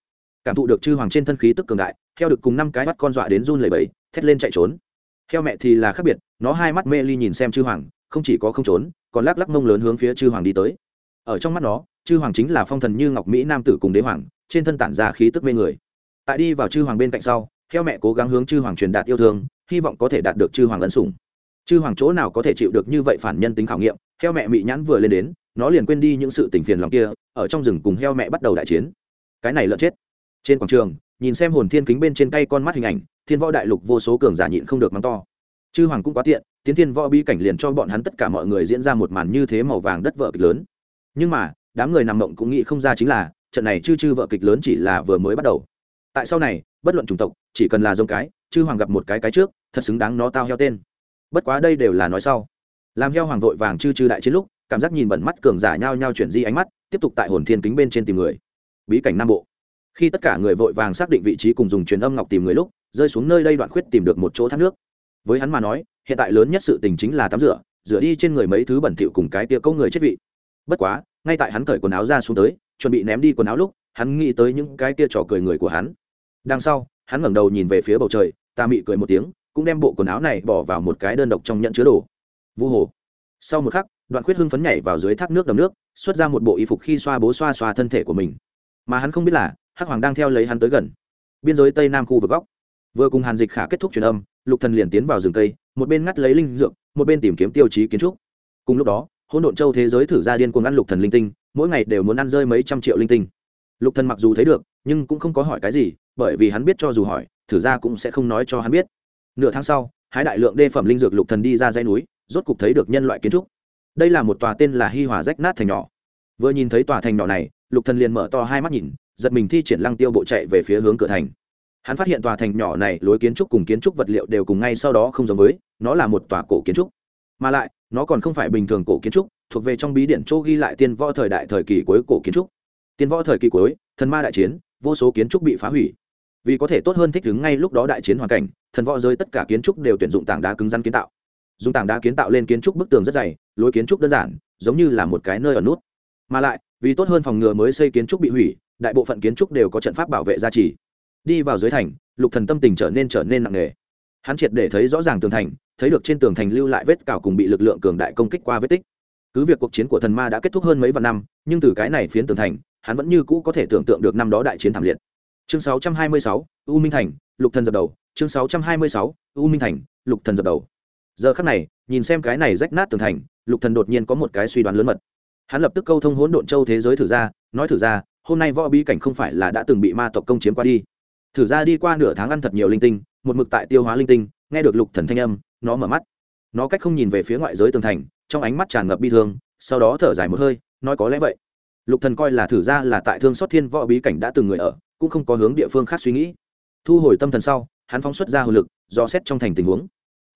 Cảm thụ được chư hoàng trên thân khí tức cường đại, heo được cùng năm cái bắt con dọa đến run lẩy bẩy, thét lên chạy trốn. Heo mẹ thì là khác biệt, nó hai mắt mê ly nhìn xem chư hoàng, không chỉ có không trốn, còn lắc lắc mông lớn hướng phía chư hoàng đi tới. Ở trong mắt nó, chư hoàng chính là phong thần như ngọc mỹ nam tử cùng đế hoàng, trên thân tản ra khí tức mê người. Tại đi vào chư hoàng bên cạnh sau, heo mẹ cố gắng hướng chư hoàng truyền đạt yêu thương hy vọng có thể đạt được chư hoàng ân sủng. Chư hoàng chỗ nào có thể chịu được như vậy phản nhân tính khảo nghiệm, heo mẹ mị nhãn vừa lên đến, nó liền quên đi những sự tình phiền lòng kia, ở trong rừng cùng heo mẹ bắt đầu đại chiến. Cái này lợn chết. Trên quảng trường, nhìn xem hồn thiên kính bên trên tay con mắt hình ảnh, thiên võ đại lục vô số cường giả nhịn không được mắng to. Chư hoàng cũng quá tiện, tiến thiên võ bi cảnh liền cho bọn hắn tất cả mọi người diễn ra một màn như thế màu vàng đất vợ kịch lớn. Nhưng mà, đám người nằm mộng cũng nghĩ không ra chính là, trận này chư chư vợ kịch lớn chỉ là vừa mới bắt đầu. Tại sau này, bất luận chủng tộc, chỉ cần là giống cái, chư hoàng gặp một cái cái trước thật xứng đáng nó tao heo tên. Bất quá đây đều là nói sau. Làm heo hoàng vội vàng chư chư đại chiến lúc, cảm giác nhìn bẩn mắt cường giả nhao nhao chuyển di ánh mắt, tiếp tục tại hồn thiên kính bên trên tìm người. Bí cảnh nam bộ. Khi tất cả người vội vàng xác định vị trí cùng dùng truyền âm ngọc tìm người lúc, rơi xuống nơi đây đoạn khuyết tìm được một chỗ thác nước. Với hắn mà nói, hiện tại lớn nhất sự tình chính là tắm rửa rửa đi trên người mấy thứ bẩn thỉu cùng cái tia câu người chết vị. Bất quá, ngay tại hắn cởi quần áo ra xuống tới, chuẩn bị ném đi quần áo lúc, hắn nghĩ tới những cái tia trò cười người của hắn. Đằng sau, hắn ngẩng đầu nhìn về phía bầu trời, ta mị cười một tiếng cũng đem bộ quần áo này bỏ vào một cái đơn độc trong nhận chứa đồ. Vu hồ. Sau một khắc, đoạn khuyết hưng phấn nhảy vào dưới thác nước đầm nước, xuất ra một bộ y phục khi xoa bố xoa xoa thân thể của mình. Mà hắn không biết là, hắc hoàng đang theo lấy hắn tới gần. Biên giới tây nam khu vực góc. Vừa cùng hàn dịch khả kết thúc truyền âm, lục thần liền tiến vào rừng cây, một bên ngắt lấy linh dược, một bên tìm kiếm tiêu chí kiến trúc. Cùng lúc đó, hỗn độn châu thế giới thử ra điên cuồng ăn lục thần linh tinh, mỗi ngày đều muốn ăn rơi mấy trăm triệu linh tinh. Lục thần mặc dù thấy được, nhưng cũng không có hỏi cái gì, bởi vì hắn biết cho dù hỏi, thử ra cũng sẽ không nói cho hắn biết nửa tháng sau, hái đại lượng đê phẩm linh dược lục thần đi ra dãy núi, rốt cục thấy được nhân loại kiến trúc. Đây là một tòa tên là hi hòa rách nát thành nhỏ. Vừa nhìn thấy tòa thành nhỏ này, lục thần liền mở to hai mắt nhìn, giật mình thi triển lăng tiêu bộ chạy về phía hướng cửa thành. Hắn phát hiện tòa thành nhỏ này lối kiến trúc cùng kiến trúc vật liệu đều cùng ngay sau đó không giống với, nó là một tòa cổ kiến trúc. Mà lại, nó còn không phải bình thường cổ kiến trúc, thuộc về trong bí điển chỗ ghi lại tiên võ thời đại thời kỳ cuối cổ kiến trúc. Tiên võ thời kỳ cuối, thần ma đại chiến, vô số kiến trúc bị phá hủy vì có thể tốt hơn thích ứng ngay lúc đó đại chiến hoàn cảnh, thần võ giới tất cả kiến trúc đều tuyển dụng tảng đá cứng rắn kiến tạo. Dùng tảng đá kiến tạo lên kiến trúc bức tường rất dày, lối kiến trúc đơn giản, giống như là một cái nơi ở nút. Mà lại, vì tốt hơn phòng ngừa mới xây kiến trúc bị hủy, đại bộ phận kiến trúc đều có trận pháp bảo vệ gia trì. Đi vào dưới thành, lục thần tâm tình trở nên trở nên nặng nề. Hắn triệt để thấy rõ ràng tường thành, thấy được trên tường thành lưu lại vết cào cùng bị lực lượng cường đại công kích qua vết tích. Cứ việc cuộc chiến của thần ma đã kết thúc hơn mấy vạn năm, nhưng từ cái này phiến tường thành, hắn vẫn như cũ có thể tưởng tượng được năm đó đại chiến thảm liệt chương 626, u minh thành lục thần dập đầu. Chương 626, u minh thành lục thần dập đầu. Giờ khắc này nhìn xem cái này rách nát tường thành lục thần đột nhiên có một cái suy đoán lớn mật. Hắn lập tức câu thông hỗn độn châu thế giới thử ra nói thử ra hôm nay võ bí cảnh không phải là đã từng bị ma tộc công chiếm qua đi. Thử ra đi qua nửa tháng ăn thật nhiều linh tinh một mực tại tiêu hóa linh tinh nghe được lục thần thanh âm nó mở mắt. Nó cách không nhìn về phía ngoại giới tường thành trong ánh mắt tràn ngập bi thương sau đó thở dài một hơi nói có lẽ vậy. Lục thần coi là thử ra là tại thương xót thiên võ bí cảnh đã từng người ở cũng không có hướng địa phương khác suy nghĩ. Thu hồi tâm thần sau, hắn phóng xuất ra hồn lực do xét trong thành tình huống.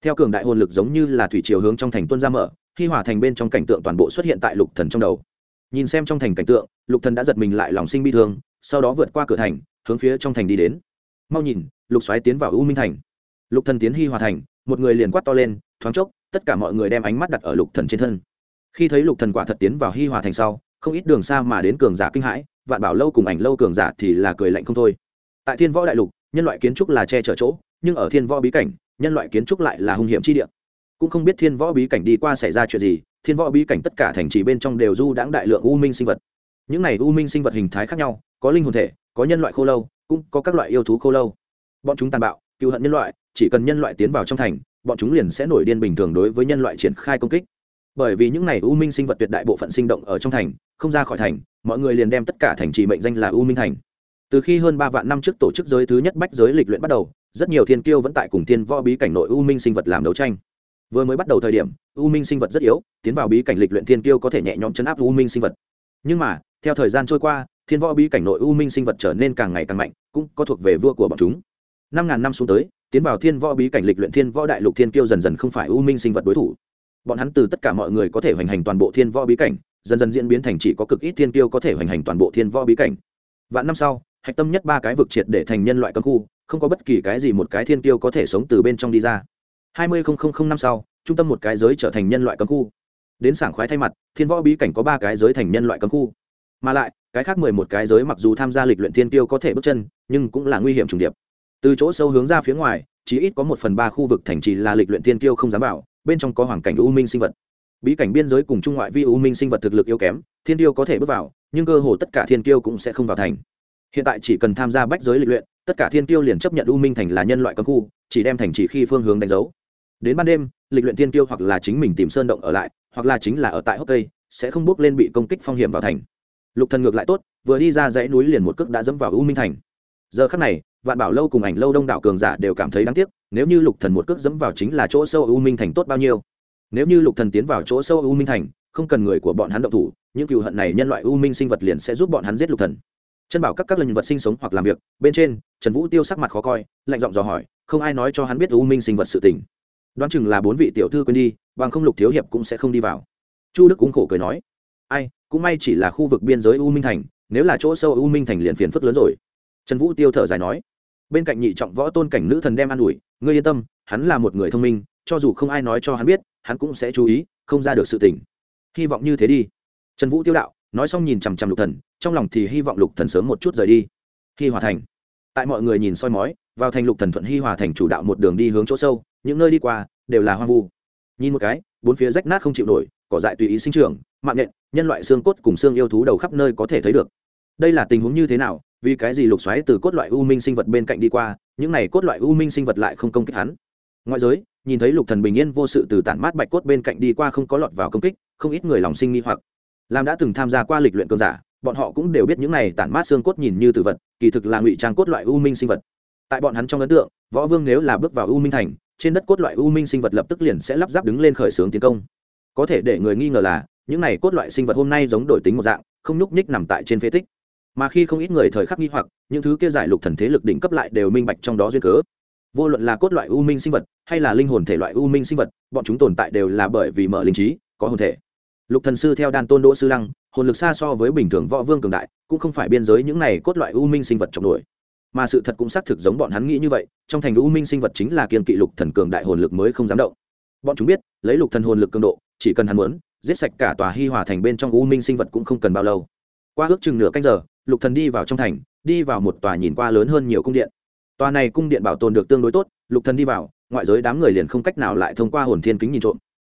Theo cường đại hồn lực giống như là thủy chiều hướng trong thành tuân ra mở, khi hỏa thành bên trong cảnh tượng toàn bộ xuất hiện tại lục thần trong đầu. Nhìn xem trong thành cảnh tượng, lục thần đã giật mình lại lòng sinh bi thương, sau đó vượt qua cửa thành, hướng phía trong thành đi đến. Mau nhìn, lục xoáy tiến vào u minh thành. Lục thần tiến hi hòa thành, một người liền quát to lên, thoáng chốc, tất cả mọi người đem ánh mắt đặt ở lục thần trên thân. Khi thấy lục thần quả thật tiến vào hi hòa thành sau, không ít đường xa mà đến cường giả kinh hãi vạn bảo lâu cùng ảnh lâu cường giả thì là cười lạnh không thôi. Tại thiên võ đại lục, nhân loại kiến trúc là che chở chỗ, nhưng ở thiên võ bí cảnh, nhân loại kiến trúc lại là hung hiểm chi địa. Cũng không biết thiên võ bí cảnh đi qua xảy ra chuyện gì, thiên võ bí cảnh tất cả thành trì bên trong đều du đãng đại lượng u minh sinh vật. Những này u minh sinh vật hình thái khác nhau, có linh hồn thể, có nhân loại khô lâu, cũng có các loại yêu thú khô lâu. Bọn chúng tàn bạo cựu hận nhân loại, chỉ cần nhân loại tiến vào trong thành, bọn chúng liền sẽ nổi điên bình thường đối với nhân loại triển khai công kích bởi vì những này u minh sinh vật tuyệt đại bộ phận sinh động ở trong thành, không ra khỏi thành, mọi người liền đem tất cả thành trì mệnh danh là u minh thành. Từ khi hơn ba vạn năm trước tổ chức giới thứ nhất bách giới lịch luyện bắt đầu, rất nhiều thiên kiêu vẫn tại cùng thiên võ bí cảnh nội u minh sinh vật làm đấu tranh. Vừa mới bắt đầu thời điểm, u minh sinh vật rất yếu, tiến vào bí cảnh lịch luyện thiên kiêu có thể nhẹ nhõm chấn áp u minh sinh vật. Nhưng mà, theo thời gian trôi qua, thiên võ bí cảnh nội u minh sinh vật trở nên càng ngày càng mạnh, cũng có thuộc về vua của bọn chúng. Năm ngàn năm xuống tới, tiến vào thiên võ bí cảnh lịch luyện thiên võ đại lục thiên kiêu dần dần không phải u minh sinh vật đối thủ bọn hắn từ tất cả mọi người có thể hoành hành toàn bộ thiên võ bí cảnh, dần dần diễn biến thành chỉ có cực ít thiên tiêu có thể hoành hành toàn bộ thiên võ bí cảnh. Vạn năm sau, hạch tâm nhất ba cái vực triệt để thành nhân loại cấm khu, không có bất kỳ cái gì một cái thiên tiêu có thể sống từ bên trong đi ra. Hai mươi năm sau, trung tâm một cái giới trở thành nhân loại cấm khu. Đến sảng khoái thay mặt, thiên võ bí cảnh có ba cái giới thành nhân loại cấm khu. Mà lại, cái khác mười một cái giới mặc dù tham gia lịch luyện thiên tiêu có thể bước chân, nhưng cũng là nguy hiểm trùng điệp. Từ chỗ sâu hướng ra phía ngoài, chỉ ít có một phần ba khu vực thành trì là lịch luyện thiên tiêu không dám vào bên trong có hoàn cảnh u minh sinh vật. Bí cảnh biên giới cùng trung ngoại vi u minh sinh vật thực lực yếu kém, thiên tiêu có thể bước vào, nhưng cơ hồ tất cả thiên tiêu cũng sẽ không vào thành. Hiện tại chỉ cần tham gia bách giới lịch luyện, tất cả thiên tiêu liền chấp nhận u minh thành là nhân loại cấm khu, chỉ đem thành chỉ khi phương hướng đánh dấu. Đến ban đêm, lịch luyện thiên tiêu hoặc là chính mình tìm sơn động ở lại, hoặc là chính là ở tại hốc cây, sẽ không bước lên bị công kích phong hiểm vào thành. Lục thần ngược lại tốt, vừa đi ra dãy núi liền một cước đã dẫm vào u minh thành. Giờ khắc này vạn bảo lâu cùng ảnh lâu đông đảo cường giả đều cảm thấy đáng tiếc, nếu như lục thần một cước dẫm vào chính là chỗ sâu u minh thành tốt bao nhiêu? Nếu như lục thần tiến vào chỗ sâu u minh thành, không cần người của bọn hắn động thủ, những cựu hận này nhân loại u minh sinh vật liền sẽ giúp bọn hắn giết lục thần. Chân bảo các các lần vật sinh sống hoặc làm việc, bên trên, trần vũ tiêu sắc mặt khó coi, lạnh giọng dò hỏi, không ai nói cho hắn biết u minh sinh vật sự tình. Đoán chừng là bốn vị tiểu thư quên đi, bằng không lục thiếu hiệp cũng sẽ không đi vào. Chu đức cũng khổ cười nói, ai, cũng may chỉ là khu vực biên giới u minh thành, nếu là chỗ sâu u minh thành liền phiền phức lớn rồi. Trần vũ tiêu thở dài nói bên cạnh nhị trọng võ tôn cảnh nữ thần đem an ủi, ngươi yên tâm, hắn là một người thông minh, cho dù không ai nói cho hắn biết, hắn cũng sẽ chú ý, không ra được sự tình. Hy vọng như thế đi. Trần vũ tiêu đạo, nói xong nhìn chằm chằm lục thần, trong lòng thì hy vọng lục thần sớm một chút rời đi. Hy hòa thành. Tại mọi người nhìn soi mói, vào thành lục thần thuận hy hòa thành chủ đạo một đường đi hướng chỗ sâu, những nơi đi qua đều là hoang vu. Nhìn một cái, bốn phía rách nát không chịu nổi, cỏ dại tùy ý sinh trưởng, mạng nhện, nhân loại xương cốt cùng xương yêu thú đầu khắp nơi có thể thấy được. Đây là tình huống như thế nào vì cái gì lục xoáy từ cốt loại u minh sinh vật bên cạnh đi qua, những này cốt loại u minh sinh vật lại không công kích hắn. Ngoại giới, nhìn thấy lục thần bình yên vô sự từ tản mát bạch cốt bên cạnh đi qua không có lọt vào công kích, không ít người lòng sinh nghi hoặc. Làm đã từng tham gia qua lịch luyện cường giả, bọn họ cũng đều biết những này tản mát xương cốt nhìn như tử vật, kỳ thực là ngụy trang cốt loại u minh sinh vật. Tại bọn hắn trong ấn tượng, võ vương nếu là bước vào u minh thành, trên đất cốt loại u minh sinh vật lập tức liền sẽ lắp ráp đứng lên khởi xướng tiến công. Có thể để người nghi ngờ là, những này cốt loại sinh vật hôm nay giống đổi tính một dạng, không nhúc nhích nằm tại trên phế tích mà khi không ít người thời khắc nghi hoặc, những thứ kia giải lục thần thế lực đỉnh cấp lại đều minh bạch trong đó duyên cớ. Vô luận là cốt loại u minh sinh vật, hay là linh hồn thể loại u minh sinh vật, bọn chúng tồn tại đều là bởi vì mở linh trí, có hồn thể. Lục thần sư theo đan tôn đỗ sư lăng, hồn lực xa so với bình thường võ vương cường đại, cũng không phải biên giới những này cốt loại u minh sinh vật trọng đuổi mà sự thật cũng xác thực giống bọn hắn nghĩ như vậy, trong thành u minh sinh vật chính là kiên kỵ lục thần cường đại hồn lực mới không dám động. Bọn chúng biết, lấy lục thần hồn lực cường độ, chỉ cần hắn muốn, giết sạch cả tòa hi hòa thành bên trong u minh sinh vật cũng không cần bao lâu. Qua ước chừng nửa canh giờ lục thần đi vào trong thành, đi vào một tòa nhìn qua lớn hơn nhiều cung điện. Tòa này cung điện bảo tồn được tương đối tốt, lục thần đi vào, ngoại giới đám người liền không cách nào lại thông qua hồn thiên kính nhìn trộm.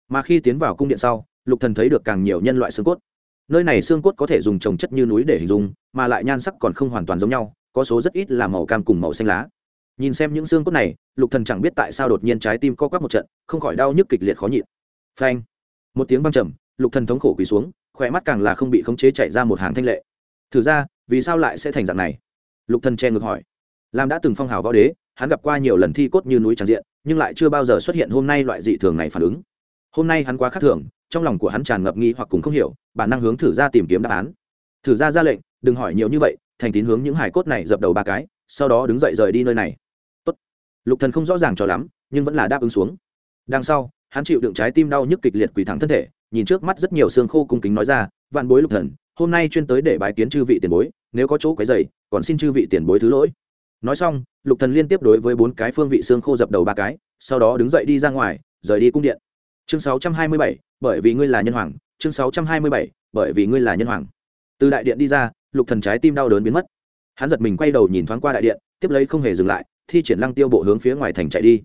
Mà khi tiến vào cung điện sau, lục thần thấy được càng nhiều nhân loại xương cốt. Nơi này xương cốt có thể dùng trồng chất như núi để hình dung, mà lại nhan sắc còn không hoàn toàn giống nhau, có số rất ít là màu cam cùng màu xanh lá. Nhìn xem những xương cốt này, lục thần chẳng biết tại sao đột nhiên trái tim co quắp một trận, không khỏi đau nhức kịch liệt khó nhịn. Phanh! Một tiếng vang trầm, lục thần thống khổ quỳ xuống khỏe mắt càng là không bị khống chế chạy ra một hàng thanh lệ thử ra, vì sao lại sẽ thành dạng này? Lục thần che ngược hỏi. Làm đã từng phong hào võ đế, hắn gặp qua nhiều lần thi cốt như núi tràn diện, nhưng lại chưa bao giờ xuất hiện hôm nay loại dị thường này phản ứng. Hôm nay hắn quá khác thường, trong lòng của hắn tràn ngập nghi hoặc cùng không hiểu, bản năng hướng thử ra tìm kiếm đáp án. Thử ra ra lệnh, đừng hỏi nhiều như vậy, thành tín hướng những hải cốt này dập đầu ba cái, sau đó đứng dậy rời đi nơi này. Tốt. lục thần không rõ ràng cho lắm, nhưng vẫn là đáp ứng xuống. Đằng sau, hắn chịu đựng trái tim đau nhức kịch liệt quỳ thẳng thân thể, nhìn trước mắt rất nhiều xương khô cung kính nói ra, vạn bối lục thần hôm nay chuyên tới để bái kiến chư vị tiền bối nếu có chỗ quấy dày còn xin chư vị tiền bối thứ lỗi. Nói xong lục thần liên tiếp đối với bốn cái phương vị xương khô dập đầu ba cái sau đó đứng dậy đi ra ngoài rời đi cung điện. Chương 627, bởi vì ngươi là nhân hoàng. Chương 627, bởi vì ngươi là nhân hoàng. Từ đại điện đi ra lục thần trái tim đau đớn biến mất. Hắn giật mình quay đầu nhìn thoáng qua đại điện tiếp lấy không hề dừng lại thi triển lăng tiêu bộ hướng phía ngoài thành chạy đi.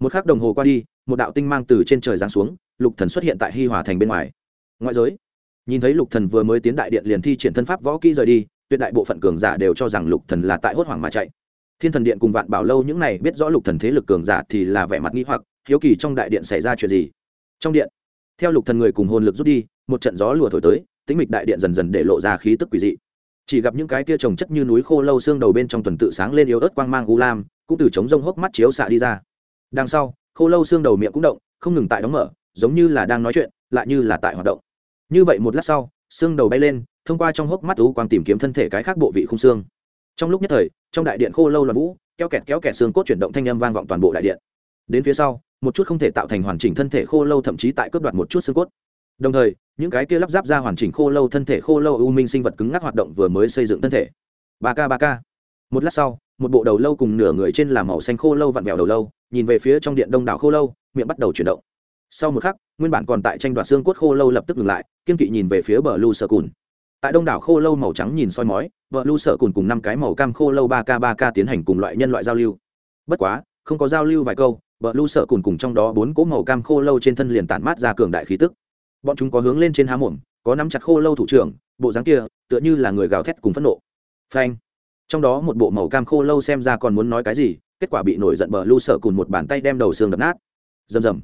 Một khắc đồng hồ qua đi một đạo tinh mang từ trên trời giáng xuống lục thần xuất hiện tại hi hòa thành bên ngoài. Ngoại giới nhìn thấy lục thần vừa mới tiến đại điện liền thi triển thân pháp võ kỹ rời đi, tuyệt đại bộ phận cường giả đều cho rằng lục thần là tại hốt hoảng mà chạy. Thiên thần điện cùng vạn bảo lâu những này biết rõ lục thần thế lực cường giả thì là vẻ mặt nghi hoặc, hiếu kỳ trong đại điện xảy ra chuyện gì. Trong điện, theo lục thần người cùng hồn lực rút đi, một trận gió lùa thổi tới tĩnh mịch đại điện dần dần để lộ ra khí tức quỷ dị. Chỉ gặp những cái tia trồng chất như núi khô lâu xương đầu bên trong tuần tự sáng lên yếu ớt quang mang u lam, cũng từ trống rông hốc mắt chiếu xạ đi ra. Đằng sau, khô lâu xương đầu miệng cũng động, không ngừng tại đóng mở, giống như là đang nói chuyện, lại như là tại hoạt động như vậy một lát sau, xương đầu bay lên, thông qua trong hốc mắt ú quang tìm kiếm thân thể cái khác bộ vị khung xương. Trong lúc nhất thời, trong đại điện khô lâu loạn vũ, kéo kẹt kéo kẹt xương cốt chuyển động thanh âm vang vọng toàn bộ đại điện. Đến phía sau, một chút không thể tạo thành hoàn chỉnh thân thể khô lâu thậm chí tại cướp đoạt một chút xương cốt. Đồng thời, những cái kia lắp ráp ra hoàn chỉnh khô lâu thân thể khô lâu u minh sinh vật cứng ngắc hoạt động vừa mới xây dựng thân thể. Ba k ba k một lát sau, một bộ đầu lâu cùng nửa người trên là màu xanh khô lâu vặn vẹo đầu lâu, nhìn về phía trong điện đông đảo khô lâu, miệng bắt đầu chuyển động sau một khắc, nguyên bản còn tại tranh đoạt xương cốt khô lâu lập tức ngừng lại, kiên kỵ nhìn về phía bờ lu sở cùn. Tại đông đảo khô lâu màu trắng nhìn soi mói vợ lu sợ cùn cùng năm cái màu cam khô lâu ba k ba k tiến hành cùng loại nhân loại giao lưu. Bất quá, không có giao lưu vài câu vợ lu sợ cùn cùng trong đó bốn cỗ màu cam khô lâu trên thân liền tản mát ra cường đại khí tức. Bọn chúng có hướng lên trên há mồm, có nắm chặt khô lâu thủ trưởng, bộ dáng kia, tựa như là người gào thét cùng phẫn nộ. Phanh! Trong đó một bộ màu cam khô lâu xem ra còn muốn nói cái gì, kết quả bị nổi giận bờ lu sợ cùn một bàn tay đem đầu xương đập nát. Rầm rầm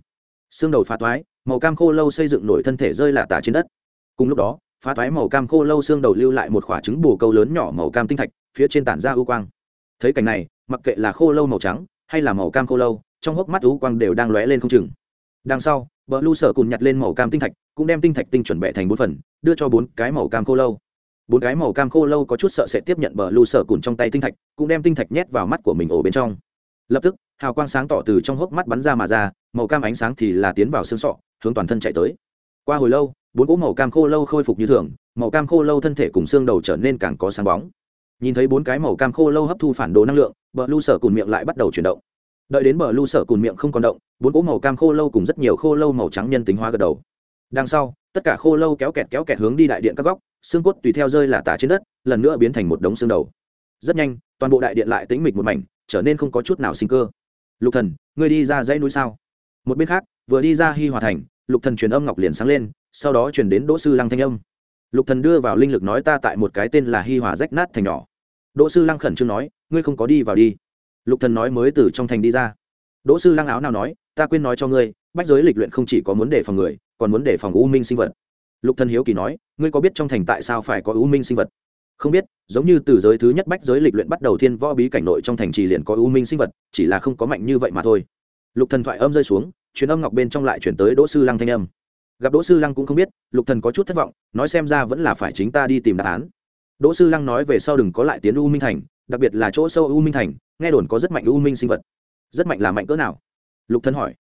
xương đầu phá toái, màu cam khô lâu xây dựng nổi thân thể rơi lả tả trên đất. Cùng lúc đó, phá toái màu cam khô lâu xương đầu lưu lại một quả trứng bù câu lớn nhỏ màu cam tinh thạch, phía trên tản ra ưu quang. Thấy cảnh này, mặc kệ là khô lâu màu trắng hay là màu cam khô lâu, trong hốc mắt ưu quang đều đang lóe lên không chừng. Đằng sau vợ lu sở cùng nhặt lên màu cam tinh thạch, cũng đem tinh thạch tinh chuẩn bệ thành bốn phần, đưa cho bốn cái màu cam khô lâu. Bốn cái màu cam khô lâu có chút sợ sẽ tiếp nhận bờ lu sở cùn trong tay tinh thạch, cũng đem tinh thạch nhét vào mắt của mình ổ bên trong. Lập tức, hào quang sáng tỏ từ trong hốc mắt bắn ra mà ra màu cam ánh sáng thì là tiến vào xương sọ, hướng toàn thân chạy tới. Qua hồi lâu, bốn cỗ màu cam khô lâu khôi phục như thường, màu cam khô lâu thân thể cùng xương đầu trở nên càng có sáng bóng. Nhìn thấy bốn cái màu cam khô lâu hấp thu phản đồ năng lượng, bờ lu sở cùn miệng lại bắt đầu chuyển động. Đợi đến bờ lu sở cùn miệng không còn động, bốn cỗ màu cam khô lâu cùng rất nhiều khô lâu màu trắng nhân tính hóa gật đầu. Đằng sau, tất cả khô lâu kéo kẹt kéo kẹt hướng đi đại điện các góc, xương cốt tùy theo rơi là tả trên đất, lần nữa biến thành một đống xương đầu. Rất nhanh, toàn bộ đại điện lại tĩnh mịch một mảnh, trở nên không có chút nào sinh cơ. Lục thần, ngươi đi ra dãy núi sao? Một bên khác, vừa đi ra hi hòa thành, lục thần truyền âm ngọc liền sáng lên, sau đó truyền đến đỗ sư lăng thanh âm. Lục thần đưa vào linh lực nói ta tại một cái tên là hi hòa rách nát thành nhỏ. Đỗ sư lăng khẩn trương nói, ngươi không có đi vào đi. Lục thần nói mới từ trong thành đi ra. Đỗ sư lăng áo nào nói, ta quên nói cho ngươi, bách giới lịch luyện không chỉ có muốn đề phòng người, còn muốn đề phòng u minh sinh vật. Lục thần hiếu kỳ nói, ngươi có biết trong thành tại sao phải có u minh sinh vật? Không biết, giống như từ giới thứ nhất bách giới lịch luyện bắt đầu thiên võ bí cảnh nội trong thành trì liền có u minh sinh vật, chỉ là không có mạnh như vậy mà thôi lục thần thoại âm rơi xuống, truyền âm ngọc bên trong lại chuyển tới đỗ sư lăng thanh âm. Gặp đỗ sư lăng cũng không biết, lục thần có chút thất vọng, nói xem ra vẫn là phải chính ta đi tìm đáp án. Đỗ sư lăng nói về sau đừng có lại tiến u minh thành, đặc biệt là chỗ sâu u minh thành, nghe đồn có rất mạnh u minh sinh vật. Rất mạnh là mạnh cỡ nào? Lục thần hỏi.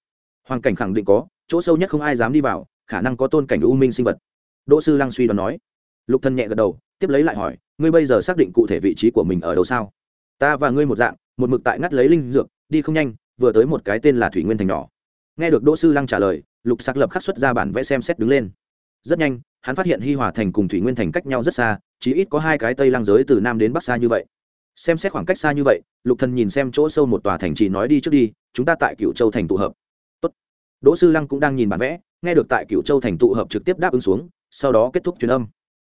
Hoàng cảnh khẳng định có, chỗ sâu nhất không ai dám đi vào, khả năng có tôn cảnh u minh sinh vật. Đỗ sư lăng suy đoán nói. Lục thần nhẹ gật đầu, tiếp lấy lại hỏi, ngươi bây giờ xác định cụ thể vị trí của mình ở đâu sao? Ta và ngươi một dạng, một mực tại ngắt lấy linh dược, đi không nhanh vừa tới một cái tên là thủy nguyên thành nhỏ. Nghe được đỗ sư lăng trả lời, lục sắc lập khắc xuất ra bản vẽ xem xét đứng lên. Rất nhanh, hắn phát hiện hi hòa thành cùng thủy nguyên thành cách nhau rất xa, chỉ ít có hai cái tây lăng giới từ nam đến bắc xa như vậy. Xem xét khoảng cách xa như vậy, lục thần nhìn xem chỗ sâu một tòa thành trì nói đi trước đi, chúng ta tại cựu châu thành tụ hợp. Tốt. đỗ sư lăng cũng đang nhìn bản vẽ, nghe được tại cựu châu thành tụ hợp trực tiếp đáp ứng xuống, sau đó kết thúc truyền âm.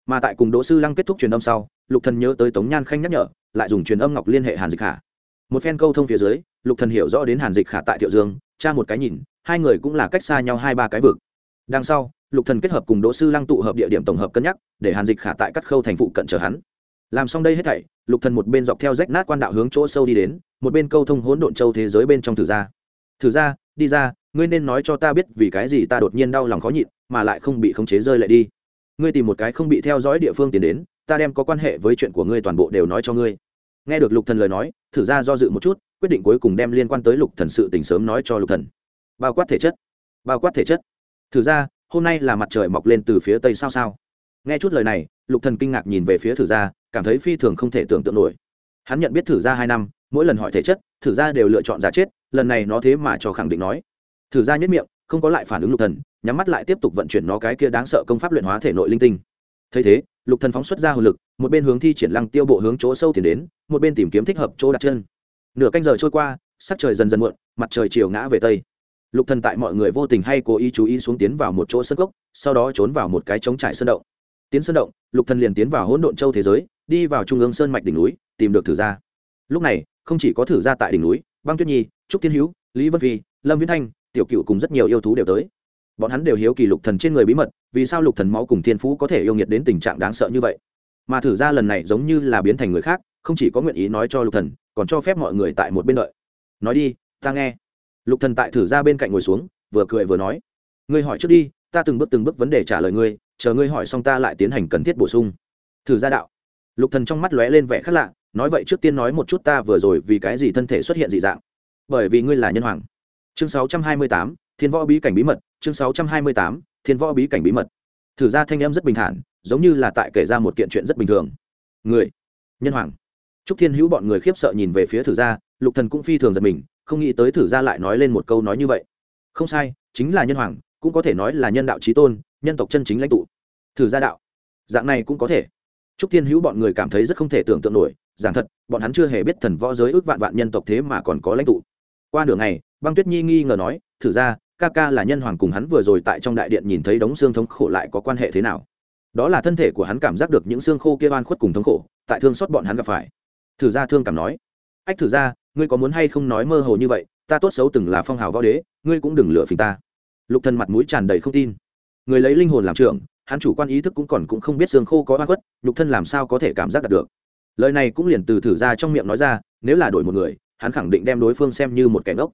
Mà tại cùng đỗ sư lăng kết thúc truyền âm sau, lục thần nhớ tới tống nhan khanh nhắc nhở, lại dùng truyền âm ngọc liên hệ hàn dịch hà một phen câu thông phía dưới, lục thần hiểu rõ đến hàn dịch khả tại thiệu dương tra một cái nhìn, hai người cũng là cách xa nhau hai ba cái vực. Đằng sau, lục thần kết hợp cùng đỗ sư lăng tụ hợp địa điểm tổng hợp cân nhắc, để hàn dịch khả tại cắt khâu thành phụ cận chờ hắn. Làm xong đây hết thảy, lục thần một bên dọc theo rách nát quan đạo hướng chỗ sâu đi đến, một bên câu thông hỗn độn châu thế giới bên trong thử ra. Thử ra, đi ra, ngươi nên nói cho ta biết vì cái gì ta đột nhiên đau lòng khó nhịn, mà lại không bị khống chế rơi lại đi. Ngươi tìm một cái không bị theo dõi địa phương tiến đến, ta đem có quan hệ với chuyện của ngươi toàn bộ đều nói cho ngươi nghe được lục thần lời nói, thử ra do dự một chút, quyết định cuối cùng đem liên quan tới lục thần sự tình sớm nói cho lục thần. Bao quát thể chất. Bao quát thể chất. Thử ra, hôm nay là mặt trời mọc lên từ phía tây sao sao. Nghe chút lời này, lục thần kinh ngạc nhìn về phía thử ra, cảm thấy phi thường không thể tưởng tượng nổi. Hắn nhận biết thử ra hai năm, mỗi lần hỏi thể chất, thử ra đều lựa chọn giả chết, lần này nó thế mà cho khẳng định nói. Thử ra nhất miệng, không có lại phản ứng lục thần, nhắm mắt lại tiếp tục vận chuyển nó cái kia đáng sợ công pháp luyện hóa thể nội linh tinh. Thấy thế lục thần phóng xuất ra hồn lực, một bên hướng thi triển lăng tiêu bộ hướng chỗ sâu tiến đến, một bên tìm kiếm thích hợp chỗ đặt chân. Nửa canh giờ trôi qua, sắc trời dần dần muộn, mặt trời chiều ngã về tây. Lục thần tại mọi người vô tình hay cố ý chú ý xuống tiến vào một chỗ sân gốc sau đó trốn vào một cái trống trải sơn động. Tiến sơn động, lục thần liền tiến vào hỗn độn châu thế giới, đi vào trung ương sơn mạch đỉnh núi, tìm được thử gia. lúc này, không chỉ có thử gia tại đỉnh núi, băng tuyết nhi, trúc thiên hữu, lý vân phi, lâm viễn thanh, tiểu cựu cùng rất nhiều yêu thú đều tới bọn hắn đều hiếu kỳ lục thần trên người bí mật vì sao lục thần máu cùng thiên phú có thể yêu nghiệt đến tình trạng đáng sợ như vậy? Mà thử ra lần này giống như là biến thành người khác không chỉ có nguyện ý nói cho lục thần còn cho phép mọi người tại một bên đợi. Nói đi ta nghe. Lục thần tại thử ra bên cạnh ngồi xuống vừa cười vừa nói. Ngươi hỏi trước đi ta từng bước từng bước vấn đề trả lời ngươi chờ ngươi hỏi xong ta lại tiến hành cần thiết bổ sung. Thử ra đạo. Lục thần trong mắt lóe lên vẻ khác lạ nói vậy trước tiên nói một chút ta vừa rồi vì cái gì thân thể xuất hiện dị dạng? Bởi vì ngươi là nhân hoàng. Chương 628, thiên võ bí cảnh bí mật chương 628, thiên võ bí cảnh bí mật. Thử ra thanh em rất bình thản giống như là tại kể ra một kiện chuyện rất bình thường. Người nhân hoàng. Trúc thiên hữu bọn người khiếp sợ nhìn về phía thử gia lục thần cũng phi thường giật mình không nghĩ tới thử gia lại nói lên một câu nói như vậy. Không sai chính là nhân hoàng cũng có thể nói là nhân đạo trí tôn nhân tộc chân chính lãnh tụ. Thử gia đạo dạng này cũng có thể. Trúc thiên hữu bọn người cảm thấy rất không thể tưởng tượng nổi giảng thật bọn hắn chưa hề biết thần võ giới ước vạn vạn nhân tộc thế mà còn có lãnh tụ. Qua nửa ngày băng tuyết nhi nghi ngờ nói thử ra ca ca là nhân hoàng cùng hắn vừa rồi tại trong đại điện nhìn thấy đống xương thống khổ lại có quan hệ thế nào. Đó là thân thể của hắn cảm giác được những xương khô kia oan khuất cùng thống khổ, tại thương xót bọn hắn gặp phải. Thử ra thương cảm nói, ách thử ra ngươi có muốn hay không nói mơ hồ như vậy? Ta tốt xấu từng là phong hào võ đế, ngươi cũng đừng lựa phình ta. Lục thần mặt mũi tràn đầy không tin. Người lấy linh hồn làm trưởng, hắn chủ quan ý thức cũng còn cũng không biết xương khô có oan khuất, lục thân làm sao có thể cảm giác đạt được? Lời này cũng liền từ thử ra trong miệng nói ra, nếu là đổi một người, hắn khẳng định đem đối phương xem như một kẻ ngốc.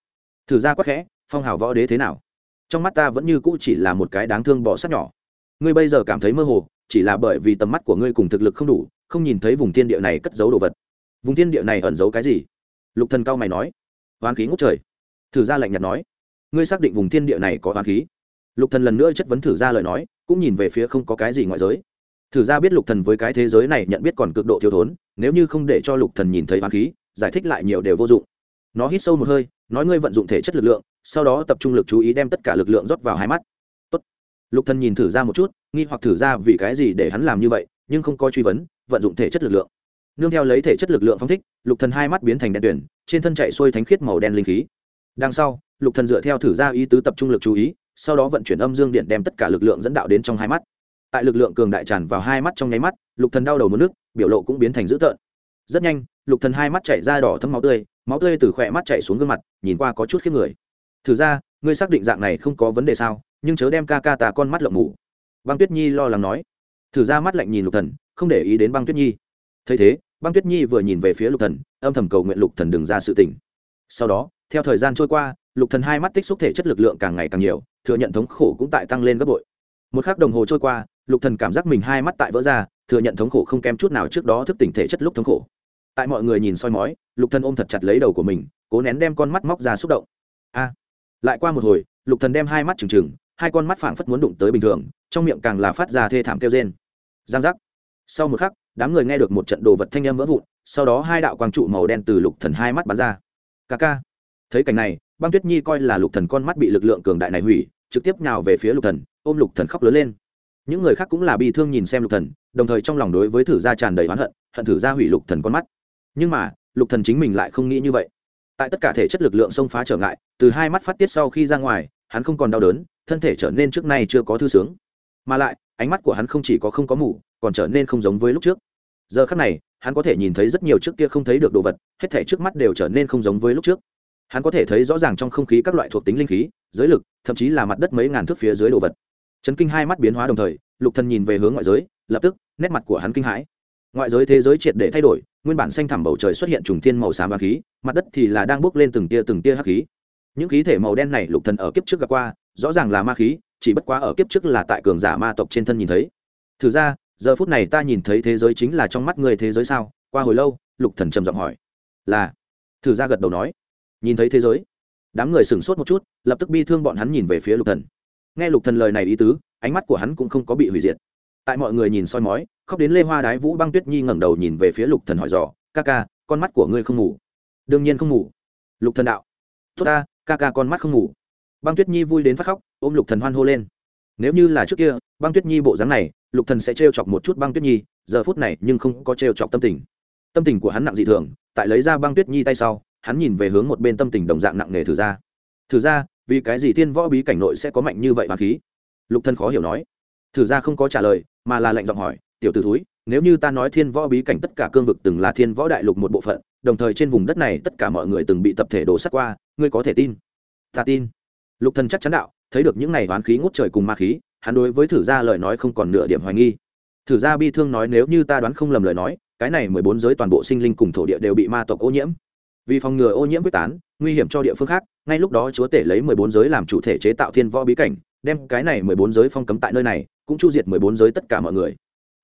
Thử ra quắc khẽ phong hào võ đế thế nào? Trong mắt ta vẫn như cũ chỉ là một cái đáng thương bỏ sắt nhỏ. Ngươi bây giờ cảm thấy mơ hồ, chỉ là bởi vì tầm mắt của ngươi cùng thực lực không đủ, không nhìn thấy vùng thiên địa này cất giấu đồ vật. Vùng thiên địa này ẩn giấu cái gì? Lục thần cao mày nói. Hoán khí ngút trời. Thử ra lạnh nhạt nói. Ngươi xác định vùng thiên địa này có hoán khí? Lục thần lần nữa chất vấn thử ra lời nói, cũng nhìn về phía không có cái gì ngoại giới. Thử ra biết lục thần với cái thế giới này nhận biết còn cực độ thiếu thốn, nếu như không để cho lục thần nhìn thấy hoán khí, giải thích lại nhiều đều vô dụng. Nó hít sâu một hơi, nói ngươi vận dụng thể chất lực lượng sau đó tập trung lực chú ý đem tất cả lực lượng rót vào hai mắt. Tốt. lục thần nhìn thử ra một chút, nghi hoặc thử ra vì cái gì để hắn làm như vậy, nhưng không có truy vấn, vận dụng thể chất lực lượng. Nương theo lấy thể chất lực lượng phong thích, lục thần hai mắt biến thành đen tuyển trên thân chạy xuôi thánh khiết màu đen linh khí. Đằng sau, lục thần dựa theo thử ra ý tứ tập trung lực chú ý, sau đó vận chuyển âm dương điện đem tất cả lực lượng dẫn đạo đến trong hai mắt. Tại lực lượng cường đại tràn vào hai mắt trong nháy mắt, lục thần đau đầu muốn nước, biểu lộ cũng biến thành dữ tợn. Rất nhanh, lục thần hai mắt chảy ra đỏ thấm máu tươi máu tươi từ khỏe mắt chảy xuống gương mặt, nhìn qua có chút khiếp người thử ra, ngươi xác định dạng này không có vấn đề sao? Nhưng chớ đem ca ca ta con mắt lộng mù. Băng tuyết nhi lo lắng nói. Thử ra mắt lạnh nhìn lục thần, không để ý đến băng tuyết nhi. Thấy thế, băng tuyết nhi vừa nhìn về phía lục thần, âm thầm cầu nguyện lục thần đừng ra sự tình. Sau đó, theo thời gian trôi qua, lục thần hai mắt tích xúc thể chất lực lượng càng ngày càng nhiều, thừa nhận thống khổ cũng tại tăng lên gấp bội. Một khắc đồng hồ trôi qua, lục thần cảm giác mình hai mắt tại vỡ ra, thừa nhận thống khổ không kém chút nào trước đó thức tỉnh thể chất lúc thống khổ. Tại mọi người nhìn soi mói, lục thần ôm thật chặt lấy đầu của mình, cố nén đem con mắt móc ra xúc động. A lại qua một hồi, lục thần đem hai mắt trừng trừng, hai con mắt phảng phất muốn đụng tới bình thường, trong miệng càng là phát ra thê thảm kêu rên. Giang giác. Sau một khắc, đám người nghe được một trận đồ vật thanh âm vỡ vụn, sau đó hai đạo quang trụ màu đen từ lục thần hai mắt bắn ra. Ca ca. Thấy cảnh này, băng tuyết nhi coi là lục thần con mắt bị lực lượng cường đại này hủy, trực tiếp nhào về phía lục thần, ôm lục thần khóc lớn lên. Những người khác cũng là bi thương nhìn xem lục thần, đồng thời trong lòng đối với thử gia tràn đầy oán hận hận thử gia hủy lục thần con mắt. Nhưng mà, lục thần chính mình lại không nghĩ như vậy tại tất cả thể chất lực lượng xông phá trở ngại, từ hai mắt phát tiết sau khi ra ngoài, hắn không còn đau đớn, thân thể trở nên trước nay chưa có thư sướng. Mà lại, ánh mắt của hắn không chỉ có không có mù, còn trở nên không giống với lúc trước. Giờ khắc này, hắn có thể nhìn thấy rất nhiều trước kia không thấy được đồ vật, hết thể trước mắt đều trở nên không giống với lúc trước. Hắn có thể thấy rõ ràng trong không khí các loại thuộc tính linh khí, giới lực, thậm chí là mặt đất mấy ngàn thước phía dưới đồ vật. Chấn kinh hai mắt biến hóa đồng thời, lục thần nhìn về hướng ngoại giới, lập tức, nét mặt của hắn kinh hãi. Ngoại giới thế giới triệt để thay đổi nguyên bản xanh thẳm bầu trời xuất hiện trùng thiên màu xám và khí, mặt đất thì là đang bốc lên từng tia từng tia hắc khí. Những khí thể màu đen này lục thần ở kiếp trước gặp qua, rõ ràng là ma khí, chỉ bất quá ở kiếp trước là tại cường giả ma tộc trên thân nhìn thấy. Thử ra, giờ phút này ta nhìn thấy thế giới chính là trong mắt người thế giới sao? Qua hồi lâu, lục thần trầm giọng hỏi. Là. Thử ra gật đầu nói. Nhìn thấy thế giới. Đám người sửng sốt một chút, lập tức bi thương bọn hắn nhìn về phía lục thần. Nghe lục thần lời này ý tứ, ánh mắt của hắn cũng không có bị hủy diệt. Tại mọi người nhìn soi mói khóc đến lê hoa đái vũ băng tuyết nhi ngẩng đầu nhìn về phía lục thần hỏi dò, ca ca, con mắt của ngươi không ngủ? Đương nhiên không ngủ. Lục thần đạo. Tốt ta, ca ca con mắt không ngủ. Băng tuyết nhi vui đến phát khóc, ôm lục thần hoan hô lên. Nếu như là trước kia, băng tuyết nhi bộ dáng này, lục thần sẽ trêu chọc một chút băng tuyết nhi, giờ phút này nhưng không có trêu chọc tâm tình. Tâm tình của hắn nặng dị thường, tại lấy ra băng tuyết nhi tay sau, hắn nhìn về hướng một bên tâm tình đồng dạng nặng nề thử ra. Thử ra, vì cái gì thiên võ bí cảnh nội sẽ có mạnh như vậy hoàng khí? Lục thần khó hiểu nói. Thử ra không có trả lời, mà là lệnh giọng hỏi tiểu t ử thúi, nếu như ta nói thiên võ bí cảnh tất cả cương vực từng là thiên võ đại lục một bộ phận, đồng thời trên vùng đất này tất cả mọi người từng bị tập thể đổ sắt qua, ngươi có thể tin? Ta tin. Lục thần chắc chắn đạo, thấy được những này oán khí ngút trời cùng ma khí, hắn đối với thử gia lời nói không còn nửa điểm hoài nghi. Thử gia bi thương nói nếu như ta đoán không lầm lời nói, cái này mười bốn giới toàn bộ sinh linh cùng thổ địa đều bị ma tộc ô nhiễm. Vì phòng ngừa ô nhiễm quyết tán, nguy hiểm cho địa phương khác, ngay lúc đó chúa tể lấy mười bốn giới làm chủ thể chế tạo thiên võ bí cảnh, đem cái này mười bốn giới phong cấm tại nơi này, cũng chu diệt mười bốn giới tất cả mọi người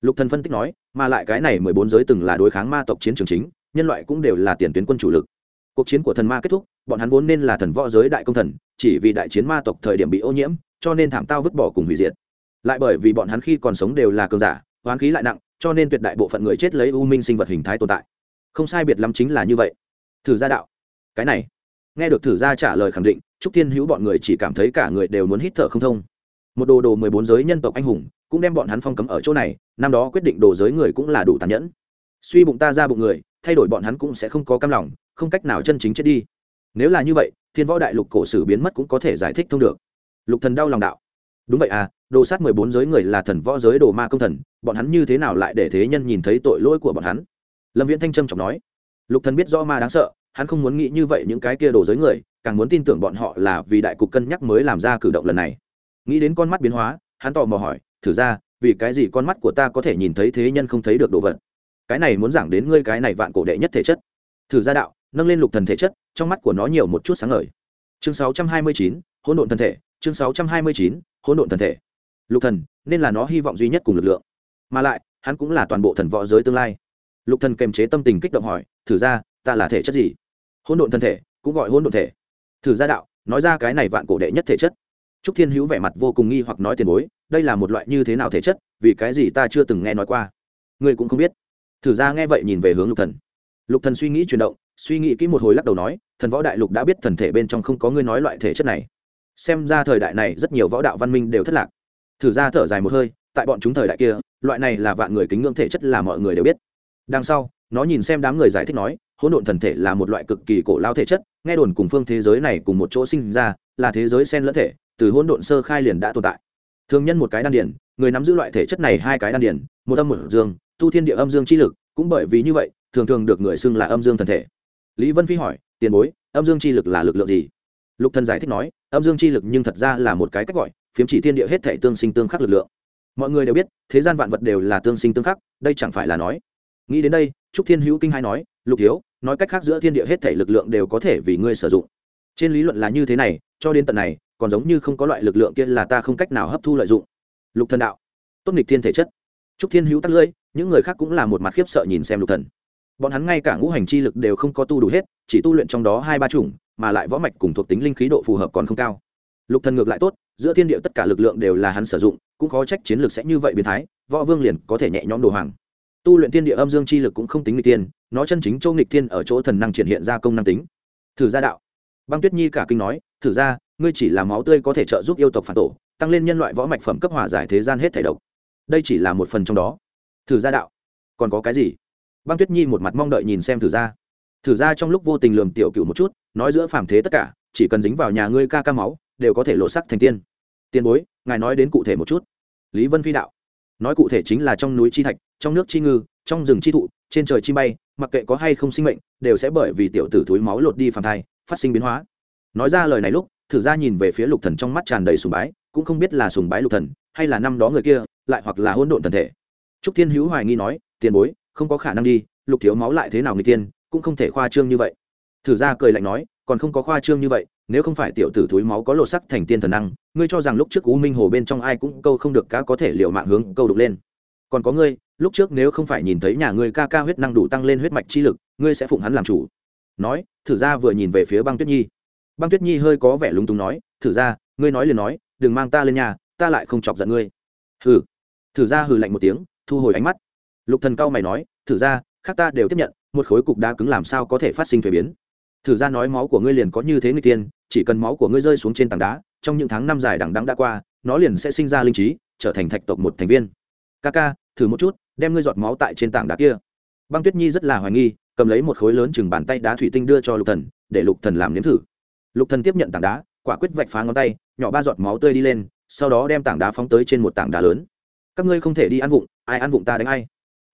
lục thần phân tích nói, mà lại cái này mười bốn giới từng là đối kháng ma tộc chiến trường chính, nhân loại cũng đều là tiền tuyến quân chủ lực. Cuộc chiến của thần ma kết thúc, bọn hắn vốn nên là thần võ giới đại công thần, chỉ vì đại chiến ma tộc thời điểm bị ô nhiễm, cho nên thảm tao vứt bỏ cùng hủy diệt. Lại bởi vì bọn hắn khi còn sống đều là cường giả hoán khí lại nặng, cho nên tuyệt đại bộ phận người chết lấy u minh sinh vật hình thái tồn tại. Không sai biệt lắm chính là như vậy. Thử gia đạo. Cái này. Nghe được thử gia trả lời khẳng định, trúc thiên hữu bọn người chỉ cảm thấy cả người đều muốn hít thở không thông. Một đồ đồ mười bốn giới nhân tộc anh hùng cũng đem bọn hắn phong cấm ở chỗ này, năm đó quyết định đồ giới người cũng là đủ tàn nhẫn. Suy bụng ta ra bụng người, thay đổi bọn hắn cũng sẽ không có cam lòng, không cách nào chân chính chết đi. Nếu là như vậy, thiên võ đại lục cổ sử biến mất cũng có thể giải thích thông được. Lục thần đau lòng đạo. Đúng vậy à đồ sát mười bốn giới người là thần võ giới đồ ma công thần, bọn hắn như thế nào lại để thế nhân nhìn thấy tội lỗi của bọn hắn? Lâm viễn thanh trâm trọng nói. Lục thần biết rõ ma đáng sợ, hắn không muốn nghĩ như vậy những cái kia đồ giới người, càng muốn tin tưởng bọn họ là vì đại cục cân nhắc mới làm ra cử động lần này. Nghĩ đến con mắt biến hóa, hắn tò mò hỏi thử ra vì cái gì con mắt của ta có thể nhìn thấy thế nhân không thấy được đồ vật? Cái này muốn giảng đến ngươi cái này vạn cổ đệ nhất thể chất. Thử ra đạo nâng lên lục thần thể chất trong mắt của nó nhiều một chút sáng ngời. Chương 629, hỗn độn thân thể chương 629, hỗn độn thân thể. Lục thần nên là nó hy vọng duy nhất cùng lực lượng. Mà lại hắn cũng là toàn bộ thần võ giới tương lai. Lục thần kềm chế tâm tình kích động hỏi thử ra ta là thể chất gì? Hỗn độn thân thể cũng gọi hỗn độn thể. Thử ra đạo nói ra cái này vạn cổ đệ nhất thể chất trúc thiên hữu vẻ mặt vô cùng nghi hoặc nói tiền bối, đây là một loại như thế nào thể chất, vì cái gì ta chưa từng nghe nói qua. Ngươi cũng không biết. Thử ra nghe vậy nhìn về hướng lục thần. Lục thần suy nghĩ chuyển động, suy nghĩ kỹ một hồi lắc đầu nói, thần võ đại lục đã biết thần thể bên trong không có ngươi nói loại thể chất này. Xem ra thời đại này rất nhiều võ đạo văn minh đều thất lạc. Thử ra thở dài một hơi, tại bọn chúng thời đại kia, loại này là vạn người kính ngưỡng thể chất là mọi người đều biết. Đằng sau, nó nhìn xem đám người giải thích nói, hỗn độn thần thể là một loại cực kỳ cổ lao thể chất, nghe đồn cùng phương thế giới này cùng một chỗ sinh ra, là thế giới sen lẫn thể từ hỗn độn sơ khai liền đã tồn tại. Thường nhân một cái đan điển người nắm giữ loại thể chất này hai cái đan điển một âm một dương, tu thiên địa âm dương chi lực, cũng bởi vì như vậy, thường thường được người xưng là âm dương thần thể. Lý vân phi hỏi, tiền bối, âm dương chi lực là lực lượng gì? Lục thần giải thích nói, âm dương chi lực nhưng thật ra là một cái cách gọi, phiếm chỉ thiên địa hết thể tương sinh tương khắc lực lượng. Mọi người đều biết, thế gian vạn vật đều là tương sinh tương khắc, đây chẳng phải là nói. Nghĩ đến đây, trúc thiên hữu kinh hai nói, lục thiếu, nói cách khác giữa thiên địa hết thể lực lượng đều có thể vì ngươi sử dụng. Trên lý luận là như thế này, cho đến tận này còn giống như không có loại lực lượng kia là ta không cách nào hấp thu lợi dụng. Lục thần đạo, tốt nghịch thiên thể chất. Trúc thiên hữu tắt lưỡi, những người khác cũng là một mặt khiếp sợ nhìn xem lục thần. Bọn hắn ngay cả ngũ hành chi lực đều không có tu đủ hết, chỉ tu luyện trong đó hai ba chủng, mà lại võ mạch cùng thuộc tính linh khí độ phù hợp còn không cao. Lục thần ngược lại tốt, giữa thiên địa tất cả lực lượng đều là hắn sử dụng, cũng khó trách chiến lược sẽ như vậy biến thái, võ vương liền có thể nhẹ nhõm đồ hoàng. Tu luyện thiên địa âm dương chi lực cũng không tính nghịch tiên nó chân chính châu nghịch thiên ở chỗ thần năng triển hiện ra công năng tính. Thử gia đạo. Băng tuyết nhi cả kinh nói, thử ra ngươi chỉ là máu tươi có thể trợ giúp yêu tộc phản tổ, tăng lên nhân loại võ mạch phẩm cấp hòa giải thế gian hết thể độc. Đây chỉ là một phần trong đó. Thử gia đạo. Còn có cái gì? Băng tuyết nhi một mặt mong đợi nhìn xem thử gia thử gia trong lúc vô tình lườm tiểu cựu một chút, nói giữa phàm thế tất cả, chỉ cần dính vào nhà ngươi ca ca máu, đều có thể lộ sắc thành tiên. Tiền bối, ngài nói đến cụ thể một chút. Lý vân phi đạo. Nói cụ thể chính là trong núi chi thạch, trong nước chi ngư, trong rừng chi thụ, trên trời chi bay, mặc kệ có hay không sinh mệnh, đều sẽ bởi vì tiểu tử túi máu lột đi phàm thai, phát sinh biến hóa. Nói ra lời này lúc thử ra nhìn về phía lục thần trong mắt tràn đầy sùng bái, cũng không biết là sùng bái lục thần, hay là năm đó người kia, lại hoặc là hỗn độn thần thể. Trúc thiên hữu hoài nghi nói, tiền bối, không có khả năng đi, lục thiếu máu lại thế nào người tiên, cũng không thể khoa trương như vậy. Thử ra cười lạnh nói, còn không có khoa trương như vậy, nếu không phải tiểu tử túi máu có lột sắc thành tiên thần năng, ngươi cho rằng lúc trước u minh hồ bên trong ai cũng câu không được cá có thể liệu mạng hướng câu đục lên. Còn có ngươi, lúc trước nếu không phải nhìn thấy nhà ngươi ca ca huyết năng đủ tăng lên huyết mạch chi lực, ngươi sẽ phụng hắn làm chủ. Nói, thử ra vừa nhìn về phía băng tuyết nhi băng tuyết nhi hơi có vẻ lúng túng nói, thử ra, ngươi nói liền nói, đừng mang ta lên nhà, ta lại không chọc giận ngươi. Hừ. Thử ra hừ lạnh một tiếng, thu hồi ánh mắt. Lục thần cao mày nói, thử ra, khác ta đều tiếp nhận, một khối cục đá cứng làm sao có thể phát sinh thuế biến? Thử ra nói máu của ngươi liền có như thế người tiên, chỉ cần máu của ngươi rơi xuống trên tảng đá, trong những tháng năm dài đằng đẵng đã qua, nó liền sẽ sinh ra linh trí, trở thành thạch tộc một thành viên. Ca ca, thử một chút, đem ngươi giọt máu tại trên tảng đá kia. Băng tuyết nhi rất là hoài nghi, cầm lấy một khối lớn chừng bàn tay đá thủy tinh đưa cho lục thần, để lục thần làm nếm thử lục thần tiếp nhận tảng đá quả quyết vạch phá ngón tay nhỏ ba giọt máu tươi đi lên sau đó đem tảng đá phóng tới trên một tảng đá lớn. Các ngươi không thể đi ăn vụng ai ăn vụng ta đánh ai.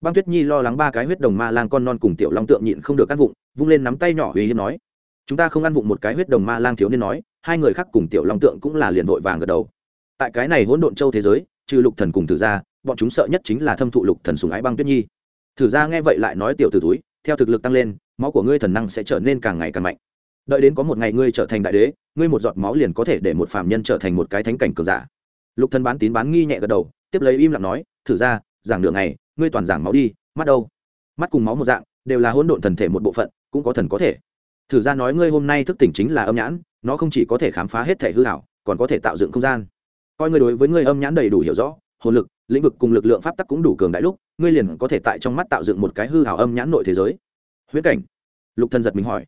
Băng tuyết nhi lo lắng ba cái huyết đồng ma lang con non cùng tiểu long tượng nhịn không được ăn vụng vung lên nắm tay nhỏ uy hiếp nói. Chúng ta không ăn vụng một cái huyết đồng ma lang thiếu niên nói hai người khác cùng tiểu long tượng cũng là liền vội vàng gật đầu. Tại cái này hỗn độn châu thế giới trừ lục thần cùng thử Gia, bọn chúng sợ nhất chính là thâm thụ lục thần sùng ái băng tuyết nhi. Thử Gia nghe vậy lại nói tiểu tử túi theo thực lực tăng lên máu của ngươi thần năng sẽ trở nên càng ngày càng mạnh đợi đến có một ngày ngươi trở thành đại đế, ngươi một giọt máu liền có thể để một phàm nhân trở thành một cái thánh cảnh cường giả. Lục thần bán tín bán nghi nhẹ gật đầu, tiếp lấy im lặng nói, thử ra, giảng đường này ngươi toàn giảng máu đi, mắt đâu? Mắt cùng máu một dạng, đều là hỗn độn thần thể một bộ phận, cũng có thần có thể. Thử ra nói ngươi hôm nay thức tỉnh chính là âm nhãn, nó không chỉ có thể khám phá hết thể hư hảo còn có thể tạo dựng không gian. Coi ngươi đối với ngươi âm nhãn đầy đủ hiểu rõ, hồn lực, lĩnh vực cùng lực lượng pháp tắc cũng đủ cường đại lúc, ngươi liền có thể tại trong mắt tạo dựng một cái hư hảo âm nhãn nội thế giới. Huyễn cảnh. Lục thần giật mình hỏi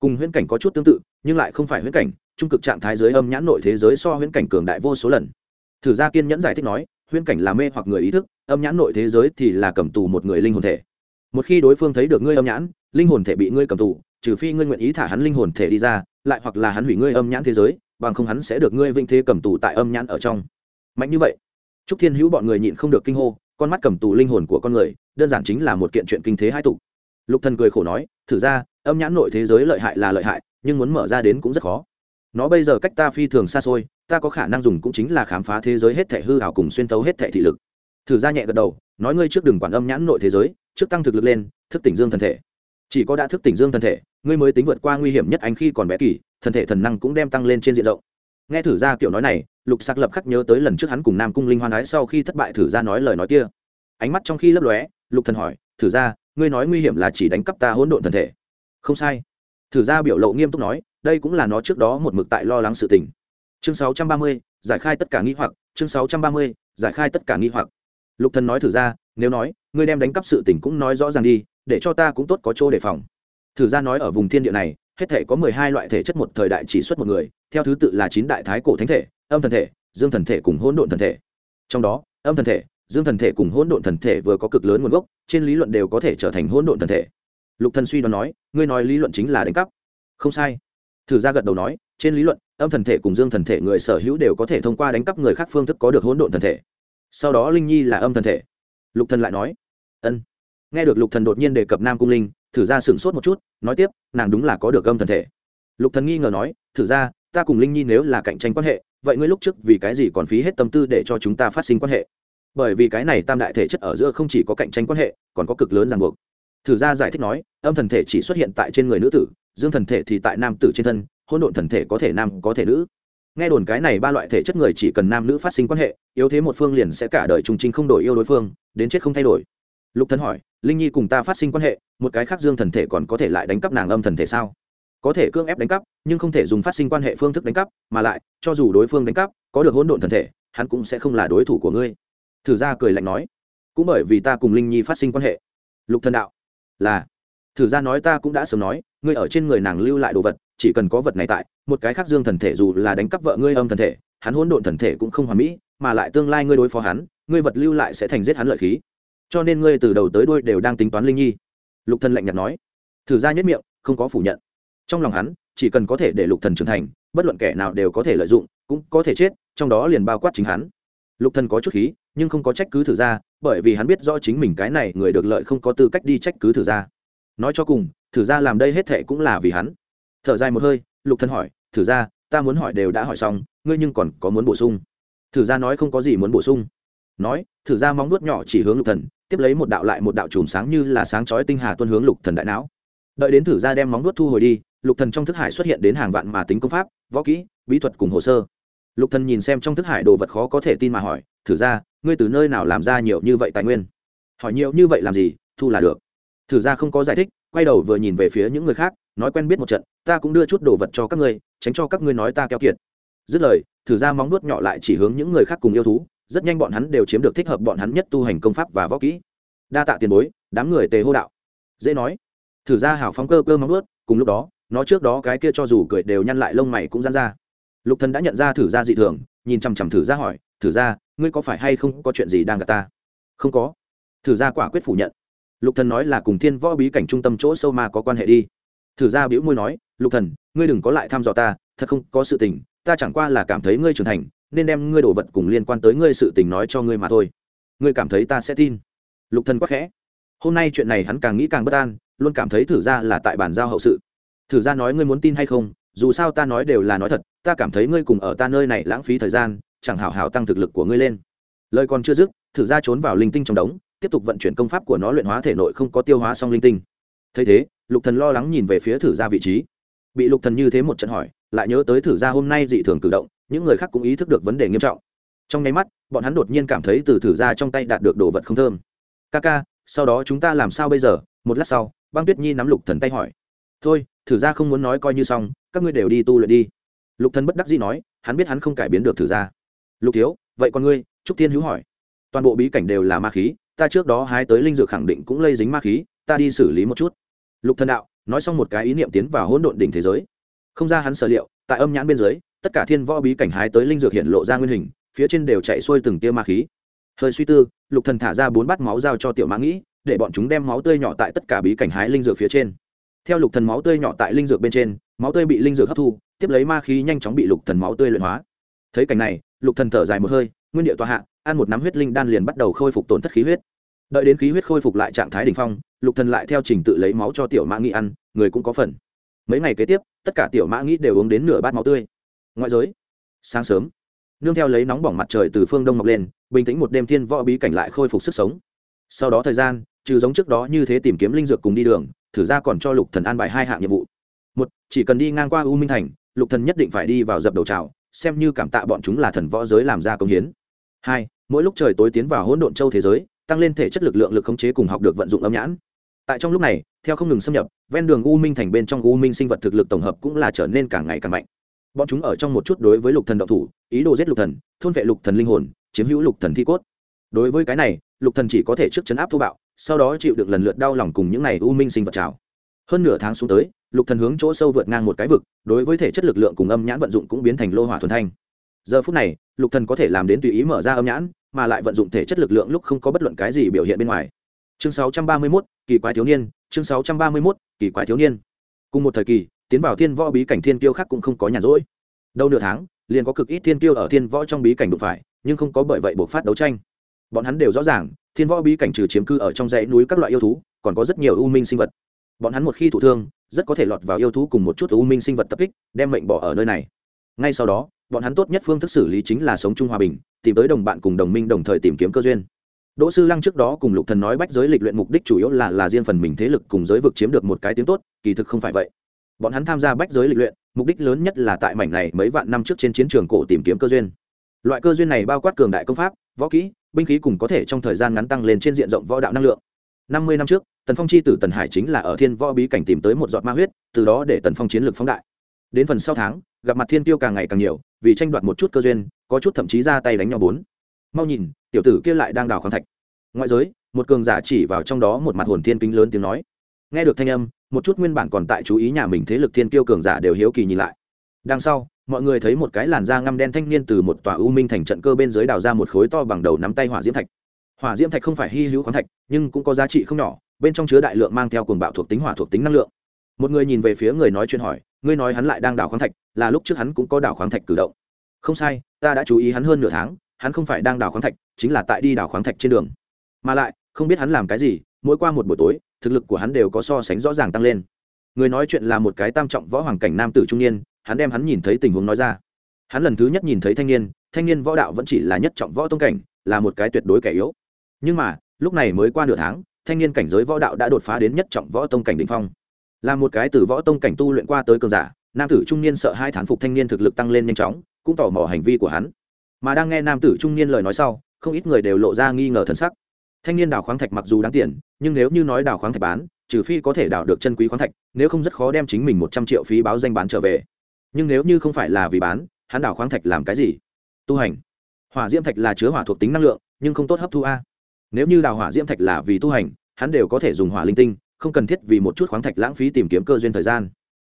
cùng huyễn cảnh có chút tương tự, nhưng lại không phải huyễn cảnh, trung cực trạng thái giới âm nhãn nội thế giới so huyễn cảnh cường đại vô số lần. Thử gia kiên nhẫn giải thích nói, huyễn cảnh là mê hoặc người ý thức, âm nhãn nội thế giới thì là cầm tù một người linh hồn thể. Một khi đối phương thấy được ngươi âm nhãn, linh hồn thể bị ngươi cầm tù, trừ phi ngươi nguyện ý thả hắn linh hồn thể đi ra, lại hoặc là hắn hủy ngươi âm nhãn thế giới, bằng không hắn sẽ được ngươi vinh thế cầm tù tại âm nhãn ở trong. Mạnh như vậy, trúc thiên hữu bọn người nhịn không được kinh hô, con mắt cầm tù linh hồn của con người, đơn giản chính là một kiện chuyện kinh thế hai tục lục thần cười khổ nói, thử ra âm nhãn nội thế giới lợi hại là lợi hại, nhưng muốn mở ra đến cũng rất khó. Nó bây giờ cách ta phi thường xa xôi, ta có khả năng dùng cũng chính là khám phá thế giới hết thể hư hảo cùng xuyên tấu hết thể thị lực. Thử ra nhẹ gật đầu, nói ngươi trước đừng quản âm nhãn nội thế giới, trước tăng thực lực lên, thức tỉnh dương thân thể. Chỉ có đã thức tỉnh dương thân thể, ngươi mới tính vượt qua nguy hiểm nhất anh khi còn bé kỳ thân thể thần năng cũng đem tăng lên trên diện rộng. Nghe thử ra kiểu nói này, lục sạc lập khắc nhớ tới lần trước hắn cùng nam cung linh hoan ái sau khi thất bại thử ra nói lời nói kia. Ánh mắt trong khi lấp lóe, lục thần hỏi, thử ra, ngươi nói nguy hiểm là chỉ đánh cắp ta hỗn độn thân thể? Không sai. Thử ra biểu lộ nghiêm túc nói đây cũng là nó trước đó một mực tại lo lắng sự tình. Chương 630, giải khai tất cả nghi hoặc chương 630, giải khai tất cả nghi hoặc. Lục thần nói thử ra nếu nói ngươi đem đánh cắp sự tình cũng nói rõ ràng đi để cho ta cũng tốt có chỗ đề phòng. Thử ra nói ở vùng thiên địa này hết thể có mười hai loại thể chất một thời đại chỉ xuất một người theo thứ tự là chín đại thái cổ thánh thể âm thần thể dương thần thể cùng hỗn độn thần thể. Trong đó âm thần thể dương thần thể cùng hỗn độn thần thể vừa có cực lớn nguồn gốc trên lý luận đều có thể trở thành hỗn độn thần thể lục thần suy đoán nói, ngươi nói lý luận chính là đánh cắp. Không sai. Thử ra gật đầu nói, trên lý luận, âm thần thể cùng dương thần thể người sở hữu đều có thể thông qua đánh cắp người khác phương thức có được hỗn độn thần thể. Sau đó linh nhi là âm thần thể. Lục thần lại nói, ân. Nghe được lục thần đột nhiên đề cập nam cung linh, thử ra sửng sốt một chút, nói tiếp, nàng đúng là có được âm thần thể. Lục thần nghi ngờ nói, thử ra ta cùng linh nhi nếu là cạnh tranh quan hệ, vậy ngươi lúc trước vì cái gì còn phí hết tâm tư để cho chúng ta phát sinh quan hệ? Bởi vì cái này tam đại thể chất ở giữa không chỉ có cạnh tranh quan hệ, còn có cực lớn ràng buộc thử ra giải thích nói, âm thần thể chỉ xuất hiện tại trên người nữ tử, dương thần thể thì tại nam tử trên thân hôn độn thần thể có thể nam, có thể nữ. Nghe đồn cái này ba loại thể chất người chỉ cần nam nữ phát sinh quan hệ, yếu thế một phương liền sẽ cả đời trung trinh không đổi yêu đối phương, đến chết không thay đổi. Lục thần hỏi, linh nhi cùng ta phát sinh quan hệ, một cái khác dương thần thể còn có thể lại đánh cắp nàng âm thần thể sao? Có thể cưỡng ép đánh cắp, nhưng không thể dùng phát sinh quan hệ phương thức đánh cắp, mà lại, cho dù đối phương đánh cắp, có được hỗn độn thần thể, hắn cũng sẽ không là đối thủ của ngươi. Thử ra cười lạnh nói, cũng bởi vì ta cùng linh nhi phát sinh quan hệ. Lục thần đạo là, thử ra nói ta cũng đã sớm nói, ngươi ở trên người nàng lưu lại đồ vật, chỉ cần có vật này tại, một cái khác dương thần thể dù là đánh cắp vợ ngươi âm thần thể, hắn hỗn độn thần thể cũng không hoàn mỹ, mà lại tương lai ngươi đối phó hắn, ngươi vật lưu lại sẽ thành giết hắn lợi khí. Cho nên ngươi từ đầu tới đuôi đều đang tính toán linh nhi. Lục thần lạnh nhạt nói. Thử ra nhất miệng, không có phủ nhận. Trong lòng hắn, chỉ cần có thể để lục thần trưởng thành, bất luận kẻ nào đều có thể lợi dụng, cũng có thể chết, trong đó liền bao quát chính hắn. Lục thần có chút khí, nhưng không có trách cứ thử ra bởi vì hắn biết rõ chính mình cái này người được lợi không có tư cách đi trách cứ thử ra nói cho cùng, thử ra làm đây hết thệ cũng là vì hắn. Thở dài một hơi, lục thần hỏi, thử ra ta muốn hỏi đều đã hỏi xong, ngươi nhưng còn có muốn bổ sung? Thử ra nói, không có gì muốn bổ sung. Nói, thử ra móng nuốt nhỏ chỉ hướng lục thần, tiếp lấy một đạo lại một đạo chùm sáng như là sáng chói tinh hà tuân hướng lục thần đại não. Đợi đến thử ra đem móng nuốt thu hồi đi, lục thần trong thức hải xuất hiện đến hàng vạn mà tính công pháp, võ kỹ, bí thuật cùng hồ sơ. Lục thần nhìn xem trong thức hải đồ vật khó có thể tin mà hỏi, thử ra ngươi từ nơi nào làm ra nhiều như vậy tài nguyên? Hỏi nhiều như vậy làm gì, thu là được. Thử ra không có giải thích, quay đầu vừa nhìn về phía những người khác, nói quen biết một trận, ta cũng đưa chút đồ vật cho các ngươi, tránh cho các ngươi nói ta keo kiệt. Dứt lời, thử ra móng nuốt nhỏ lại chỉ hướng những người khác cùng yêu thú, rất nhanh bọn hắn đều chiếm được thích hợp bọn hắn nhất tu hành công pháp và võ kỹ. Đa tạ tiền bối, đám người tề hô đạo. Dễ nói. Thử ra hảo phóng cơ cơ móng nuốt cùng lúc đó, nó trước đó cái kia cho dù cười đều nhăn lại lông mày cũng dán ra. Lục thần đã nhận ra thử ra dị thường, nhìn chằm chằm thử ra hỏi, thử ra ngươi có phải hay không có chuyện gì đang gặp ta? Không có. Thử ra quả quyết phủ nhận. Lục thần nói là cùng thiên võ bí cảnh trung tâm chỗ sâu ma có quan hệ đi. Thử ra bĩu môi nói, lục thần, ngươi đừng có lại thăm dò ta, thật không có sự tình, ta chẳng qua là cảm thấy ngươi trưởng thành, nên đem ngươi đồ vật cùng liên quan tới ngươi sự tình nói cho ngươi mà thôi. Ngươi cảm thấy ta sẽ tin. Lục thần quá khẽ. Hôm nay chuyện này hắn càng nghĩ càng bất an, luôn cảm thấy thử ra là tại bàn giao hậu sự. Thử ra nói ngươi muốn tin hay không, dù sao ta nói đều là nói thật, ta cảm thấy ngươi cùng ở ta nơi này lãng phí thời gian chẳng hảo hảo tăng thực lực của ngươi lên. Lời còn chưa dứt, thử ra trốn vào linh tinh trong đống, tiếp tục vận chuyển công pháp của nó luyện hóa thể nội không có tiêu hóa xong linh tinh. Thấy thế, lục thần lo lắng nhìn về phía thử ra vị trí. Bị lục thần như thế một trận hỏi, lại nhớ tới thử ra hôm nay dị thường cử động, những người khác cũng ý thức được vấn đề nghiêm trọng. Trong nháy mắt, bọn hắn đột nhiên cảm thấy từ thử ra trong tay đạt được đồ vật không thơm. Ca ca, sau đó chúng ta làm sao bây giờ? Một lát sau, băng tuyết nhi nắm lục thần tay hỏi. Thôi, thử ra không muốn nói coi như xong, các ngươi đều đi tu luyện đi. Lục thần bất đắc dĩ nói, hắn biết hắn không cải biến được thử ra lục thiếu, vậy còn ngươi? Trúc thiên hữu hỏi. Toàn bộ bí cảnh đều là ma khí, ta trước đó hái tới linh dược khẳng định cũng lây dính ma khí, ta đi xử lý một chút. Lục thần đạo, nói xong một cái ý niệm tiến vào hỗn độn đỉnh thế giới. Không ra hắn sở liệu, tại âm nhãn bên dưới, tất cả thiên võ bí cảnh hái tới linh dược hiện lộ ra nguyên hình, phía trên đều chạy xuôi từng tia ma khí. Hơi suy tư, lục thần thả ra bốn bát máu giao cho tiểu mã nghĩ, để bọn chúng đem máu tươi nhỏ tại tất cả bí cảnh hái linh dược phía trên. Theo lục thần máu tươi nhỏ tại linh dược bên trên, máu tươi bị linh dược hấp thu, tiếp lấy ma khí nhanh chóng bị lục thần máu tươi luyện hóa. Thấy cảnh này lục thần thở dài một hơi, nguyên địa tòa hạ, ăn một nắm huyết linh đan liền bắt đầu khôi phục tổn thất khí huyết. Đợi đến khí huyết khôi phục lại trạng thái đỉnh phong, lục thần lại theo trình tự lấy máu cho tiểu mã nghĩ ăn, người cũng có phần. Mấy ngày kế tiếp, tất cả tiểu mã nghĩ đều uống đến nửa bát máu tươi. Ngoại giới, sáng sớm, nương theo lấy nóng bỏng mặt trời từ phương đông mọc lên, bình tĩnh một đêm thiên võ bí cảnh lại khôi phục sức sống. Sau đó thời gian, trừ giống trước đó như thế tìm kiếm linh dược cùng đi đường, thử ra còn cho lục thần an bài hai hạng nhiệm vụ. Một, chỉ cần đi ngang qua u minh thành, lục thần nhất định phải đi vào dập đầu trào xem như cảm tạ bọn chúng là thần võ giới làm ra công hiến. Hai, mỗi lúc trời tối tiến vào hỗn độn châu thế giới, tăng lên thể chất lực lượng lực khống chế cùng học được vận dụng âm nhãn. Tại trong lúc này, theo không ngừng xâm nhập, ven đường u minh thành bên trong u minh sinh vật thực lực tổng hợp cũng là trở nên càng ngày càng mạnh. Bọn chúng ở trong một chút đối với lục thần động thủ, ý đồ giết lục thần, thôn vệ lục thần linh hồn, chiếm hữu lục thần thi cốt. Đối với cái này, lục thần chỉ có thể trước chấn áp thô bạo, sau đó chịu được lần lượt đau lòng cùng những này u minh sinh vật trào hơn nửa tháng xuống tới lục thần hướng chỗ sâu vượt ngang một cái vực đối với thể chất lực lượng cùng âm nhãn vận dụng cũng biến thành lô hỏa thuần thanh. Giờ phút này lục thần có thể làm đến tùy ý mở ra âm nhãn mà lại vận dụng thể chất lực lượng lúc không có bất luận cái gì biểu hiện bên ngoài. Chương 631, kỳ quái thiếu niên chương 631, kỳ quái thiếu niên. Cùng một thời kỳ tiến vào thiên võ bí cảnh thiên kiêu khác cũng không có nhàn rỗi. Đâu nửa tháng liền có cực ít thiên kiêu ở thiên võ trong bí cảnh đụng phải nhưng không có bởi vậy buộc phát đấu tranh. Bọn hắn đều rõ ràng thiên võ bí cảnh trừ chiếm cư ở trong dãy núi các loại yêu thú còn có rất nhiều u minh sinh vật bọn hắn một khi thụ thương, rất có thể lọt vào yêu thú cùng một chút u minh sinh vật tập kích, đem mệnh bỏ ở nơi này. Ngay sau đó, bọn hắn tốt nhất phương thức xử lý chính là sống chung hòa bình, tìm tới đồng bạn cùng đồng minh đồng thời tìm kiếm cơ duyên. Đỗ sư lăng trước đó cùng lục thần nói bách giới lịch luyện mục đích chủ yếu là là riêng phần mình thế lực cùng giới vực chiếm được một cái tiếng tốt, kỳ thực không phải vậy. Bọn hắn tham gia bách giới lịch luyện, mục đích lớn nhất là tại mảnh này mấy vạn năm trước trên chiến trường cổ tìm kiếm cơ duyên. Loại cơ duyên này bao quát cường đại công pháp, võ kỹ, binh khí cùng có thể trong thời gian ngắn tăng lên trên diện rộng võ đạo năng lượng. Năm mươi năm trước tần phong chi tử tần hải chính là ở thiên võ bí cảnh tìm tới một giọt ma huyết, từ đó để tần phong chiến lược phóng đại. Đến phần sau tháng, gặp mặt thiên tiêu càng ngày càng nhiều, vì tranh đoạt một chút cơ duyên, có chút thậm chí ra tay đánh nhau bốn. Mau nhìn, tiểu tử kia lại đang đào khoáng thạch. Ngoại giới, một cường giả chỉ vào trong đó một mặt hồn thiên kính lớn tiếng nói. Nghe được thanh âm, một chút nguyên bản còn tại chú ý nhà mình thế lực thiên kiêu cường giả đều hiếu kỳ nhìn lại. Đằng sau, mọi người thấy một cái làn da ngăm đen thanh niên từ một tòa u minh thành trận cơ bên dưới đào ra một khối to bằng đầu nắm tay hỏa diễm thạch. Hỏa diễm thạch không phải hy hữu khoáng thạch, nhưng cũng có giá trị không nhỏ bên trong chứa đại lượng mang theo cuồng bạo thuộc tính hỏa thuộc tính năng lượng. Một người nhìn về phía người nói chuyện hỏi, ngươi nói hắn lại đang đào khoáng thạch, là lúc trước hắn cũng có đào khoáng thạch cử động. Không sai, ta đã chú ý hắn hơn nửa tháng, hắn không phải đang đào khoáng thạch, chính là tại đi đào khoáng thạch trên đường. Mà lại, không biết hắn làm cái gì, mỗi qua một buổi tối, thực lực của hắn đều có so sánh rõ ràng tăng lên. Người nói chuyện là một cái tam trọng võ hoàng cảnh nam tử trung niên, hắn đem hắn nhìn thấy tình huống nói ra. Hắn lần thứ nhất nhìn thấy thanh niên thanh niên võ đạo vẫn chỉ là nhất trọng võ tông cảnh, là một cái tuyệt đối kẻ yếu. Nhưng mà, lúc này mới qua nửa tháng thanh niên cảnh giới võ đạo đã đột phá đến nhất trọng võ tông cảnh đ ỉ n h phong. Là một cái từ võ tông cảnh tu luyện qua tới cường giả, nam tử trung niên sợ hai thán phục thanh niên thực lực tăng lên nhanh chóng, cũng tò mò hành vi của hắn. Mà đang nghe nam tử trung niên lời nói sau, không ít người đều lộ ra nghi ngờ thần sắc. Thanh niên đào khoáng thạch mặc dù đáng tiền, nhưng nếu như nói đào khoáng thạch bán, trừ phi có thể đào được chân quý khoáng thạch, nếu không rất khó đem chính mình một trăm triệu phí báo danh bán trở về. Nhưng nếu như không phải là vì bán, hắn đào khoáng thạch làm cái gì? Tu hành. Hỏa diễm thạch là chứa hỏa thuộc tính năng lượng, nhưng không tốt hấp thu a. Nếu như đào hỏa diễm thạch là vì tu hành hắn đều có thể dùng hỏa linh tinh, không cần thiết vì một chút khoáng thạch lãng phí tìm kiếm cơ duyên thời gian.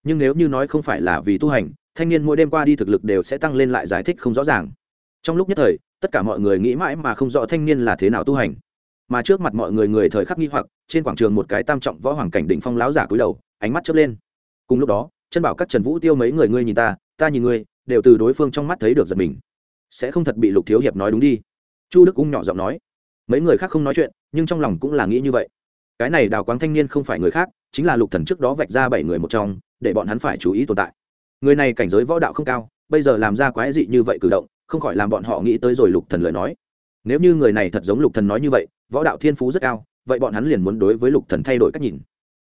Nhưng nếu như nói không phải là vì tu hành, thanh niên mỗi đêm qua đi thực lực đều sẽ tăng lên lại giải thích không rõ ràng. Trong lúc nhất thời, tất cả mọi người nghĩ mãi mà không rõ thanh niên là thế nào tu hành. Mà trước mặt mọi người người thời khắc nghi hoặc, trên quảng trường một cái tam trọng võ hoàng cảnh đỉnh phong láo giả cúi đầu, ánh mắt chớp lên. Cùng lúc đó, chân bảo các trần vũ tiêu mấy người ngươi nhìn ta ta nhìn ngươi, đều từ đối phương trong mắt thấy được giật mình. Sẽ không thật bị lục thiếu hiệp nói đúng đi. Chu đức ung nhỏ giọng nói mấy người khác không nói chuyện, nhưng trong lòng cũng là nghĩ như vậy. Cái này đào quáng thanh niên không phải người khác, chính là lục thần trước đó vạch ra bảy người một trong, để bọn hắn phải chú ý tồn tại. Người này cảnh giới võ đạo không cao, bây giờ làm ra quái dị như vậy cử động, không khỏi làm bọn họ nghĩ tới rồi lục thần lời nói. Nếu như người này thật giống lục thần nói như vậy, võ đạo thiên phú rất cao, vậy bọn hắn liền muốn đối với lục thần thay đổi cách nhìn.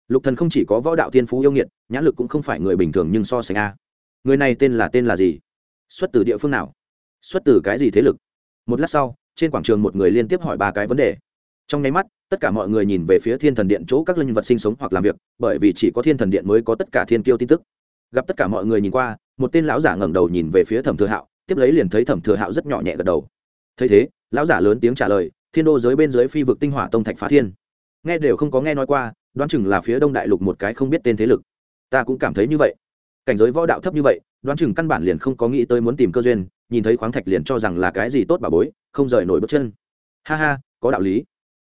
Lục thần không chỉ có võ đạo thiên phú yêu nghiệt, nhãn lực cũng không phải người bình thường nhưng so sánh a. Người này tên là tên là gì? Xuất từ địa phương nào? Xuất từ cái gì thế lực? Một lát sau trên quảng trường một người liên tiếp hỏi ba cái vấn đề. Trong nháy mắt, tất cả mọi người nhìn về phía thiên thần điện chỗ các linh vật sinh sống hoặc làm việc, bởi vì chỉ có thiên thần điện mới có tất cả thiên kiêu tin tức. Gặp tất cả mọi người nhìn qua, một tên lão giả ngẩng đầu nhìn về phía thẩm thừa hạo, tiếp lấy liền thấy thẩm thừa hạo rất nhỏ nhẹ gật đầu. Thấy thế, lão giả lớn tiếng trả lời, thiên đô giới bên dưới phi vực tinh hỏa tông thạch phá thiên. Nghe đều không có nghe nói qua, đoán chừng là phía đông đại lục một cái không biết tên thế lực. Ta cũng cảm thấy như vậy. Cảnh giới võ đạo thấp như vậy đoán chừng căn bản liền không có nghĩ tới muốn tìm cơ duyên, nhìn thấy khoáng thạch liền cho rằng là cái gì tốt bà bối, không rời nổi bước chân. Ha ha, có đạo lý.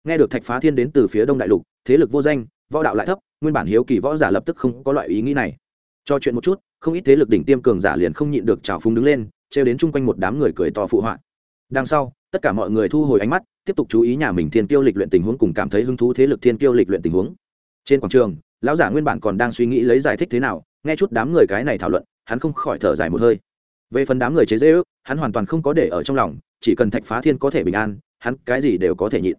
Nghe được thạch phá thiên đến từ phía đông đại lục, thế lực vô danh, võ đạo lại thấp, nguyên bản hiếu kỳ võ giả lập tức không có loại ý nghĩ này. Cho chuyện một chút, không ít thế lực đỉnh tiêm cường giả liền không nhịn được trào phúng đứng lên, trêu đến chung quanh một đám người cười to phụ họa. Đằng sau, tất cả mọi người thu hồi ánh mắt, tiếp tục chú ý nhà mình thiên kiêu lịch luyện tình huống cùng cảm thấy hứng thú thế lực thiên kiêu lịch luyện tình huống. Trên quảng trường, lão giả nguyên bản còn đang suy nghĩ lấy giải thích thế nào, nghe chút đám người cái này thảo luận hắn không khỏi thở dài một hơi. Về phần đám người chế dễ ước hắn hoàn toàn không có để ở trong lòng, chỉ cần thạch phá thiên có thể bình an, hắn cái gì đều có thể nhịn.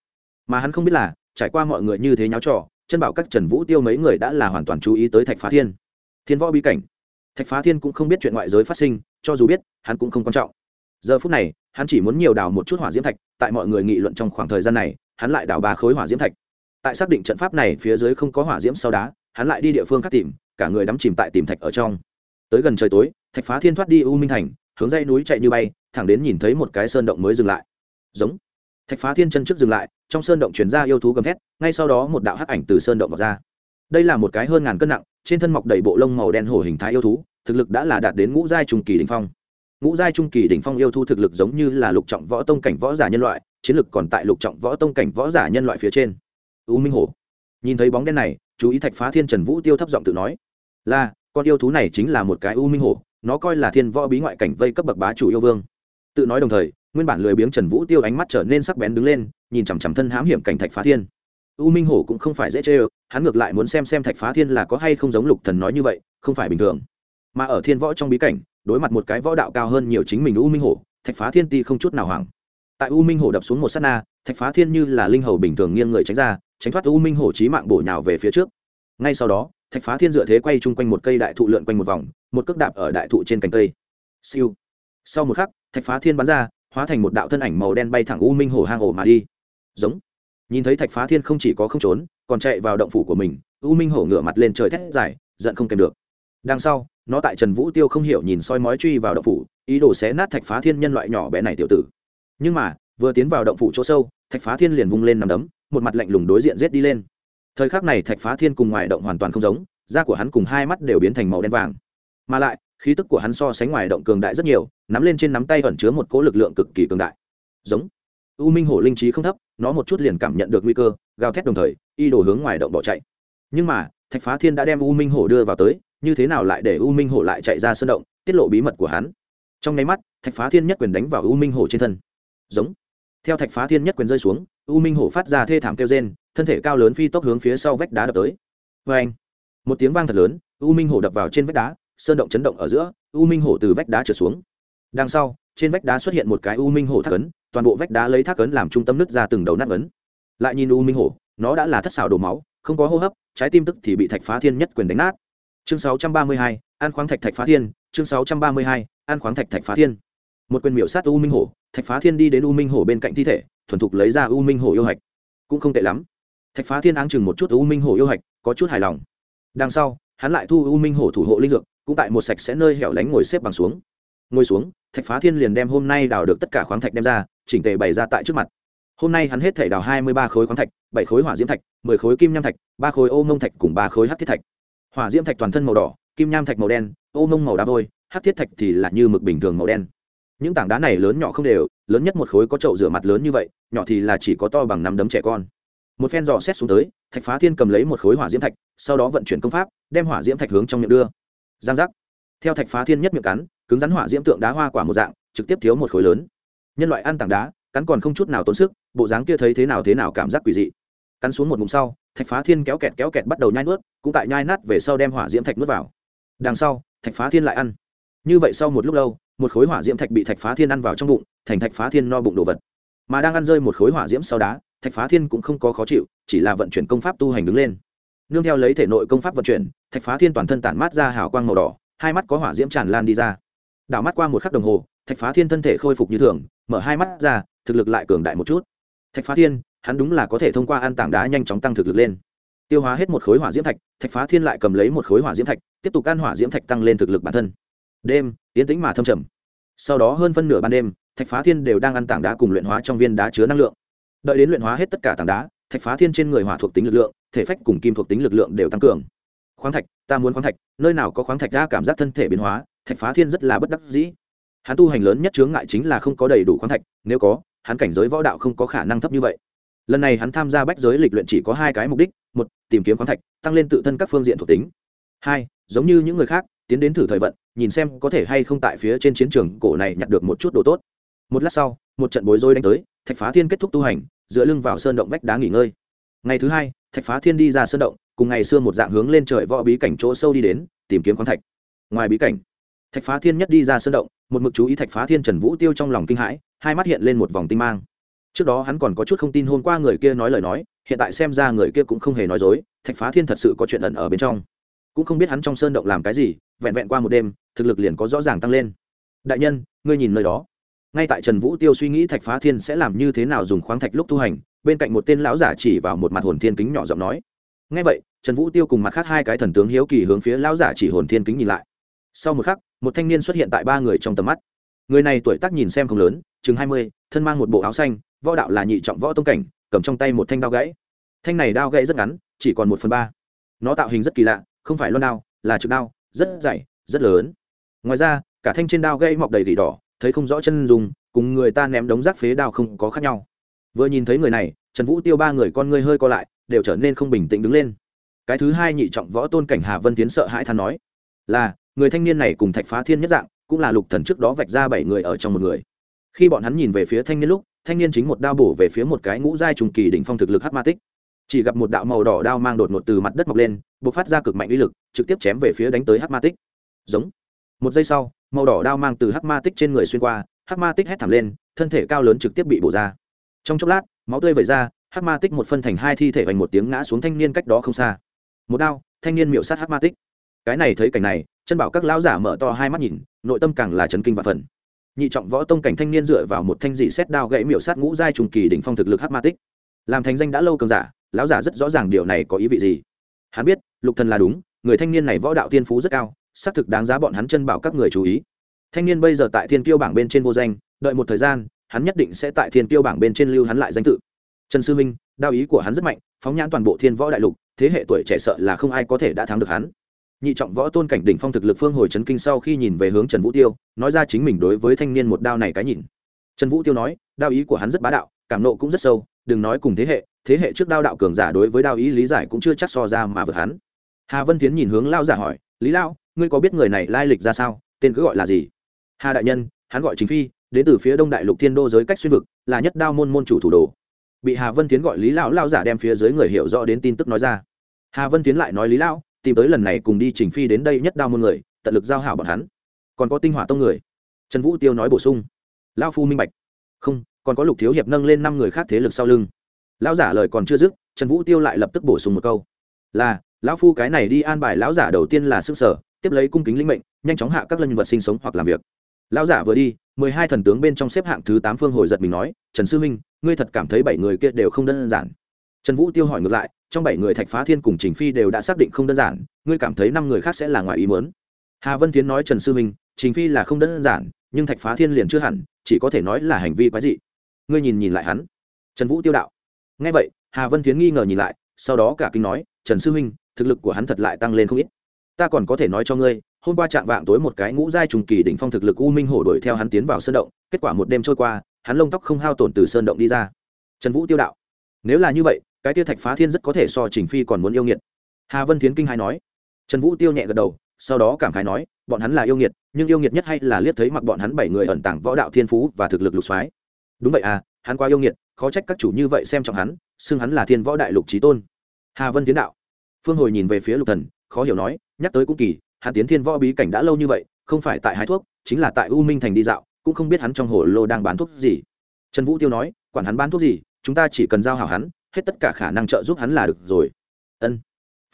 Mà hắn không biết là, trải qua mọi người như thế nháo trò, chân bảo các trần vũ tiêu mấy người đã là hoàn toàn chú ý tới thạch phá thiên. Thiên võ bí cảnh. Thạch phá thiên cũng không biết chuyện ngoại giới phát sinh, cho dù biết, hắn cũng không quan trọng. Giờ phút này, hắn chỉ muốn nhiều đào một chút hỏa diễm thạch, tại mọi người nghị luận trong khoảng thời gian này, hắn lại đào ba khối hỏa diễm thạch. Tại xác định trận pháp này phía dưới không có hỏa diễm sau đá, hắn lại đi địa phương khác tìm, cả người đắm chìm tại tìm thạch ở trong tới gần trời tối, thạch phá thiên thoát đi u minh thành, hướng dây núi chạy như bay, thẳng đến nhìn thấy một cái sơn động mới dừng lại. Giống. Thạch phá thiên chân trước dừng lại, trong sơn động chuyển ra yêu thú gầm thét, ngay sau đó một đạo hắc ảnh từ sơn động vào ra. Đây là một cái hơn ngàn cân nặng, trên thân mọc đầy bộ lông màu đen hổ hình thái yêu thú, thực lực đã là đạt đến ngũ giai trung kỳ đỉnh phong. Ngũ giai trung kỳ đỉnh phong yêu thú thực lực giống như là lục trọng võ tông cảnh võ giả nhân loại, chiến lực còn tại lục trọng võ tông cảnh võ giả nhân loại phía trên. U minh hổ. Nhìn thấy bóng đen này, chú ý thạch phá thiên trần vũ tiêu thấp giọng tự nói, là con yêu thú này chính là một cái u minh hổ, nó coi là thiên võ bí ngoại cảnh vây cấp bậc bá chủ yêu vương. Tự nói đồng thời, nguyên bản lười biếng trần vũ tiêu ánh mắt trở nên sắc bén đứng lên, nhìn chằm chằm thân hãm hiểm cảnh thạch phá thiên. U minh hổ cũng không phải dễ chê ơ, hắn ngược lại muốn xem xem thạch phá thiên là có hay không giống lục thần nói như vậy, không phải bình thường. Mà ở thiên võ trong bí cảnh, đối mặt một cái võ đạo cao hơn nhiều chính mình u minh hổ, thạch phá thiên ti không chút nào hoảng. Tại u minh hổ đập xuống một s á t na, thạch phá thiên như là linh hầu bình thường nghiêng người tránh ra, tránh thoát u minh hổ trí mạng bổ nhào về phía trước. Ngay sau đó thạch phá thiên dựa thế quay chung quanh một cây đại thụ lượn quanh một vòng, một cước đạp ở đại thụ trên cành cây. Siêu. Sau một khắc, thạch phá thiên bắn ra, hóa thành một đạo thân ảnh màu đen bay thẳng u minh hổ hang ổ mà đi. Giống. Nhìn thấy thạch phá thiên không chỉ có không trốn, còn chạy vào động phủ của mình, u minh hổ ngửa mặt lên trời thét dài, giận không kèm được. Đằng sau, nó tại trần vũ tiêu không hiểu nhìn soi mói truy vào động phủ, ý đồ xé nát thạch phá thiên nhân loại nhỏ bé này tiểu tử. Nhưng mà, vừa tiến vào động phủ chỗ sâu, thạch phá thiên liền vung lên nằm đấm, một mặt lạnh lùng đối diện rết đi lên thời khắc này thạch phá thiên cùng ngoài động hoàn toàn không giống, da của hắn cùng hai mắt đều biến thành màu đen vàng. Mà lại, khí tức của hắn so sánh ngoài động cường đại rất nhiều, nắm lên trên nắm tay ẩn chứa một cỗ lực lượng cực kỳ cường đại. Giống. U minh hổ linh trí không thấp, nó một chút liền cảm nhận được nguy cơ, gào thét đồng thời, y đổ hướng ngoài động bỏ chạy. Nhưng mà, thạch phá thiên đã đem u minh hổ đưa vào tới, như thế nào lại để u minh hổ lại chạy ra sơn động, tiết lộ bí mật của hắn? Trong nháy mắt, thạch phá thiên nhất quyền đánh vào u minh hổ trên thân. Giống. Theo thạch phá thiên nhất quyền rơi xuống, u minh hổ phát ra thê thảm kêu rên thân thể cao lớn phi tốc hướng phía sau vách đá đập tới. Vê anh một tiếng vang thật lớn u minh hổ đập vào trên vách đá sơn động chấn động ở giữa u minh hổ từ vách đá trở xuống. Đằng sau trên vách đá xuất hiện một cái u minh hổ thác ấn toàn bộ vách đá lấy thác ấn làm trung tâm nứt ra từng đầu nát ấn. Lại nhìn u minh hổ nó đã là thất xảo đổ máu không có hô hấp trái tim tức thì bị thạch phá thiên nhất quyền đánh nát. Chương 632, an khoáng thạch thạch phá thiên chương 632, an khoáng thạch thạch phá thiên. Một quyền miểu sát u minh hổ thạch phá thiên đi đến u minh hổ bên cạnh thi thể thuần thục lấy ra u minh hổ yêu hạch. Cũng không tệ lắm thạch phá thiên áng chừng một chút u minh hổ yêu hạch, có chút hài lòng. Đằng sau, hắn lại thu u minh hổ thủ hộ linh dược, cũng tại một sạch sẽ nơi hẻo lánh ngồi xếp bằng xuống. Ngồi xuống, thạch phá thiên liền đem hôm nay đào được tất cả khoáng thạch đem ra, chỉnh tề bày ra tại trước mặt. Hôm nay hắn hết thể đào hai mươi ba khối khoáng thạch, bảy khối hỏa diễm thạch, mười khối kim nham thạch, ba khối ô mông thạch cùng ba khối hát thiết thạch. Hỏa diễm thạch toàn thân màu đỏ, kim nham thạch màu đen, ô mông màu đá vôi hát thiết thạch thì là như mực bình thường màu đen. Những tảng đá này lớn nhỏ không đều, lớn nhất một khối có chậu rửa mặt lớn như vậy, nhỏ thì là chỉ có to bằng nắm đấm trẻ con một phen dò xét xuống tới, thạch phá thiên cầm lấy một khối hỏa diễm thạch, sau đó vận chuyển công pháp, đem hỏa diễm thạch hướng trong miệng đưa. Giang giác. Theo thạch phá thiên nhất miệng cắn, cứng rắn hỏa diễm tượng đá hoa quả một dạng, trực tiếp thiếu một khối lớn. Nhân loại ăn tảng đá, cắn còn không chút nào tốn sức, bộ dáng kia thấy thế nào thế nào cảm giác quỷ dị. Cắn xuống một ngụm sau, thạch phá thiên kéo kẹt kéo kẹt bắt đầu nhai nuốt, cũng tại nhai nát về sau đem hỏa diễm thạch nuốt vào. Đằng sau, thạch phá thiên lại ăn. Như vậy sau một lúc lâu, một khối hỏa diễm thạch bị thạch phá thiên ăn vào trong bụng, thành thạch phá thiên no bụng đồ vật. Mà đang ăn rơi một khối hỏa diễm sau đá thạch phá thiên cũng không có khó chịu, chỉ là vận chuyển công pháp tu hành đứng lên. Nương theo lấy thể nội công pháp vận chuyển, thạch phá thiên toàn thân tản mát ra hào quang màu đỏ, hai mắt có hỏa diễm tràn lan đi ra. Đảo mắt qua một khắc đồng hồ, thạch phá thiên thân thể khôi phục như thường, mở hai mắt ra, thực lực lại cường đại một chút. Thạch phá thiên, hắn đúng là có thể thông qua ăn tảng đá nhanh chóng tăng thực lực lên. Tiêu hóa hết một khối hỏa diễm thạch thạch phá thiên lại cầm lấy một khối hỏa diễm thạch, tiếp tục ăn hỏa diễm thạch tăng lên thực lực bản thân. Đêm tiến tĩnh mà thâm trầm. Sau đó hơn phân nửa ban đêm, thạch phá thiên đều đang ăn tảng đá cùng luyện hóa trong viên đá chứa năng lượng đợi đến luyện hóa hết tất cả tảng đá, thạch phá thiên trên người hỏa thuộc tính lực lượng, thể phách cùng kim thuộc tính lực lượng đều tăng cường. Khoáng thạch, ta muốn khoáng thạch, nơi nào có khoáng thạch ra cảm giác thân thể biến hóa, thạch phá thiên rất là bất đắc dĩ. Hắn tu hành lớn nhất chướng ngại chính là không có đầy đủ khoáng thạch, nếu có, hắn cảnh giới võ đạo không có khả năng thấp như vậy. Lần này hắn tham gia bách giới lịch luyện chỉ có hai cái mục đích, một, tìm kiếm khoáng thạch, tăng lên tự thân các phương diện thuộc tính. Hai, giống như những người khác, tiến đến thử thời vận, nhìn xem có thể hay không tại phía trên chiến trường cổ này nhặt được một chút đồ tốt. Một lát sau một trận bối rối đánh tới, thạch phá thiên kết thúc tu hành, dựa lưng vào sơn động vách đá nghỉ ngơi. Ngày thứ hai, thạch phá thiên đi ra sơn động, cùng ngày xưa một dạng hướng lên trời võ bí cảnh chỗ sâu đi đến, tìm kiếm khoáng thạch. Ngoài bí cảnh, thạch phá thiên nhất đi ra sơn động, một mực chú ý thạch phá thiên trần vũ tiêu trong lòng kinh hãi, hai mắt hiện lên một vòng tinh mang. Trước đó hắn còn có chút không tin hôm qua người kia nói lời nói, hiện tại xem ra người kia cũng không hề nói dối, thạch phá thiên thật sự có chuyện ẩn ở bên trong. Cũng không biết hắn trong sơn động làm cái gì, vẹn vẹn qua một đêm, thực lực liền có rõ ràng tăng lên. Đại nhân, ngươi nhìn nơi đó ngay tại trần vũ tiêu suy nghĩ thạch phá thiên sẽ làm như thế nào dùng khoáng thạch lúc tu hành, bên cạnh một tên lão giả chỉ vào một mặt hồn thiên kính nhỏ giọng nói. Ngay vậy, trần vũ tiêu cùng mặt khác hai cái thần tướng hiếu kỳ hướng phía lão giả chỉ hồn thiên kính nhìn lại. Sau một khắc, một thanh niên xuất hiện tại ba người trong tầm mắt. Người này tuổi tác nhìn xem không lớn, chừng hai mươi, thân mang một bộ áo xanh, võ đạo là nhị trọng võ tông cảnh, cầm trong tay một thanh đao gãy. Thanh này đao gãy rất ngắn, chỉ còn một phần ba. Nó tạo hình rất kỳ lạ, không phải loan đao, là trực đao, rất dày, rất lớn. Ngoài ra, cả thanh trên đao gãy mọc đầy rỉ đỏ thấy không rõ chân dùng cùng người ta ném đống rác phế đao không có khác nhau. Vừa nhìn thấy người này, trần vũ tiêu ba người con ngươi hơi co lại, đều trở nên không bình tĩnh đứng lên. Cái thứ hai nhị trọng võ tôn cảnh hà vân tiến sợ hãi than nói, là, người thanh niên này cùng thạch phá thiên nhất dạng, cũng là lục thần trước đó vạch ra bảy người ở trong một người. Khi bọn hắn nhìn về phía thanh niên lúc, thanh niên chính một đao bổ về phía một cái ngũ giai trùng kỳ đỉnh phong thực lực hắc ma tích. Chỉ gặp một đạo màu đỏ đao mang đột ngột từ mặt đất mọc lên, bộc phát ra cực mạnh uy lực, trực tiếp chém về phía đánh tới hắc ma tích. Giống. Một giây sau màu đỏ đao mang từ hắc ma tích trên người xuyên qua, hắc ma tích hét thảm lên, thân thể cao lớn trực tiếp bị bổ ra. Trong chốc lát, máu tươi vẩy ra, hắc ma tích một phân thành hai thi thể vành một tiếng ngã xuống thanh niên cách đó không xa. Một đao, thanh niên miệu sát hắc ma tích. Cái này thấy cảnh này, chân bảo các lão giả mở to hai mắt nhìn, nội tâm càng là chấn kinh và phần nhị trọng võ tông cảnh thanh niên dựa vào một thanh dị xét đao gãy miệu sát ngũ giai trùng kỳ đỉnh phong thực lực hắc ma tích. Làm thành danh đã lâu cường giả, lão giả rất rõ ràng điều này có ý vị gì. Hắn biết, lục thần là đúng, người thanh niên này võ đạo tiên phú rất cao xác thực đáng giá bọn hắn chân bảo các người chú ý. Thanh niên bây giờ tại thiên kiêu bảng bên trên vô danh, đợi một thời gian, hắn nhất định sẽ tại thiên kiêu bảng bên trên lưu hắn lại danh tự. Trần sư minh đao ý của hắn rất mạnh, phóng nhãn toàn bộ thiên võ đại lục, thế hệ tuổi trẻ sợ là không ai có thể đã thắng được hắn. Nhị trọng võ tôn cảnh đỉnh phong thực lực phương hồi chấn kinh sau khi nhìn về hướng trần vũ tiêu, nói ra chính mình đối với thanh niên một đao này cái nhìn. Trần vũ tiêu nói đao ý của hắn rất bá đạo, cảm nộ cũng rất sâu, đừng nói cùng thế hệ thế hệ trước đao đạo cường giả đối với đao ý lý giải cũng chưa chắc so ra mà vượt hắn. Hà vân tiến nhìn hướng lao giả hỏi, lý lao ngươi có biết người này lai lịch ra sao, tên cứ gọi là gì? Hà đại nhân, hắn gọi chính phi, đến từ phía đông đại lục thiên đô giới cách xuyên vực, là nhất đao môn môn chủ thủ đồ. Bị hà vân tiến gọi lý lão lao giả đem phía dưới người hiểu rõ đến tin tức nói ra. Hà vân tiến lại nói lý lão, tìm tới lần này cùng đi trình phi đến đây nhất đao môn người, tận lực giao hảo bọn hắn. Còn có tinh hỏa tông người. Trần vũ tiêu nói bổ sung. Lao phu minh bạch. Không, còn có lục thiếu hiệp nâng lên năm người khác thế lực sau lưng. Lão giả lời còn chưa dứt, trần vũ tiêu lại lập tức bổ sung một câu. Là, lão phu cái này đi an bài lão giả đầu tiên là sức sở tiếp lấy cung kính linh mệnh, nhanh chóng hạ các lân vật sinh sống hoặc làm việc. Lão giả vừa đi, mười hai thần tướng bên trong xếp hạng thứ tám phương hồi giật mình nói, trần sư minh ngươi thật cảm thấy bảy người kia đều không đơn giản. Trần vũ tiêu hỏi ngược lại, trong bảy người thạch phá thiên cùng trình phi đều đã xác định không đơn giản, ngươi cảm thấy năm người khác sẽ là ngoài ý muốn? Hà vân tiến nói, trần sư minh trình phi là không đơn giản, nhưng thạch phá thiên liền chưa hẳn, chỉ có thể nói là hành vi quái dị. Ngươi nhìn nhìn lại hắn. Trần vũ tiêu đạo. Ngay vậy, hà vân tiến nghi ngờ nhìn lại, sau đó cả kinh nói, trần sư minh thực lực của hắn thật lại tăng lên không ít ta còn có thể nói cho ngươi, hôm qua chạm vạng tối một cái ngũ giai trùng kỳ đỉnh phong thực lực u minh hổ đuổi theo hắn tiến vào sơn động, kết quả một đêm trôi qua, hắn lông tóc không hao tổn từ sơn động đi ra. Trần vũ tiêu đạo, nếu là như vậy, cái tiêu thạch phá thiên rất có thể so trình phi còn muốn yêu nghiệt. Hà vân thiến kinh hai nói. Trần vũ tiêu nhẹ gật đầu, sau đó cảm khái nói, bọn hắn là yêu nghiệt, nhưng yêu nghiệt nhất hay là liếc thấy mặc bọn hắn bảy người ẩn tàng võ đạo thiên phú và thực lực lục soái. Đúng vậy à hắn quá yêu nghiệt, khó trách các chủ như vậy xem trọng hắn, xưng hắn là thiên võ đại lục trí tôn. Hà vân tiến đạo, phương hồi nhìn về phía lục thần khó hiểu nói nhắc tới cũng kỳ hà tiến thiên võ bí cảnh đã lâu như vậy không phải tại hái thuốc chính là tại u minh thành đi dạo cũng không biết hắn trong hồ lô đang bán thuốc gì. Trần vũ tiêu nói quản hắn bán thuốc gì chúng ta chỉ cần giao hảo hắn hết tất cả khả năng trợ giúp hắn là được rồi. Ân.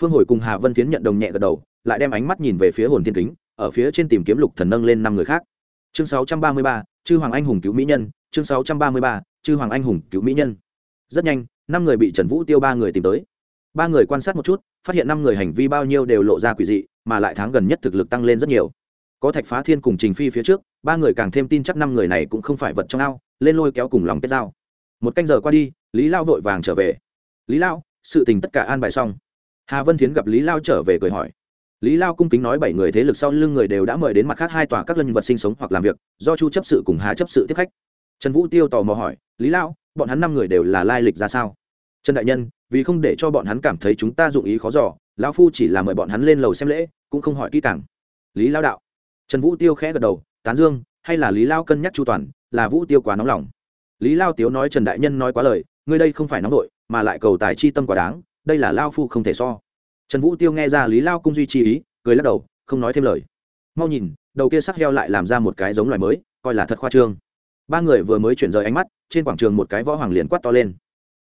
Phương hồi cùng hà vân tiến nhận đồng nhẹ gật đầu lại đem ánh mắt nhìn về phía hồn thiên kính ở phía trên tìm kiếm lục thần nâng lên năm người khác. Chương 633, chư hoàng anh hùng cứu mỹ nhân chương 633, chư hoàng anh hùng cứu mỹ nhân. Rất nhanh năm người bị trần vũ tiêu ba người tìm tới ba người quan sát một chút, phát hiện năm người hành vi bao nhiêu đều lộ ra quỷ dị, mà lại tháng gần nhất thực lực tăng lên rất nhiều. Có thạch phá thiên cùng trình phi phía trước, ba người càng thêm tin chắc năm người này cũng không phải vật trong ao, lên lôi kéo cùng lòng kết giao. Một canh giờ qua đi, lý lao vội vàng trở về. Lý lao, sự tình tất cả an bài xong. Hà vân thiến gặp lý lao trở về cười hỏi. Lý lao cung kính nói bảy người thế lực sau lưng người đều đã mời đến mặt khác hai tòa các lân vật sinh sống hoặc làm việc, do chu chấp sự cùng hà chấp sự tiếp khách. Trần vũ tiêu tò mò hỏi, lý lao, bọn hắn năm người đều là lai lịch ra sao? Trần đại nhân vì không để cho bọn hắn cảm thấy chúng ta dụng ý khó dò, lão phu chỉ là mời bọn hắn lên lầu xem lễ, cũng không hỏi kỹ càng. Lý lao đạo. Trần vũ tiêu khẽ gật đầu, tán dương, hay là lý lao cân nhắc chu toàn, là vũ tiêu quá nóng lòng. Lý lao tiếu nói trần đại nhân nói quá lời, ngươi đây không phải nóng vội, mà lại cầu tài chi tâm quá đáng, đây là lao phu không thể so. Trần vũ tiêu nghe ra lý lao cung duy chi ý, cười lắc đầu, không nói thêm lời. Mau nhìn, đầu kia sắc heo lại làm ra một cái giống loài mới, coi là thật khoa trương. Ba người vừa mới chuyển rời ánh mắt, trên quảng trường một cái võ hoàng liền quát to lên.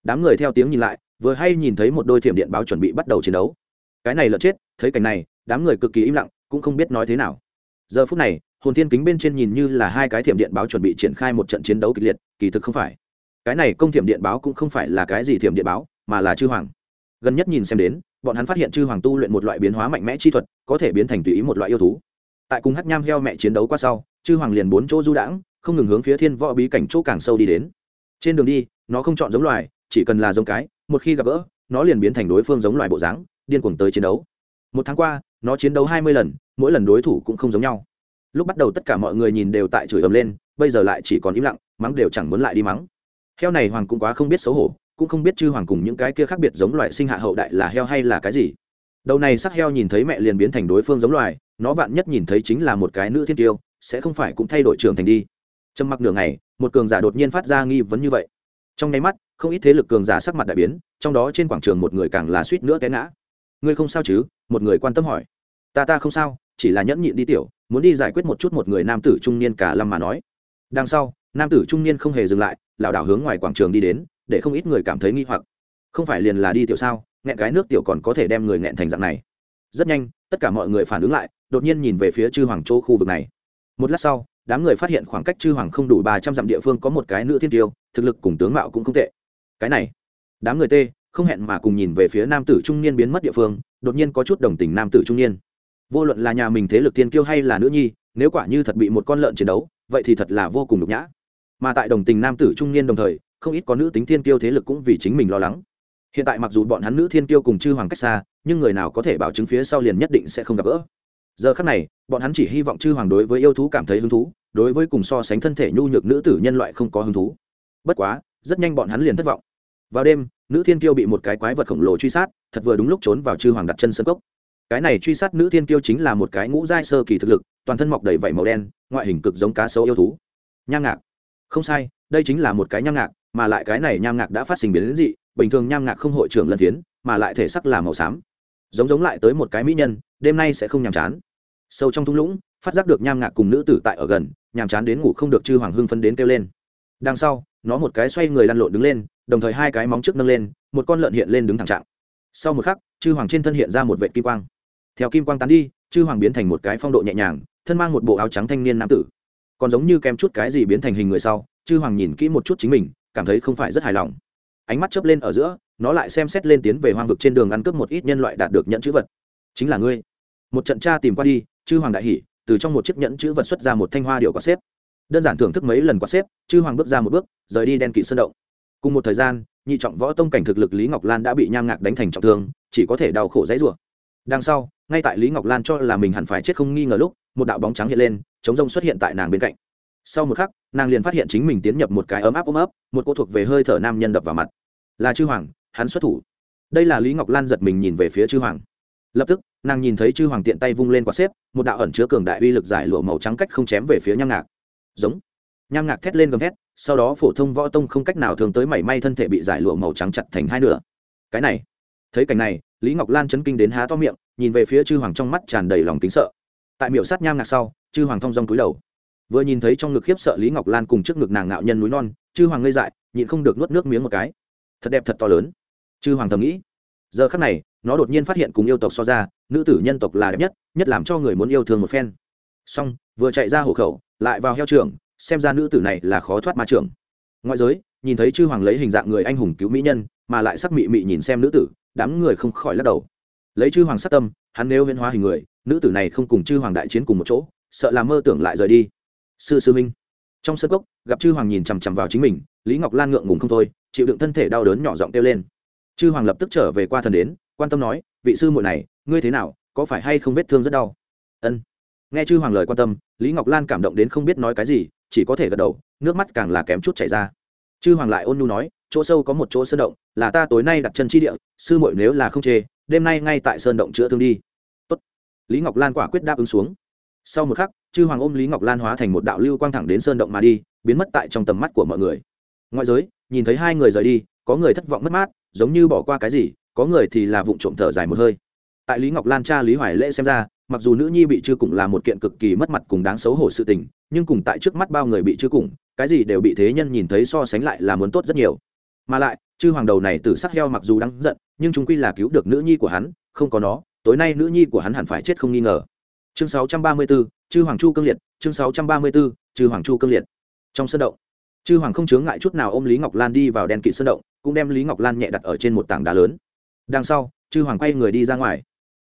Đám người theo tiếng nhìn lại vừa hay nhìn thấy một đôi thiểm điện báo chuẩn bị bắt đầu chiến đấu. Cái này lợn chết, thấy cảnh này, đám người cực kỳ im lặng, cũng không biết nói thế nào. Giờ phút này, hồn thiên kính bên trên nhìn như là hai cái thiểm điện báo chuẩn bị triển khai một trận chiến đấu kịch liệt, kỳ thực không phải. Cái này công thiểm điện báo cũng không phải là cái gì thiểm điện báo, mà là chư hoàng. Gần nhất nhìn xem đến, bọn hắn phát hiện chư hoàng tu luyện một loại biến hóa mạnh mẽ chi thuật, có thể biến thành tùy ý một loại yêu thú. Tại cùng hắc nham heo mẹ chiến đấu qua sau, chư hoàng liền bốn chỗ du đãng, không ngừng hướng phía thiên võ bí cảnh chỗ càng sâu đi đến. Trên đường đi, nó không chọn giống loài, chỉ cần là giống cái một khi gặp gỡ, nó liền biến thành đối phương giống loài bộ dáng, điên cuồng tới chiến đấu. Một tháng qua, nó chiến đấu hai mươi lần, mỗi lần đối thủ cũng không giống nhau. Lúc bắt đầu tất cả mọi người nhìn đều tại chửi ầm lên, bây giờ lại chỉ còn im lặng, mắng đều chẳng muốn lại đi mắng. Heo này hoàng cũng quá không biết xấu hổ, cũng không biết chư hoàng cùng những cái kia khác biệt giống loài sinh hạ hậu đại là heo hay là cái gì. Đầu này sắc heo nhìn thấy mẹ liền biến thành đối phương giống loài, nó vạn nhất nhìn thấy chính là một cái nữ thiên tiêu, sẽ không phải cũng thay đổi trường thành đi. Trầm mặc nửa ngày, một cường giả đột nhiên phát ra nghi vấn như vậy trong nháy mắt, không ít thế lực cường giả sắc mặt đại biến, trong đó trên quảng trường một người càng là suýt nữa té ngã. Ngươi không sao chứ? Một người quan tâm hỏi. Ta ta không sao, chỉ là nhẫn nhịn đi tiểu, muốn đi giải quyết một chút một người nam tử trung niên cả lâm mà nói. Đằng sau, nam tử trung niên không hề dừng lại, lảo đảo hướng ngoài quảng trường đi đến, để không ít người cảm thấy nghi hoặc. Không phải liền là đi tiểu sao, nghẹn cái nước tiểu còn có thể đem người nghẹn thành dạng này. Rất nhanh, tất cả mọi người phản ứng lại, đột nhiên nhìn về phía chư hoàng chỗ khu vực này. Một lát sau đám người phát hiện khoảng cách chư hoàng không đủ ba trăm dặm địa phương có một cái nữ thiên tiêu, thực lực cùng tướng mạo cũng không tệ. Cái này, đám người tê, không hẹn mà cùng nhìn về phía nam tử trung niên biến mất địa phương, đột nhiên có chút đồng tình nam tử trung niên. Vô luận là nhà mình thế lực tiên kiêu hay là nữ nhi, nếu quả như thật bị một con lợn chiến đấu, vậy thì thật là vô cùng nhục nhã. Mà tại đồng tình nam tử trung niên đồng thời, không ít có nữ tính thiên kiêu thế lực cũng vì chính mình lo lắng. Hiện tại mặc dù bọn hắn nữ thiên kiêu cùng chư hoàng cách xa, nhưng người nào có thể bảo chứng phía sau liền nhất định sẽ không gặp gỡ giờ khắc này, bọn hắn chỉ hy vọng chư hoàng đối với yêu thú cảm thấy hứng thú, đối với cùng so sánh thân thể nhu nhược nữ tử nhân loại không có hứng thú. Bất quá, rất nhanh bọn hắn liền thất vọng. Vào đêm, nữ thiên kiêu bị một cái quái vật khổng lồ truy sát, thật vừa đúng lúc trốn vào chư hoàng đặt chân sân cốc. Cái này truy sát nữ thiên kiêu chính là một cái ngũ giai sơ kỳ thực lực, toàn thân mọc đầy vảy màu đen, ngoại hình cực giống cá sấu yêu thú. Nham ngạc. Không sai, đây chính là một cái nham ngạc, mà lại cái này nham ngạc đã phát sinh biến đến dị, bình thường nham ngạc không hội trưởng lân phiến mà lại thể sắc là màu xám. Giống giống lại tới một cái mỹ nhân đêm nay sẽ không nhàm chán. Sâu trong thung lũng, phát giác được nham ngạc cùng nữ tử tại ở gần, nhàm chán đến ngủ không được chư hoàng hưng phấn đến kêu lên. Đằng sau, nó một cái xoay người lăn lộn đứng lên, đồng thời hai cái móng trước nâng lên, một con lợn hiện lên đứng thẳng trạng. Sau một khắc, chư hoàng trên thân hiện ra một vệ kim quang. Theo kim quang tán đi, chư hoàng biến thành một cái phong độ nhẹ nhàng, thân mang một bộ áo trắng thanh niên nam tử. Còn giống như kèm chút cái gì biến thành hình người sau, chư hoàng nhìn kỹ một chút chính mình, cảm thấy không phải rất hài lòng. Ánh mắt chớp lên ở giữa, nó lại xem xét lên tiến về hoang vực trên đường ăn cướp một ít nhân loại đạt được nhận chữ vật. Chính là ngươi một trận tra tìm qua đi, chư hoàng đại hỉ, từ trong một chiếc nhẫn chữ vật xuất ra một thanh hoa điệu quạt xếp. Đơn giản thưởng thức mấy lần quạt xếp, chư hoàng bước ra một bước, rời đi đen kỵ sơn động. Cùng một thời gian, nhị trọng võ tông cảnh thực lực lý ngọc lan đã bị nham ngạc đánh thành trọng thương, chỉ có thể đau khổ dãy rủa. Đằng sau, ngay tại lý ngọc lan cho là mình hẳn phải chết không nghi ngờ lúc, một đạo bóng trắng hiện lên, chống rông xuất hiện tại nàng bên cạnh. Sau một khắc, nàng liền phát hiện chính mình tiến nhập một cái ấm áp ôm ấp, một cô thuộc về hơi thở nam nhân đập vào mặt. Là chư hoàng, hắn xuất thủ. Đây là lý ngọc lan giật mình nhìn về phía chư hoàng lập tức, nàng nhìn thấy chư hoàng tiện tay vung lên quạt xếp, một đạo ẩn chứa cường đại uy lực giải lụa màu trắng cách không chém về phía nham ngạc. Giống. Nham ngạc thét lên gầm thét, sau đó phổ thông võ tông không cách nào thường tới mảy may thân thể bị giải lụa màu trắng chặt thành hai nửa. Cái này. Thấy cảnh này, lý ngọc lan chấn kinh đến há to miệng, nhìn về phía chư hoàng trong mắt tràn đầy lòng kính sợ. Tại miệu sát nham ngạc sau, chư hoàng thong dong túi đầu. Vừa nhìn thấy trong ngực khiếp sợ lý ngọc lan cùng trước ngực nàng ngạo nhân núi non, chư hoàng ngây dại, nhịn không được nuốt nước miếng một cái. Thật đẹp thật to lớn. Chư hoàng thầm nghĩ giờ khắc này, nó đột nhiên phát hiện cùng yêu tộc so ra, nữ tử nhân tộc là đẹp nhất nhất làm cho người muốn yêu thương một phen. Xong, vừa chạy ra hộ khẩu, lại vào heo trường, xem ra nữ tử này là khó thoát ma trường. Ngoại giới, nhìn thấy chư hoàng lấy hình dạng người anh hùng cứu mỹ nhân, mà lại sắc mị mị nhìn xem nữ tử, đám người không khỏi lắc đầu. Lấy chư hoàng sát tâm, hắn nếu huyễn hóa hình người, nữ tử này không cùng chư hoàng đại chiến cùng một chỗ, sợ làm mơ tưởng lại rời đi. Sư sư minh. Trong sân cốc, gặp chư hoàng nhìn chằm chằm vào chính mình, lý ngọc lan ngượng ngùng không thôi, chịu đựng thân thể đau đớn nhỏ giọng kêu lên chư hoàng lập tức trở về qua thần đến, quan tâm nói, vị sư muội này, ngươi thế nào, có phải hay không vết thương rất đau? Ân. Nghe chư hoàng lời quan tâm, lý ngọc lan cảm động đến không biết nói cái gì, chỉ có thể gật đầu, nước mắt càng là kém chút chảy ra. Chư hoàng lại ôn nhu nói, chỗ sâu có một chỗ sơn động, là ta tối nay đặt chân chi địa, sư muội nếu là không chê, đêm nay ngay tại sơn động chữa thương đi. Tốt. lý ngọc lan quả quyết đáp ứng xuống. Sau một khắc, chư hoàng ôm lý ngọc lan hóa thành một đạo lưu quang thẳng đến sơn động mà đi, biến mất tại trong tầm mắt của mọi người. Ngoại giới, nhìn thấy hai người rời đi, có người thất vọng mất mát giống như bỏ qua cái gì có người thì là vụng trộm thở dài một hơi. Tại lý ngọc lan cha lý hoài lễ xem ra mặc dù nữ nhi bị chư cùng là một kiện cực kỳ mất mặt cùng đáng xấu hổ sự tình nhưng cùng tại trước mắt bao người bị chư cùng cái gì đều bị thế nhân nhìn thấy so sánh lại là muốn tốt rất nhiều. Mà lại chư hoàng đầu này từ sắc heo mặc dù đáng giận nhưng chúng quy là cứu được nữ nhi của hắn không có nó tối nay nữ nhi của hắn hẳn phải chết không nghi ngờ. Chương 634, chư hoàng chu cương liệt chương 634, chư hoàng chu cương liệt. Trong sân động chư hoàng không chướng ngại chút nào ôm lý ngọc lan đi vào đèn kỵ sân động cũng đem lý ngọc lan nhẹ đặt ở trên một tảng đá lớn đằng sau chư hoàng quay người đi ra ngoài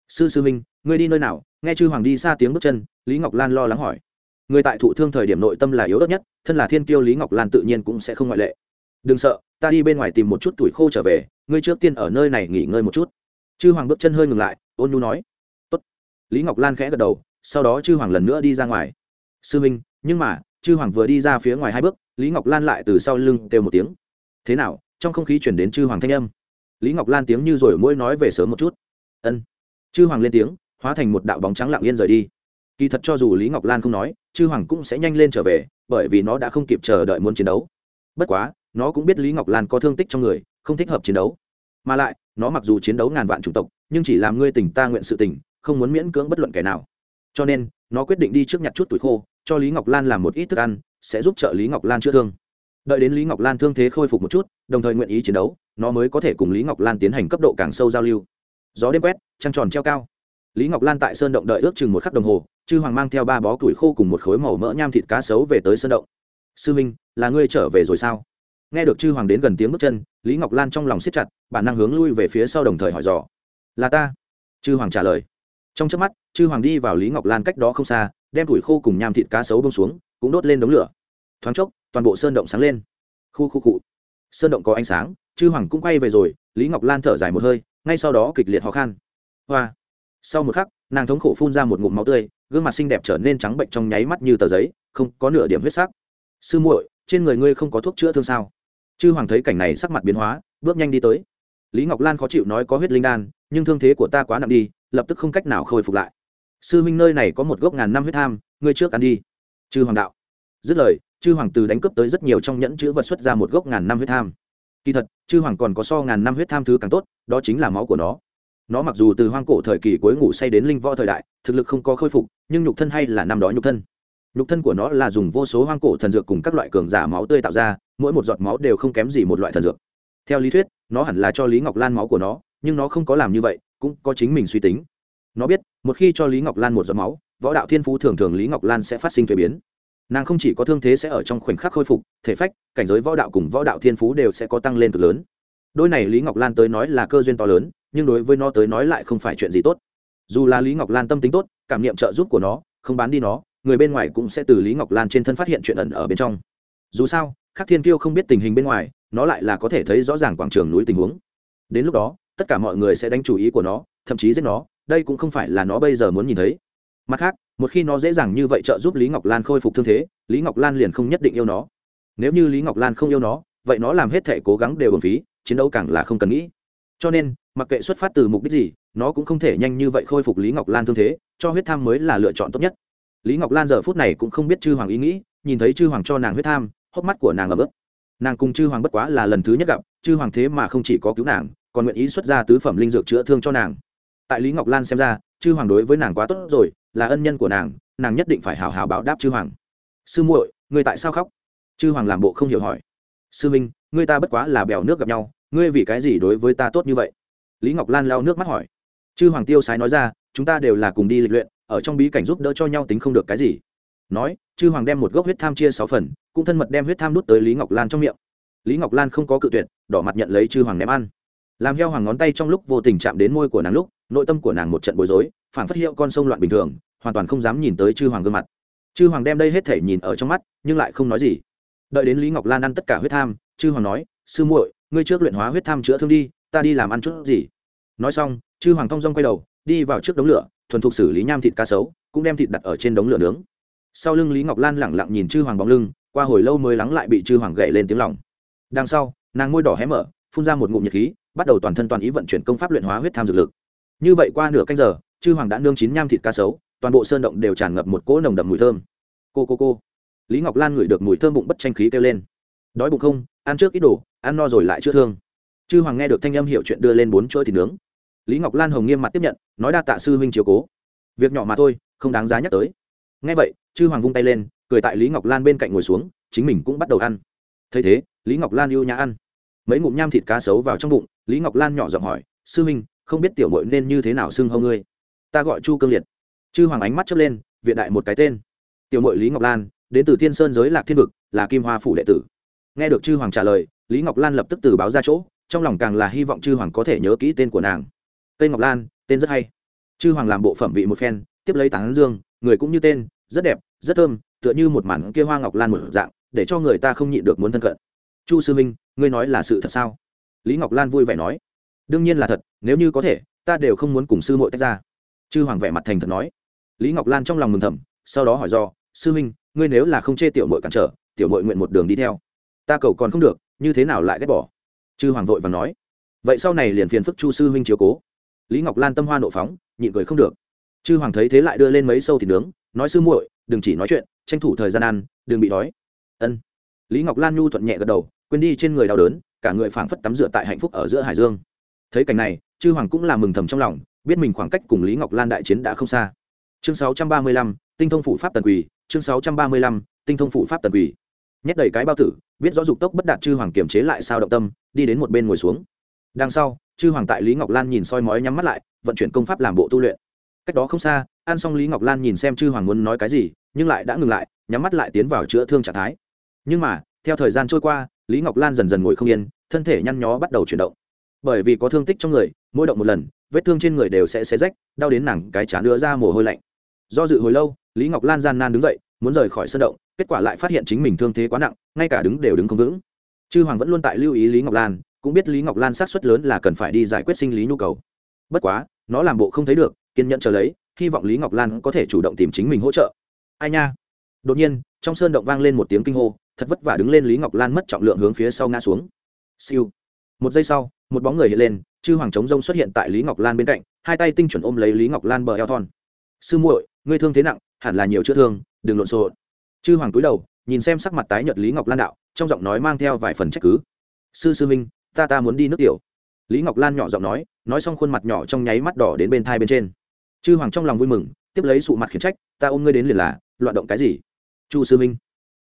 sư sư minh ngươi đi nơi nào nghe chư hoàng đi xa tiếng bước chân lý ngọc lan lo lắng hỏi người tại thụ thương thời điểm nội tâm là yếu ớt nhất thân là thiên kiêu lý ngọc lan tự nhiên cũng sẽ không ngoại lệ đừng sợ ta đi bên ngoài tìm một chút tuổi khô trở về ngươi trước tiên ở nơi này nghỉ ngơi một chút chư hoàng bước chân hơi ngừng lại ôn nhu nói Tốt. lý ngọc lan khẽ gật đầu sau đó chư hoàng lần nữa đi ra ngoài sư minh nhưng mà chư hoàng vừa đi ra phía ngoài hai bước lý ngọc lan lại từ sau lưng kêu một tiếng thế nào trong không khí chuyển đến chư hoàng thanh âm. Lý ngọc lan tiếng như rồi mỗi nói về sớm một chút. Ân. Chư hoàng lên tiếng, hóa thành một đạo bóng trắng lặng yên rời đi. Kỳ thật cho dù lý ngọc lan không nói, chư hoàng cũng sẽ nhanh lên trở về, bởi vì nó đã không kịp chờ đợi muốn chiến đấu. Bất quá, nó cũng biết lý ngọc lan có thương tích trong người, không thích hợp chiến đấu. Mà lại, nó mặc dù chiến đấu ngàn vạn chủng tộc, nhưng chỉ làm ngươi tình ta nguyện sự tình không muốn miễn cưỡng bất luận kẻ nào. Cho nên, nó quyết định đi trước nhặt chút tuổi khô, cho lý ngọc lan làm một ít thức ăn, sẽ giúp trợ lý ngọc lan chữa thương đợi đến lý ngọc lan thương thế khôi phục một chút, đồng thời nguyện ý chiến đấu, nó mới có thể cùng lý ngọc lan tiến hành cấp độ càng sâu giao lưu. Gió đêm quét, trăng tròn treo cao. Lý ngọc lan tại sơn động đợi ước chừng một khắc đồng hồ, chư hoàng mang theo ba bó củi khô cùng một khối màu mỡ nham thịt cá sấu về tới sơn động. Sư minh, là ngươi trở về rồi sao? Nghe được chư hoàng đến gần tiếng bước chân, lý ngọc lan trong lòng siết chặt, bản năng hướng lui về phía sau đồng thời hỏi dò. Là ta? Chư hoàng trả lời. Trong chớp mắt, chư hoàng đi vào lý ngọc lan cách đó không xa, đem củi khô cùng nham thịt cá sấu bông xuống, cũng đốt lên đống lửa. Thoáng chốc toàn bộ sơn động sáng lên. Khu khu cụ sơn động có ánh sáng, chư hoàng cũng quay về rồi, lý ngọc lan thở dài một hơi, ngay sau đó kịch liệt ho khan. Hoa. Sau một khắc, nàng thống khổ phun ra một ngụm máu tươi, gương mặt xinh đẹp trở nên trắng bệnh trong nháy mắt như tờ giấy, không có nửa điểm huyết sắc. Sư muội, trên người ngươi không có thuốc chữa thương sao? Chư hoàng thấy cảnh này sắc mặt biến hóa, bước nhanh đi tới. Lý ngọc lan khó chịu nói có huyết linh đan, nhưng thương thế của ta quá nặng đi, lập tức không cách nào khôi phục lại. Sư huynh nơi này có một gốc ngàn năm huyết tham, ngươi trước ăn đi. Chư hoàng đạo. Dứt lời chư hoàng từ đánh cướp tới rất nhiều trong nhẫn chữ vật xuất ra một gốc ngàn năm huyết tham. Kỳ thật, chư hoàng còn có so ngàn năm huyết tham thứ càng tốt, đó chính là máu của nó. Nó mặc dù từ hoang cổ thời kỳ cuối ngủ say đến linh võ thời đại, thực lực không có khôi phục, nhưng nhục thân hay là năm đó nhục thân. Nhục thân của nó là dùng vô số hoang cổ thần dược cùng các loại cường giả máu tươi tạo ra, mỗi một giọt máu đều không kém gì một loại thần dược. Theo lý thuyết, nó hẳn là cho lý ngọc lan máu của nó, nhưng nó không có làm như vậy, cũng có chính mình suy tính. Nó biết, một khi cho lý ngọc lan một giọt máu, võ đạo thiên phú thường thường lý ngọc lan sẽ phát sinh thuế biến nàng không chỉ có thương thế sẽ ở trong khoảnh khắc khôi phục, thể phách, cảnh giới võ đạo cùng võ đạo thiên phú đều sẽ có tăng lên cực lớn. Đôi này lý ngọc lan tới nói là cơ duyên to lớn, nhưng đối với nó tới nói lại không phải chuyện gì tốt. Dù là lý ngọc lan tâm tính tốt, cảm nghiệm trợ giúp của nó, không bán đi nó, người bên ngoài cũng sẽ từ lý ngọc lan trên thân phát hiện chuyện ẩn ở bên trong. Dù sao, khắc thiên kiêu không biết tình hình bên ngoài, nó lại là có thể thấy rõ ràng quảng trường núi tình huống. Đến lúc đó, tất cả mọi người sẽ đánh chủ ý của nó, thậm chí giết nó, đây cũng không phải là nó bây giờ muốn nhìn thấy mặt khác, một khi nó dễ dàng như vậy trợ giúp lý ngọc lan khôi phục thương thế, lý ngọc lan liền không nhất định yêu nó. Nếu như lý ngọc lan không yêu nó, vậy nó làm hết thể cố gắng đều bổng phí, chiến đấu càng là không cần nghĩ. Cho nên, mặc kệ xuất phát từ mục đích gì, nó cũng không thể nhanh như vậy khôi phục lý ngọc lan thương thế, cho huyết tham mới là lựa chọn tốt nhất. Lý ngọc lan giờ phút này cũng không biết chư hoàng ý nghĩ, nhìn thấy chư hoàng cho nàng huyết tham, hốc mắt của nàng ấm ức nàng cùng chư hoàng bất quá là lần thứ nhất gặp, chư hoàng thế mà không chỉ có cứu nàng, còn nguyện ý xuất ra tứ phẩm linh dược chữa thương cho nàng. Tại lý ngọc lan xem ra, chư hoàng đối với nàng quá tốt rồi là ân nhân của nàng nàng nhất định phải hào hào báo đáp chư hoàng. Sư muội, ngươi tại sao khóc? Chư hoàng làm bộ không hiểu hỏi. Sư minh, ngươi ta bất quá là bèo nước gặp nhau, ngươi vì cái gì đối với ta tốt như vậy? Lý ngọc lan lao nước mắt hỏi. Chư hoàng tiêu sái nói ra, chúng ta đều là cùng đi lịch luyện, ở trong bí cảnh giúp đỡ cho nhau tính không được cái gì. Nói, chư hoàng đem một gốc huyết tham chia sáu phần, cũng thân mật đem huyết tham đút tới lý ngọc lan trong miệng. Lý ngọc lan không có cự tuyệt, đỏ mặt nhận lấy chư hoàng ném ăn làm heo hoàng ngón tay trong lúc vô tình chạm đến môi của nàng lúc, nội tâm của nàng một trận bối rối phản phát hiệu con sông loạn bình thường, hoàn toàn không dám nhìn tới chư hoàng gương mặt. Chư hoàng đem đây hết thể nhìn ở trong mắt, nhưng lại không nói gì. Đợi đến lý ngọc lan ăn tất cả huyết tham, chư hoàng nói, sư muội, ngươi trước luyện hóa huyết tham chữa thương đi, ta đi làm ăn chút gì. Nói xong, chư hoàng thong dong quay đầu, đi vào trước đống lửa, thuần thục xử lý nham thịt cá sấu, cũng đem thịt đặt ở trên đống lửa nướng. Sau lưng lý ngọc lan lẳng lặng nhìn chư hoàng bóng lưng, qua hồi lâu mới lắng lại bị chư hoàng gậy lên tiếng lòng. Đằng sau, nàng môi đỏ hé mở, phun ra một ngụm nhiệt khí bắt đầu toàn thân toàn ý vận chuyển công pháp luyện hóa huyết tham dược lực. Như vậy qua nửa canh giờ, chư hoàng đã nương chín nham thịt cá sấu, toàn bộ sơn động đều tràn ngập một cỗ nồng đậm mùi thơm. Cô cô cô. Lý ngọc lan ngửi được mùi thơm bụng bất tranh khí kêu lên. Đói bụng không? Ăn trước ít đồ, ăn no rồi lại chữa thương. Chư hoàng nghe được thanh âm hiệu chuyện đưa lên bốn chuỗi thịt nướng. Lý ngọc lan hồng nghiêm mặt tiếp nhận, nói đa tạ sư huynh chiếu cố. Việc nhỏ mà thôi, không đáng giá nhắc tới. Nghe vậy, chư hoàng vung tay lên, cười tại lý ngọc lan bên cạnh ngồi xuống, chính mình cũng bắt đầu ăn. Thấy thế, lý ngọc lan yêu nhã ăn mấy ngụm nham thịt cá sấu vào trong bụng, lý ngọc lan nhỏ giọng hỏi, sư huynh không biết tiểu mội nên như thế nào xưng hâu ngươi? Ta gọi chu cương liệt. Chư hoàng ánh mắt chớp lên, viện đại một cái tên. Tiểu mội lý ngọc lan, đến từ thiên sơn giới lạc thiên vực, là kim hoa phủ đệ tử. Nghe được chư hoàng trả lời, lý ngọc lan lập tức từ báo ra chỗ, trong lòng càng là hy vọng chư hoàng có thể nhớ kỹ tên của nàng. Cây ngọc lan, tên rất hay. Chư hoàng làm bộ phẩm vị một phen, tiếp lấy tán dương, người cũng như tên, rất đẹp, rất thơm, tựa như một màn kia hoa ngọc lan một dạng, để cho người ta không nhịn được muốn thân cận chu sư minh ngươi nói là sự thật sao? Lý ngọc lan vui vẻ nói, đương nhiên là thật, nếu như có thể, ta đều không muốn cùng sư muội tách ra. Chư hoàng vẻ mặt thành thật nói. Lý ngọc lan trong lòng mừng thầm, sau đó hỏi do, sư minh ngươi nếu là không chê tiểu muội cản trở, tiểu muội nguyện một đường đi theo, ta cầu còn không được, như thế nào lại ghét bỏ? Chư hoàng vội và nói, vậy sau này liền phiền phức chu sư huynh chiếu cố. Lý ngọc lan tâm hoa nộ phóng, nhịn cười không được. Chư hoàng thấy thế lại đưa lên mấy sâu thịt nướng, nói, sư muội, đừng chỉ nói chuyện, tranh thủ thời gian ăn, đừng bị đói. Ân. Lý ngọc lan nhu thuận nhẹ gật đầu quên đi trên người đau đớn cả người phảng phất tắm rửa tại hạnh phúc ở giữa hải dương. Thấy cảnh này chư hoàng cũng là mừng thầm trong lòng biết mình khoảng cách cùng lý ngọc lan đại chiến đã không xa. Chương 635, tinh thông phụ pháp tần quỳ chương 635, tinh thông phụ pháp tần quỳ. Nhét đầy cái bao tử biết rõ dục tốc bất đạt chư hoàng kiềm chế lại sao động tâm đi đến một bên ngồi xuống. Đằng sau chư hoàng tại lý ngọc lan nhìn soi mói nhắm mắt lại vận chuyển công pháp làm bộ tu luyện. Cách đó không xa ăn xong lý ngọc lan nhìn xem chư hoàng muốn nói cái gì nhưng lại đã ngừng lại nhắm mắt lại tiến vào chữa thương trạng thái. Nhưng mà theo thời gian trôi qua lý ngọc lan dần dần ngồi không yên, thân thể nhăn nhó bắt đầu chuyển động. Bởi vì có thương tích trong người, mỗi động một lần, vết thương trên người đều sẽ xé rách, đau đến nàng cái chán đưa ra mồ hôi lạnh. Do dự hồi lâu, lý ngọc lan gian nan đứng dậy, muốn rời khỏi sân động, kết quả lại phát hiện chính mình thương thế quá nặng, ngay cả đứng đều đứng không vững. Chư hoàng vẫn luôn tại lưu ý lý ngọc lan, cũng biết lý ngọc lan sát xuất lớn là cần phải đi giải quyết sinh lý nhu cầu. Bất quá, nó làm bộ không thấy được, kiên nhẫn chờ lấy, hy vọng lý ngọc lan có thể chủ động tìm chính mình hỗ trợ. Ai nha? Đột nhiên, trong sơn động vang lên một tiếng kinh hô thật vất vả đứng lên lý ngọc lan mất trọng lượng hướng phía sau ngã xuống. Siêu. Một giây sau, một bóng người hiện lên, chư hoàng trống rông xuất hiện tại lý ngọc lan bên cạnh, hai tay tinh chuẩn ôm lấy lý ngọc lan bờ eo thon. Sư muội, ngươi thương thế nặng, hẳn là nhiều chữa thương, đừng lộn xộn. Chư hoàng cúi đầu, nhìn xem sắc mặt tái nhợt lý ngọc lan đạo, trong giọng nói mang theo vài phần trách cứ. Sư sư minh ta ta muốn đi nước tiểu. Lý ngọc lan nhỏ giọng nói nói xong khuôn mặt nhỏ trong nháy mắt đỏ đến bên thai bên trên. Chư hoàng trong lòng vui mừng, tiếp lấy sụ mặt khiển trách, ta ôm ngươi đến liền là, loạn động cái gì? Chu sư minh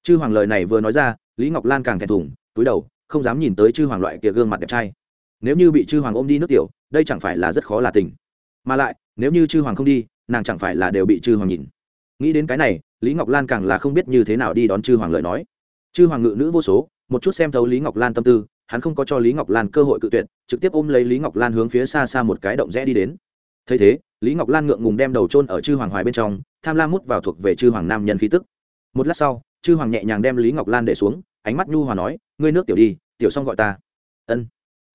chư hoàng lời này vừa nói ra, lý ngọc lan càng thẹn thùng, túi đầu, không dám nhìn tới chư hoàng loại kia gương mặt đẹp trai. Nếu như bị chư hoàng ôm đi nước tiểu, đây chẳng phải là rất khó là tình. Mà lại, nếu như chư hoàng không đi, nàng chẳng phải là đều bị chư hoàng nhìn. Nghĩ đến cái này, lý ngọc lan càng là không biết như thế nào đi đón chư hoàng lời nói. Chư hoàng ngự nữ vô số, một chút xem thấu lý ngọc lan tâm tư, hắn không có cho lý ngọc lan cơ hội cự tuyệt, trực tiếp ôm lấy lý ngọc lan hướng phía xa xa một cái động rẽ đi đến. Thấy thế, lý ngọc lan ngượng ngùng đem đầu trôn ở chư hoàng hoài bên trong, tham lam mút vào thuộc về chư hoàng nam nhân khí tức. Một lát sau chư hoàng nhẹ nhàng đem lý ngọc lan để xuống, ánh mắt nhu hòa nói, ngươi nước tiểu đi, tiểu xong gọi ta. Ân.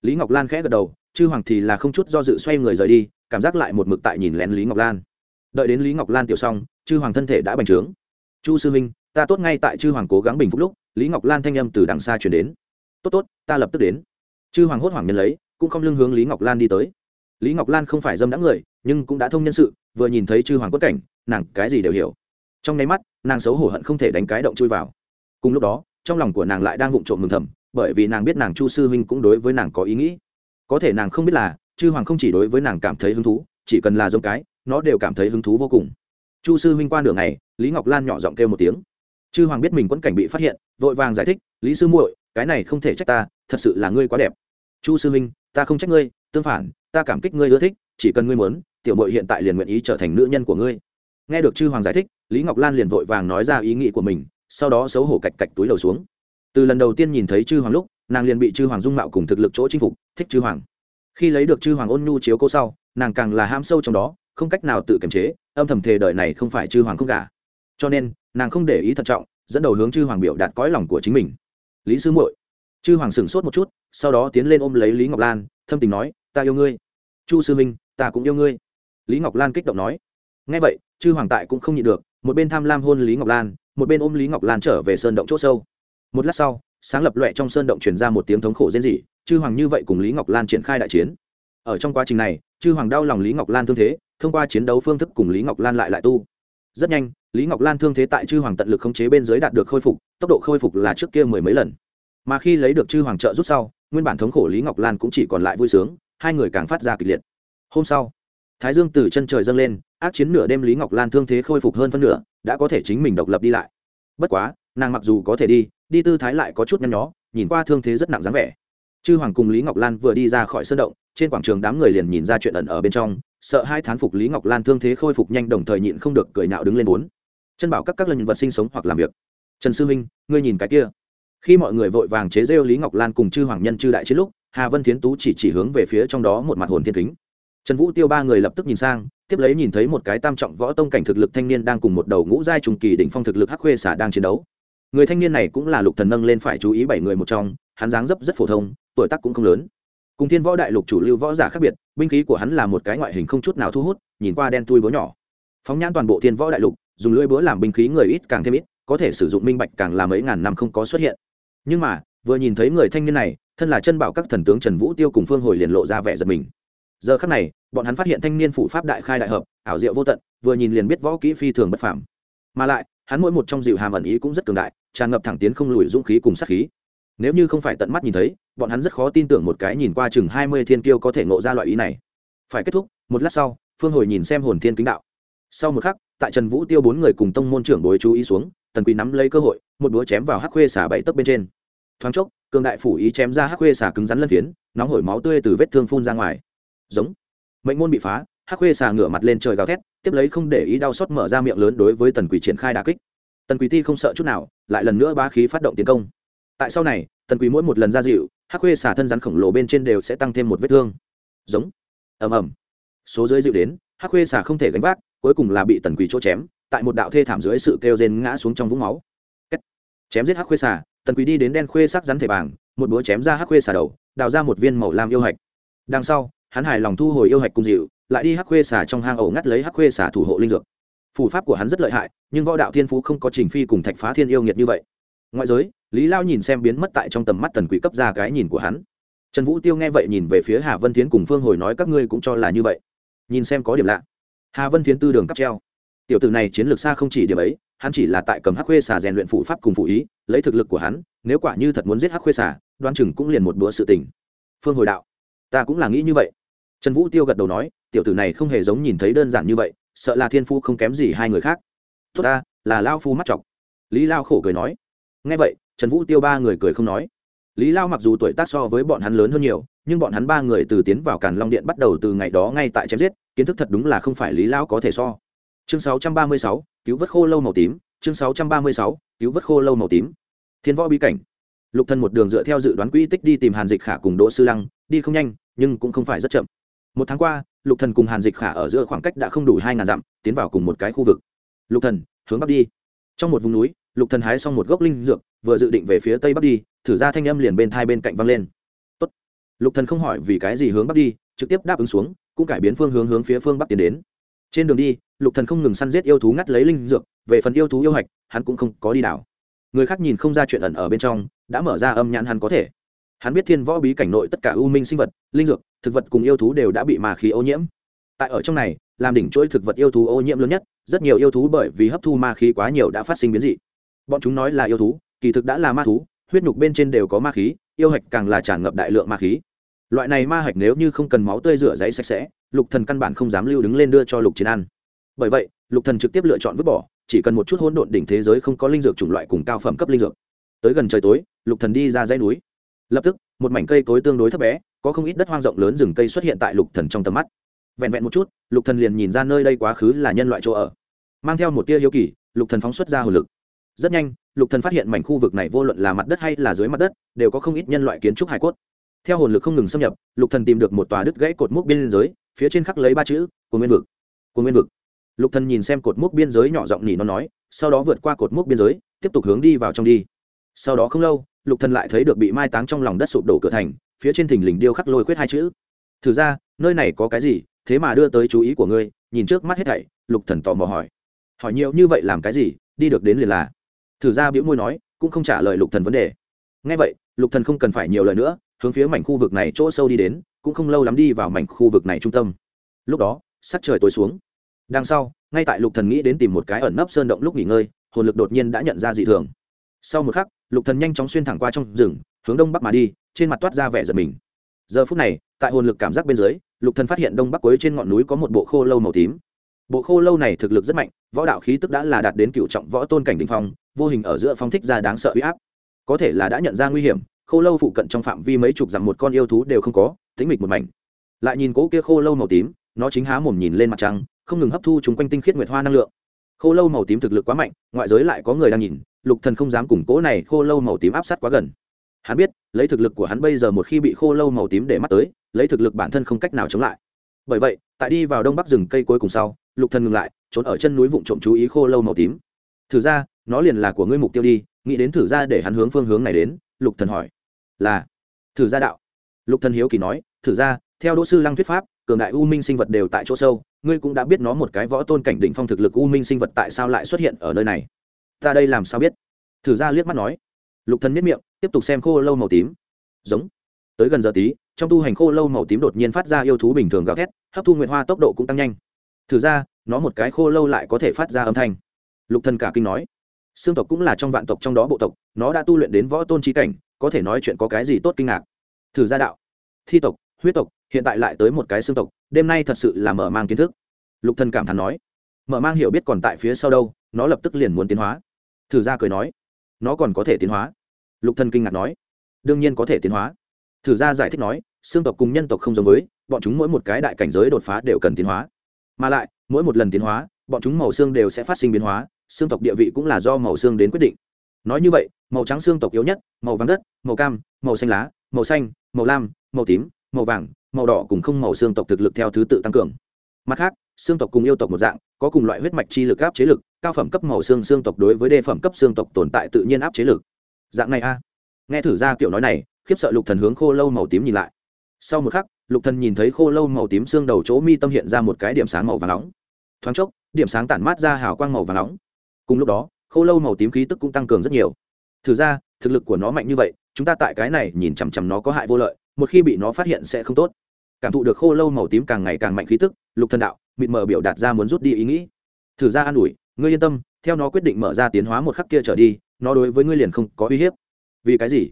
Lý ngọc lan khẽ gật đầu, chư hoàng thì là không chút do dự xoay người rời đi, cảm giác lại một mực tại nhìn lén lý ngọc lan. Đợi đến lý ngọc lan tiểu xong, chư hoàng thân thể đã bành trướng. Chu sư minh ta tốt ngay tại chư hoàng cố gắng bình phục lúc, lý ngọc lan thanh âm từ đằng xa chuyển đến. Tốt tốt, ta lập tức đến. Chư hoàng hốt hoảng nhân lấy, cũng không lưng hướng lý ngọc lan đi tới. Lý ngọc lan không phải dâm đã người, nhưng cũng đã thông nhân sự, vừa nhìn thấy chư hoàng quất cảnh, nàng cái gì đều hiểu. Trong nháy mắt nàng xấu hổ hận không thể đánh cái động chui vào. Cùng lúc đó, trong lòng của nàng lại đang vụng trộm mừng thầm, bởi vì nàng biết nàng chu sư huynh cũng đối với nàng có ý nghĩ. Có thể nàng không biết là, chư hoàng không chỉ đối với nàng cảm thấy hứng thú, chỉ cần là giống cái, nó đều cảm thấy hứng thú vô cùng. Chu sư huynh qua nửa ngày, lý ngọc lan nhỏ giọng kêu một tiếng. Chư hoàng biết mình quẫn cảnh bị phát hiện, vội vàng giải thích, lý sư muội, cái này không thể trách ta, thật sự là ngươi quá đẹp. Chu sư huynh, ta không trách ngươi, tương phản, ta cảm kích ngươi ưa thích, chỉ cần ngươi muốn, tiểu mội hiện tại liền nguyện ý trở thành nữ nhân của ngươi nghe được chư hoàng giải thích, lý ngọc lan liền vội vàng nói ra ý nghĩ của mình, sau đó xấu hổ cạch cạch túi đầu xuống. Từ lần đầu tiên nhìn thấy chư hoàng lúc, nàng liền bị chư hoàng dung mạo cùng thực lực chỗ chinh phục, thích chư hoàng. Khi lấy được chư hoàng ôn nhu chiếu cô sau, nàng càng là ham sâu trong đó, không cách nào tự kiềm chế, âm thầm thề đời này không phải chư hoàng không cả cho nên, nàng không để ý thận trọng, dẫn đầu hướng chư hoàng biểu đạt cõi lòng của chính mình. Lý sư muội, chư hoàng sửng sốt một chút, sau đó tiến lên ôm lấy lý ngọc lan, thâm tình nói, ta yêu ngươi. Chu sư minh ta cũng yêu ngươi. Lý ngọc lan kích động nói. Ngay vậy chư hoàng tại cũng không nhịn được, một bên tham lam hôn lý ngọc lan, một bên ôm lý ngọc lan trở về sơn động c h ỗ sâu. Một lát sau, sáng lập loẹ trong sơn động truyền ra một tiếng thống khổ rên rỉ, chư hoàng như vậy cùng lý ngọc lan triển khai đại chiến. Ở trong quá trình này, chư hoàng đau lòng lý ngọc lan thương thế, thông qua chiến đấu phương thức cùng lý ngọc lan lại lại tu. Rất nhanh, lý ngọc lan thương thế tại chư hoàng tận lực khống chế bên dưới đạt được khôi phục, tốc độ khôi phục là trước kia mười mấy lần. Mà khi lấy được chư hoàng trợ rút sau, nguyên bản thống khổ lý ngọc lan cũng chỉ còn lại vui sướng, hai người càng phát ra kịch liệt. Hôm sau thái dương từ chân trời dâng lên, ác chiến nửa đêm lý ngọc lan thương thế khôi phục hơn phân nửa, đã có thể chính mình độc lập đi lại. Bất quá, nàng mặc dù có thể đi đi tư thái lại có chút nhăn nhó, nhìn qua thương thế rất nặng dáng vẻ. Chư hoàng cùng lý ngọc lan vừa đi ra khỏi sơn động, trên quảng trường đám người liền nhìn ra chuyện ẩn ở bên trong, sợ hai thán phục lý ngọc lan thương thế khôi phục nhanh đồng thời nhịn không được cười nhạo đứng lên bốn. Chân bảo các các lần vật sinh sống hoặc làm việc. Trần sư minh, ngươi nhìn cái kia. Khi mọi người vội vàng chế rêu lý ngọc lan cùng chư hoàng nhân chư đại chiến lúc, hà vân thiến tú chỉ chỉ hướng về phía trong đó một mặt hồn thiên kính trần vũ tiêu ba người lập tức nhìn sang, tiếp lấy nhìn thấy một cái tam trọng võ tông cảnh thực lực thanh niên đang cùng một đầu ngũ giai trùng kỳ đỉnh phong thực lực hắc khuê xả đang chiến đấu. Người thanh niên này cũng là lục thần nâng lên phải chú ý bảy người một trong, hắn dáng dấp rất phổ thông, tuổi tác cũng không lớn. Cùng thiên võ đại lục chủ lưu võ giả khác biệt, binh khí của hắn là một cái ngoại hình không chút nào thu hút, nhìn qua đen tui búa nhỏ. Phóng nhãn toàn bộ thiên võ đại lục, dùng lưỡi búa làm binh khí người ít càng thêm ít, có thể sử dụng minh bạch càng là mấy ngàn năm không có xuất hiện. Nhưng mà, vừa nhìn thấy người thanh niên này, thân là chân bảo các thần tướng trần vũ tiêu cùng phương hồi liền lộ ra vẻ giật mình giờ khắc này, bọn hắn phát hiện thanh niên phụ pháp đại khai đại hợp, ảo diệu vô tận, vừa nhìn liền biết võ kỹ phi thường bất phàm. Mà lại, hắn mỗi một trong dịu hàm ẩn ý cũng rất cường đại, tràn ngập thẳng tiến không lùi dũng khí cùng sát khí. Nếu như không phải tận mắt nhìn thấy, bọn hắn rất khó tin tưởng một cái nhìn qua chừng hai mươi thiên kiêu có thể ngộ ra loại ý này. Phải kết thúc, một lát sau, phương hồi nhìn xem hồn thiên kính đạo. Sau một khắc, tại trần vũ tiêu bốn người cùng tông môn trưởng bối chú ý xuống, tần quý nắm lấy cơ hội, một búa chém vào hắc khuê xả bảy tấc bên trên. Thoáng chốc, cường đại phủ ý chém ra hắc khuê xả cứng rắn lân phiến, nóng hổi máu tươi từ vết thương phun ra ngoài giống. Mệnh môn bị phá, hắc khuê xà ngửa mặt lên trời gào thét, tiếp lấy không để ý đau xót mở ra miệng lớn đối với tần quỷ triển khai đà kích. Tần quỷ ti không sợ chút nào, lại lần nữa ba khí phát động tiến công. Tại sau này, tần quỷ mỗi một lần ra dịu, hắc khuê xà thân rắn khổng lồ bên trên đều sẽ tăng thêm một vết thương. Giống. Ầm ầm. Số dưới dịu đến, hắc khuê xà không thể gánh vác, cuối cùng là bị tần quỷ chỗ chém, tại một đạo thê thảm dưới sự kêu rên ngã xuống trong vũng máu. Chém giết hắc khuê xà, tần quý đi đến đen khuê sắc rắn thể bảng, một búa chém ra hắc khuê xà đầu, đào ra một viên màu lam yêu hạch. Đằng sau hắn hài lòng thu hồi yêu hạch cung dịu, lại đi hắc khuê xả trong hang ổ ngắt lấy hắc khuê xả thủ hộ linh dược. Phù pháp của hắn rất lợi hại, nhưng võ đạo thiên phú không có trình phi cùng thạch phá thiên yêu nghiệt như vậy. Ngoại giới, lý lao nhìn xem biến mất tại trong tầm mắt tần quỷ cấp ra cái nhìn của hắn. Trần vũ tiêu nghe vậy nhìn về phía hà vân tiến cùng phương hồi nói các ngươi cũng cho là như vậy. Nhìn xem có điểm lạ. Hà vân tiến tư đường cắp treo. Tiểu tử này chiến lược xa không chỉ điểm ấy, hắn chỉ là tại cầm hắc khuê xà rèn luyện phụ pháp cùng phụ ý, lấy thực lực của hắn, nếu quả như thật muốn giết hắc khuê xà đoan chừng cũng liền một bữa sự tình. Phương hồi đạo, ta cũng là nghĩ như vậy trần vũ tiêu gật đầu nói tiểu tử này không hề giống nhìn thấy đơn giản như vậy sợ là thiên phu không kém gì hai người khác. Tốt ta là lao phu mắt chọc. Lý lao khổ cười nói. Ngay vậy trần vũ tiêu ba người cười không nói. Lý lao mặc dù tuổi tác so với bọn hắn lớn hơn nhiều nhưng bọn hắn ba người từ tiến vào càn long điện bắt đầu từ ngày đó ngay tại chém giết kiến thức thật đúng là không phải lý lao có thể so. Chương 636, cứu vớt khô lâu màu tím chương 636, cứu vớt khô lâu màu tím. Thiên võ bí cảnh. Lục thần một đường dựa theo dự đoán quỹ tích đi tìm hàn dịch khả cùng đỗ sư lăng đi không nhanh nhưng cũng không phải rất chậm một tháng qua, lục thần cùng hàn dịch khả ở giữa khoảng cách đã không đủ hai ngàn dặm, tiến vào cùng một cái khu vực. Lục thần, hướng bắc đi. Trong một vùng núi, lục thần hái xong một gốc linh dược, vừa dự định về phía tây bắc đi, thử ra thanh âm liền bên thai bên cạnh vang lên. Tốt. lục thần không hỏi vì cái gì hướng bắc đi, trực tiếp đáp ứng xuống, cũng cải biến phương hướng hướng phía phương bắc tiến đến. Trên đường đi, lục thần không ngừng săn giết yêu thú ngắt lấy linh dược, về phần yêu thú yêu hạch, hắn cũng không có đi đảo. Người khác nhìn không ra chuyện ẩn ở bên trong, đã mở ra âm nhãn hắn có thể. Hắn biết thiên võ bí cảnh nội tất cả ưu minh sinh vật, linh dược thực vật cùng yêu thú đều đã bị ma khí ô nhiễm. Tại ở trong này, làm đỉnh chuỗi thực vật yêu thú ô nhiễm lớn nhất, rất nhiều yêu thú bởi vì hấp thu ma khí quá nhiều đã phát sinh biến dị. Bọn chúng nói là yêu thú, kỳ thực đã là ma thú, huyết nhục bên trên đều có ma khí, yêu hạch càng là tràn ngập đại lượng ma khí. Loại này ma hạch nếu như không cần máu tươi rửa giấy sạch sẽ, lục thần căn bản không dám lưu đứng lên đưa cho lục chiến ăn bởi vậy, lục thần trực tiếp lựa chọn vứt bỏ, chỉ cần một chút hỗn độn đỉnh thế giới không có linh dược chủng loại cùng cao phẩm cấp linh dược. Tới gần trời tối, lục thần đi ra dãy núi. Lập tức, một mảnh cây cối tương đối thấp bé có không ít đất hoang rộng lớn rừng cây xuất hiện tại lục thần trong tầm mắt. Vẹn vẹn một chút, lục thần liền nhìn ra nơi đây quá khứ là nhân loại chỗ ở. Mang theo một tia hiếu kỳ, lục thần phóng xuất ra hồn lực. Rất nhanh, lục thần phát hiện mảnh khu vực này vô luận là mặt đất hay là dưới mặt đất, đều có không ít nhân loại kiến trúc hải cốt. Theo hồn lực không ngừng xâm nhập, lục thần tìm được một tòa đứt gãy cột mốc biên giới, phía trên khắc lấy ba chữ của nguyên vực. Của nguyên vực. Lục thần nhìn xem cột mốc biên giới nhỏ giọng nhỉ nó nói, sau đó vượt qua cột mốc biên giới, tiếp tục hướng đi vào trong đi. Sau đó không lâu, lục thần lại thấy được bị mai táng trong lòng đất sụp đổ cửa thành phía trên thình lình điêu khắc lôi khuyết hai chữ. Thử ra, nơi này có cái gì? Thế mà đưa tới chú ý của ngươi, nhìn trước mắt hết thảy, lục thần tò mò hỏi. Hỏi nhiều như vậy làm cái gì? Đi được đến liền là. Thử ra bĩu môi nói, cũng không trả lời lục thần vấn đề. Nghe vậy, lục thần không cần phải nhiều lời nữa, hướng phía mảnh khu vực này chỗ sâu đi đến, cũng không lâu lắm đi vào mảnh khu vực này trung tâm. Lúc đó, sắc trời tối xuống. Đằng sau, ngay tại lục thần nghĩ đến tìm một cái ẩn nấp sơn động lúc nghỉ ngơi, hồn lực đột nhiên đã nhận ra dị thường. Sau một khắc, lục thần nhanh chóng xuyên thẳng qua trong rừng, hướng đông bắc mà đi trên mặt toát ra vẻ giật mình. Giờ phút này, tại hồn lực cảm giác bên dưới, lục thần phát hiện đông bắc cuối trên ngọn núi có một bộ khô lâu màu tím. Bộ khô lâu này thực lực rất mạnh, võ đạo khí tức đã là đạt đến cựu trọng võ tôn cảnh đỉnh phong, vô hình ở giữa phong thích ra đáng sợ uy áp. Có thể là đã nhận ra nguy hiểm, khô lâu phụ cận trong phạm vi mấy chục dặm một con yêu thú đều không có tính mịch một mảnh. Lại nhìn cố kia khô lâu màu tím, nó chính há mồm nhìn lên mặt trăng, không ngừng hấp thu chúng quanh tinh khiết nguyệt hoa năng lượng. Khô lâu màu tím thực lực quá mạnh, ngoại giới lại có người đang nhìn, lục thần không dám củng cố này khô lâu màu tím áp sát quá gần hắn biết, lấy thực lực của hắn bây giờ một khi bị khô lâu màu tím để mắt tới, lấy thực lực bản thân không cách nào chống lại. Bởi vậy, tại đi vào đông bắc rừng cây cuối cùng sau, lục thần ngừng lại, trốn ở chân núi vụng trộm chú ý khô lâu màu tím. Thử ra, nó liền là của ngươi mục tiêu đi, nghĩ đến thử ra để hắn hướng phương hướng này đến, lục thần hỏi. Là, thử ra đạo. Lục thần hiếu kỳ nói, thử ra, theo đỗ sư lăng thuyết pháp, cường đại u minh sinh vật đều tại chỗ sâu, ngươi cũng đã biết nó một cái võ tôn cảnh đỉnh phong thực lực u minh sinh vật tại sao lại xuất hiện ở nơi này. Ta đây làm sao biết? Thử ra liếc mắt nói. Lục thần miết miệng tiếp tục xem khô lâu màu tím. Giống. Tới gần giờ tí, trong tu hành khô lâu màu tím đột nhiên phát ra yêu thú bình thường gào thét, hấp thu nguyện hoa tốc độ cũng tăng nhanh. Thử ra, nó một cái khô lâu lại có thể phát ra âm thanh. Lục thần cả kinh nói. Xương tộc cũng là trong vạn tộc trong đó bộ tộc, nó đã tu luyện đến võ tôn trí cảnh, có thể nói chuyện có cái gì tốt kinh ngạc. Thử ra đạo. Thi tộc, huyết tộc, hiện tại lại tới một cái xương tộc, đêm nay thật sự là mở mang kiến thức. Lục thần cảm thán nói. Mở mang hiểu biết còn tại phía sau đâu, nó lập tức liền muốn tiến hóa. Thử ra cười nói. Nó còn có thể tiến hóa lục thần kinh ngạc nói, đương nhiên có thể tiến hóa. Thử ra giải thích nói, xương tộc cùng nhân tộc không giống với, bọn chúng mỗi một cái đại cảnh giới đột phá đều cần tiến hóa. Mà lại, mỗi một lần tiến hóa, bọn chúng màu xương đều sẽ phát sinh biến hóa, xương tộc địa vị cũng là do màu xương đến quyết định. Nói như vậy, màu trắng xương tộc yếu nhất, màu vàng đất, màu cam, màu xanh lá, màu xanh, màu lam, màu tím, màu vàng, màu đỏ cùng không màu xương tộc thực lực theo thứ tự tăng cường. Mặt khác, xương tộc cùng yêu tộc một dạng, có cùng loại huyết mạch chi lực áp chế lực, cao phẩm cấp màu xương xương tộc đối với đề phẩm cấp xương tộc tồn tại tự nhiên áp chế lực dạng này a. Nghe thử ra kiểu nói này, khiếp sợ lục thần hướng khô lâu màu tím nhìn lại. Sau một khắc, lục thần nhìn thấy khô lâu màu tím xương đầu chỗ mi tâm hiện ra một cái điểm sáng màu vàng nóng. Thoáng chốc, điểm sáng tản mát ra hào quang màu vàng nóng. Cùng lúc đó, khô lâu màu tím khí tức cũng tăng cường rất nhiều. Thử ra, thực lực của nó mạnh như vậy, chúng ta tại cái này nhìn chằm chằm nó có hại vô lợi, một khi bị nó phát hiện sẽ không tốt. Cảm thụ được khô lâu màu tím càng ngày càng mạnh khí tức, lục thần đạo, mịt mờ biểu đạt ra muốn rút đi ý nghĩ. Thử ra an ủi, ngươi yên tâm, theo nó quyết định mở ra tiến hóa một khắc kia trở đi nó đối với ngươi liền không có uy hiếp. Vì cái gì?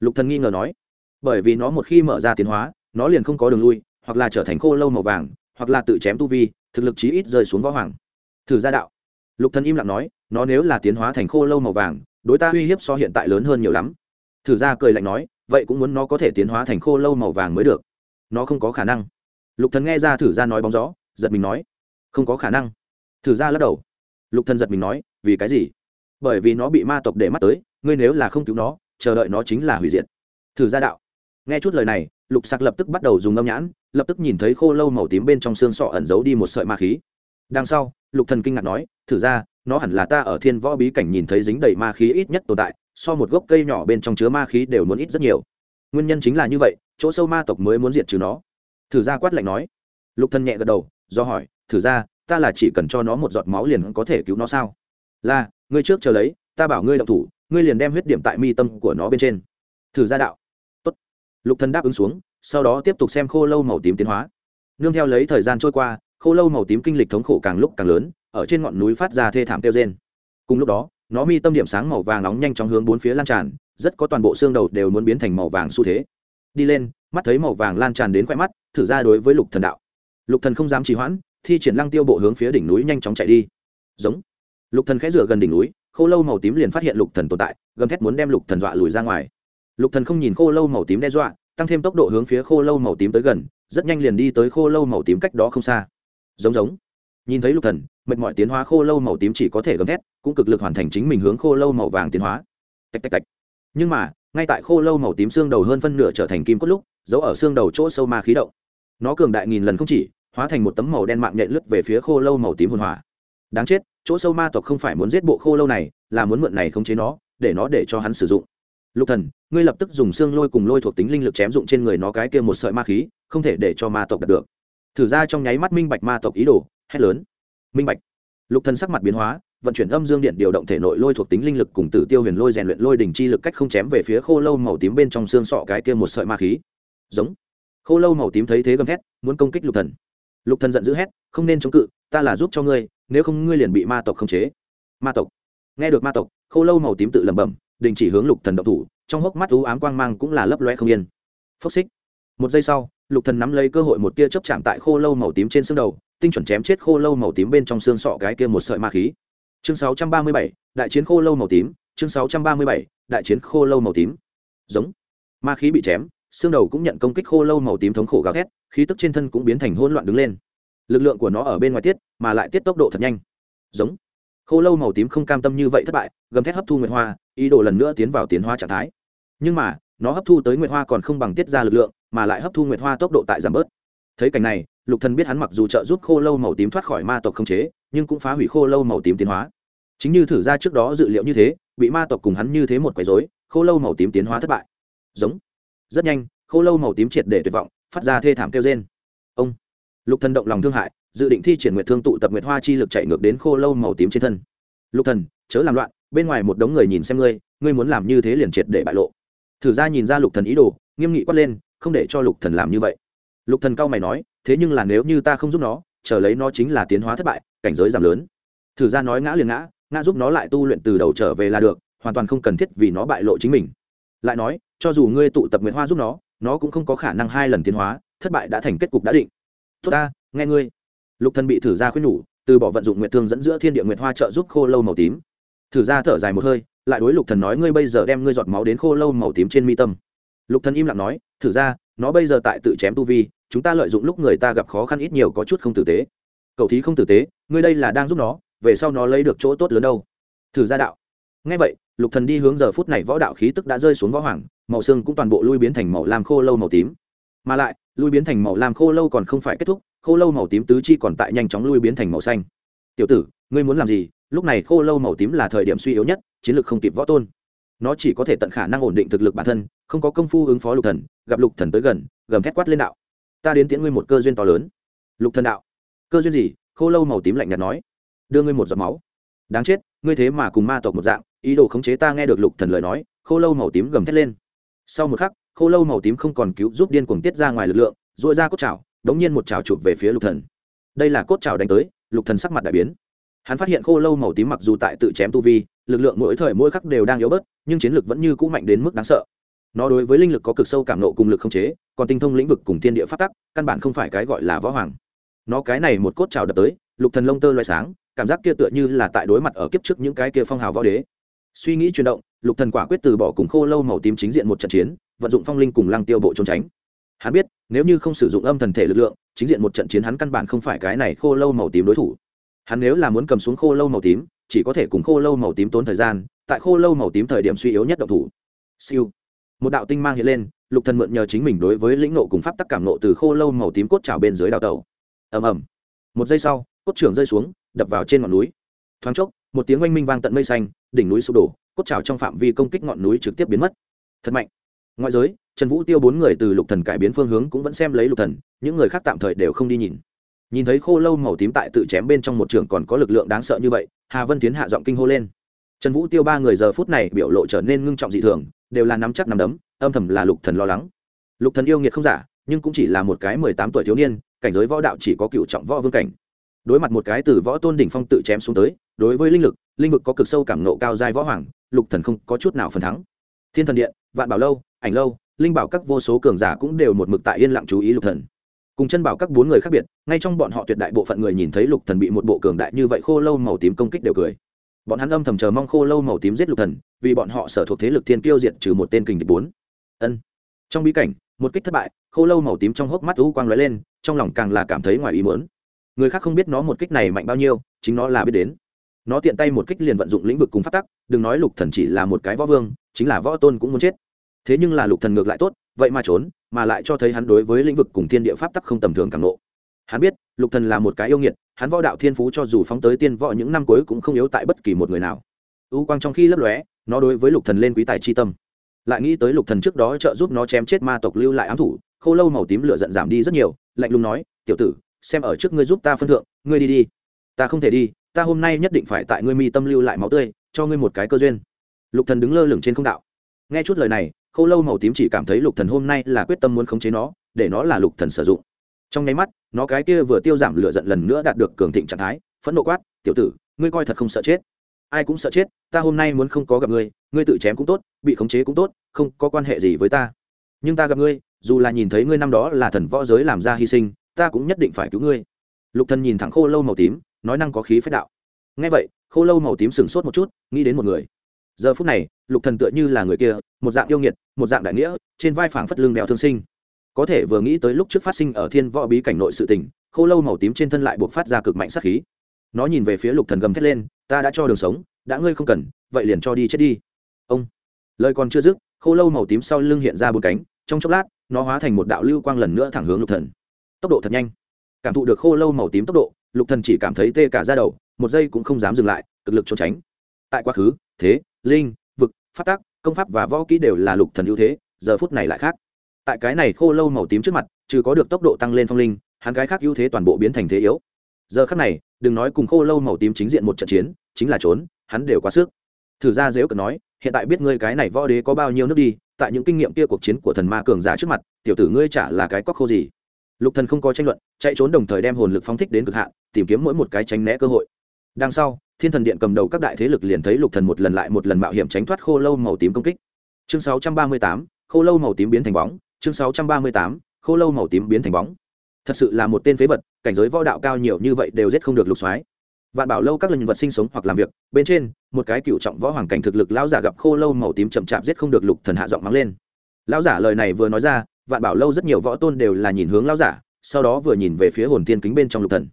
Lục thần nghi ngờ nói. Bởi vì nó một khi mở ra tiến hóa, nó liền không có đường lui, hoặc là trở thành khô lâu màu vàng, hoặc là tự chém tu vi, thực lực chí ít rơi xuống võ hoàng. Thử ra đạo. Lục thần im lặng nói, nó nếu là tiến hóa thành khô lâu màu vàng, đối ta uy hiếp so hiện tại lớn hơn nhiều lắm. Thử ra cười lạnh nói, vậy cũng muốn nó có thể tiến hóa thành khô lâu màu vàng mới được. Nó không có khả năng. Lục thần nghe ra thử ra nói bóng gió, giật mình nói, không có khả năng. Thử ra lắc đầu. Lục thần giật mình nói, vì cái gì? Bởi vì nó bị ma tộc để mắt tới, ngươi nếu là không cứu nó, chờ đợi nó chính là hủy diệt. Thử ra đạo. Nghe chút lời này, lục sạc lập tức bắt đầu dùng âm nhãn, lập tức nhìn thấy khô lâu màu tím bên trong xương sọ ẩn giấu đi một sợi ma khí. Đằng sau, lục thần kinh ngạc nói, thử ra, nó hẳn là ta ở thiên võ bí cảnh nhìn thấy dính đầy ma khí ít nhất tồn tại, so một gốc cây nhỏ bên trong chứa ma khí đều muốn ít rất nhiều. Nguyên nhân chính là như vậy, chỗ sâu ma tộc mới muốn diệt trừ nó. Thử ra quát lạnh nói. Lục thần nhẹ gật đầu, do hỏi, thử ra, ta là chỉ cần cho nó một giọt máu liền có thể cứu nó sao? Là, ngươi trước chờ lấy, ta bảo ngươi động thủ, ngươi liền đem huyết điểm tại mi tâm của nó bên trên. Thử ra đạo. Tốt. lục thần đáp ứng xuống, sau đó tiếp tục xem khô lâu màu tím tiến hóa. Nương theo lấy thời gian trôi qua, khô lâu màu tím kinh lịch thống khổ càng lúc càng lớn, ở trên ngọn núi phát ra thê thảm tiêu rên. Cùng lúc đó, nó mi tâm điểm sáng màu vàng nóng nhanh chóng hướng bốn phía lan tràn, rất có toàn bộ xương đầu đều muốn biến thành màu vàng xu thế. Đi lên, mắt thấy màu vàng lan tràn đến khoe mắt, thử ra đối với lục thần đạo. Lục thần không dám trì hoãn, thi triển lăng tiêu bộ hướng phía đỉnh núi nhanh chóng chạy đi. Giống lục thần khẽ rửa gần đỉnh núi, khô lâu màu tím liền phát hiện lục thần tồn tại, gầm thét muốn đem lục thần dọa lùi ra ngoài. Lục thần không nhìn khô lâu màu tím đe dọa, tăng thêm tốc độ hướng phía khô lâu màu tím tới gần, rất nhanh liền đi tới khô lâu màu tím cách đó không xa. Giống giống. Nhìn thấy lục thần, mệt mỏi tiến hóa khô lâu màu tím chỉ có thể gầm thét, cũng cực lực hoàn thành chính mình hướng khô lâu màu vàng tiến hóa. Tạch tạch tạch. Nhưng mà, ngay tại khô lâu màu tím xương đầu hơn phân nửa trở thành kim cốt lúc giấu ở xương đầu chỗ sâu ma khí động. Nó cường đại nghìn lần không chỉ, hóa thành một tấm màu đen mạng nhện lướt về phía khô lâu màu tím hồn hỏa. Đáng chết chỗ sâu ma tộc không phải muốn giết bộ khô lâu này, là muốn mượn này khống chế nó, để nó để cho hắn sử dụng. Lục thần, ngươi lập tức dùng xương lôi cùng lôi thuộc tính linh lực chém dụng trên người nó cái kia một sợi ma khí, không thể để cho ma tộc đạt được. Thử ra trong nháy mắt minh bạch ma tộc ý đồ, hét lớn. Minh bạch. Lục thần sắc mặt biến hóa, vận chuyển âm dương điện điều động thể nội lôi thuộc tính linh lực cùng tử tiêu huyền lôi rèn luyện lôi đỉnh chi lực cách không chém về phía khô lâu màu tím bên trong xương sọ cái kia một sợi ma khí. Giống. Khô lâu màu tím thấy thế gầm thét, muốn công kích lục thần. Lục thần giận dữ hét, không nên chống cự ta là giúp cho ngươi nếu không ngươi liền bị ma tộc khống chế. Ma tộc? Nghe được ma tộc khô lâu màu tím tự lẩm bẩm đình chỉ hướng lục thần động thủ trong hốc mắt u ám quang mang cũng là lấp loe không yên. Phốc xích. Một giây sau lục thần nắm lấy cơ hội một tia chớp chạm tại khô lâu màu tím trên xương đầu tinh chuẩn chém chết khô lâu màu tím bên trong xương sọ cái kia một sợi ma khí. Chương 637, đại chiến khô lâu màu tím chương 637, đại chiến khô lâu màu tím. Giống. Ma khí bị chém xương đầu cũng nhận công kích khô lâu màu tím thống khổ gào thét khí tức trên thân cũng biến thành hỗn loạn đứng lên lực lượng của nó ở bên ngoài tiết, mà lại tiết tốc độ thật nhanh. Giống. Khô lâu màu tím không cam tâm như vậy thất bại, gầm thét hấp thu nguyệt hoa, ý đồ lần nữa tiến vào tiến hóa trạng thái. Nhưng mà, nó hấp thu tới nguyệt hoa còn không bằng tiết ra lực lượng, mà lại hấp thu nguyệt hoa tốc độ tại giảm bớt. Thấy cảnh này, lục thần biết hắn mặc dù trợ giúp khô lâu màu tím thoát khỏi ma tộc không chế, nhưng cũng phá hủy khô lâu màu tím tiến hóa. Chính như thử ra trước đó dự liệu như thế, bị ma tộc cùng hắn như thế một quấy rối, khô lâu màu tím tiến hóa thất bại. Giống. Rất nhanh, khô lâu màu tím triệt để tuyệt vọng, phát ra thê thảm kêu trên ông lục thần động lòng thương hại, dự định thi triển nguyệt thương tụ tập nguyệt hoa chi lực chạy ngược đến khô lâu màu tím trên thân. Lục thần, chớ làm loạn, bên ngoài một đống người nhìn xem ngươi ngươi muốn làm như thế liền triệt để bại lộ. Thử ra nhìn ra lục thần ý đồ, nghiêm nghị quát lên, không để cho lục thần làm như vậy. Lục thần cao mày nói, thế nhưng là nếu như ta không giúp nó, chờ lấy nó chính là tiến hóa thất bại, cảnh giới giảm lớn. Thử ra nói ngã liền ngã ngã giúp nó lại tu luyện từ đầu trở về là được, hoàn toàn không cần thiết vì nó bại lộ chính mình. Lại nói, cho dù ngươi tụ tập nguyệt hoa giúp nó nó cũng không có khả năng hai lần tiến hóa, thất bại đã thành kết cục đã định tốt ta, nghe ngươi. Lục thần bị thử ra khuyên nhủ, từ bỏ vận dụng nguyệt thương dẫn giữa thiên địa nguyệt hoa trợ giúp khô lâu màu tím. Thử ra thở dài một hơi, lại đối lục thần nói ngươi bây giờ đem ngươi giọt máu đến khô lâu màu tím trên mi tâm. Lục thần im lặng nói, thử ra, nó bây giờ tại tự chém tu vi, chúng ta lợi dụng lúc người ta gặp khó khăn ít nhiều có chút không tử tế. Cậu thí không tử tế, ngươi đây là đang giúp nó, về sau nó lấy được chỗ tốt lớn đâu. Thử ra đạo. Nghe vậy, lục thần đi hướng giờ phút này võ đạo khí tức đã rơi xuống võ hoàng, màu xương cũng toàn bộ lui biến thành màu lam khô lâu màu tím mà lại, lui biến thành màu lam khô lâu còn không phải kết thúc, khô lâu màu tím tứ chi còn tại nhanh chóng lui biến thành màu xanh. Tiểu tử, ngươi muốn làm gì? Lúc này khô lâu màu tím là thời điểm suy yếu nhất, chiến lược không kịp võ tôn. Nó chỉ có thể tận khả năng ổn định thực lực bản thân, không có công phu ứng phó lục thần, gặp lục thần tới gần, gầm thét quát lên đạo. Ta đến tiễn ngươi một cơ duyên to lớn. Lục thần đạo. Cơ duyên gì? Khô lâu màu tím lạnh nhạt nói. Đưa ngươi một giọt máu. Đáng chết, ngươi thế mà cùng ma tộc một dạng, ý đồ khống chế ta nghe được lục thần lời nói. Khô lâu màu tím gầm thét lên. Sau một khắc khô lâu màu tím không còn cứu giúp điên cuồng tiết ra ngoài lực lượng dội ra cốt chảo đống nhiên một chảo chụp về phía lục thần. Đây là cốt chảo đánh tới, lục thần sắc mặt đại biến. Hắn phát hiện khô lâu màu tím mặc dù tại tự chém tu vi, lực lượng mỗi thời mỗi khắc đều đang yếu bớt, nhưng chiến lực vẫn như cũ mạnh đến mức đáng sợ. Nó đối với linh lực có cực sâu cảm nộ cùng lực không chế, còn tinh thông lĩnh vực cùng thiên địa phát tắc, căn bản không phải cái gọi là võ hoàng. Nó cái này một cốt trào đập tới, lục thần lông tơ loay sáng, cảm giác kia tựa như là tại đối mặt ở kiếp trước những cái kia phong hào võ đế. Suy nghĩ chuyển động, lục thần quả quyết từ bỏ cùng khô lâu màu tím chính diện một trận chiến vận dụng phong linh cùng lăng tiêu bộ trốn tránh. Hắn biết, nếu như không sử dụng âm thần thể lực lượng, chính diện một trận chiến hắn căn bản không phải cái này khô lâu màu tím đối thủ. Hắn nếu là muốn cầm xuống khô lâu màu tím, chỉ có thể cùng khô lâu màu tím tốn thời gian, tại khô lâu màu tím thời điểm suy yếu nhất động thủ. Siêu. Một đạo tinh mang hiện lên, lục thần mượn nhờ chính mình đối với lĩnh nộ cùng pháp tắc cảm nộ từ khô lâu màu tím cốt trào bên dưới đào tàu ầm ầm. Một giây sau, cốt trưởng rơi xuống, đập vào trên ngọn núi. Thoáng chốc, một tiếng oanh minh vang tận mây xanh, đỉnh núi sụp đổ, cốt trào trong phạm vi công kích ngọn núi trực tiếp biến mất. Thật mạnh ngoại giới, trần vũ tiêu bốn người từ lục thần cải biến phương hướng cũng vẫn xem lấy lục thần, những người khác tạm thời đều không đi nhìn. Nhìn thấy khô lâu màu tím tại tự chém bên trong một trường còn có lực lượng đáng sợ như vậy, hà vân tiến hạ giọng kinh hô lên. Trần vũ tiêu ba người giờ phút này biểu lộ trở nên ngưng trọng dị thường, đều là nắm chắc nắm đấm, âm thầm là lục thần lo lắng. Lục thần yêu nghiệt không giả, nhưng cũng chỉ là một cái mười tám tuổi thiếu niên, cảnh giới võ đạo chỉ có cựu trọng võ vương cảnh. Đối mặt một cái từ võ tôn đỉnh phong tự chém xuống tới, đối với linh lực, linh vực có cực sâu cảm nộ cao giai võ hoàng, lục thần không có chút nào phần thắng. Thiên thần điện, vạn bảo lâu ảnh lâu, linh bảo các vô số cường giả cũng đều một mực tại yên lặng chú ý lục thần. Cùng chân bảo các bốn người khác biệt, ngay trong bọn họ tuyệt đại bộ phận người nhìn thấy lục thần bị một bộ cường đại như vậy khô lâu màu tím công kích đều cười. Bọn hắn âm thầm chờ mong khô lâu màu tím giết lục thần, vì bọn họ sở thuộc thế lực thiên kiêu diệt trừ một tên kình địch bốn. Ân. Trong bí cảnh, một kích thất bại, khô lâu màu tím trong hốc mắt u quang lóe lên, trong lòng càng là cảm thấy ngoài ý muốn. Người khác không biết nó một kích này mạnh bao nhiêu, chính nó là biết đến. Nó tiện tay một kích liền vận dụng lĩnh vực cùng phát tắc, đừng nói lục thần chỉ là một cái võ vương, chính là võ tôn cũng muốn chết thế nhưng là lục thần ngược lại tốt, vậy mà trốn, mà lại cho thấy hắn đối với lĩnh vực cùng thiên địa pháp tắc không tầm thường càng nộ hắn biết, lục thần là một cái yêu nghiệt, hắn võ đạo thiên phú cho dù phóng tới tiên võ những năm cuối cũng không yếu tại bất kỳ một người nào. U quang trong khi lấp lóe, nó đối với lục thần lên quý tài chi tâm. Lại nghĩ tới lục thần trước đó trợ giúp nó chém chết ma tộc lưu lại ám thủ khâu lâu màu tím lửa giận giảm đi rất nhiều, lạnh lùng nói, tiểu tử, xem ở trước ngươi giúp ta phân thượng, ngươi đi đi. Ta không thể đi, ta hôm nay nhất định phải tại ngươi mi tâm lưu lại máu tươi, cho ngươi một cái cơ duyên. Lục thần đứng lơ lửng trên không đạo. Nghe chút lời này khâu lâu màu tím chỉ cảm thấy lục thần hôm nay là quyết tâm muốn khống chế nó, để nó là lục thần sử dụng. Trong nháy mắt, nó cái kia vừa tiêu giảm lửa giận lần nữa đạt được cường thịnh trạng thái, phẫn nộ quát, tiểu tử, ngươi coi thật không sợ chết. Ai cũng sợ chết, ta hôm nay muốn không có gặp ngươi ngươi tự chém cũng tốt, bị khống chế cũng tốt, không có quan hệ gì với ta. Nhưng ta gặp ngươi, dù là nhìn thấy ngươi năm đó là thần võ giới làm ra hy sinh, ta cũng nhất định phải cứu ngươi. Lục thần nhìn thẳng khô lâu màu tím, nói năng có khí phách đạo. Nghe vậy khô lâu màu tím sừng sốt một chút, nghĩ đến một người giờ phút này, lục thần tựa như là người kia, một dạng yêu nghiệt, một dạng đại nghĩa, trên vai phảng phất lưng đèo thương sinh. Có thể vừa nghĩ tới lúc trước phát sinh ở thiên võ bí cảnh nội sự tình, khô lâu màu tím trên thân lại buộc phát ra cực mạnh sát khí. Nó nhìn về phía lục thần gầm thét lên, ta đã cho đường sống, đã ngươi không cần, vậy liền cho đi chết đi. Ông. Lời còn chưa dứt, khô lâu màu tím sau lưng hiện ra bốn cánh, trong chốc lát, nó hóa thành một đạo lưu quang lần nữa thẳng hướng lục thần. Tốc độ thật nhanh. Cảm thụ được khô lâu màu tím tốc độ, lục thần chỉ cảm thấy tê cả da đầu, một giây cũng không dám dừng lại, cực lực trốn tránh. Tại quá khứ thế, linh, vực phát tác công pháp và võ kỹ đều là lục thần ưu thế, giờ phút này lại khác. Tại cái này khô lâu màu tím trước mặt, trừ có được tốc độ tăng lên phong linh, hắn cái khác ưu thế toàn bộ biến thành thế yếu. Giờ khắc này, đừng nói cùng khô lâu màu tím chính diện một trận chiến, chính là trốn, hắn đều quá sức. Thử ra dếu cần nói, hiện tại biết ngươi cái này võ đế có bao nhiêu nước đi, tại những kinh nghiệm kia cuộc chiến của thần ma cường giả trước mặt, tiểu tử ngươi chả là cái cóc khô gì. Lục thần không có tranh luận, chạy trốn đồng thời đem hồn lực phóng thích đến cực hạn, tìm kiếm mỗi một cái tránh né cơ hội. Đằng sau thiên thần điện cầm đầu các đại thế lực liền thấy lục thần một lần lại một lần mạo hiểm tránh thoát khô lâu màu tím công kích. Chương 638, khô lâu màu tím biến thành bóng. Chương 638, khô lâu màu tím biến thành bóng. Thật sự là một tên phế vật cảnh giới võ đạo cao nhiều như vậy đều giết không được lục soái. Vạn bảo lâu các lần vật sinh sống hoặc làm việc bên trên một cái cựu trọng võ hoàng cảnh thực lực lão giả gặp khô lâu màu tím chậm chạp giết không được lục thần hạ giọng mắng lên. Lão giả lời này vừa nói ra vạn bảo lâu rất nhiều võ tôn đều là nhìn hướng lão giả sau đó vừa nhìn về phía hồn tiên kính bên trong lục thần.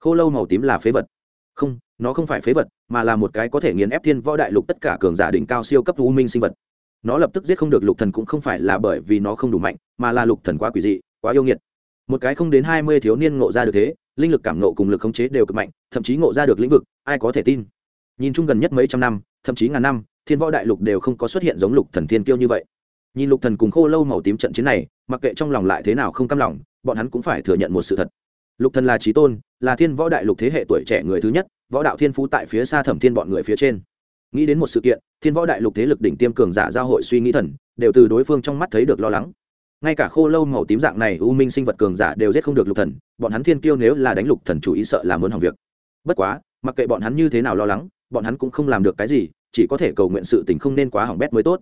Khô lâu màu tím là phế vật. Không nó không phải phế vật, mà là một cái có thể nghiền ép thiên võ đại lục tất cả cường giả đỉnh cao siêu cấp u minh sinh vật. Nó lập tức giết không được lục thần cũng không phải là bởi vì nó không đủ mạnh, mà là lục thần quá quỷ dị, quá yêu nghiệt. Một cái không đến hai mươi thiếu niên ngộ ra được thế, linh lực cảm ngộ cùng lực khống chế đều cực mạnh, thậm chí ngộ ra được lĩnh vực, ai có thể tin? Nhìn chung gần nhất mấy trăm năm, thậm chí ngàn năm, thiên võ đại lục đều không có xuất hiện giống lục thần thiên kiêu như vậy. Nhìn lục thần cùng khô lâu màu tím trận chiến này, mặc kệ trong lòng lại thế nào không cam lòng, bọn hắn cũng phải thừa nhận một sự thật. Lục thần là trí tôn, là thiên võ đại lục thế hệ tuổi trẻ người thứ nhất võ đạo thiên phú tại phía xa thẩm thiên bọn người phía trên. Nghĩ đến một sự kiện, thiên võ đại lục thế lực đỉnh tiêm cường giả giao hội suy nghĩ thần, đều từ đối phương trong mắt thấy được lo lắng. Ngay cả khô lâu màu tím dạng này u minh sinh vật cường giả đều giết không được lục thần, bọn hắn thiên kiêu nếu là đánh lục thần chủ ý sợ là muốn hỏng việc. Bất quá, mặc kệ bọn hắn như thế nào lo lắng, bọn hắn cũng không làm được cái gì, chỉ có thể cầu nguyện sự tình không nên quá hỏng bét mới tốt.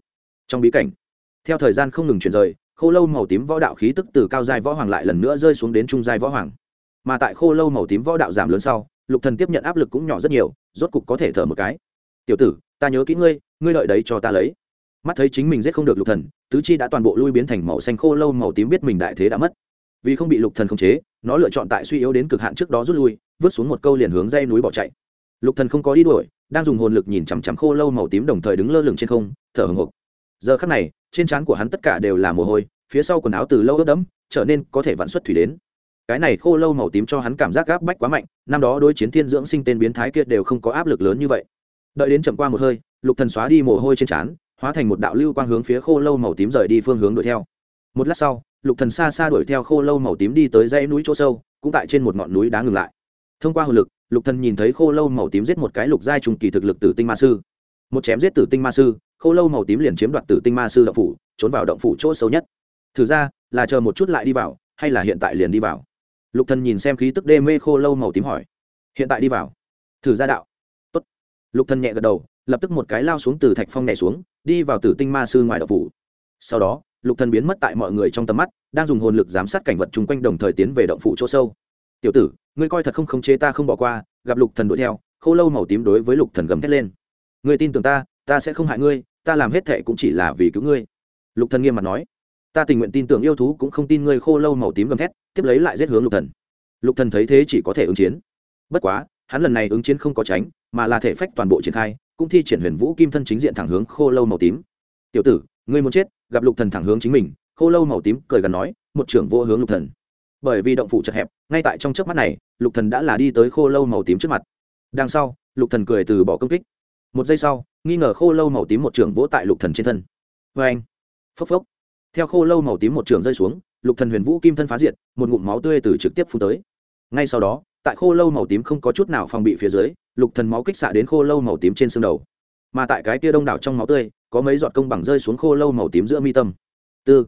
Trong bí cảnh, theo thời gian không ngừng chuyển rời, khô lâu màu tím võ đạo khí tức từ cao giai võ hoàng lại lần nữa rơi xuống đến trung giai võ hoàng. Mà tại khô lâu màu tím võ đạo giảm lớn sau lục thần tiếp nhận áp lực cũng nhỏ rất nhiều, rốt cục có thể thở một cái. Tiểu tử, ta nhớ kỹ ngươi ngươi lợi đấy cho ta lấy. Mắt thấy chính mình giết không được lục thần, tứ chi đã toàn bộ lui biến thành màu xanh khô lâu màu tím biết mình đại thế đã mất. Vì không bị lục thần khống chế, nó lựa chọn tại suy yếu đến cực hạn trước đó rút lui, vứt xuống một câu liền hướng dây núi bỏ chạy. Lục thần không có đi đuổi, đang dùng hồn lực nhìn chằm chằm khô lâu màu tím đồng thời đứng lơ lửng trên không, thở hồng hộc giờ khắc này, trên trán của hắn tất cả đều là mồ hôi, phía sau quần áo từ lâu ướt đẫm, trở nên có thể vặn xuất thủy đến cái này khô lâu màu tím cho hắn cảm giác gáp bách quá mạnh, năm đó đối chiến thiên dưỡng sinh tên biến thái kia đều không có áp lực lớn như vậy. Đợi đến chậm qua một hơi, lục thần xóa đi mồ hôi trên trán, hóa thành một đạo lưu quang hướng phía khô lâu màu tím rời đi phương hướng đuổi theo. Một lát sau, lục thần xa xa đuổi theo khô lâu màu tím đi tới dãy núi chỗ sâu, cũng tại trên một ngọn núi đá ngừng lại. Thông qua hồn lực, lục thần nhìn thấy khô lâu màu tím giết một cái lục giai trùng kỳ thực lực tử tinh ma sư. Một chém giết tử tinh ma sư, khô lâu màu tím liền chiếm đoạt tử tinh ma sư động phủ, trốn vào động phủ chỗ sâu nhất. Thử ra, là chờ một chút lại đi vào, hay là hiện tại liền đi vào? Lục thần nhìn xem khí tức đê mê khô lâu màu tím hỏi, hiện tại đi vào. Thử ra đạo. Tốt. Lục thần nhẹ gật đầu, lập tức một cái lao xuống từ thạch phong nhảy xuống, đi vào tử tinh ma sư ngoài đậu phủ. Sau đó, lục thần biến mất tại mọi người trong tầm mắt, đang dùng hồn lực giám sát cảnh vật chung quanh đồng thời tiến về động phủ chỗ sâu. Tiểu tử, ngươi coi thật không khống chế ta không bỏ qua, gặp lục thần đuổi theo, khô lâu màu tím đối với lục thần gầm thét lên. Ngươi tin tưởng ta ta sẽ không hại ngươi, ta làm hết thệ cũng chỉ là vì cứu ngươi. Lục thần nghiêm mặt nói ta tình nguyện tin tưởng yêu thú cũng không tin ngươi khô lâu màu tím gầm thét, tiếp lấy lại giết hướng lục thần. Lục thần thấy thế chỉ có thể ứng chiến. Bất quá, hắn lần này ứng chiến không có tránh, mà là thể phách toàn bộ triển khai, cũng thi triển huyền vũ kim thân chính diện thẳng hướng khô lâu màu tím. Tiểu tử, ngươi muốn chết, gặp lục thần thẳng hướng chính mình. Khô lâu màu tím cười gần nói, một trưởng vô hướng lục thần. Bởi vì động phủ chật hẹp, ngay tại trong chớp mắt này, lục thần đã là đi tới khô lâu màu tím trước mặt. Đằng sau, lục thần cười từ bỏ công kích. Một giây sau, nghi ngờ khô lâu màu tím một trưởng vỗ tại lục thần trên thân. Vê anh phốc phốc theo khô lâu màu tím một trường rơi xuống, lục thần huyền vũ kim thân phá diệt, một ngụm máu tươi từ trực tiếp phun tới. Ngay sau đó, tại khô lâu màu tím không có chút nào phòng bị phía dưới, lục thần máu kích xạ đến khô lâu màu tím trên xương đầu. Mà tại cái kia đông đảo trong máu tươi, có mấy giọt công bằng rơi xuống khô lâu màu tím giữa mi tâm. Tư.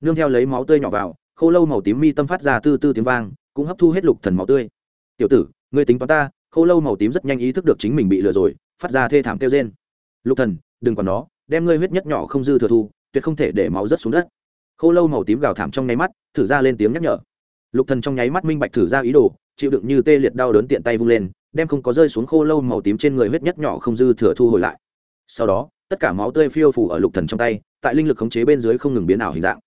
Nương theo lấy máu tươi nhỏ vào, khô lâu màu tím mi tâm phát ra tư tư tiếng vang, cũng hấp thu hết lục thần máu tươi. Tiểu tử, ngươi tính toán ta, khô lâu màu tím rất nhanh ý thức được chính mình bị lừa rồi, phát ra thê thảm kêu rên. Lục thần, đừng còn nó, đem ngươi huyết nhất nhỏ không dư thừa thu tuyệt không thể để máu rớt xuống đất. Khô lâu màu tím gào thảm trong nháy mắt, thử ra lên tiếng nhắc nhở. Lục thần trong nháy mắt minh bạch thử ra ý đồ, chịu đựng như tê liệt đau đớn tiện tay vung lên, đem không có rơi xuống khô lâu màu tím trên người huyết nhất nhỏ không dư thừa thu hồi lại. Sau đó, tất cả máu tươi phiêu phủ ở lục thần trong tay, tại linh lực khống chế bên dưới không ngừng biến ảo hình dạng.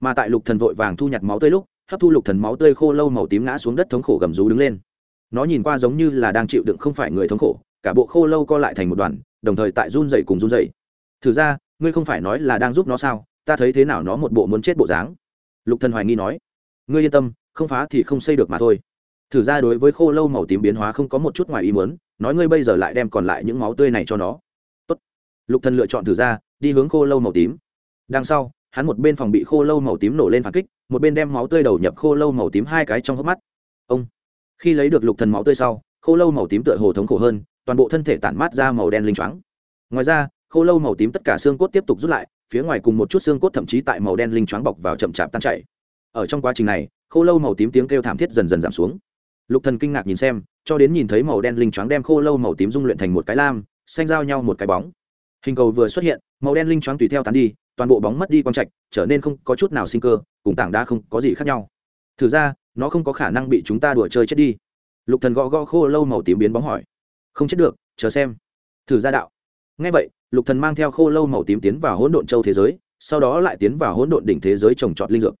Mà tại lục thần vội vàng thu nhặt máu tươi lúc, hấp thu lục thần máu tươi khô lâu màu tím ngã xuống đất thống khổ gầm rú đứng lên. Nó nhìn qua giống như là đang chịu đựng không phải người thống khổ, cả bộ khô lâu co lại thành một đoàn, đồng thời tại run dậy cùng run dậy thử ra ngươi không phải nói là đang giúp nó sao? Ta thấy thế nào nó một bộ muốn chết bộ dáng. Lục thần hoài nghi nói. Ngươi yên tâm, không phá thì không xây được mà thôi. Thử ra đối với khô lâu màu tím biến hóa không có một chút ngoài ý muốn, nói ngươi bây giờ lại đem còn lại những máu tươi này cho nó. Tốt. lục thần lựa chọn thử ra, đi hướng khô lâu màu tím. Đằng sau, hắn một bên phòng bị khô lâu màu tím nổ lên phản kích, một bên đem máu tươi đầu nhập khô lâu màu tím hai cái trong hốc mắt. Ông. Khi lấy được lục thần máu tươi sau, khô lâu màu tím tựa hồ thống khổ hơn, toàn bộ thân thể tản mát ra màu đen linh choáng. Ngoài ra khô lâu màu tím tất cả xương cốt tiếp tục rút lại, phía ngoài cùng một chút xương cốt thậm chí tại màu đen linh choáng bọc vào chậm chạp tan chảy. Ở trong quá trình này, khô lâu màu tím tiếng kêu thảm thiết dần dần giảm xuống. Lục thần kinh ngạc nhìn xem, cho đến nhìn thấy màu đen linh choáng đem khô lâu màu tím dung luyện thành một cái lam, xanh giao nhau một cái bóng. Hình cầu vừa xuất hiện, màu đen linh choáng tùy theo tán đi, toàn bộ bóng mất đi quang trạch, trở nên không có chút nào sinh cơ, cùng tảng đá không có gì khác nhau. Thử ra, nó không có khả năng bị chúng ta đùa chơi chết đi. Lục thần gõ gõ khô lâu màu tím biến bóng hỏi. Không chết được, chờ xem. Thử ra đạo. Nghe vậy lục thần mang theo khô lâu màu tím tiến vào hỗn độn châu thế giới sau đó lại tiến vào hỗn độn đỉnh thế giới trồng trọt linh dược.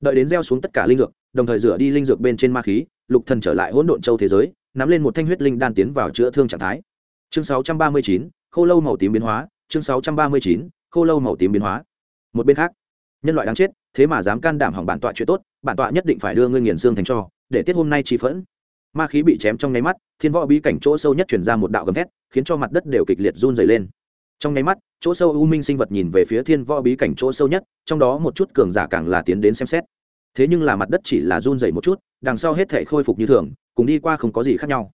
Đợi đến gieo xuống tất cả linh dược đồng thời rửa đi linh dược bên trên ma khí lục thần trở lại hỗn độn châu thế giới nắm lên một thanh huyết linh đan tiến vào chữa thương trạng thái. Chương 639, khô lâu màu tím biến hóa chương 639, khô lâu màu tím biến hóa. Một bên khác nhân loại đáng chết thế mà dám can đảm hỏng bản tọa chuyện tốt bản tọa nhất định phải đưa ngươi nghiền xương thành cho để tiết hôm nay chi phẫn. Ma khí bị chém trong nháy mắt thiên võ bí cảnh chỗ sâu nhất chuyển ra một đạo gầm thét khiến cho mặt đất đều kịch liệt run dày lên trong nháy mắt, chỗ sâu u minh sinh vật nhìn về phía thiên võ bí cảnh chỗ sâu nhất, trong đó một chút cường giả càng là tiến đến xem xét. Thế nhưng là mặt đất chỉ là run dày một chút, đằng sau hết thể khôi phục như thường, cùng đi qua không có gì khác nhau.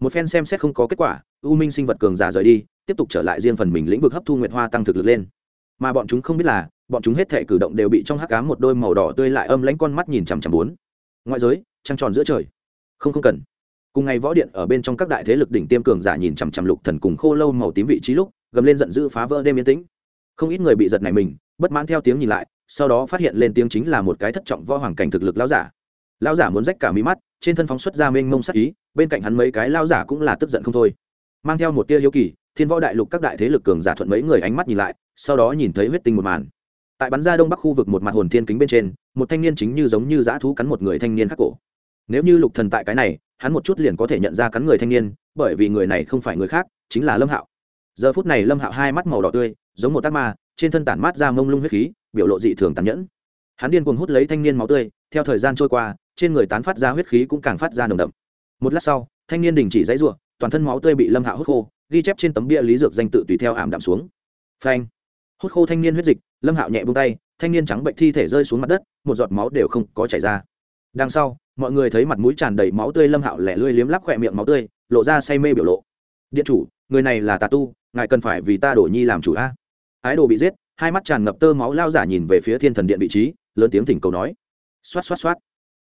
Một phen xem xét không có kết quả, u minh sinh vật cường giả rời đi, tiếp tục trở lại riêng phần mình lĩnh vực hấp thu nguyệt hoa tăng thực lực lên. Mà bọn chúng không biết là, bọn chúng hết thể cử động đều bị trong hắc cám một đôi màu đỏ tươi lại âm lãnh con mắt nhìn chằm chằm bốn. Ngoại giới, trăng tròn giữa trời. Không không cần. Cùng ngày võ điện ở bên trong các đại thế lực đỉnh tiêm cường giả nhìn chằm chằm lục thần cùng khô lâu màu tím vị trí lúc gầm lên giận dữ phá vỡ đêm yên tĩnh. Không ít người bị giật này mình, bất mãn theo tiếng nhìn lại, sau đó phát hiện lên tiếng chính là một cái thất trọng võ hoàng cảnh thực lực lão giả. Lão giả muốn rách cả mí mắt, trên thân phóng xuất ra mênh mông sắc ý, bên cạnh hắn mấy cái lão giả cũng là tức giận không thôi. Mang theo một tia hiếu kỳ, thiên võ đại lục các đại thế lực cường giả thuận mấy người ánh mắt nhìn lại, sau đó nhìn thấy huyết tinh một màn. Tại bắn ra đông bắc khu vực một mặt hồn thiên kính bên trên, một thanh niên chính như giống như dã thú cắn một người thanh niên khắc cổ. Nếu như lục thần tại cái này, hắn một chút liền có thể nhận ra cắn người thanh niên, bởi vì người này không phải người khác, chính là lâm hạo giờ phút này lâm hạo hai mắt màu đỏ tươi, giống một tác ma, trên thân tản mát ra mông lung huyết khí, biểu lộ dị thường tàn nhẫn. Hắn điên cuồng hút lấy thanh niên máu tươi, theo thời gian trôi qua, trên người tán phát ra huyết khí cũng càng phát ra nồng đậm. Một lát sau, thanh niên đình chỉ dãy ruộng toàn thân máu tươi bị lâm hạo hút khô, ghi chép trên tấm bia lý dược danh tự tùy theo ảm đạm xuống. Phanh! Hút khô thanh niên huyết dịch, lâm hạo nhẹ bông tay, thanh niên trắng bệnh thi thể rơi xuống mặt đất, một giọt máu đều không có chảy ra. Đằng sau, mọi người thấy mặt mũi tràn đầy máu tươi, lâm hạo lẻ lươi liếm lắp khỏe miệng máu tươi, lộ ra say mê biểu lộ. Điện chủ người này là tà tu, ngài cần phải vì ta đổ nhi làm chủ a. Ái đồ bị giết, hai mắt tràn ngập tơ máu lao giả nhìn về phía thiên thần điện vị trí, lớn tiếng thỉnh cầu nói. Xoát xoát xoát.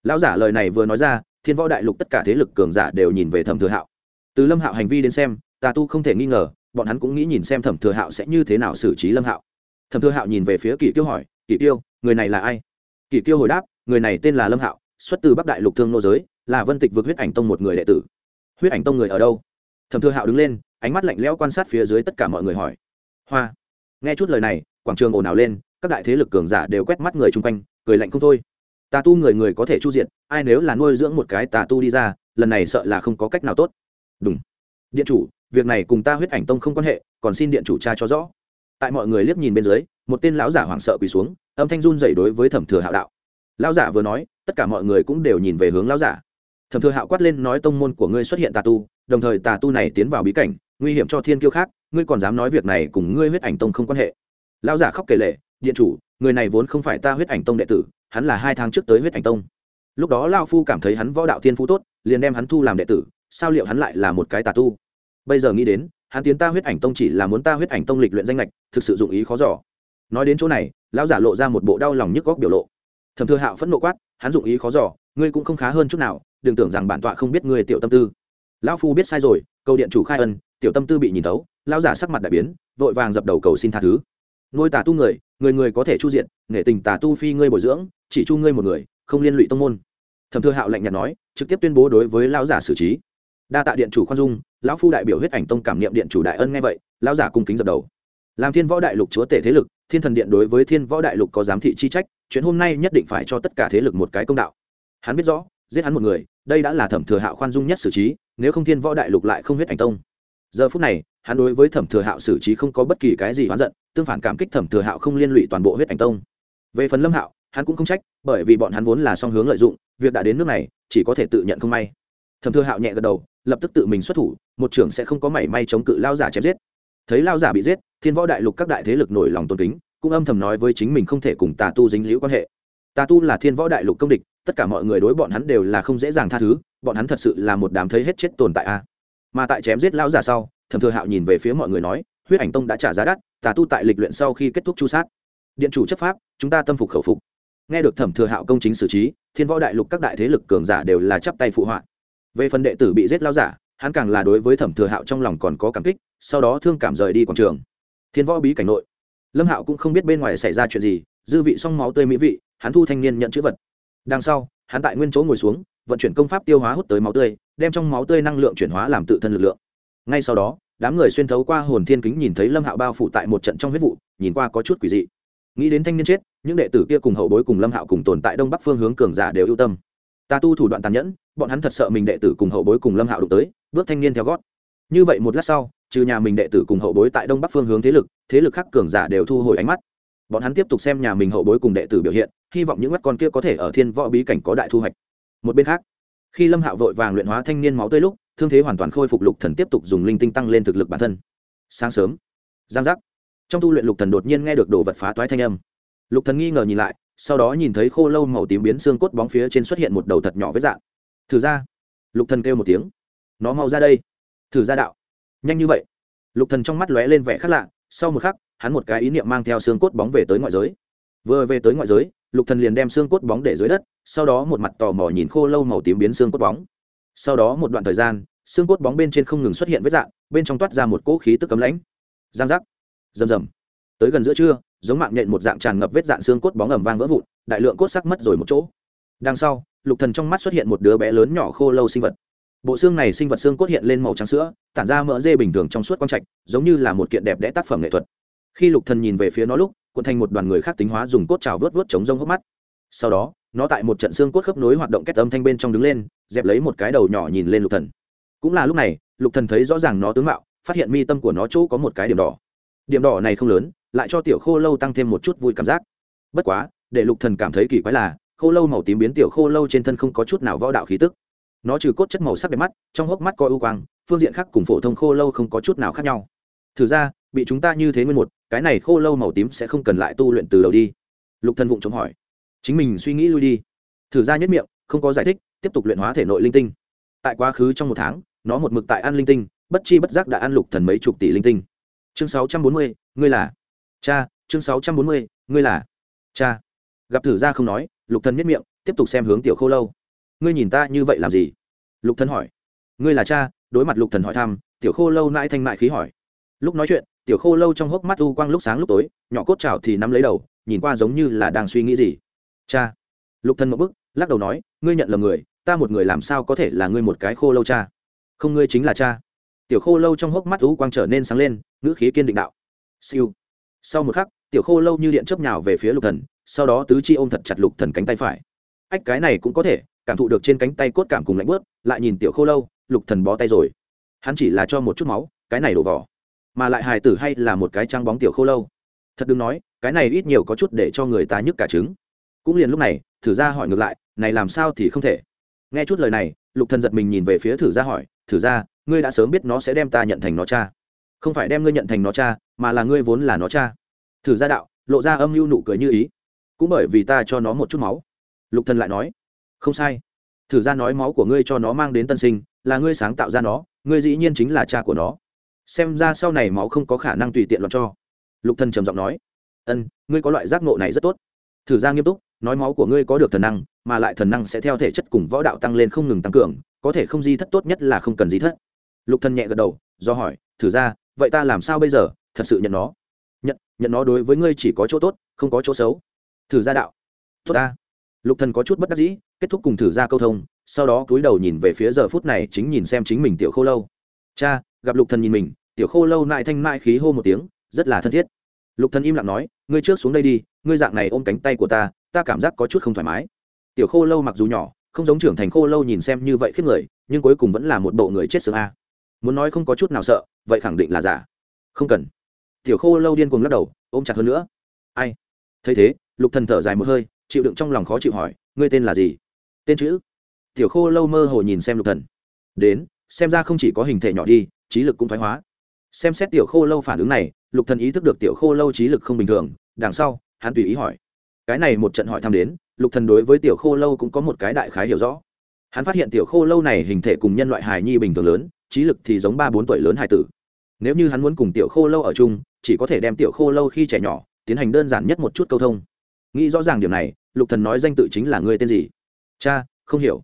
Lao giả lời này vừa nói ra, thiên võ đại lục tất cả thế lực cường giả đều nhìn về thẩm thừa hạo. Từ lâm hạo hành vi đến xem, tà tu không thể nghi ngờ, bọn hắn cũng nghĩ nhìn xem thẩm thừa hạo sẽ như thế nào xử trí lâm hạo. Thẩm thừa hạo nhìn về phía kỷ tiêu hỏi, kỷ tiêu người này là ai? Kỷ tiêu hồi đáp, người này tên là lâm hạo, xuất từ bắc đại lục thương nô giới, là vân tịch vượt huyết ảnh tông một người đệ tử. Huyết ảnh tông người ở đâu? Thẩm thừa hạo đứng lên, ánh mắt lạnh lẽo quan sát phía dưới tất cả mọi người hỏi. Hoa, nghe chút lời này, quảng trường ồn ào lên, các đại thế lực cường giả đều quét mắt người chung quanh, cười lạnh không thôi. Tà tu người người có thể chu diện ai nếu là nuôi dưỡng một cái tà tu đi ra, lần này sợ là không có cách nào tốt. Đúng điện chủ, việc này cùng ta huyết ảnh tông không quan hệ, còn xin điện chủ cha cho rõ. Tại mọi người liếc nhìn bên dưới, một tên lão giả hoảng sợ quỳ xuống, âm thanh run dậy đối với thẩm thừa hạo đạo. Lão giả vừa nói, tất cả mọi người cũng đều nhìn về hướng lão giả. Thẩm thừa hạo quát lên nói tông môn của ngươi xuất hiện tà tu đồng thời tà tu này tiến vào bí cảnh, nguy hiểm cho thiên kiêu khác, ngươi còn dám nói việc này cùng ngươi huyết ảnh tông không quan hệ. Lão giả khóc kể lệ điện chủ, người này vốn không phải ta huyết ảnh tông đệ tử, hắn là hai tháng trước tới huyết ảnh tông. Lúc đó lao phu cảm thấy hắn võ đạo thiên phú tốt, liền đem hắn thu làm đệ tử, sao liệu hắn lại là một cái tà tu? Bây giờ nghĩ đến, hắn tiến ta huyết ảnh tông chỉ là muốn ta huyết ảnh tông lịch luyện danh lệch thực sự dụng ý khó giỏ nói đến chỗ này, lão giả lộ ra một bộ đau lòng nhức góc biểu lộ. Thẩm thừa hạo phẫn nộ quát, hắn dụng ý khó giỏ ngươi cũng không khá hơn chút nào, đừng tưởng rằng bản tọa không biết ngươi tiểu tâm tư lão phu biết sai rồi cầu điện chủ khai ân tiểu tâm tư bị nhìn tấu, lão giả sắc mặt đại biến vội vàng dập đầu cầu xin tha thứ. Nuôi tà tu người người người có thể chu diện nghệ tình tà tu phi ngươi bồi dưỡng chỉ chu ngươi một người không liên lụy tông môn. Thẩm thư hạo lạnh nhạt nói trực tiếp tuyên bố đối với lão giả xử trí. Đa tạ điện chủ khoan dung lão phu đại biểu huyết ảnh tông cảm niệm điện chủ đại ân nghe vậy lão giả cung kính dập đầu. Làm thiên võ đại lục chúa tể thế lực thiên thần điện đối với thiên võ đại lục có giám thị chi trách chuyện hôm nay nhất định phải cho tất cả thế lực một cái công đạo. Hắn biết rõ giết hắn một người đây đã là thẩm thừa hạo khoan dung nhất xử trí, nếu không thiên võ đại lục lại không huyết ảnh tông. Giờ phút này, hắn đối với thẩm thừa hạo xử trí không có bất kỳ cái gì oán giận, tương phản cảm kích thẩm thừa hạo không liên lụy toàn bộ huyết ảnh tông. Về phần lâm hạo, hắn cũng không trách, bởi vì bọn hắn vốn là song hướng lợi dụng, việc đã đến nước này, chỉ có thể tự nhận không may. Thẩm thừa hạo nhẹ gật đầu, lập tức tự mình xuất thủ, một trưởng sẽ không có mảy may chống cự lao giả chém giết. Thấy lao giả bị giết, thiên võ đại lục các đại thế lực nổi lòng tôn kính, cũng âm thầm nói với chính mình không thể cùng tà tu dính liễu quan hệ tà tu là thiên võ đại lục công địch, tất cả mọi người đối bọn hắn đều là không dễ dàng tha thứ, bọn hắn thật sự là một đám thấy hết chết tồn tại a. Mà tại chém giết lão già sau, thẩm thừa hạo nhìn về phía mọi người nói, huyết ảnh tông đã trả giá đắt, tà tu tại lịch luyện sau khi kết thúc chu sát. Điện chủ chấp pháp, chúng ta tâm phục khẩu phục. Nghe được thẩm thừa hạo công chính xử trí, thiên võ đại lục các đại thế lực cường giả đều là chắp tay phụ họa. Về phần đệ tử bị giết lao giả, hắn càng là đối với thẩm thừa hạo trong lòng còn có cảm kích, sau đó thương cảm rời đi quảng trường. Thiên võ bí cảnh nội, lâm hạo cũng không biết bên ngoài xảy ra chuyện gì, dư vị xong máu tươi mỹ vị hắn thu thanh niên nhận chữ vật. Đằng sau, hắn tại nguyên chỗ ngồi xuống, vận chuyển công pháp tiêu hóa hút tới máu tươi, đem trong máu tươi năng lượng chuyển hóa làm tự thân lực lượng. Ngay sau đó, đám người xuyên thấu qua hồn thiên kính nhìn thấy lâm hạo bao phủ tại một trận trong huyết vụ, nhìn qua có chút quỷ dị. Nghĩ đến thanh niên chết, những đệ tử kia cùng hậu bối cùng lâm hạo cùng tồn tại đông bắc phương hướng cường giả đều ưu tâm. Ta tu thủ đoạn tàn nhẫn, bọn hắn thật sợ mình đệ tử cùng hậu bối cùng lâm hạo đụng tới, bước thanh niên theo gót. Như vậy một lát sau, trừ nhà mình đệ tử cùng hậu bối tại đông bắc phương hướng thế lực thế lực khác cường giả đều thu hồi ánh mắt. Bọn hắn tiếp tục xem nhà mình hậu bối cùng đệ tử biểu hiện hy vọng những mắt con kia có thể ở thiên võ bí cảnh có đại thu hoạch. Một bên khác, khi lâm hạo vội vàng luyện hóa thanh niên máu tươi lúc, thương thế hoàn toàn khôi phục lục thần tiếp tục dùng linh tinh tăng lên thực lực bản thân. Sáng sớm, giang giác, trong tu luyện lục thần đột nhiên nghe được đồ vật phá toái thanh âm. Lục thần nghi ngờ nhìn lại, sau đó nhìn thấy khô lâu màu tím biến xương cốt bóng phía trên xuất hiện một đầu thật nhỏ vết dạng. Thử ra, lục thần kêu một tiếng. Nó mau ra đây. Thử ra đạo. Nhanh như vậy. Lục thần trong mắt lóe lên vẻ khác lạ, sau một khắc, hắn một cái ý niệm mang theo xương cốt bóng về tới ngoại giới. Vừa về tới ngoại giới lục thần liền đem xương cốt bóng để dưới đất, sau đó một mặt tò mò nhìn khô lâu màu tím biến xương cốt bóng. Sau đó một đoạn thời gian, xương cốt bóng bên trên không ngừng xuất hiện vết dạng, bên trong toát ra một cỗ khí tức cấm lãnh. Giang giác. Rầm rầm. Tới gần giữa trưa, giống mạng nhện một dạng tràn ngập vết dạng xương cốt bóng ẩm vang vỡ vụn, đại lượng cốt sắc mất rồi một chỗ. Đằng sau, lục thần trong mắt xuất hiện một đứa bé lớn nhỏ khô lâu sinh vật. Bộ xương này sinh vật xương cốt hiện lên màu trắng sữa, tản ra mỡ dê bình thường trong suốt quang trạch, giống như là một kiện đẹp đẽ tác phẩm nghệ thuật. Khi lục thần nhìn về phía nó lúc cuộn thành một đoàn người khác tính hóa dùng cốt trào vớt vớt chống rông hốc mắt. Sau đó, nó tại một trận xương cốt khớp nối hoạt động kết âm thanh bên trong đứng lên, dẹp lấy một cái đầu nhỏ nhìn lên lục thần. Cũng là lúc này, lục thần thấy rõ ràng nó tướng mạo, phát hiện mi tâm của nó chỗ có một cái điểm đỏ. Điểm đỏ này không lớn, lại cho tiểu khô lâu tăng thêm một chút vui cảm giác. Bất quá, để lục thần cảm thấy kỳ quái là, khô lâu màu tím biến tiểu khô lâu trên thân không có chút nào võ đạo khí tức. Nó trừ cốt chất màu sắc đẹp mắt, trong hốc mắt coi ưu quang, phương diện khác cùng phổ thông khô lâu không có chút nào khác nhau thử ra, bị chúng ta như thế nguyên một, cái này khô lâu màu tím sẽ không cần lại tu luyện từ đầu đi. Lục thần vụng chống hỏi. Chính mình suy nghĩ lui đi. Thử ra nhất miệng, không có giải thích, tiếp tục luyện hóa thể nội linh tinh. Tại quá khứ trong một tháng, nó một mực tại ăn linh tinh, bất chi bất giác đã ăn lục thần mấy chục tỷ linh tinh. Chương sáu trăm bốn mươi, ngươi là. Cha, chương sáu trăm bốn mươi, ngươi là. Cha. Gặp thử ra không nói, lục thần nhất miệng, tiếp tục xem hướng tiểu khô lâu. Ngươi nhìn ta như vậy làm gì? Lục thần hỏi. Ngươi là cha, đối mặt lục thần hỏi thăm, tiểu khô lâu nãi thanh mại khí hỏi lúc nói chuyện, tiểu khô lâu trong hốc mắt u quang lúc sáng lúc tối, nhỏ cốt trào thì nắm lấy đầu, nhìn qua giống như là đang suy nghĩ gì. Cha. Lục thần một bức lắc đầu nói, ngươi nhận là người, ta một người làm sao có thể là ngươi một cái khô lâu cha? Không, ngươi chính là cha. Tiểu khô lâu trong hốc mắt u quang trở nên sáng lên, ngữ khí kiên định đạo. Siêu. Sau một khắc, tiểu khô lâu như điện chớp nhào về phía lục thần, sau đó tứ chi ôm thật chặt lục thần cánh tay phải. Ách, cái này cũng có thể, cảm thụ được trên cánh tay cốt cảm cùng lạnh bớt lại nhìn tiểu khô lâu, lục thần bó tay rồi. Hắn chỉ là cho một chút máu, cái này đổ vỏ mà lại hài tử hay là một cái trăng bóng tiểu khô lâu. Thật đừng nói, cái này ít nhiều có chút để cho người ta nhức cả trứng. Cũng liền lúc này, thử ra hỏi ngược lại, này làm sao thì không thể? Nghe chút lời này, lục thần giật mình nhìn về phía thử ra hỏi, thử ra, ngươi đã sớm biết nó sẽ đem ta nhận thành nó cha. Không phải đem ngươi nhận thành nó cha, mà là ngươi vốn là nó cha. Thử ra đạo, lộ ra âm mưu nụ cười như ý. Cũng bởi vì ta cho nó một chút máu. Lục thần lại nói, không sai. Thử ra nói máu của ngươi cho nó mang đến tân sinh, là ngươi sáng tạo ra nó, ngươi dĩ nhiên chính là cha của nó xem ra sau này máu không có khả năng tùy tiện loạn cho. Lục thần trầm giọng nói, ân, ngươi có loại giác ngộ này rất tốt. Thử ra nghiêm túc, nói máu của ngươi có được thần năng, mà lại thần năng sẽ theo thể chất cùng võ đạo tăng lên không ngừng tăng cường, có thể không di thất tốt nhất là không cần di thất. Lục thần nhẹ gật đầu, do hỏi, thử ra, vậy ta làm sao bây giờ? Thật sự nhận nó. Nhận nhận nó đối với ngươi chỉ có chỗ tốt, không có chỗ xấu. Thử ra đạo. Tốt ta. Lục thần có chút bất đắc dĩ, kết thúc cùng thử ra câu thông, sau đó cúi đầu nhìn về phía giờ phút này chính nhìn xem chính mình tiểu khô lâu. Cha gặp lục thần nhìn mình, tiểu khô lâu nại thanh nại khí hô một tiếng, rất là thân thiết. Lục thần im lặng nói, ngươi trước xuống đây đi, ngươi dạng này ôm cánh tay của ta ta cảm giác có chút không thoải mái. Tiểu khô lâu mặc dù nhỏ, không giống trưởng thành khô lâu nhìn xem như vậy khiếp người, nhưng cuối cùng vẫn là một bộ người chết sướng a. Muốn nói không có chút nào sợ, vậy khẳng định là giả. Không cần. Tiểu khô lâu điên cuồng lắc đầu, ôm chặt hơn nữa. Ai? Thấy thế, lục thần thở dài một hơi, chịu đựng trong lòng khó chịu hỏi, ngươi tên là gì? Tên chữ. Tiểu khô lâu mơ hồ nhìn xem lục thần. Đến, xem ra không chỉ có hình thể nhỏ đi trí lực cũng thoái hóa. Xem xét tiểu khô lâu phản ứng này, lục thần ý thức được tiểu khô lâu trí lực không bình thường, đằng sau, hắn tùy ý hỏi. Cái này một trận hỏi thăm đến, lục thần đối với tiểu khô lâu cũng có một cái đại khái hiểu rõ. Hắn phát hiện tiểu khô lâu này hình thể cùng nhân loại hài nhi bình thường lớn, trí lực thì giống ba bốn tuổi lớn hài tử. Nếu như hắn muốn cùng tiểu khô lâu ở chung, chỉ có thể đem tiểu khô lâu khi trẻ nhỏ, tiến hành đơn giản nhất một chút câu thông. Nghĩ rõ ràng điểm này, lục thần nói danh tự chính là ngươi tên gì? Cha, không hiểu.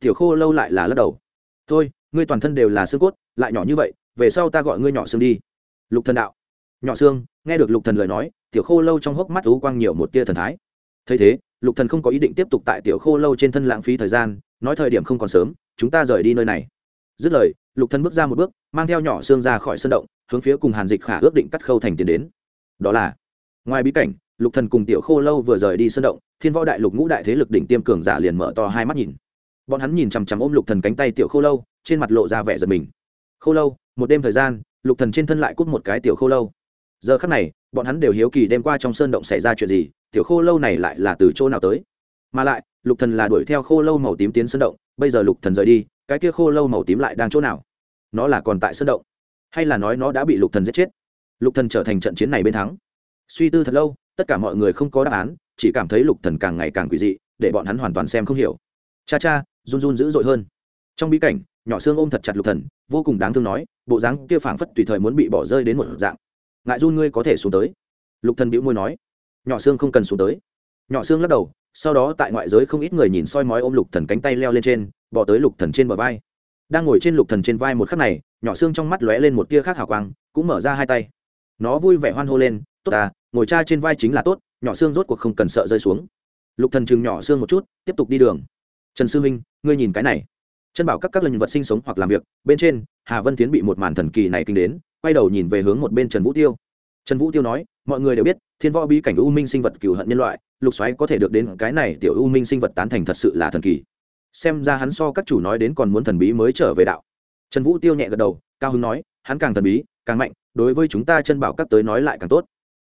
Tiểu khô lâu lại là lắc đầu. Thôi, ngươi toàn thân đều là xương cốt lại nhỏ như vậy, về sau ta gọi ngươi nhỏ xương đi. Lục thần đạo. Nhỏ xương nghe được lục thần lời nói, tiểu khô lâu trong hốc mắt u quang nhiều một tia thần thái. Thấy thế, lục thần không có ý định tiếp tục tại tiểu khô lâu trên thân lãng phí thời gian, nói thời điểm không còn sớm, chúng ta rời đi nơi này. Dứt lời, lục thần bước ra một bước, mang theo nhỏ xương ra khỏi sân động, hướng phía cùng hàn dịch khả ước định cắt khâu thành tiền đến. Đó là, ngoài bí cảnh, lục thần cùng tiểu khô lâu vừa rời đi sân động, thiên võ đại lục ngũ đại thế lực đỉnh tiêm cường giả liền mở to hai mắt nhìn. Bọn hắn nhìn chằm chằm ôm lục thần cánh tay tiểu khô lâu, trên mặt lộ ra vẻ giật mình khô lâu, một đêm thời gian, lục thần trên thân lại cút một cái tiểu khô lâu. Giờ khắc này, bọn hắn đều hiếu kỳ đêm qua trong sơn động xảy ra chuyện gì, tiểu khô lâu này lại là từ chỗ nào tới. Mà lại, lục thần là đuổi theo khô lâu màu tím tiến sơn động, bây giờ lục thần rời đi, cái kia khô lâu màu tím lại đang chỗ nào? Nó là còn tại sơn động? Hay là nói nó đã bị lục thần giết chết? Lục thần trở thành trận chiến này bên thắng. Suy tư thật lâu, tất cả mọi người không có đáp án, chỉ cảm thấy lục thần càng ngày càng quỷ dị, để bọn hắn hoàn toàn xem không hiểu. Cha cha, run run dữ dội hơn. Trong bí cảnh nhỏ xương ôm thật chặt lục thần, vô cùng đáng thương nói, bộ dáng kia phảng phất tùy thời muốn bị bỏ rơi đến một dạng. Ngại run ngươi có thể xuống tới. Lục thần bĩu môi nói, nhỏ xương không cần xuống tới. Nhỏ xương lắc đầu, sau đó tại ngoại giới không ít người nhìn soi mói ôm lục thần cánh tay leo lên trên, bỏ tới lục thần trên bờ vai. Đang ngồi trên lục thần trên vai một khắc này, nhỏ xương trong mắt lóe lên một tia khác hào quang, cũng mở ra hai tay. Nó vui vẻ hoan hô lên, tốt à ngồi cha trên vai chính là tốt, nhỏ xương rốt cuộc không cần sợ rơi xuống. Lục thần chừng nhỏ xương một chút, tiếp tục đi đường. Trần sư huynh, ngươi nhìn cái này chân bảo các các lần vật sinh sống hoặc làm việc, bên trên, hà vân tiến bị một màn thần kỳ này kinh đến, quay đầu nhìn về hướng một bên trần vũ tiêu. Trần vũ tiêu nói, mọi người đều biết, thiên võ bí cảnh u minh sinh vật cựu hận nhân loại, lục xoáy có thể được đến cái này tiểu u minh sinh vật tán thành thật sự là thần kỳ. Xem ra hắn so các chủ nói đến còn muốn thần bí mới trở về đạo. Trần vũ tiêu nhẹ gật đầu, cao hưng nói, hắn càng thần bí, càng mạnh, đối với chúng ta chân bảo các tới nói lại càng tốt.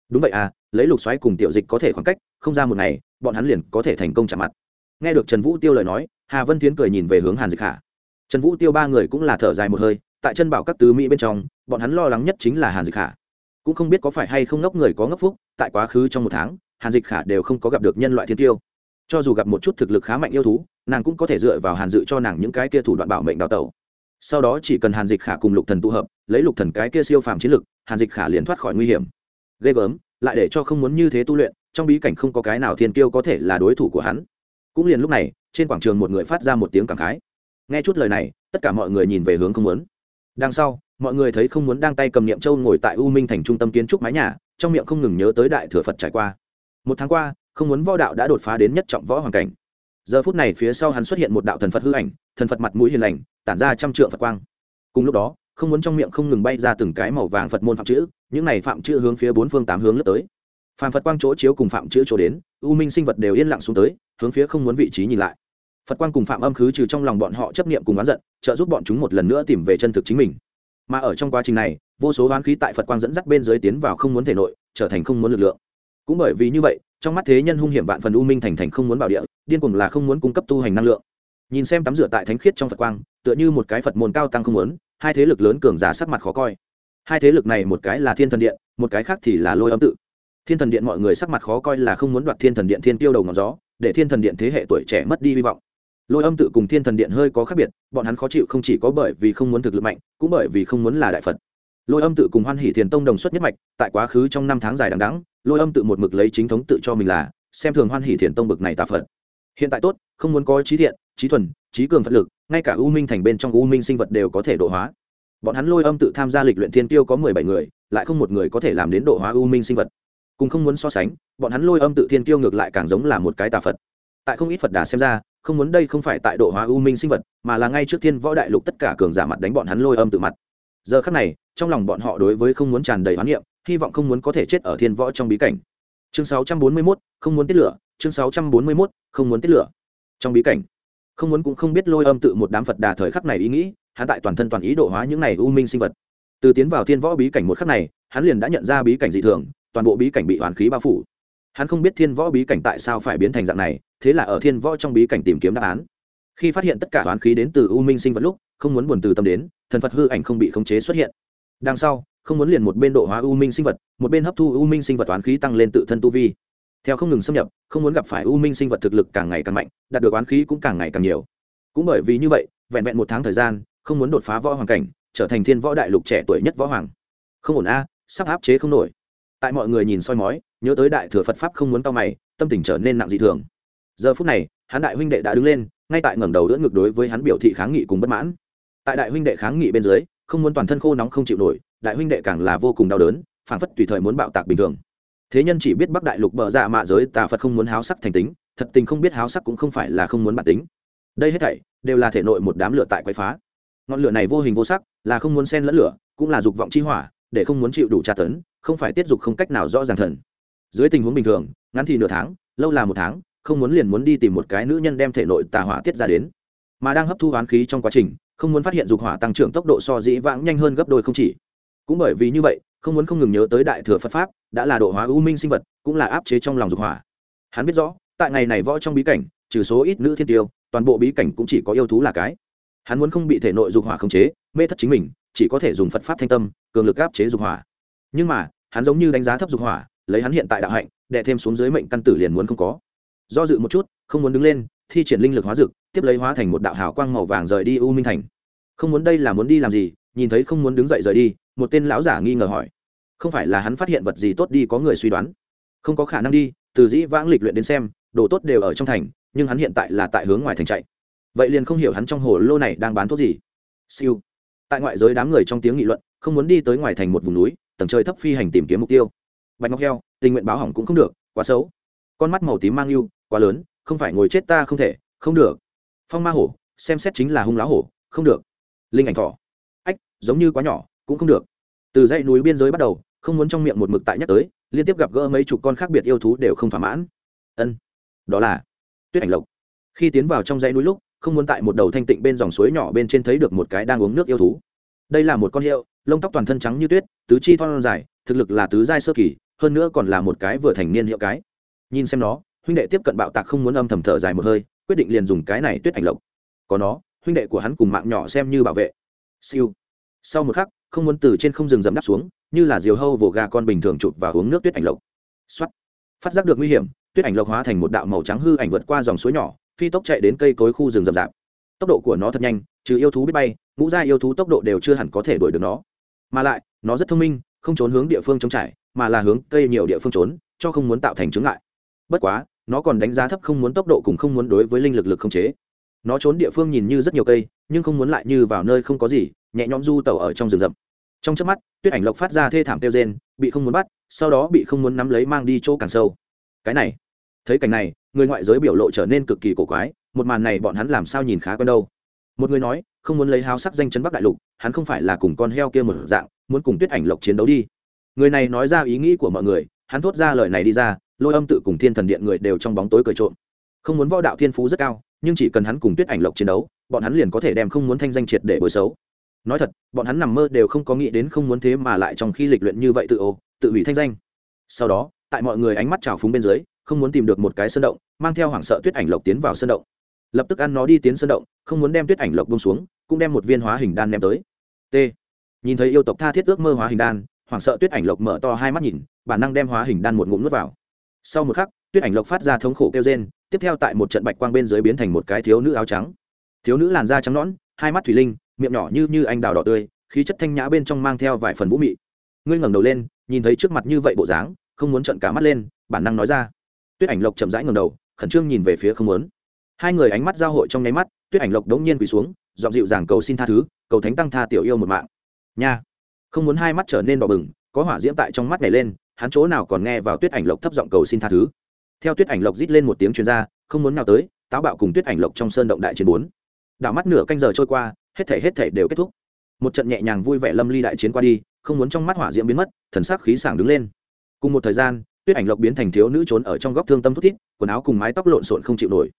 Đúng vậy à lấy lục xoáy cùng tiểu dịch có thể khoảng cách, không ra một ngày, bọn hắn liền có thể thành công chạm mặt. Nghe được trần vũ tiêu lời nói hà vân tiến cười nhìn về hướng hàn dịch khả. Trần vũ tiêu ba người cũng là thở dài một hơi, tại chân bảo các tứ mỹ bên trong, bọn hắn lo lắng nhất chính là hàn dịch khả. Cũng không biết có phải hay không ngốc người có ngốc phúc, tại quá khứ trong một tháng, hàn dịch khả đều không có gặp được nhân loại thiên tiêu. Cho dù gặp một chút thực lực khá mạnh yêu thú, nàng cũng có thể dựa vào hàn dự cho nàng những cái kia thủ đoạn bảo mệnh đào tẩu. Sau đó chỉ cần hàn dịch khả cùng lục thần tụ hợp, lấy lục thần cái kia siêu phàm chiến lực, hàn dịch khả liền thoát khỏi nguy hiểm. Ghê gớm, lại để cho không muốn như thế tu luyện, trong bí cảnh không có cái nào thiên kiêu có thể là đối thủ của hắn cũng liền lúc này, trên quảng trường một người phát ra một tiếng cảm khái. Nghe chút lời này, tất cả mọi người nhìn về hướng không muốn. Đằng sau, mọi người thấy không muốn đang tay cầm niệm châu ngồi tại u minh thành trung tâm kiến trúc mái nhà, trong miệng không ngừng nhớ tới đại thừa phật trải qua. Một tháng qua, không muốn võ đạo đã đột phá đến nhất trọng võ hoàn cảnh. Giờ phút này phía sau hắn xuất hiện một đạo thần phật hư ảnh, thần phật mặt mũi hiền lành, tản ra trăm trượng phật quang. Cùng lúc đó, không muốn trong miệng không ngừng bay ra từng cái màu vàng phật môn phạm chữ, những này phạm chữ hướng phía bốn phương tám hướng lướt tới. Phàm phật quang chỗ chiếu cùng phạm chữ chỗ đến, u minh sinh vật đều yên lặng xuống tới hướng phía không muốn vị trí nhìn lại. Phật quang cùng phạm âm khứ trừ trong lòng bọn họ chấp niệm cùng oán giận, trợ giúp bọn chúng một lần nữa tìm về chân thực chính mình. Mà ở trong quá trình này, vô số oán khí tại phật quang dẫn dắt bên dưới tiến vào không muốn thể nội, trở thành không muốn lực lượng. Cũng bởi vì như vậy, trong mắt thế nhân hung hiểm vạn phần u minh thành thành không muốn bảo địa, điên cuồng là không muốn cung cấp tu hành năng lượng. Nhìn xem tắm rửa tại thánh khiết trong phật quang, tựa như một cái phật môn cao tăng không muốn, hai thế lực lớn cường giả sắc mặt khó coi. Hai thế lực này một cái là thiên thần điện, một cái khác thì là lôi âm tự. Thiên thần điện mọi người sắc mặt khó coi là không muốn đoạt thiên thần điện thiên tiêu đầu ngọn gió để thiên thần điện thế hệ tuổi trẻ mất đi hy vọng. Lôi âm tự cùng thiên thần điện hơi có khác biệt, bọn hắn khó chịu không chỉ có bởi vì không muốn thực lực mạnh, cũng bởi vì không muốn là đại phật. Lôi âm tự cùng hoan hỷ thiền tông đồng xuất nhất mạch, tại quá khứ trong năm tháng dài đằng đắng lôi âm tự một mực lấy chính thống tự cho mình là, xem thường hoan hỷ thiền tông bực này tà phật. Hiện tại tốt, không muốn có trí thiện, trí thuần, trí cường phật lực, ngay cả u minh thành bên trong u minh sinh vật đều có thể độ hóa. Bọn hắn lôi âm tự tham gia lịch luyện thiên tiêu có mười bảy người, lại không một người có thể làm đến độ hóa u minh sinh vật cùng không muốn so sánh bọn hắn lôi âm tự thiên kiêu ngược lại càng giống là một cái tà phật. Tại không ít phật đà xem ra không muốn đây không phải tại độ hóa u minh sinh vật mà là ngay trước thiên võ đại lục tất cả cường giả mặt đánh bọn hắn lôi âm tự mặt. Giờ khắc này trong lòng bọn họ đối với không muốn tràn đầy hoán niệm hy vọng không muốn có thể chết ở thiên võ trong bí cảnh. Chương 641, không muốn tiết lửa. Chương 641, không muốn tiết lửa. Trong bí cảnh không muốn cũng không biết lôi âm tự một đám phật đà thời khắc này ý nghĩ hắn tại toàn thân toàn ý độ hóa những này u minh sinh vật. Từ tiến vào thiên võ bí cảnh một khắc này hắn liền đã nhận ra bí cảnh dị thường toàn bộ bí cảnh bị hoàn khí bao phủ. Hắn không biết thiên võ bí cảnh tại sao phải biến thành dạng này, thế là ở thiên võ trong bí cảnh tìm kiếm đáp án. Khi phát hiện tất cả hoàn khí đến từ u minh sinh vật lúc, không muốn buồn từ tâm đến, thần phật hư ảnh không bị khống chế xuất hiện. Đằng sau, không muốn liền một bên độ hóa u minh sinh vật, một bên hấp thu u minh sinh vật oán khí tăng lên tự thân tu vi. Theo không ngừng xâm nhập, không muốn gặp phải u minh sinh vật thực lực càng ngày càng mạnh, đạt được oán khí cũng càng ngày càng nhiều. Cũng bởi vì như vậy, vẹn vẹn một tháng thời gian, không muốn đột phá võ hoàng cảnh, trở thành thiên võ đại lục trẻ tuổi nhất võ hoàng. Không ổn a, sắp áp chế không nổi tại mọi người nhìn soi mói, nhớ tới đại thừa phật pháp không muốn cao mày, tâm tình trở nên nặng dị thường. Giờ phút này, hắn đại huynh đệ đã đứng lên, ngay tại ngẩng đầu đỡ ngược đối với hắn biểu thị kháng nghị cùng bất mãn. Tại đại huynh đệ kháng nghị bên dưới, không muốn toàn thân khô nóng không chịu nổi, đại huynh đệ càng là vô cùng đau đớn, phảng phất tùy thời muốn bạo tạc bình thường. Thế nhân chỉ biết bắc đại lục bờ dạ mạ giới, tà phật không muốn háo sắc thành tính, thật tình không biết háo sắc cũng không phải là không muốn bản tính. Đây hết thảy, đều là thể nội một đám lửa tại quậy phá. Ngọn lửa này vô hình vô sắc, là không muốn xen lẫn lửa, cũng là dục vọng chi hỏa, để không muốn chịu đủ tra tấn không phải tiết dục không cách nào rõ ràng thần. Dưới tình huống bình thường, ngắn thì nửa tháng, lâu là một tháng, không muốn liền muốn đi tìm một cái nữ nhân đem thể nội tà hỏa tiết ra đến. Mà đang hấp thu hoán khí trong quá trình, không muốn phát hiện dục hỏa tăng trưởng tốc độ so dĩ vãng nhanh hơn gấp đôi không chỉ. Cũng bởi vì như vậy, không muốn không ngừng nhớ tới đại thừa phật pháp, đã là độ hóa ưu minh sinh vật, cũng là áp chế trong lòng dục hỏa. Hắn biết rõ, tại ngày này võ trong bí cảnh, trừ số ít nữ thiên tiêu, toàn bộ bí cảnh cũng chỉ có yêu thú là cái. Hắn muốn không bị thể nội dục hỏa khống chế, mê thất chính mình, chỉ có thể dùng phật pháp thanh tâm, cường lực áp chế dục hỏa nhưng mà, hắn giống như đánh giá thấp dục hỏa, lấy hắn hiện tại đạo hạnh đệ thêm xuống dưới mệnh căn tử liền muốn không có. Do dự một chút, không muốn đứng lên, thi triển linh lực hóa dực tiếp lấy hóa thành một đạo hào quang màu vàng rời đi u minh thành. Không muốn đây là muốn đi làm gì, nhìn thấy không muốn đứng dậy rời đi, một tên lão giả nghi ngờ hỏi. Không phải là hắn phát hiện vật gì tốt đi có người suy đoán. Không có khả năng đi, từ dĩ vãng lịch luyện đến xem, đồ tốt đều ở trong thành, nhưng hắn hiện tại là tại hướng ngoài thành chạy. Vậy liền không hiểu hắn trong hồ lô này đang bán thuốc gì. Siêu. Tại ngoại giới đám người trong tiếng nghị luận, không muốn đi tới ngoài thành một vùng núi tầng trời thấp phi hành tìm kiếm mục tiêu. Bạch ngọc heo, tình nguyện báo hỏng cũng không được, quá xấu. Con mắt màu tím mang yêu quá lớn, không phải ngồi chết ta không thể, không được. Phong ma hổ, xem xét chính là hung lá hổ, không được. Linh ảnh thỏ ách, giống như quá nhỏ, cũng không được. Từ dãy núi biên giới bắt đầu, không muốn trong miệng một mực tại nhắc tới, liên tiếp gặp gỡ mấy chục con khác biệt yêu thú đều không thỏa mãn. Ân, đó là tuyết ảnh lộc. Khi tiến vào trong dãy núi lúc, không muốn tại một đầu thanh tịnh bên dòng suối nhỏ bên trên thấy được một cái đang uống nước yêu thú đây là một con hiệu, lông tóc toàn thân trắng như tuyết, tứ chi thon dài, thực lực là tứ giai sơ kỳ, hơn nữa còn là một cái vừa thành niên hiệu cái. Nhìn xem nó, huynh đệ tiếp cận bạo tạc không muốn âm thầm thở dài một hơi, quyết định liền dùng cái này tuyết ảnh lộc. Có nó, huynh đệ của hắn cùng mạng nhỏ xem như bảo vệ. Siêu. Sau một khắc, không muốn từ trên không rừng dẫm đắp xuống, như là diều hâu vồ gà con bình thường chụp và uống nước tuyết ảnh lộc. Xuất phát giác được nguy hiểm, tuyết ảnh lộc hóa thành một đạo màu trắng hư ảnh vượt qua dòng suối nhỏ, phi tốc chạy đến cây cối khu rừng rậm rạp. Tốc độ của nó thật nhanh trừ yêu thú biết bay, ngũ gia yêu thú tốc độ đều chưa hẳn có thể đuổi được nó. Mà lại, nó rất thông minh, không trốn hướng địa phương trống trải, mà là hướng cây nhiều địa phương trốn, cho không muốn tạo thành chướng ngại. Bất quá, nó còn đánh giá thấp không muốn tốc độ cùng không muốn đối với linh lực lực không chế. Nó trốn địa phương nhìn như rất nhiều cây, nhưng không muốn lại như vào nơi không có gì, nhẹ nhõm du tàu ở trong rừng rậm. Trong chớp mắt, tuyết ảnh lộc phát ra thê thảm kêu rên, bị không muốn bắt, sau đó bị không muốn nắm lấy mang đi chỗ càng sâu. Cái này, thấy cảnh này, người ngoại giới biểu lộ trở nên cực kỳ cổ quái, một màn này bọn hắn làm sao nhìn khá quen đâu một người nói, không muốn lấy háo sắc danh chấn bắc đại lục, hắn không phải là cùng con heo kia một dạng, muốn cùng tuyết ảnh lộc chiến đấu đi. Người này nói ra ý nghĩ của mọi người, hắn thốt ra lời này đi ra, lôi âm tự cùng thiên thần điện người đều trong bóng tối cười trộm. Không muốn võ đạo thiên phú rất cao, nhưng chỉ cần hắn cùng tuyết ảnh lộc chiến đấu, bọn hắn liền có thể đem không muốn thanh danh triệt để bối xấu. Nói thật, bọn hắn nằm mơ đều không có nghĩ đến không muốn thế mà lại trong khi lịch luyện như vậy tự ô, tự hủy thanh danh. Sau đó, tại mọi người ánh mắt trào phúng bên dưới, không muốn tìm được một cái sơn động, mang theo hoảng sợ tuyết ảnh lộc tiến vào sơn động lập tức ăn nó đi tiến sân động, không muốn đem tuyết ảnh lộc bông xuống, cũng đem một viên hóa hình đan đem tới. T. Nhìn thấy yêu tộc tha thiết ước mơ hóa hình đan, hoảng sợ tuyết ảnh lộc mở to hai mắt nhìn, bản năng đem hóa hình đan một ngụm nuốt vào. Sau một khắc, tuyết ảnh lộc phát ra thống khổ kêu trên tiếp theo tại một trận bạch quang bên dưới biến thành một cái thiếu nữ áo trắng. Thiếu nữ làn da trắng nõn, hai mắt thủy linh, miệng nhỏ như như anh đào đỏ tươi, khí chất thanh nhã bên trong mang theo vài phần vũ mị. Ngươi ngẩng đầu lên, nhìn thấy trước mặt như vậy bộ dáng, không muốn trận cả mắt lên, bản năng nói ra. Tuyết ảnh lộc chậm rãi ngẩng đầu, khẩn trương nhìn về phía không muốn hai người ánh mắt giao hội trong nháy mắt, tuyết ảnh lộc đống nhiên quỳ xuống dọn dịu dàng cầu xin tha thứ, cầu thánh tăng tha tiểu yêu một mạng. Nha. Không muốn hai mắt trở nên đỏ bừng, có hỏa diễm tại trong mắt này lên, hắn chỗ nào còn nghe vào tuyết ảnh lộc thấp giọng cầu xin tha thứ. Theo tuyết ảnh lộc rít lên một tiếng chuyên gia không muốn nào tới, táo bạo cùng tuyết ảnh lộc trong sơn động đại chiến bốn. Đảo mắt nửa canh giờ trôi qua, hết thể hết thể đều kết thúc. Một trận nhẹ nhàng vui vẻ lâm ly đại chiến qua đi, không muốn trong mắt hỏa diễm biến mất, thần sắc khí sảng đứng lên. Cùng một thời gian, tuyết ảnh lộc biến thành thiếu nữ trốn ở trong góc thương tâm thút thít, quần áo cùng mái tóc lộn xộn không chịu nổi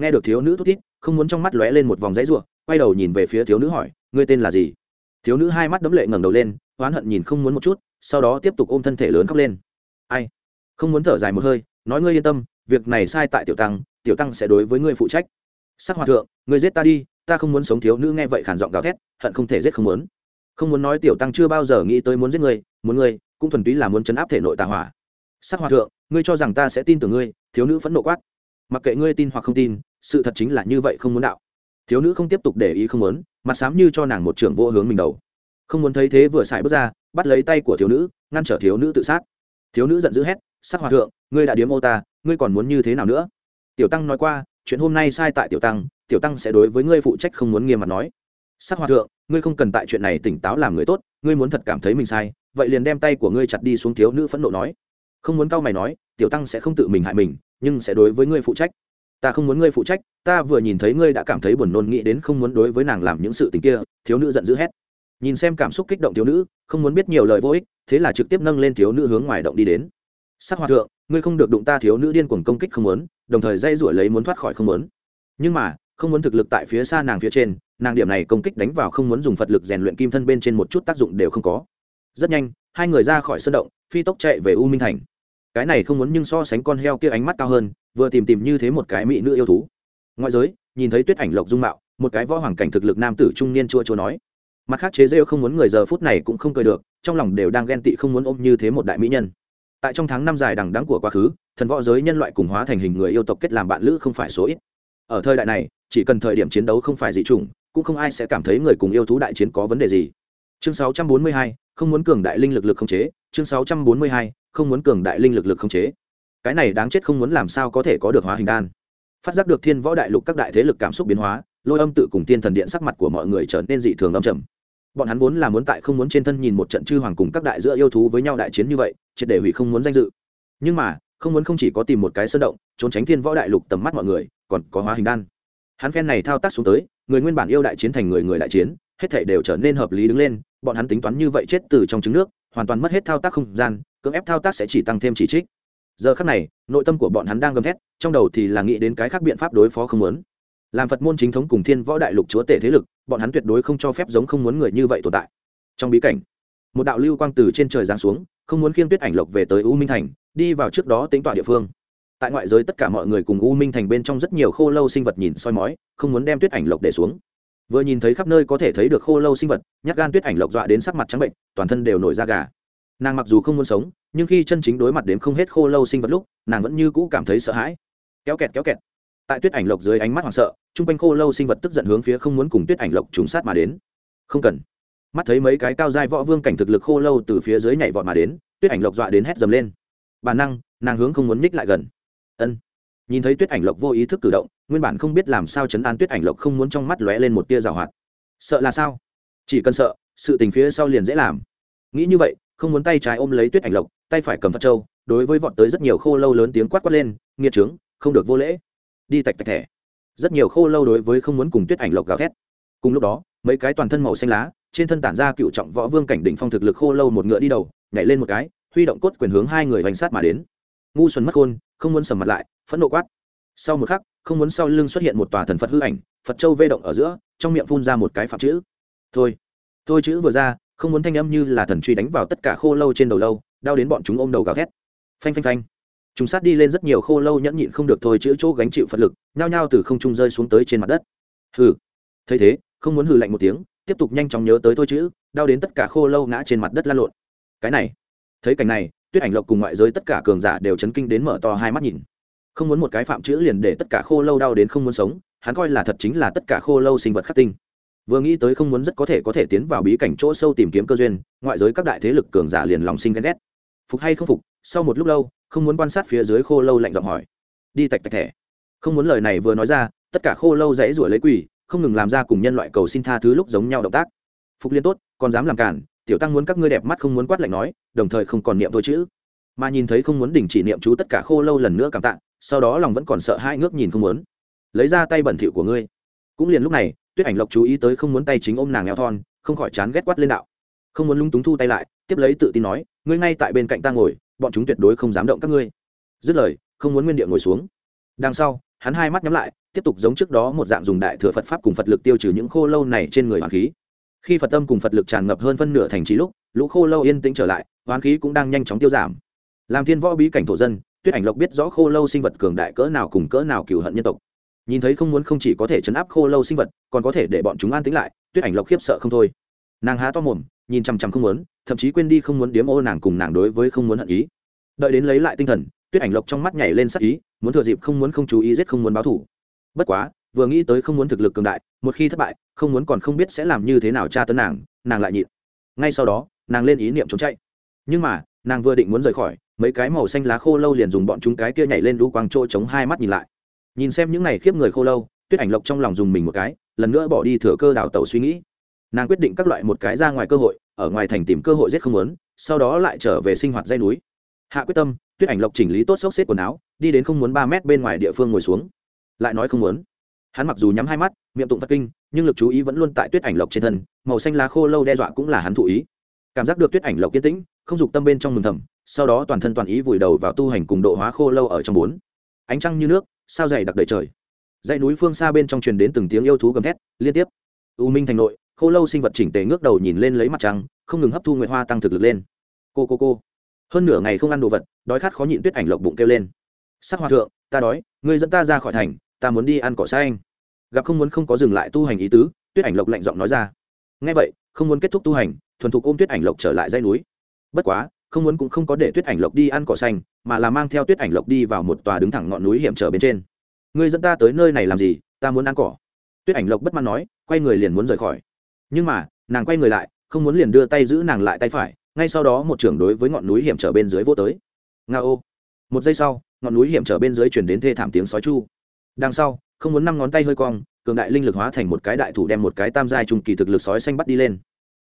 nghe được thiếu nữ thút thít, không muốn trong mắt lóe lên một vòng dãy ruộng quay đầu nhìn về phía thiếu nữ hỏi, ngươi tên là gì? Thiếu nữ hai mắt đấm lệ ngẩng đầu lên, oán hận nhìn không muốn một chút, sau đó tiếp tục ôm thân thể lớn khóc lên. Ai? Không muốn thở dài một hơi, nói, ngươi yên tâm, việc này sai tại tiểu tăng tiểu tăng sẽ đối với ngươi phụ trách. Sắc hòa thượng, ngươi giết ta đi, ta không muốn sống thiếu nữ nghe vậy khản giọng gào thét, hận không thể giết không muốn. Không muốn nói tiểu tăng chưa bao giờ nghĩ tới muốn giết ngươi, muốn ngươi, cũng thuần túy là muốn chấn áp thể nội tà hỏa. Sắc hòa thượng, ngươi cho rằng ta sẽ tin tưởng ngươi? Thiếu nữ phẫn nộ quát. Mặc kệ ngươi tin hoặc không tin sự thật chính là như vậy không muốn đạo. Thiếu nữ không tiếp tục để ý không muốn, mặt sám như cho nàng một trưởng vô hướng mình đầu. Không muốn thấy thế vừa xài bước ra, bắt lấy tay của thiếu nữ, ngăn trở thiếu nữ tự sát. Thiếu nữ giận dữ hét, sắc hòa thượng, ngươi đã điếm ô ta, ngươi còn muốn như thế nào nữa? Tiểu tăng nói qua, chuyện hôm nay sai tại tiểu tăng tiểu tăng sẽ đối với ngươi phụ trách không muốn nghiêm mặt nói. Sắc hòa thượng, ngươi không cần tại chuyện này tỉnh táo làm người tốt, ngươi muốn thật cảm thấy mình sai, vậy liền đem tay của ngươi chặt đi xuống thiếu nữ phẫn nộ nói. Không muốn cau mày nói, tiểu tăng sẽ không tự mình hại mình, nhưng sẽ đối với ngươi phụ trách ta không muốn ngươi phụ trách, ta vừa nhìn thấy ngươi đã cảm thấy buồn nôn, nghĩ đến không muốn đối với nàng làm những sự tình kia, thiếu nữ giận dữ hét. Nhìn xem cảm xúc kích động thiếu nữ, không muốn biết nhiều lời vô ích, thế là trực tiếp nâng lên thiếu nữ hướng ngoài động đi đến. Sắc hòa thượng, ngươi không được đụng ta thiếu nữ điên cuồng công kích không muốn, đồng thời dây rủi lấy muốn thoát khỏi không muốn. Nhưng mà, không muốn thực lực tại phía xa nàng phía trên, nàng điểm này công kích đánh vào không muốn dùng phật lực rèn luyện kim thân bên trên một chút tác dụng đều không có. Rất nhanh, hai người ra khỏi sân động, phi tốc chạy về u minh thành cái này không muốn nhưng so sánh con heo kia ánh mắt cao hơn vừa tìm tìm như thế một cái mỹ nữ yêu thú. Ngoại giới nhìn thấy tuyết ảnh lộc dung mạo một cái võ hoàng cảnh thực lực nam tử trung niên chua chua nói. Mặt khác chế rêu không muốn người giờ phút này cũng không cười được trong lòng đều đang ghen tị không muốn ôm như thế một đại mỹ nhân. Tại trong tháng năm dài đằng đắng của quá khứ thần võ giới nhân loại cùng hóa thành hình người yêu tộc kết làm bạn lữ không phải số ít. Ở thời đại này chỉ cần thời điểm chiến đấu không phải dị chủng cũng không ai sẽ cảm thấy người cùng yêu thú đại chiến có vấn đề gì. Chương 642, không muốn cường đại linh lực lực không chế chương 642, không muốn cường đại linh lực lực không chế. Cái này đáng chết không muốn làm sao có thể có được hóa hình đan. Phát giác được thiên võ đại lục các đại thế lực cảm xúc biến hóa, lôi âm tự cùng tiên thần điện sắc mặt của mọi người trở nên dị thường âm trầm. Bọn hắn vốn là muốn tại không muốn trên thân nhìn một trận chư hoàng cùng các đại giữa yêu thú với nhau đại chiến như vậy, triệt để hủy không muốn danh dự. Nhưng mà, không muốn không chỉ có tìm một cái sơn động, trốn tránh thiên võ đại lục tầm mắt mọi người, còn có hóa hình đan. Hắn phen này thao tác xuống tới, người nguyên bản yêu đại chiến thành người người đại chiến, hết thể đều trở nên hợp lý đứng lên, bọn hắn tính toán như vậy chết từ trong trứng nước, hoàn toàn mất hết thao tác không gian cưỡng ép thao tác sẽ chỉ tăng thêm chỉ trích. Giờ khắc này, nội tâm của bọn hắn đang gầm thét, trong đầu thì là nghĩ đến cái khác biện pháp đối phó không muốn. Làm phật môn chính thống cùng thiên võ đại lục chúa tể thế lực, bọn hắn tuyệt đối không cho phép giống không muốn người như vậy tồn tại. Trong bí cảnh, một đạo lưu quang từ trên trời giáng xuống, không muốn khiêng tuyết ảnh lộc về tới u minh thành, đi vào trước đó tính tọa địa phương. Tại ngoại giới tất cả mọi người cùng u minh thành bên trong rất nhiều khô lâu sinh vật nhìn soi mói, không muốn đem tuyết ảnh lộc để xuống. Vừa nhìn thấy khắp nơi có thể thấy được khô lâu sinh vật, nhát gan tuyết ảnh lộc dọa đến sắc mặt trắng bệnh, toàn thân đều nổi da gà nàng mặc dù không muốn sống, nhưng khi chân chính đối mặt đến không hết khô lâu sinh vật lúc, nàng vẫn như cũ cảm thấy sợ hãi. Kéo kẹt kéo kẹt. Tại tuyết ảnh lộc dưới ánh mắt hoảng sợ, chung quanh khô lâu sinh vật tức giận hướng phía không muốn cùng tuyết ảnh lộc trùng sát mà đến. Không cần. Mắt thấy mấy cái cao dai võ vương cảnh thực lực khô lâu từ phía dưới nhảy vọt mà đến, tuyết ảnh lộc dọa đến hét dầm lên. Bản năng, nàng hướng không muốn ních lại gần. Ân. Nhìn thấy tuyết ảnh lộc vô ý thức cử động, nguyên bản không biết làm sao chấn an tuyết ảnh lộc không muốn trong mắt lóe lên một tia rào hoạt. Sợ là sao? Chỉ cần sợ, sự tình phía sau liền dễ làm. Nghĩ như vậy không muốn tay trái ôm lấy tuyết ảnh lộc, tay phải cầm phật trâu đối với vọt tới rất nhiều khô lâu lớn tiếng quát quát lên, nghiệt trướng, không được vô lễ. Đi tạch tạch thẻ. Rất nhiều khô lâu đối với không muốn cùng tuyết ảnh lộc gào thét. Cùng lúc đó, mấy cái toàn thân màu xanh lá, trên thân tản ra cựu trọng võ vương cảnh đỉnh phong thực lực khô lâu một ngựa đi đầu, nhảy lên một cái, huy động cốt quyền hướng hai người hoành sát mà đến. Ngu xuẩn mất khôn, không muốn sầm mặt lại, phẫn nộ quát. Sau một khắc, không muốn sau lưng xuất hiện một tòa thần phật hư ảnh, phật châu vê động ở giữa, trong miệng phun ra một cái phạm chữ. Thôi thôi chữ vừa ra không muốn thanh âm như là thần truy đánh vào tất cả khô lâu trên đầu lâu, đau đến bọn chúng ôm đầu gào thét. Phanh phanh phanh. Chúng sát đi lên rất nhiều khô lâu nhẫn nhịn không được thôi chữ chỗ gánh chịu phật lực, nhao nhao từ không trung rơi xuống tới trên mặt đất. Hừ. Thấy thế, không muốn hừ lạnh một tiếng, tiếp tục nhanh chóng nhớ tới thôi chữ, đau đến tất cả khô lâu ngã trên mặt đất lan lộn. Cái này. Thấy cảnh này, tuyết ảnh lộc cùng ngoại giới tất cả cường giả đều chấn kinh đến mở to hai mắt nhìn. Không muốn một cái phạm chữ liền để tất cả khô lâu đau đến không muốn sống, hắn coi là thật chính là tất cả khô lâu sinh vật khắc tinh vừa nghĩ tới không muốn rất có thể có thể tiến vào bí cảnh chỗ sâu tìm kiếm cơ duyên, ngoại giới các đại thế lực cường giả liền lòng sinh ghen ghét. Phục hay không phục, sau một lúc lâu, không muốn quan sát phía dưới khô lâu lạnh giọng hỏi. Đi tạch tạch thẻ. Không muốn lời này vừa nói ra, tất cả khô lâu dãy ruổi lấy quỳ không ngừng làm ra cùng nhân loại cầu xin tha thứ lúc giống nhau động tác. Phục liên tốt, còn dám làm cản, tiểu tăng muốn các ngươi đẹp mắt không muốn quát lạnh nói, đồng thời không còn niệm thôi chữ mà nhìn thấy không muốn đình chỉ niệm chú tất cả khô lâu lần nữa cảm tạ, sau đó lòng vẫn còn sợ hai ngước nhìn không muốn. Lấy ra tay bẩn thỉu của ngươi. Cũng liền lúc này tuyết ảnh lộc chú ý tới không muốn tay chính ôm nàng eo thon, không khỏi chán ghét quát lên đạo. Không muốn lung túng thu tay lại, tiếp lấy tự tin nói, ngươi ngay tại bên cạnh ta ngồi, bọn chúng tuyệt đối không dám động các ngươi. Dứt lời, không muốn nguyên địa ngồi xuống. Đằng sau, hắn hai mắt nhắm lại, tiếp tục giống trước đó một dạng dùng đại thừa phật pháp cùng phật lực tiêu trừ những khô lâu này trên người hoàng khí. Khi phật tâm cùng phật lực tràn ngập hơn phân nửa thành trí lúc, lũ khô lâu yên tĩnh trở lại hoàng khí cũng đang nhanh chóng tiêu giảm. Làm thiên võ bí cảnh thổ dân, tuyết ảnh lộc biết rõ khô lâu sinh vật cường đại cỡ nào cùng cỡ nào cừu hận nhân tộc nhìn thấy không muốn không chỉ có thể chấn áp khô lâu sinh vật, còn có thể để bọn chúng an tĩnh lại, tuyết ảnh lộc khiếp sợ không thôi. Nàng há to mồm, nhìn chằm chằm không muốn, thậm chí quên đi không muốn điếm ô nàng cùng nàng đối với không muốn hận ý. Đợi đến lấy lại tinh thần, tuyết ảnh lộc trong mắt nhảy lên sắc ý, muốn thừa dịp không muốn không chú ý giết không muốn báo thủ. Bất quá, vừa nghĩ tới không muốn thực lực cường đại, một khi thất bại, không muốn còn không biết sẽ làm như thế nào tra tấn nàng nàng lại nhịn. Ngay sau đó, nàng lên ý niệm trốn chạy. Nhưng mà, nàng vừa định muốn rời khỏi, mấy cái màu xanh lá khô lâu liền dùng bọn chúng cái kia nhảy lên đu quang trôi chống hai mắt nhìn lại nhìn xem những này khiếp người khô lâu, tuyết ảnh lộc trong lòng dùng mình một cái, lần nữa bỏ đi thừa cơ đào tẩu suy nghĩ. Nàng quyết định các loại một cái ra ngoài cơ hội, ở ngoài thành tìm cơ hội giết không muốn, sau đó lại trở về sinh hoạt dây núi. Hạ quyết tâm, tuyết ảnh lộc chỉnh lý tốt xốc xếp quần áo, đi đến không muốn ba mét bên ngoài địa phương ngồi xuống. Lại nói không muốn. Hắn mặc dù nhắm hai mắt, miệng tụng phật kinh, nhưng lực chú ý vẫn luôn tại tuyết ảnh lộc trên thân, màu xanh lá khô lâu đe dọa cũng là hắn thụ ý. Cảm giác được tuyết ảnh lộc kiên tĩnh, không dục tâm bên trong mừng thầm, sau đó toàn thân toàn ý vùi đầu vào tu hành cùng độ hóa khô lâu ở trong bốn. Ánh trăng như nước sao dày đặc đầy trời. Dãy núi phương xa bên trong truyền đến từng tiếng yêu thú gầm thét, liên tiếp. U minh thành nội, khô lâu sinh vật chỉnh tề ngước đầu nhìn lên lấy mặt trăng, không ngừng hấp thu nguyệt hoa tăng thực lực lên. Cô cô cô. Hơn nửa ngày không ăn đồ vật, đói khát khó nhịn tuyết ảnh lộc bụng kêu lên. Sắc hoa thượng, ta đói người dẫn ta ra khỏi thành, ta muốn đi ăn cỏ xa anh. Gặp không muốn không có dừng lại tu hành ý tứ, tuyết ảnh lộc lạnh giọng nói ra. Ngay vậy, không muốn kết thúc tu hành, thuần thục ôm tuyết ảnh lộc trở lại dãy núi. Bất quá không muốn cũng không có để tuyết ảnh lộc đi ăn cỏ xanh, mà là mang theo tuyết ảnh lộc đi vào một tòa đứng thẳng ngọn núi hiểm trở bên trên. Người dẫn ta tới nơi này làm gì? Ta muốn ăn cỏ. Tuyết ảnh lộc bất mãn nói, quay người liền muốn rời khỏi. Nhưng mà, nàng quay người lại, không muốn liền đưa tay giữ nàng lại tay phải, ngay sau đó một trưởng đối với ngọn núi hiểm trở bên dưới vô tới. Nga ô. Một giây sau, ngọn núi hiểm trở bên dưới chuyển đến thê thảm tiếng sói chu. Đằng sau, không muốn năm ngón tay hơi cong, cường đại linh lực hóa thành một cái đại thủ đem một cái tam giai trung kỳ thực lực sói xanh bắt đi lên.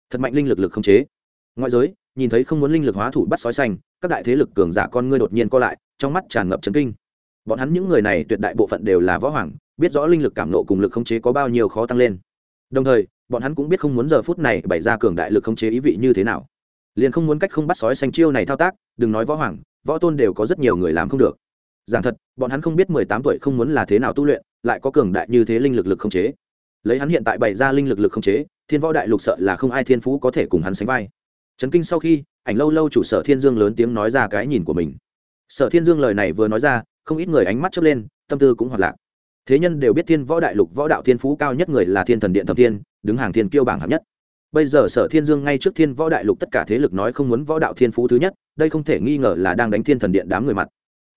Thật mạnh linh lực lực không chế ngoại giới, nhìn thấy không muốn linh lực hóa thủ bắt sói xanh, các đại thế lực cường giả con ngươi đột nhiên co lại, trong mắt tràn ngập chấn kinh. Bọn hắn những người này tuyệt đại bộ phận đều là võ hoàng, biết rõ linh lực cảm nộ cùng lực khống chế có bao nhiêu khó tăng lên. Đồng thời, bọn hắn cũng biết không muốn giờ phút này bày ra cường đại lực khống chế ý vị như thế nào. Liền không muốn cách không bắt sói xanh chiêu này thao tác, đừng nói võ hoàng, võ tôn đều có rất nhiều người làm không được. Giảng thật, bọn hắn không biết mười tám tuổi không muốn là thế nào tu luyện, lại có cường đại như thế linh lực lực khống chế. Lấy hắn hiện tại bày ra linh lực lực khống chế, thiên võ đại lục sợ là không ai thiên phú có thể cùng hắn sánh vai trấn kinh sau khi, ảnh lâu lâu chủ sở thiên dương lớn tiếng nói ra cái nhìn của mình. Sở thiên dương lời này vừa nói ra, không ít người ánh mắt chớp lên, tâm tư cũng hoạt lạc. Thế nhân đều biết thiên võ đại lục, võ đạo thiên phú cao nhất người là thiên thần điện thập thiên, đứng hàng thiên kiêu bảng hạng nhất. Bây giờ sở thiên dương ngay trước thiên võ đại lục tất cả thế lực nói không muốn võ đạo thiên phú thứ nhất, đây không thể nghi ngờ là đang đánh thiên thần điện đám người mặt.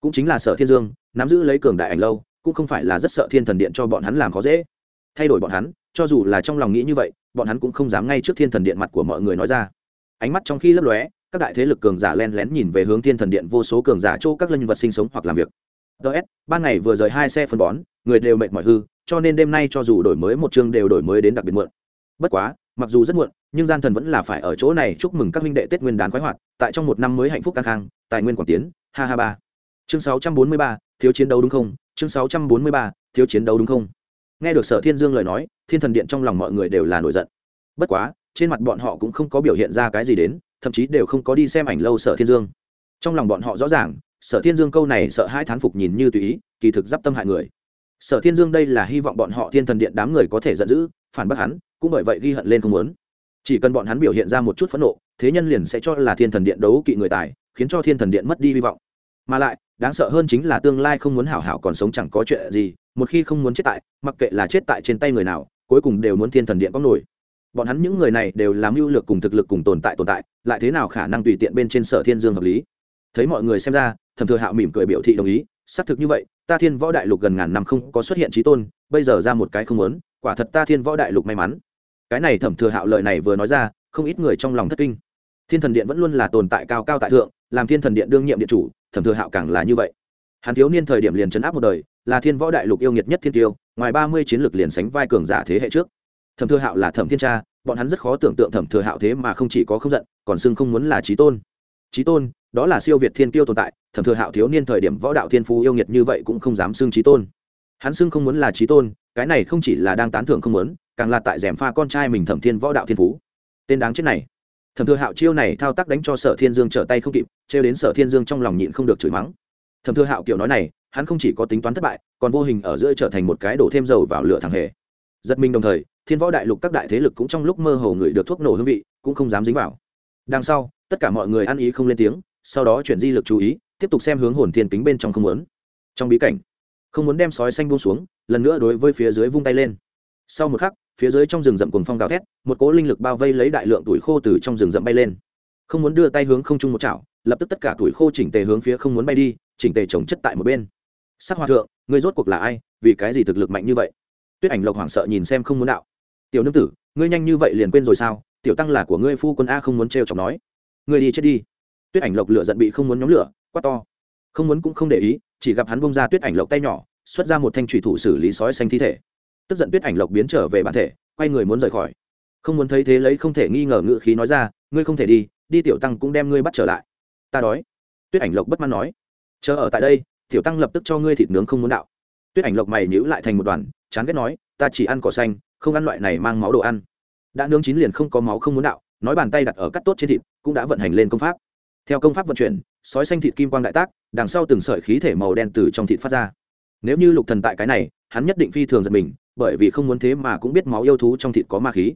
Cũng chính là sở thiên dương, nắm giữ lấy cường đại ảnh lâu, cũng không phải là rất sợ thiên thần điện cho bọn hắn làm khó dễ. Thay đổi bọn hắn, cho dù là trong lòng nghĩ như vậy, bọn hắn cũng không dám ngay trước thiên thần điện mặt của mọi người nói ra ánh mắt trong khi lấp lóe, các đại thế lực cường giả len lén nhìn về hướng thiên thần điện, vô số cường giả chỗ các linh vật sinh sống hoặc làm việc. Ts ban ngày vừa rời hai xe phân bón, người đều mệt mỏi hư, cho nên đêm nay cho dù đổi mới một chương đều đổi mới đến đặc biệt muộn. Bất quá, mặc dù rất muộn, nhưng gian thần vẫn là phải ở chỗ này chúc mừng các huynh đệ tết nguyên đán khoái hoạt, tại trong một năm mới hạnh phúc căng khang, tài nguyên quảng tiến, ha ha ba. Chương sáu trăm bốn mươi ba, thiếu chiến đấu đúng không? Chương sáu trăm bốn mươi ba, thiếu chiến đấu đúng không? Nghe được sở thiên dương lời nói, thiên thần điện trong lòng mọi người đều là nổi giận. Bất quá trên mặt bọn họ cũng không có biểu hiện ra cái gì đến, thậm chí đều không có đi xem ảnh lâu sở thiên dương. Trong lòng bọn họ rõ ràng, sở thiên dương câu này sợ hai thán phục nhìn như tùy ý, kỳ thực d i p tâm hại người. Sở thiên dương đây là hy vọng bọn họ thiên thần điện đám người có thể giận dữ, phản bác hắn, cũng bởi vậy ghi hận lên không muốn. Chỉ cần bọn hắn biểu hiện ra một chút phẫn nộ, thế nhân liền sẽ cho là thiên thần điện đấu kỵ người tài, khiến cho thiên thần điện mất đi hy vọng. Mà lại, đáng sợ hơn chính là tương lai không muốn hảo hảo còn sống chẳng có chuyện gì, một khi không muốn chết tại, mặc kệ là chết tại trên tay người nào, cuối cùng đều muốn thiên thần điện có nổi bọn hắn những người này đều làm mưu lược cùng thực lực cùng tồn tại tồn tại, lại thế nào khả năng tùy tiện bên trên sở thiên dương hợp lý? Thấy mọi người xem ra, thẩm thừa hạo mỉm cười biểu thị đồng ý, xác thực như vậy, ta thiên võ đại lục gần ngàn năm không có xuất hiện trí tôn, bây giờ ra một cái không muốn, quả thật ta thiên võ đại lục may mắn. Cái này thẩm thừa hạo lợi này vừa nói ra, không ít người trong lòng thất kinh. Thiên thần điện vẫn luôn là tồn tại cao cao tại thượng, làm thiên thần điện đương nhiệm điện chủ, thẩm thừa hạo càng là như vậy. Hắn thiếu niên thời điểm liền chấn áp một đời, là thiên võ đại lục yêu nghiệt nhất thiên tiêu, ngoài ba mươi chiến lược liền sánh vai cường giả thế hệ trước thẩm thừa hạo là thẩm thiên cha, bọn hắn rất khó tưởng tượng thẩm thừa hạo thế mà không chỉ có không giận, còn xưng không muốn là trí tôn. Trí tôn, đó là siêu việt thiên kiêu tồn tại, thẩm thừa hạo thiếu niên thời điểm võ đạo thiên phú yêu nghiệt như vậy cũng không dám xưng trí tôn. Hắn xưng không muốn là trí tôn, cái này không chỉ là đang tán thưởng không muốn, càng là tại rèm pha con trai mình thẩm thiên võ đạo thiên phú. Tên đáng chết này. Thẩm thừa hạo chiêu này thao tác đánh cho sở thiên dương trở tay không kịp, trêu đến sở thiên dương trong lòng nhịn không được chửi mắng. Thẩm thừa hạo kiểu nói này, hắn không chỉ có tính toán thất bại, còn vô hình ở giữa trở thành một cái đổ thêm dầu vào lửa thằng hề. Giật mình đồng thời thiên võ đại lục các đại thế lực cũng trong lúc mơ hồ người được thuốc nổ hương vị, cũng không dám dính vào. Đằng sau, tất cả mọi người ăn ý không lên tiếng, sau đó chuyển di lực chú ý, tiếp tục xem hướng hồn thiên kính bên trong không muốn. Trong bí cảnh, không muốn đem sói xanh buông xuống, lần nữa đối với phía dưới vung tay lên. Sau một khắc, phía dưới trong rừng rậm cuồng phong gào thét, một cỗ linh lực bao vây lấy đại lượng tuổi khô từ trong rừng rậm bay lên. Không muốn đưa tay hướng không trung một chảo, lập tức tất cả tuổi khô chỉnh tề hướng phía không muốn bay đi, chỉnh tề trồng chất tại một bên. Sắc hoa thượng người rốt cuộc là ai? Vì cái gì thực lực mạnh như vậy? Tuyết ảnh lộc hoảng sợ nhìn xem không muốn đạo tiểu nương tử, ngươi nhanh như vậy liền quên rồi sao? Tiểu tăng là của ngươi phu quân a không muốn trêu chọc nói. Ngươi đi chết đi. Tuyết ảnh lộc lửa giận bị không muốn nhóm lửa, quát to. Không muốn cũng không để ý, chỉ gặp hắn bông ra tuyết ảnh lộc tay nhỏ, xuất ra một thanh thủy thủ xử lý sói xanh thi thể. Tức giận tuyết ảnh lộc biến trở về bản thể, quay người muốn rời khỏi. Không muốn thấy thế lấy không thể nghi ngờ ngự khí nói ra, ngươi không thể đi đi tiểu tăng cũng đem ngươi bắt trở lại. Ta đói. Tuyết ảnh lộc bất mãn nói. Chờ ở tại đây, tiểu tăng lập tức cho ngươi thịt nướng không muốn đạo. Tuyết ảnh lộc mày nhữ lại thành một đoàn chán ghét nói, ta chỉ ăn cỏ xanh, không ăn loại này mang máu đồ ăn. Đã nướng chín liền không có máu không muốn đạo, nói bàn tay đặt ở cắt tốt trên thịt, cũng đã vận hành lên công pháp. Theo công pháp vận chuyển, sói xanh thịt kim quang đại tác, đằng sau từng sợi khí thể màu đen từ trong thịt phát ra. Nếu như lục thần tại cái này, hắn nhất định phi thường giật mình, bởi vì không muốn thế mà cũng biết máu yêu thú trong thịt có ma khí.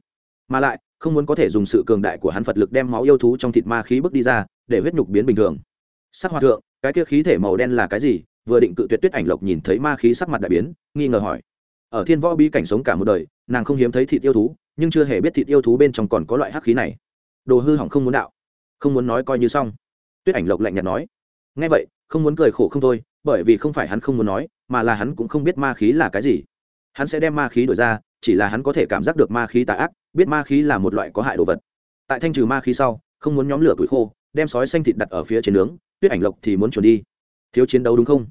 Mà lại, không muốn có thể dùng sự cường đại của hắn phật lực đem máu yêu thú trong thịt ma khí bước đi ra, để huyết nhục biến bình thường. Sắc hoa thượng, cái kia khí thể màu đen là cái gì? Vừa định cự tuyệt tuyết ảnh lộc nhìn thấy ma khí sắc mặt đại biến, nghi ngờ hỏi ở thiên võ bí cảnh sống cả một đời, nàng không hiếm thấy thịt yêu thú, nhưng chưa hề biết thịt yêu thú bên trong còn có loại hắc khí này. Đồ hư hỏng không muốn đạo. Không muốn nói coi như xong. Tuyết ảnh lộc lạnh nhạt nói. Ngay vậy, không muốn cười khổ không thôi, bởi vì không phải hắn không muốn nói, mà là hắn cũng không biết ma khí là cái gì. Hắn sẽ đem ma khí đổi ra, chỉ là hắn có thể cảm giác được ma khí tà ác, biết ma khí là một loại có hại đồ vật. Tại thanh trừ ma khí sau, không muốn nhóm lửa củi khô, đem sói xanh thịt đặt ở phía trên nướng, tuyết ảnh lộc thì muốn chuẩn đi. Thiếu chiến đấu đúng không?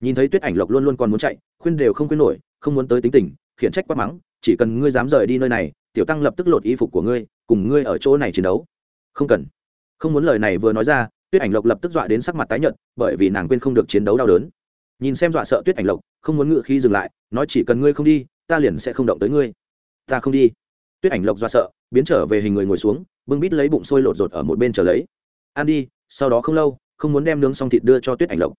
Nhìn thấy tuyết ảnh lộc luôn luôn còn muốn chạy, khuyên đều không khuyên nổi không muốn tới tính tình, khiển trách quát mắng, chỉ cần ngươi dám rời đi nơi này, tiểu tăng lập tức lột y phục của ngươi, cùng ngươi ở chỗ này chiến đấu. Không cần. Không muốn lời này vừa nói ra, tuyết ảnh lộc lập tức dọa đến sắc mặt tái nhợt, bởi vì nàng quên không được chiến đấu đau đớn. Nhìn xem dọa sợ tuyết ảnh lộc, không muốn ngự khi dừng lại, nói chỉ cần ngươi không đi, ta liền sẽ không động tới ngươi. Ta không đi. Tuyết ảnh lộc dọa sợ, biến trở về hình người ngồi xuống, bưng bít lấy bụng sôi lột rột ở một bên chờ lấy. Ăn đi, sau đó không lâu, không muốn đem nướng xong thịt đưa cho tuyết ảnh lộc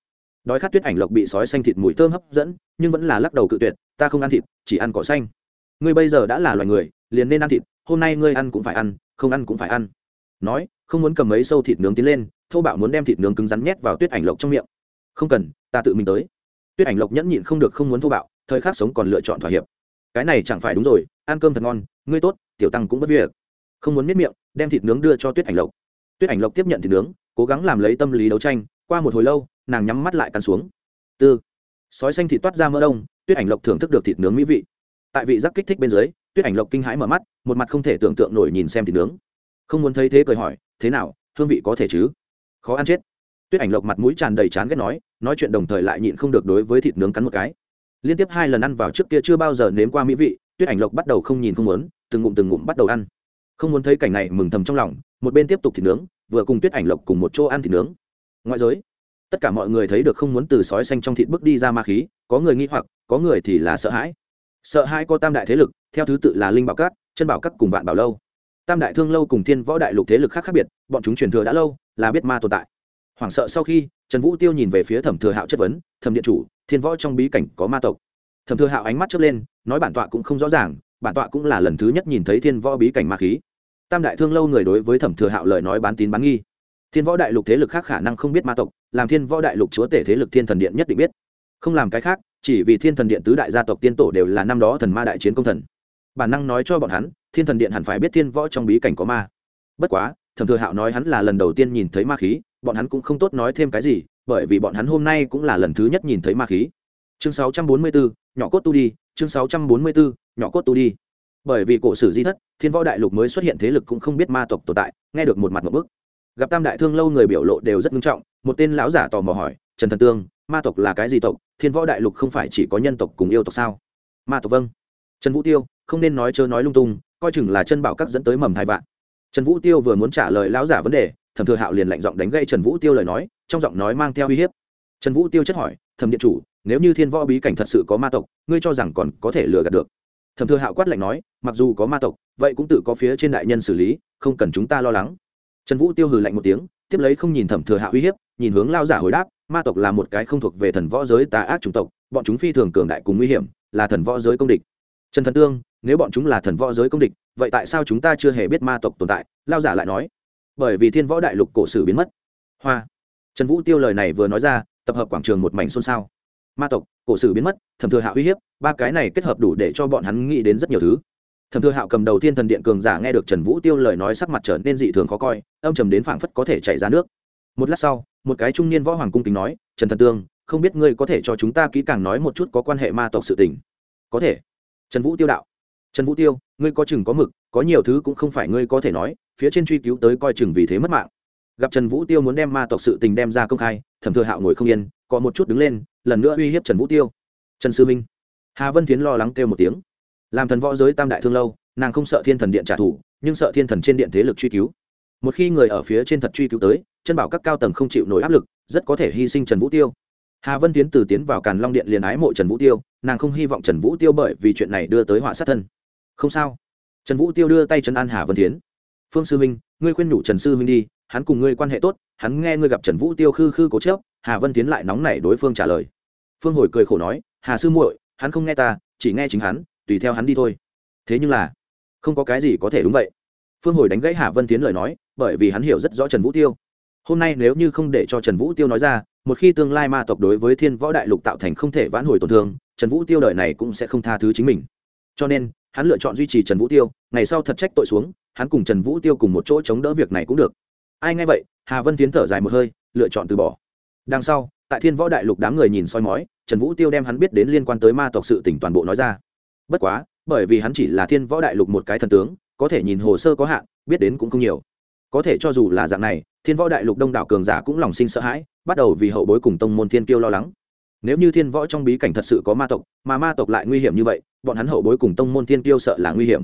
đói khát tuyết ảnh lộc bị sói xanh thịt mùi thơm hấp dẫn, nhưng vẫn là lắc đầu cự tuyệt, ta không ăn thịt, chỉ ăn cỏ xanh. Ngươi bây giờ đã là loài người, liền nên ăn thịt, hôm nay ngươi ăn cũng phải ăn, không ăn cũng phải ăn. Nói, không muốn cầm mấy sâu thịt nướng tiến lên, thô bạo muốn đem thịt nướng cứng rắn nhét vào tuyết ảnh lộc trong miệng. Không cần, ta tự mình tới. Tuyết ảnh lộc nhẫn nhịn không được không muốn thô bạo, thời khắc sống còn lựa chọn thỏa hiệp. Cái này chẳng phải đúng rồi, ăn cơm thật ngon, ngươi tốt, tiểu tăng cũng bất việc. Không muốn miết miệng, đem thịt nướng đưa cho tuyết ảnh lộc. Tuyết ảnh lộc tiếp nhận thịt nướng, cố gắng làm lấy tâm lý đấu tranh, qua một hồi lâu nàng nhắm mắt lại cắn xuống. Tư. Sói xanh thịt toát ra mỡ đông, tuyết ảnh lộc thưởng thức được thịt nướng mỹ vị. Tại vị giác kích thích bên dưới, tuyết ảnh lộc kinh hãi mở mắt, một mặt không thể tưởng tượng nổi nhìn xem thịt nướng. Không muốn thấy thế cười hỏi, thế nào, hương vị có thể chứ? Khó ăn chết. Tuyết ảnh lộc mặt mũi tràn đầy chán ghét nói nói chuyện đồng thời lại nhịn không được đối với thịt nướng cắn một cái. Liên tiếp hai lần ăn vào trước kia chưa bao giờ nếm qua mỹ vị, tuyết ảnh lộc bắt đầu không nhìn không muốn, từng ngụm từng ngụm bắt đầu ăn. Không muốn thấy cảnh này mừng thầm trong lòng, một bên tiếp tục thịt nướng, vừa cùng tuyết ảnh lộc cùng một chỗ ăn thịt nướng. Ngoại giới tất cả mọi người thấy được không muốn từ sói xanh trong thịt bước đi ra ma khí, có người nghi hoặc, có người thì là sợ hãi. Sợ hãi có tam đại thế lực, theo thứ tự là linh bảo cát chân bảo cát cùng vạn bảo lâu. Tam đại thương lâu cùng thiên võ đại lục thế lực khác khác biệt, bọn chúng truyền thừa đã lâu, là biết ma tồn tại. Hoảng sợ sau khi, trần vũ tiêu nhìn về phía thẩm thừa hạo chất vấn, thẩm điện chủ, thiên võ trong bí cảnh có ma tộc? Thẩm thừa hạo ánh mắt chớp lên, nói bản tọa cũng không rõ ràng, bản tọa cũng là lần thứ nhất nhìn thấy thiên võ bí cảnh ma khí. Tam đại thương lâu người đối với thẩm thừa hạo lời nói bán tín bán nghi thiên võ đại lục thế lực khác khả năng không biết ma tộc làm thiên võ đại lục chúa tể thế lực thiên thần điện nhất định biết. Không làm cái khác chỉ vì thiên thần điện tứ đại gia tộc tiên tổ đều là năm đó thần ma đại chiến công thần. Bản năng nói cho bọn hắn thiên thần điện hẳn phải biết thiên võ trong bí cảnh có ma. Bất quá thẩm thừa hạo nói hắn là lần đầu tiên nhìn thấy ma khí bọn hắn cũng không tốt nói thêm cái gì bởi vì bọn hắn hôm nay cũng là lần thứ nhất nhìn thấy ma khí. Chương 644, nhỏ cốt tu đi chương 644, nhỏ cốt tu đi. Bởi vì cổ sử di thất thiên võ đại lục mới xuất hiện thế lực cũng không biết ma tộc tồn tại nghe được một mặt một bức gặp tam đại thương lâu người biểu lộ đều rất nghiêm trọng, một tên lão giả tò mò hỏi, trần thần tương, ma tộc là cái gì tộc? Thiên võ đại lục không phải chỉ có nhân tộc cùng yêu tộc sao? Ma tộc vâng. Trần vũ tiêu, không nên nói chớ nói lung tung, coi chừng là chân bảo các dẫn tới mầm hai vạn. Trần vũ tiêu vừa muốn trả lời lão giả vấn đề, thẩm thừa hạo liền lạnh giọng đánh gây trần vũ tiêu lời nói, trong giọng nói mang theo uy hiếp. Trần vũ tiêu chất hỏi, thẩm điện chủ, nếu như thiên võ bí cảnh thật sự có ma tộc, ngươi cho rằng còn có thể lừa gạt được? Thẩm thừa hạo quát lạnh nói, mặc dù có ma tộc, vậy cũng tự có phía trên đại nhân xử lý, không cần chúng ta lo lắng trần vũ tiêu hừ lạnh một tiếng, tiếp lấy không nhìn thẩm thừa hạ uy hiếp, nhìn hướng lao giả hồi đáp, ma tộc là một cái không thuộc về thần võ giới tà ác chủng tộc, bọn chúng phi thường cường đại cùng nguy hiểm, là thần võ giới công địch. Trần thần tương, nếu bọn chúng là thần võ giới công địch, vậy tại sao chúng ta chưa hề biết ma tộc tồn tại? Lao giả lại nói, bởi vì thiên võ đại lục cổ sử biến mất. Hoa. Trần vũ tiêu lời này vừa nói ra, tập hợp quảng trường một mảnh xôn xao. Ma tộc, cổ sử biến mất, thẩm thừa hạ uy hiếp, ba cái này kết hợp đủ để cho bọn hắn nghĩ đến rất nhiều thứ thẩm thừa hạo cầm đầu tiên thần điện cường giả nghe được trần vũ tiêu lời nói sắc mặt trở nên dị thường khó coi, âm trầm đến phảng phất có thể chảy ra nước. Một lát sau, một cái trung niên võ hoàng cung kính nói, trần thần tương, không biết ngươi có thể cho chúng ta kỹ càng nói một chút có quan hệ ma tộc sự tình? Có thể. Trần vũ tiêu đạo. Trần vũ tiêu, ngươi có chừng có mực, có nhiều thứ cũng không phải ngươi có thể nói, phía trên truy cứu tới coi chừng vì thế mất mạng. Gặp trần vũ tiêu muốn đem ma tộc sự tình đem ra công khai, thẩm thừa hạo ngồi không yên, có một chút đứng lên, lần nữa uy hiếp trần vũ tiêu. Trần sư minh. Hà vân tiến lo lắng kêu một tiếng làm thần võ giới tam đại thương lâu, nàng không sợ thiên thần điện trả thù, nhưng sợ thiên thần trên điện thế lực truy cứu. Một khi người ở phía trên thật truy cứu tới, chân bảo các cao tầng không chịu nổi áp lực, rất có thể hy sinh trần vũ tiêu. Hà vân tiến từ tiến vào càn long điện liền ái mộ trần vũ tiêu, nàng không hy vọng trần vũ tiêu bởi vì chuyện này đưa tới họa sát thân. Không sao. Trần vũ tiêu đưa tay trần an hà vân tiến. Phương sư minh ngươi khuyên nhủ trần sư minh đi, hắn cùng ngươi quan hệ tốt, hắn nghe ngươi gặp trần vũ tiêu khư khư cố chớp hà vân tiến lại nóng nảy đối phương trả lời. Phương hồi cười khổ nói, hà sư muội, hắn không nghe ta, chỉ nghe chính hắn tùy theo hắn đi thôi. Thế nhưng là, không có cái gì có thể đúng vậy. Phương hồi đánh gãy hà vân tiến lời nói, bởi vì hắn hiểu rất rõ trần vũ tiêu. Hôm nay nếu như không để cho trần vũ tiêu nói ra, một khi tương lai ma tộc đối với thiên võ đại lục tạo thành không thể vãn hồi tổn thương, trần vũ tiêu đời này cũng sẽ không tha thứ chính mình. Cho nên, hắn lựa chọn duy trì trần vũ tiêu, ngày sau thật trách tội xuống, hắn cùng trần vũ tiêu cùng một chỗ chống đỡ việc này cũng được. Ai nghe vậy, hà vân tiến thở dài một hơi, lựa chọn từ bỏ. Đằng sau, tại thiên võ đại lục đám người nhìn soi mói, trần vũ tiêu đem hắn biết đến liên quan tới ma tộc sự tỉnh toàn bộ nói ra bất quá, bởi vì hắn chỉ là thiên võ đại lục một cái thần tướng, có thể nhìn hồ sơ có hạn, biết đến cũng không nhiều. Có thể cho dù là dạng này, thiên võ đại lục đông đảo cường giả cũng lòng sinh sợ hãi, bắt đầu vì hậu bối cùng tông môn thiên kiêu lo lắng. Nếu như thiên võ trong bí cảnh thật sự có ma tộc, mà ma tộc lại nguy hiểm như vậy, bọn hắn hậu bối cùng tông môn thiên kiêu sợ là nguy hiểm.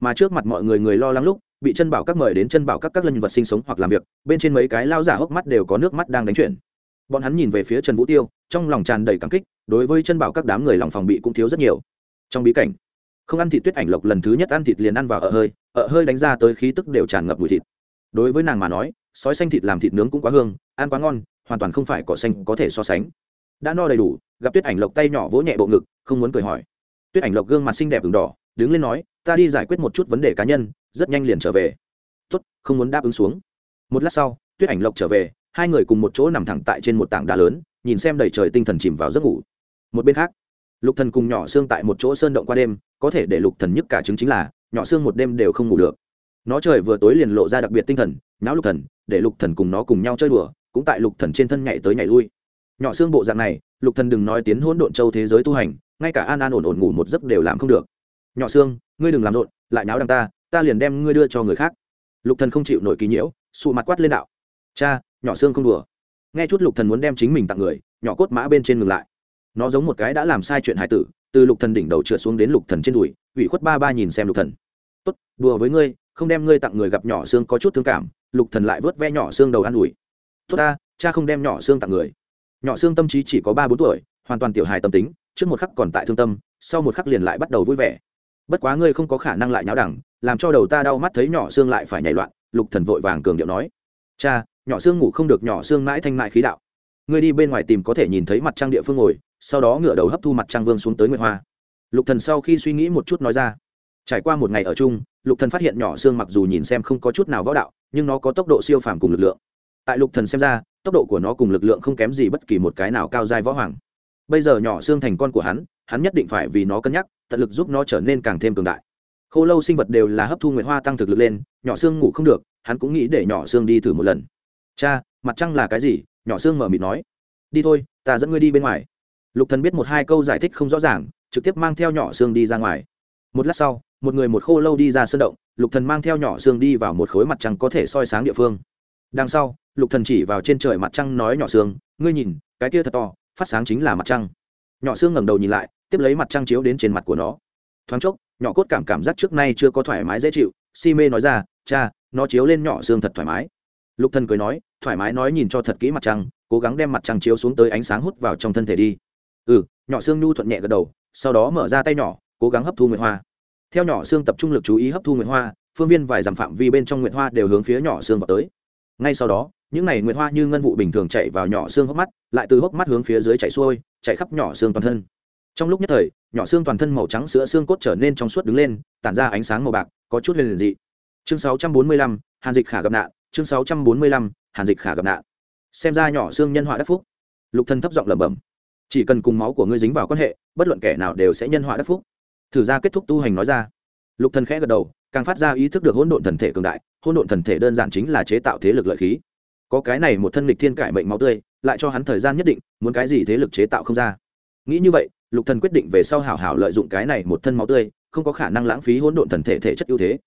Mà trước mặt mọi người người lo lắng lúc, bị chân bảo các mời đến chân bảo các các lân vật sinh sống hoặc làm việc, bên trên mấy cái lao giả hốc mắt đều có nước mắt đang đánh chuyển bọn hắn nhìn về phía trần vũ tiêu, trong lòng tràn đầy cảm kích, đối với chân bảo các đám người lòng phòng bị cũng thiếu rất nhiều trong bí cảnh. Không ăn thịt tuyết ảnh lộc lần thứ nhất ăn thịt liền ăn vào ở hơi ở hơi đánh ra tới khí tức đều tràn ngập mùi thịt. Đối với nàng mà nói, sói xanh thịt làm thịt nướng cũng quá hương, ăn quá ngon, hoàn toàn không phải cỏ xanh có thể so sánh. Đã no đầy đủ, gặp tuyết ảnh lộc tay nhỏ vỗ nhẹ bộ ngực, không muốn cười hỏi. Tuyết ảnh lộc gương mặt xinh đẹp v đỏ, đứng lên nói, ta đi giải quyết một chút vấn đề cá nhân, rất nhanh liền trở về. Tuất không muốn đáp ứng xuống. Một lát sau, tuyết ảnh lộc trở về, hai người cùng một chỗ nằm thẳng tại trên một tảng đá lớn, nhìn xem đầy trời tinh thần chìm vào giấc ngủ. Một bên khác lục thần cùng nhỏ xương tại một chỗ sơn động qua đêm, có thể để lục thần nhức cả chứng chính là, nhỏ xương một đêm đều không ngủ được. Nó trời vừa tối liền lộ ra đặc biệt tinh thần, nháo lục thần, để lục thần cùng nó cùng nhau chơi đùa, cũng tại lục thần trên thân nhảy tới nhảy lui. Nhỏ xương bộ dạng này, lục thần đừng nói tiến hỗn độn châu thế giới tu hành, ngay cả an an ổn ổn ngủ một giấc đều làm không được. Nhỏ xương ngươi đừng làm rộn, lại náo đằng ta ta liền đem ngươi đưa cho người khác. Lục thần không chịu nổi kỳ nhiễu, sụ mặt quát lên đạo. Cha, nhỏ xương không đùa. Nghe chút lục thần muốn đem chính mình tặng người, nhỏ cốt mã bên trên ngừng lại nó giống một cái đã làm sai chuyện hải tử, từ lục thần đỉnh đầu trượt xuống đến lục thần trên đùi, ủy khuất ba ba nhìn xem lục thần. Tốt, đùa với ngươi, không đem ngươi tặng người gặp nhỏ xương có chút thương cảm. Lục thần lại vớt ve nhỏ xương đầu an ủi. Tốt ta, cha không đem nhỏ xương tặng người. Nhỏ xương tâm trí chỉ có ba bốn tuổi, hoàn toàn tiểu hài tâm tính, trước một khắc còn tại thương tâm, sau một khắc liền lại bắt đầu vui vẻ. Bất quá ngươi không có khả năng lại nháo đẳng, làm cho đầu ta đau mắt thấy nhỏ xương lại phải nhảy loạn. Lục thần vội vàng cường điệu nói. Cha, nhỏ xương ngủ không được nhỏ xương mãi thanh mại khí đạo ngươi đi bên ngoài tìm có thể nhìn thấy mặt trăng địa phương ngồi, sau đó ngửa đầu hấp thu mặt trăng vương xuống tới nguyệt hoa. Lục thần sau khi suy nghĩ một chút nói ra, trải qua một ngày ở chung, lục thần phát hiện nhỏ xương mặc dù nhìn xem không có chút nào võ đạo, nhưng nó có tốc độ siêu phàm cùng lực lượng. Tại lục thần xem ra, tốc độ của nó cùng lực lượng không kém gì bất kỳ một cái nào cao giai võ hoàng. Bây giờ nhỏ xương thành con của hắn hắn nhất định phải vì nó cân nhắc, tận lực giúp nó trở nên càng thêm cường đại. Khô lâu sinh vật đều là hấp thu nguyệt hoa tăng thực lực lên, nhỏ xương ngủ không được, hắn cũng nghĩ để nhỏ xương đi thử một lần. Cha, mặt trăng là cái gì? Nhỏ xương mở mịt nói, đi thôi, ta dẫn ngươi đi bên ngoài. Lục thần biết một hai câu giải thích không rõ ràng, trực tiếp mang theo nhỏ xương đi ra ngoài. Một lát sau, một người một khô lâu đi ra sơn động, lục thần mang theo nhỏ xương đi vào một khối mặt trăng có thể soi sáng địa phương. Đằng sau, lục thần chỉ vào trên trời mặt trăng nói nhỏ xương, ngươi nhìn, cái kia thật to, phát sáng chính là mặt trăng. Nhỏ xương ngẩng đầu nhìn lại, tiếp lấy mặt trăng chiếu đến trên mặt của nó. Thoáng chốc, nhỏ cốt cảm cảm giác trước nay chưa có thoải mái dễ chịu, si mê nói ra, cha, nó chiếu lên nhỏ xương thật thoải mái. Lục thần cười nói thoải mái nói nhìn cho thật kỹ mặt trăng cố gắng đem mặt trăng chiếu xuống tới ánh sáng hút vào trong thân thể đi. Ừ nhỏ xương nhu thuận nhẹ gật đầu sau đó mở ra tay nhỏ cố gắng hấp thu nguyệt hoa. Theo nhỏ xương tập trung lực chú ý hấp thu nguyệt hoa phương viên vài dặm phạm vi bên trong nguyệt hoa đều hướng phía nhỏ xương vào tới. Ngay sau đó những này nguyệt hoa như ngân vụ bình thường chạy vào nhỏ xương hốc mắt lại từ hốc mắt hướng phía dưới chạy xuôi chạy khắp nhỏ xương toàn thân. Trong lúc nhất thời nhỏ xương toàn thân màu trắng sữa xương cốt trở nên trong suốt đứng lên tản ra ánh sáng màu bạc có chút lên liền dị. Chương 645, hàn dịch khả gặp nạn chương 645, hàn dịch khả gặp nạn. Xem ra nhỏ xương nhân họa đắc phúc. Lục thân thấp giọng lẩm bẩm. Chỉ cần cùng máu của ngươi dính vào quan hệ, bất luận kẻ nào đều sẽ nhân họa đắc phúc. Thử ra kết thúc tu hành nói ra. Lục thần khẽ gật đầu, càng phát ra ý thức được hỗn độn thần thể cường đại, hỗn độn thần thể đơn giản chính là chế tạo thế lực lợi khí. Có cái này một thân lịch thiên cải mệnh máu tươi, lại cho hắn thời gian nhất định, muốn cái gì thế lực chế tạo không ra. Nghĩ như vậy, lục thần quyết định về sau hảo hảo lợi dụng cái này một thân máu tươi, không có khả năng lãng phí hỗn độn thần thể thể chất ưu thế.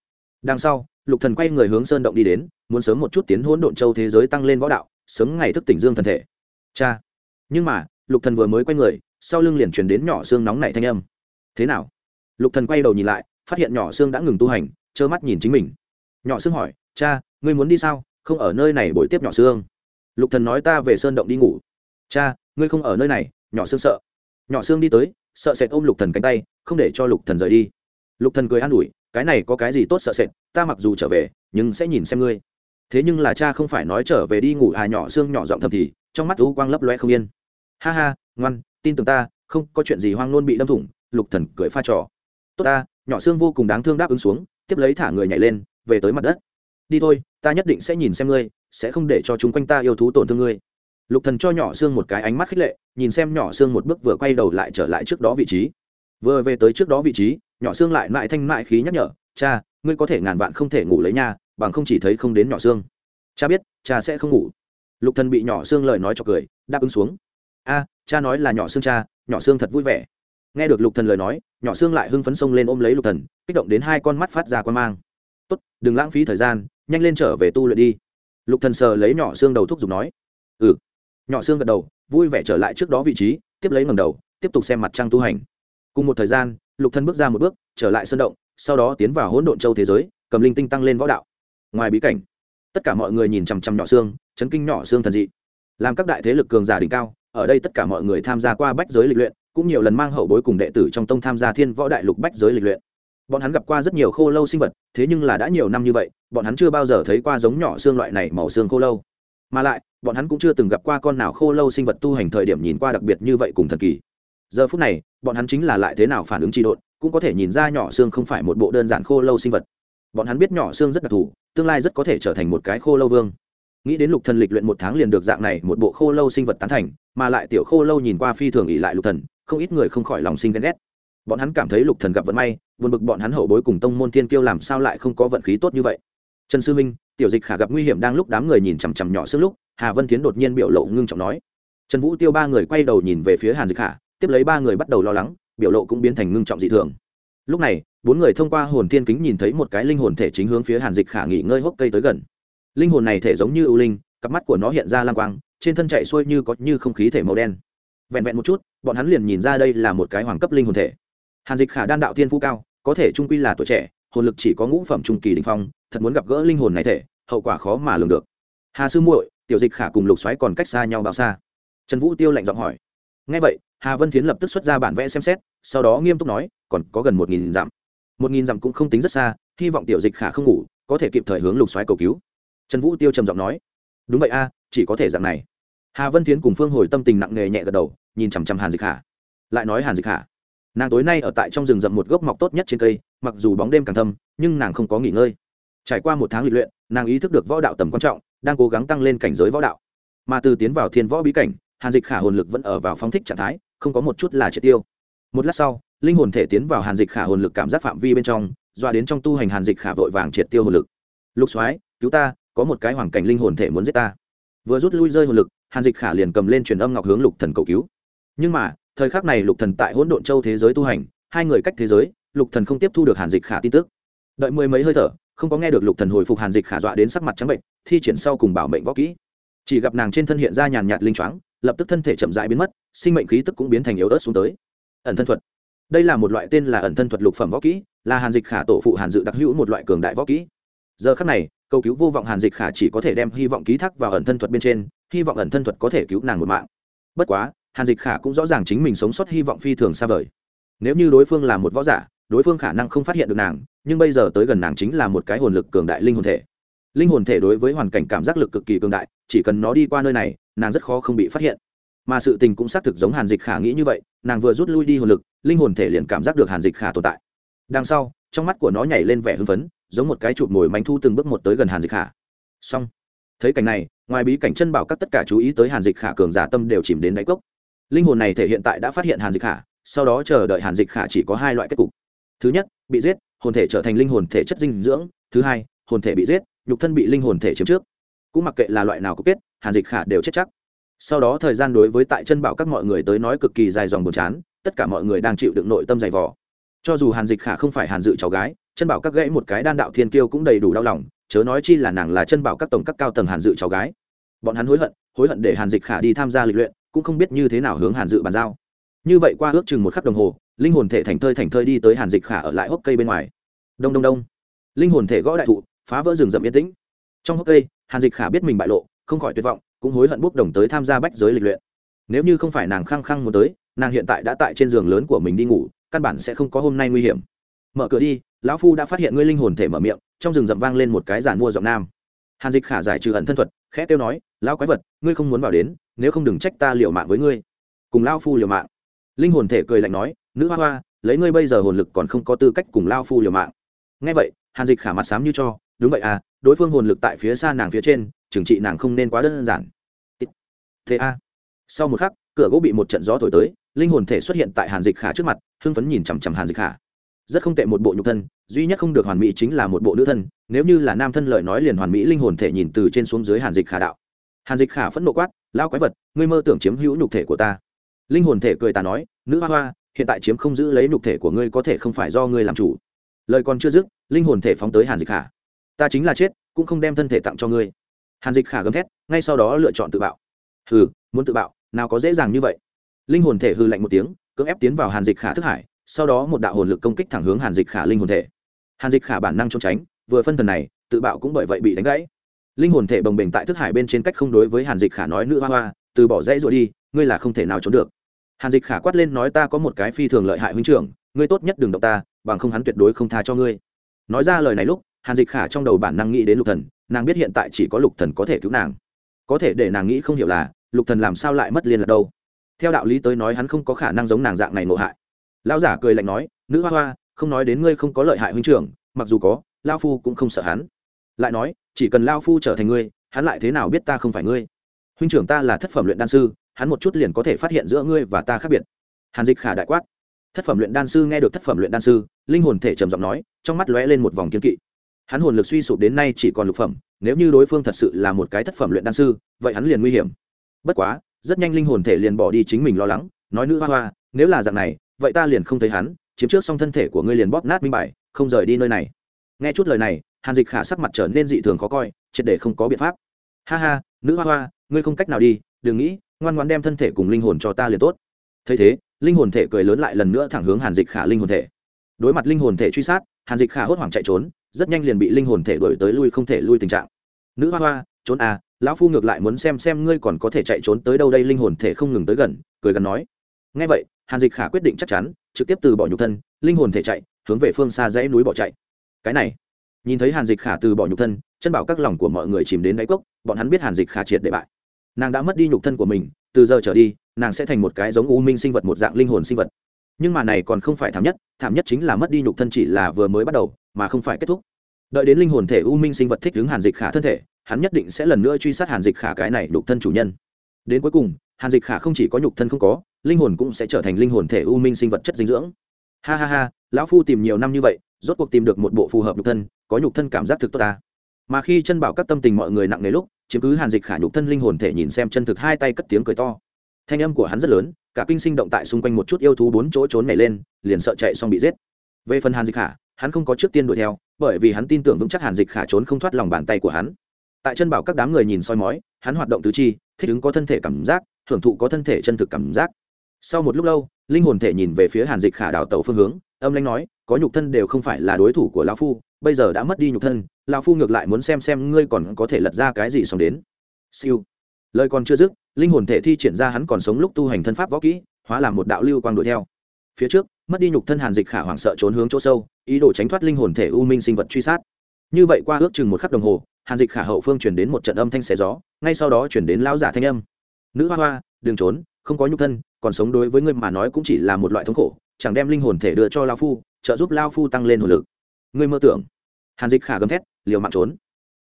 Đằng sau, lục thần quay người hướng sơn động đi đến muốn sớm một chút tiến hỗn độn châu thế giới tăng lên võ đạo, sớm ngày thức tỉnh dương thần thể. Cha. Nhưng mà, lục thần vừa mới quay người, sau lưng liền truyền đến nhỏ xương nóng nảy thanh âm. Thế nào? Lục thần quay đầu nhìn lại, phát hiện nhỏ xương đã ngừng tu hành, trơ mắt nhìn chính mình. Nhỏ xương hỏi, cha, ngươi muốn đi sao? Không ở nơi này buổi tiếp nhỏ xương. Lục thần nói, ta về sơn động đi ngủ. Cha, ngươi không ở nơi này, nhỏ xương sợ. Nhỏ xương đi tới, sợ sệt ôm lục thần cánh tay, không để cho lục thần rời đi. Lục thần cười an ủi, cái này có cái gì tốt sợ sệt, ta mặc dù trở về, nhưng sẽ nhìn xem ngươi thế nhưng là cha không phải nói trở về đi ngủ à nhỏ xương nhỏ giọng thầm thì, trong mắt u quang lấp loe không yên. Ha ha, ngoan, tin tưởng ta, không có chuyện gì hoang nôn bị đâm thủng, lục thần cười pha trò. Tốt ta, nhỏ xương vô cùng đáng thương đáp ứng xuống, tiếp lấy thả người nhảy lên, về tới mặt đất. Đi thôi, ta nhất định sẽ nhìn xem ngươi, sẽ không để cho chúng quanh ta yêu thú tổn thương ngươi. Lục thần cho nhỏ xương một cái ánh mắt khích lệ, nhìn xem nhỏ xương một bước vừa quay đầu lại trở lại trước đó vị trí. Vừa về tới trước đó vị trí, nhỏ xương lại mại thanh mại khí nhắc nhở, cha, ngươi có thể ngàn vạn không thể ngủ lấy nha bằng không chỉ thấy không đến nhỏ xương. Cha biết, cha sẽ không ngủ. Lục thần bị nhỏ xương lời nói cho cười, đáp ứng xuống. A, cha nói là nhỏ xương cha, nhỏ xương thật vui vẻ. Nghe được lục thần lời nói, nhỏ xương lại hưng phấn sông lên ôm lấy lục thần, kích động đến hai con mắt phát ra quan mang. Tốt, đừng lãng phí thời gian, nhanh lên trở về tu luyện đi. Lục thần sờ lấy nhỏ xương đầu thúc giục nói. Ừ. Nhỏ xương gật đầu, vui vẻ trở lại trước đó vị trí, tiếp lấy ngầm đầu, tiếp tục xem mặt trăng tu hành. Cùng một thời gian, lục thần bước ra một bước, trở lại sơn động, sau đó tiến vào hỗn độn châu thế giới, cầm linh tinh tăng lên võ đạo ngoài bí cảnh. Tất cả mọi người nhìn chằm chằm nhỏ xương, chấn kinh nhỏ xương thần dị. Làm các đại thế lực cường giả đỉnh cao, ở đây tất cả mọi người tham gia qua bách giới lịch luyện, cũng nhiều lần mang hậu bối cùng đệ tử trong tông tham gia thiên võ đại lục bách giới lịch luyện. Bọn hắn gặp qua rất nhiều khô lâu sinh vật, thế nhưng là đã nhiều năm như vậy, bọn hắn chưa bao giờ thấy qua giống nhỏ xương loại này màu xương khô lâu. Mà lại, bọn hắn cũng chưa từng gặp qua con nào khô lâu sinh vật tu hành thời điểm nhìn qua đặc biệt như vậy cùng thần kỳ. Giờ phút này, bọn hắn chính là lại thế nào phản ứng trị độn, cũng có thể nhìn ra nhỏ xương không phải một bộ đơn giản khô lâu sinh vật. Bọn hắn biết nhỏ xương rất đặc thù tương lai rất có thể trở thành một cái khô lâu vương. Nghĩ đến lục thần lịch luyện một tháng liền được dạng này một bộ khô lâu sinh vật tán thành, mà lại tiểu khô lâu nhìn qua phi thường ỉ lại lục thần, không ít người không khỏi lòng sinh ghen ghét. Bọn hắn cảm thấy lục thần gặp vận may, buồn bực bọn hắn hậu bối cùng tông môn thiên kiêu làm sao lại không có vận khí tốt như vậy. Trần sư minh, tiểu dịch khả gặp nguy hiểm đang lúc đám người nhìn chằm chằm nhỏ xương lúc, hà vân tiến đột nhiên biểu lộ ngưng trọng nói. Trần vũ tiêu ba người quay đầu nhìn về phía hàn dịch khả, tiếp lấy ba người bắt đầu lo lắng, biểu lộ cũng biến thành ngưng trọng dị thường. Lúc này bốn người thông qua hồn thiên kính nhìn thấy một cái linh hồn thể chính hướng phía hàn dịch khả nghỉ ngơi hốc cây tới gần. Linh hồn này thể giống như ưu linh, cặp mắt của nó hiện ra lang quang, trên thân chạy xuôi như có như không khí thể màu đen. Vẹn vẹn một chút, bọn hắn liền nhìn ra đây là một cái hoàng cấp linh hồn thể. Hàn dịch khả đan đạo thiên phú cao, có thể trung quy là tuổi trẻ, hồn lực chỉ có ngũ phẩm trung kỳ đình phong, thật muốn gặp gỡ linh hồn này thể, hậu quả khó mà lường được. Hà sư muội, tiểu dịch khả cùng lục xoáy còn cách xa nhau bao xa? Trần vũ tiêu lạnh giọng hỏi. Ngay vậy, hà vân thiến lập tức xuất ra bản vẽ xem xét, sau đó nghiêm túc nói, còn có gần một nghìn dặm một nghìn dặm cũng không tính rất xa, hy vọng tiểu dịch khả không ngủ, có thể kịp thời hướng lục xoáy cầu cứu. Trần vũ tiêu trầm giọng nói, đúng vậy a, chỉ có thể dạng này. Hà vân thiến cùng phương hồi tâm tình nặng nề nhẹ gật đầu, nhìn chằm chằm hàn dịch khả. Lại nói, hàn dịch khả, nàng tối nay ở tại trong rừng rậm một gốc mọc tốt nhất trên cây, mặc dù bóng đêm càng thâm, nhưng nàng không có nghỉ ngơi. Trải qua một tháng luyện luyện, nàng ý thức được võ đạo tầm quan trọng, đang cố gắng tăng lên cảnh giới võ đạo. Mà từ tiến vào thiên võ bí cảnh, hàn dịch khả hồn lực vẫn ở vào phóng thích trạng thái, không có một chút là triệt tiêu. Một lát sau linh hồn thể tiến vào hàn dịch khả hồn lực cảm giác phạm vi bên trong, doa đến trong tu hành hàn dịch khả vội vàng triệt tiêu hồn lực. Lục soái, cứu ta, có một cái hoàn cảnh linh hồn thể muốn giết ta. Vừa rút lui rơi hồn lực, hàn dịch khả liền cầm lên truyền âm ngọc hướng lục thần cầu cứu. Nhưng mà, thời khắc này lục thần tại hỗn độn châu thế giới tu hành, hai người cách thế giới, lục thần không tiếp thu được hàn dịch khả tin tức. Đợi mười mấy hơi thở, không có nghe được lục thần hồi phục hàn dịch khả dọa đến sắc mặt trắng bệnh, thi triển sau cùng bảo mệnh võ kỹ. Chỉ gặp nàng trên thân hiện ra nhàn nhạt linh choáng, lập tức thân thể chậm rãi biến mất, sinh mệnh khí tức cũng biến thành yếu ớt xuống tới. Ẩn thân thuật đây là một loại tên là ẩn thân thuật lục phẩm võ kỹ, là hàn dịch khả tổ phụ hàn dự đặc hữu một loại cường đại võ kỹ. Giờ khắc này, cầu cứu vô vọng hàn dịch khả chỉ có thể đem hy vọng ký thác vào ẩn thân thuật bên trên, hy vọng ẩn thân thuật có thể cứu nàng một mạng. Bất quá, hàn dịch khả cũng rõ ràng chính mình sống sót hy vọng phi thường xa vời. Nếu như đối phương là một võ giả, đối phương khả năng không phát hiện được nàng, nhưng bây giờ tới gần nàng chính là một cái hồn lực cường đại linh hồn thể. Linh hồn thể đối với hoàn cảnh cảm giác lực cực kỳ cường đại, chỉ cần nó đi qua nơi này, nàng rất khó không bị phát hiện mà sự tình cũng xác thực giống hàn dịch khả nghĩ như vậy, nàng vừa rút lui đi hồn lực, linh hồn thể liền cảm giác được hàn dịch khả tồn tại. Đằng sau, trong mắt của nó nhảy lên vẻ hưng phấn, giống một cái chụp mồi manh thu từng bước một tới gần hàn dịch khả. Xong. Thấy cảnh này, ngoài bí cảnh chân bảo các tất cả chú ý tới hàn dịch khả cường giả tâm đều chìm đến đáy cốc. Linh hồn này thể hiện tại đã phát hiện hàn dịch khả, sau đó chờ đợi hàn dịch khả chỉ có hai loại kết cục. Thứ nhất, bị giết, hồn thể trở thành linh hồn thể chất dinh dưỡng. Thứ hai, hồn thể bị giết, nhục thân bị linh hồn thể chiếm trước. Cũng mặc kệ là loại nào có kết, hàn dịch khả đều chết chắc sau đó thời gian đối với tại chân bảo các mọi người tới nói cực kỳ dài dòng buồn chán, tất cả mọi người đang chịu đựng nội tâm dày vò. Cho dù hàn dịch khả không phải hàn dự cháu gái, chân bảo các gãy một cái đan đạo thiên kiêu cũng đầy đủ đau lòng, chớ nói chi là nàng là chân bảo các tổng các cao tầng hàn dự cháu gái. Bọn hắn hối hận hối hận để hàn dịch khả đi tham gia lịch luyện, cũng không biết như thế nào hướng hàn dự bàn giao. Như vậy qua ước chừng một khắc đồng hồ, linh hồn thể thành thơi thành thơi đi tới hàn dịch khả ở lại hốc cây bên ngoài. Đông đông đông. Linh hồn thể gõ đại thụ, phá vỡ rừng rậm yên tĩnh. Trong hốc cây, hàn dịch khả biết mình bại lộ, không khỏi tuyệt vọng cũng hối hận bốc đồng tới tham gia bách giới lịch luyện. Nếu như không phải nàng khăng khăng muốn tới, nàng hiện tại đã tại trên giường lớn của mình đi ngủ, căn bản sẽ không có hôm nay nguy hiểm. Mở cửa đi, lão phu đã phát hiện ngươi linh hồn thể mở miệng, trong rừng rậm vang lên một cái giàn mua giọng nam. Hàn dịch khả giải trừ ẩn thân thuật, khẽ tiêu nói, lão quái vật, ngươi không muốn vào đến, nếu không đừng trách ta liều mạng với ngươi. Cùng lao phu liều mạng. Linh hồn thể cười lạnh nói, nữ hoa hoa, lấy ngươi bây giờ hồn lực còn không có tư cách cùng lao phu liều mạng. Ngay vậy, hàn dịch khả mặt sám như cho đúng vậy à đối phương hồn lực tại phía xa nàng phía trên, trừng trị nàng không nên quá đơn giản. Thế a. Sau một khắc, cửa gỗ bị một trận gió thổi tới, linh hồn thể xuất hiện tại hàn dịch khả trước mặt, hưng phấn nhìn chằm chằm hàn dịch khả. Rất không tệ một bộ nhục thân, duy nhất không được hoàn mỹ chính là một bộ nữ thân, nếu như là nam thân lợi nói liền hoàn mỹ linh hồn thể nhìn từ trên xuống dưới hàn dịch khả đạo. Hàn dịch khả phẫn nộ quát lao quái vật, ngươi mơ tưởng chiếm hữu nhục thể của ta. Linh hồn thể cười ta nói, nữ hoa hoa, hiện tại chiếm không giữ lấy nhục thể của ngươi có thể không phải do ngươi làm chủ. Lời còn chưa dứt, linh hồn thể phóng tới hàn dịch khả ta chính là chết, cũng không đem thân thể tặng cho ngươi. Hàn dịch khả gầm thét, ngay sau đó lựa chọn tự bạo. Hừ, muốn tự bạo, nào có dễ dàng như vậy. Linh hồn thể hư lạnh một tiếng, cưỡng ép tiến vào hàn dịch khả thức hải, sau đó một đạo hồn lực công kích thẳng hướng hàn dịch khả linh hồn thể. Hàn dịch khả bản năng trốn tránh, vừa phân thần này, tự bạo cũng bởi vậy bị đánh gãy. Linh hồn thể bồng bềnh tại thức hải bên trên cách không đối với hàn dịch khả nói nữ hoa hoa, từ bỏ dãy rồi đi, ngươi là không thể nào trốn được. Hàn dịch khả quát lên nói ta có một cái phi thường lợi hại huynh trưởng, ngươi tốt nhất đừng động ta, bằng không hắn tuyệt đối không tha cho ngươi. Nói ra lời này lúc hàn dịch khả trong đầu bản năng nghĩ đến lục thần, nàng biết hiện tại chỉ có lục thần có thể cứu nàng. Có thể để nàng nghĩ không hiểu là, lục thần làm sao lại mất liên lạc đâu? Theo đạo lý tới nói hắn không có khả năng giống nàng dạng này nộ hại. Lão giả cười lạnh nói, nữ hoa hoa, không nói đến ngươi không có lợi hại huynh trưởng, mặc dù có, lao phu cũng không sợ hắn. Lại nói, chỉ cần lao phu trở thành ngươi, hắn lại thế nào biết ta không phải ngươi? Huynh trưởng ta là thất phẩm luyện đan sư, hắn một chút liền có thể phát hiện giữa ngươi và ta khác biệt. Hàn dịch khả đại quát. Thất phẩm luyện đan sư nghe được thất phẩm luyện đan sư, linh hồn thể trầm giọng nói, trong mắt lóe lên một vòng kiên kỵ hắn hồn lực suy sụp đến nay chỉ còn lục phẩm, nếu như đối phương thật sự là một cái thất phẩm luyện đan sư, vậy hắn liền nguy hiểm. Bất quá, rất nhanh linh hồn thể liền bỏ đi chính mình lo lắng, nói nữ hoa hoa, nếu là dạng này, vậy ta liền không thấy hắn, chiếm trước xong thân thể của ngươi liền bóp nát minh bài, không rời đi nơi này. Nghe chút lời này, hàn dịch khả sắc mặt trở nên dị thường khó coi, triệt để không có biện pháp. Ha ha, nữ hoa hoa, ngươi không cách nào đi, đừng nghĩ, ngoan ngoan đem thân thể cùng linh hồn cho ta liền tốt. Thấy thế, linh hồn thể cười lớn lại lần nữa thẳng hướng hàn dịch khả linh hồn thể. Đối mặt linh hồn thể truy sát, hàn dịch khả hốt hoảng chạy trốn rất nhanh liền bị linh hồn thể đổi tới lui không thể lui tình trạng. Nữ hoa hoa, trốn à lão phu ngược lại muốn xem xem ngươi còn có thể chạy trốn tới đâu đây, linh hồn thể không ngừng tới gần, cười gần nói. Ngay vậy, hàn dịch khả quyết định chắc chắn, trực tiếp từ bỏ nhục thân, linh hồn thể chạy, hướng về phương xa dãy núi bỏ chạy. Cái này, nhìn thấy hàn dịch khả từ bỏ nhục thân, chân bảo các lòng của mọi người chìm đến đáy cốc, bọn hắn biết hàn dịch khả triệt để bại. Nàng đã mất đi nhục thân của mình, từ giờ trở đi, nàng sẽ thành một cái giống u minh sinh vật, một dạng linh hồn sinh vật nhưng mà này còn không phải thảm nhất thảm nhất chính là mất đi nhục thân chỉ là vừa mới bắt đầu, mà không phải kết thúc. Đợi đến linh hồn thể u minh sinh vật thích ứng hàn dịch khả thân thể, hắn nhất định sẽ lần nữa truy sát hàn dịch khả cái này nhục thân chủ nhân. Đến cuối cùng, hàn dịch khả không chỉ có nhục thân không có, linh hồn cũng sẽ trở thành linh hồn thể u minh sinh vật chất dinh dưỡng. Ha ha ha, lão phu tìm nhiều năm như vậy, rốt cuộc tìm được một bộ phù hợp nhục thân, có nhục thân cảm giác thực tốt ta. Mà khi chân bảo các tâm tình mọi người nặng nề lúc, chiếm cứ hàn dịch khả nhục thân linh hồn thể nhìn xem chân thực hai tay cất tiếng cười to thanh âm của hắn rất lớn, cả kinh sinh động tại xung quanh một chút yêu thú bốn chỗ trốn nhảy lên, liền sợ chạy xong bị giết. Về phần hàn dịch khả, hắn không có trước tiên đuổi theo, bởi vì hắn tin tưởng vững chắc hàn dịch khả trốn không thoát lòng bàn tay của hắn. Tại chân bảo các đám người nhìn soi mói, hắn hoạt động tứ chi, thích ứng có thân thể cảm giác, hưởng thụ có thân thể chân thực cảm giác. Sau một lúc lâu, linh hồn thể nhìn về phía hàn dịch khả đào tàu phương hướng, âm lãnh nói, có nhục thân đều không phải là đối thủ của lão phu, bây giờ đã mất đi nhục thân, lão phu ngược lại muốn xem xem ngươi còn có thể lật ra cái gì xong đến. Siêu. Lời còn chưa dứt linh hồn thể thi triển ra hắn còn sống lúc tu hành thân pháp võ kỹ, hóa làm một đạo lưu quang đuổi theo. Phía trước, mất đi nhục thân hàn dịch khả hoảng sợ trốn hướng chỗ sâu, ý đồ tránh thoát linh hồn thể u minh sinh vật truy sát. Như vậy qua ước chừng một khắc đồng hồ, hàn dịch khả hậu phương chuyển đến một trận âm thanh xé gió, ngay sau đó chuyển đến lao giả thanh âm. Nữ hoa hoa, đừng trốn, không có nhục thân, còn sống đối với ngươi mà nói cũng chỉ là một loại thống khổ, chẳng đem linh hồn thể đưa cho lao phu, trợ giúp lao phu tăng lên hồn lực. Ngươi mơ tưởng. Hàn dịch khả gầm thét, liều mạng trốn.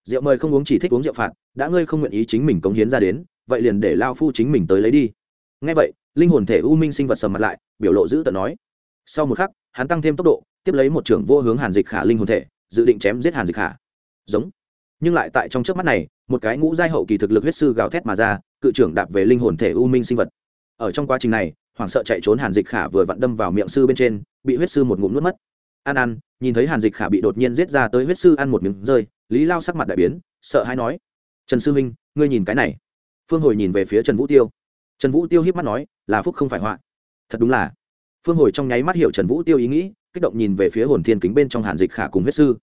Rượu mời không uống chỉ thích uống rượu phạt, đã ngươi không nguyện ý chính mình cống hiến ra đến vậy liền để lao phu chính mình tới lấy đi. Ngay vậy linh hồn thể u minh sinh vật sầm mặt lại biểu lộ giữ tận nói. Sau một khắc hắn tăng thêm tốc độ tiếp lấy một trưởng vô hướng hàn dịch khả linh hồn thể dự định chém giết hàn dịch khả. Giống. Nhưng lại tại trong trước mắt này một cái ngũ giai hậu kỳ thực lực huyết sư gào thét mà ra cự trưởng đạp về linh hồn thể u minh sinh vật. Ở trong quá trình này hoảng sợ chạy trốn hàn dịch khả vừa vặn đâm vào miệng sư bên trên bị huyết sư một ngụm nuốt mất. An an, nhìn thấy hàn dịch khả bị đột nhiên giết ra tới huyết sư ăn một miếng rơi lý lao sắc mặt đại biến sợ hay nói. Trần sư huynh ngươi nhìn cái này phương hồi nhìn về phía trần vũ tiêu. Trần vũ tiêu hiếp mắt nói, là phúc không phải họa. Thật đúng là. Phương hồi trong nháy mắt hiểu trần vũ tiêu ý nghĩ, kích động nhìn về phía hồn thiên kính bên trong hàn dịch khả cùng huyết sư.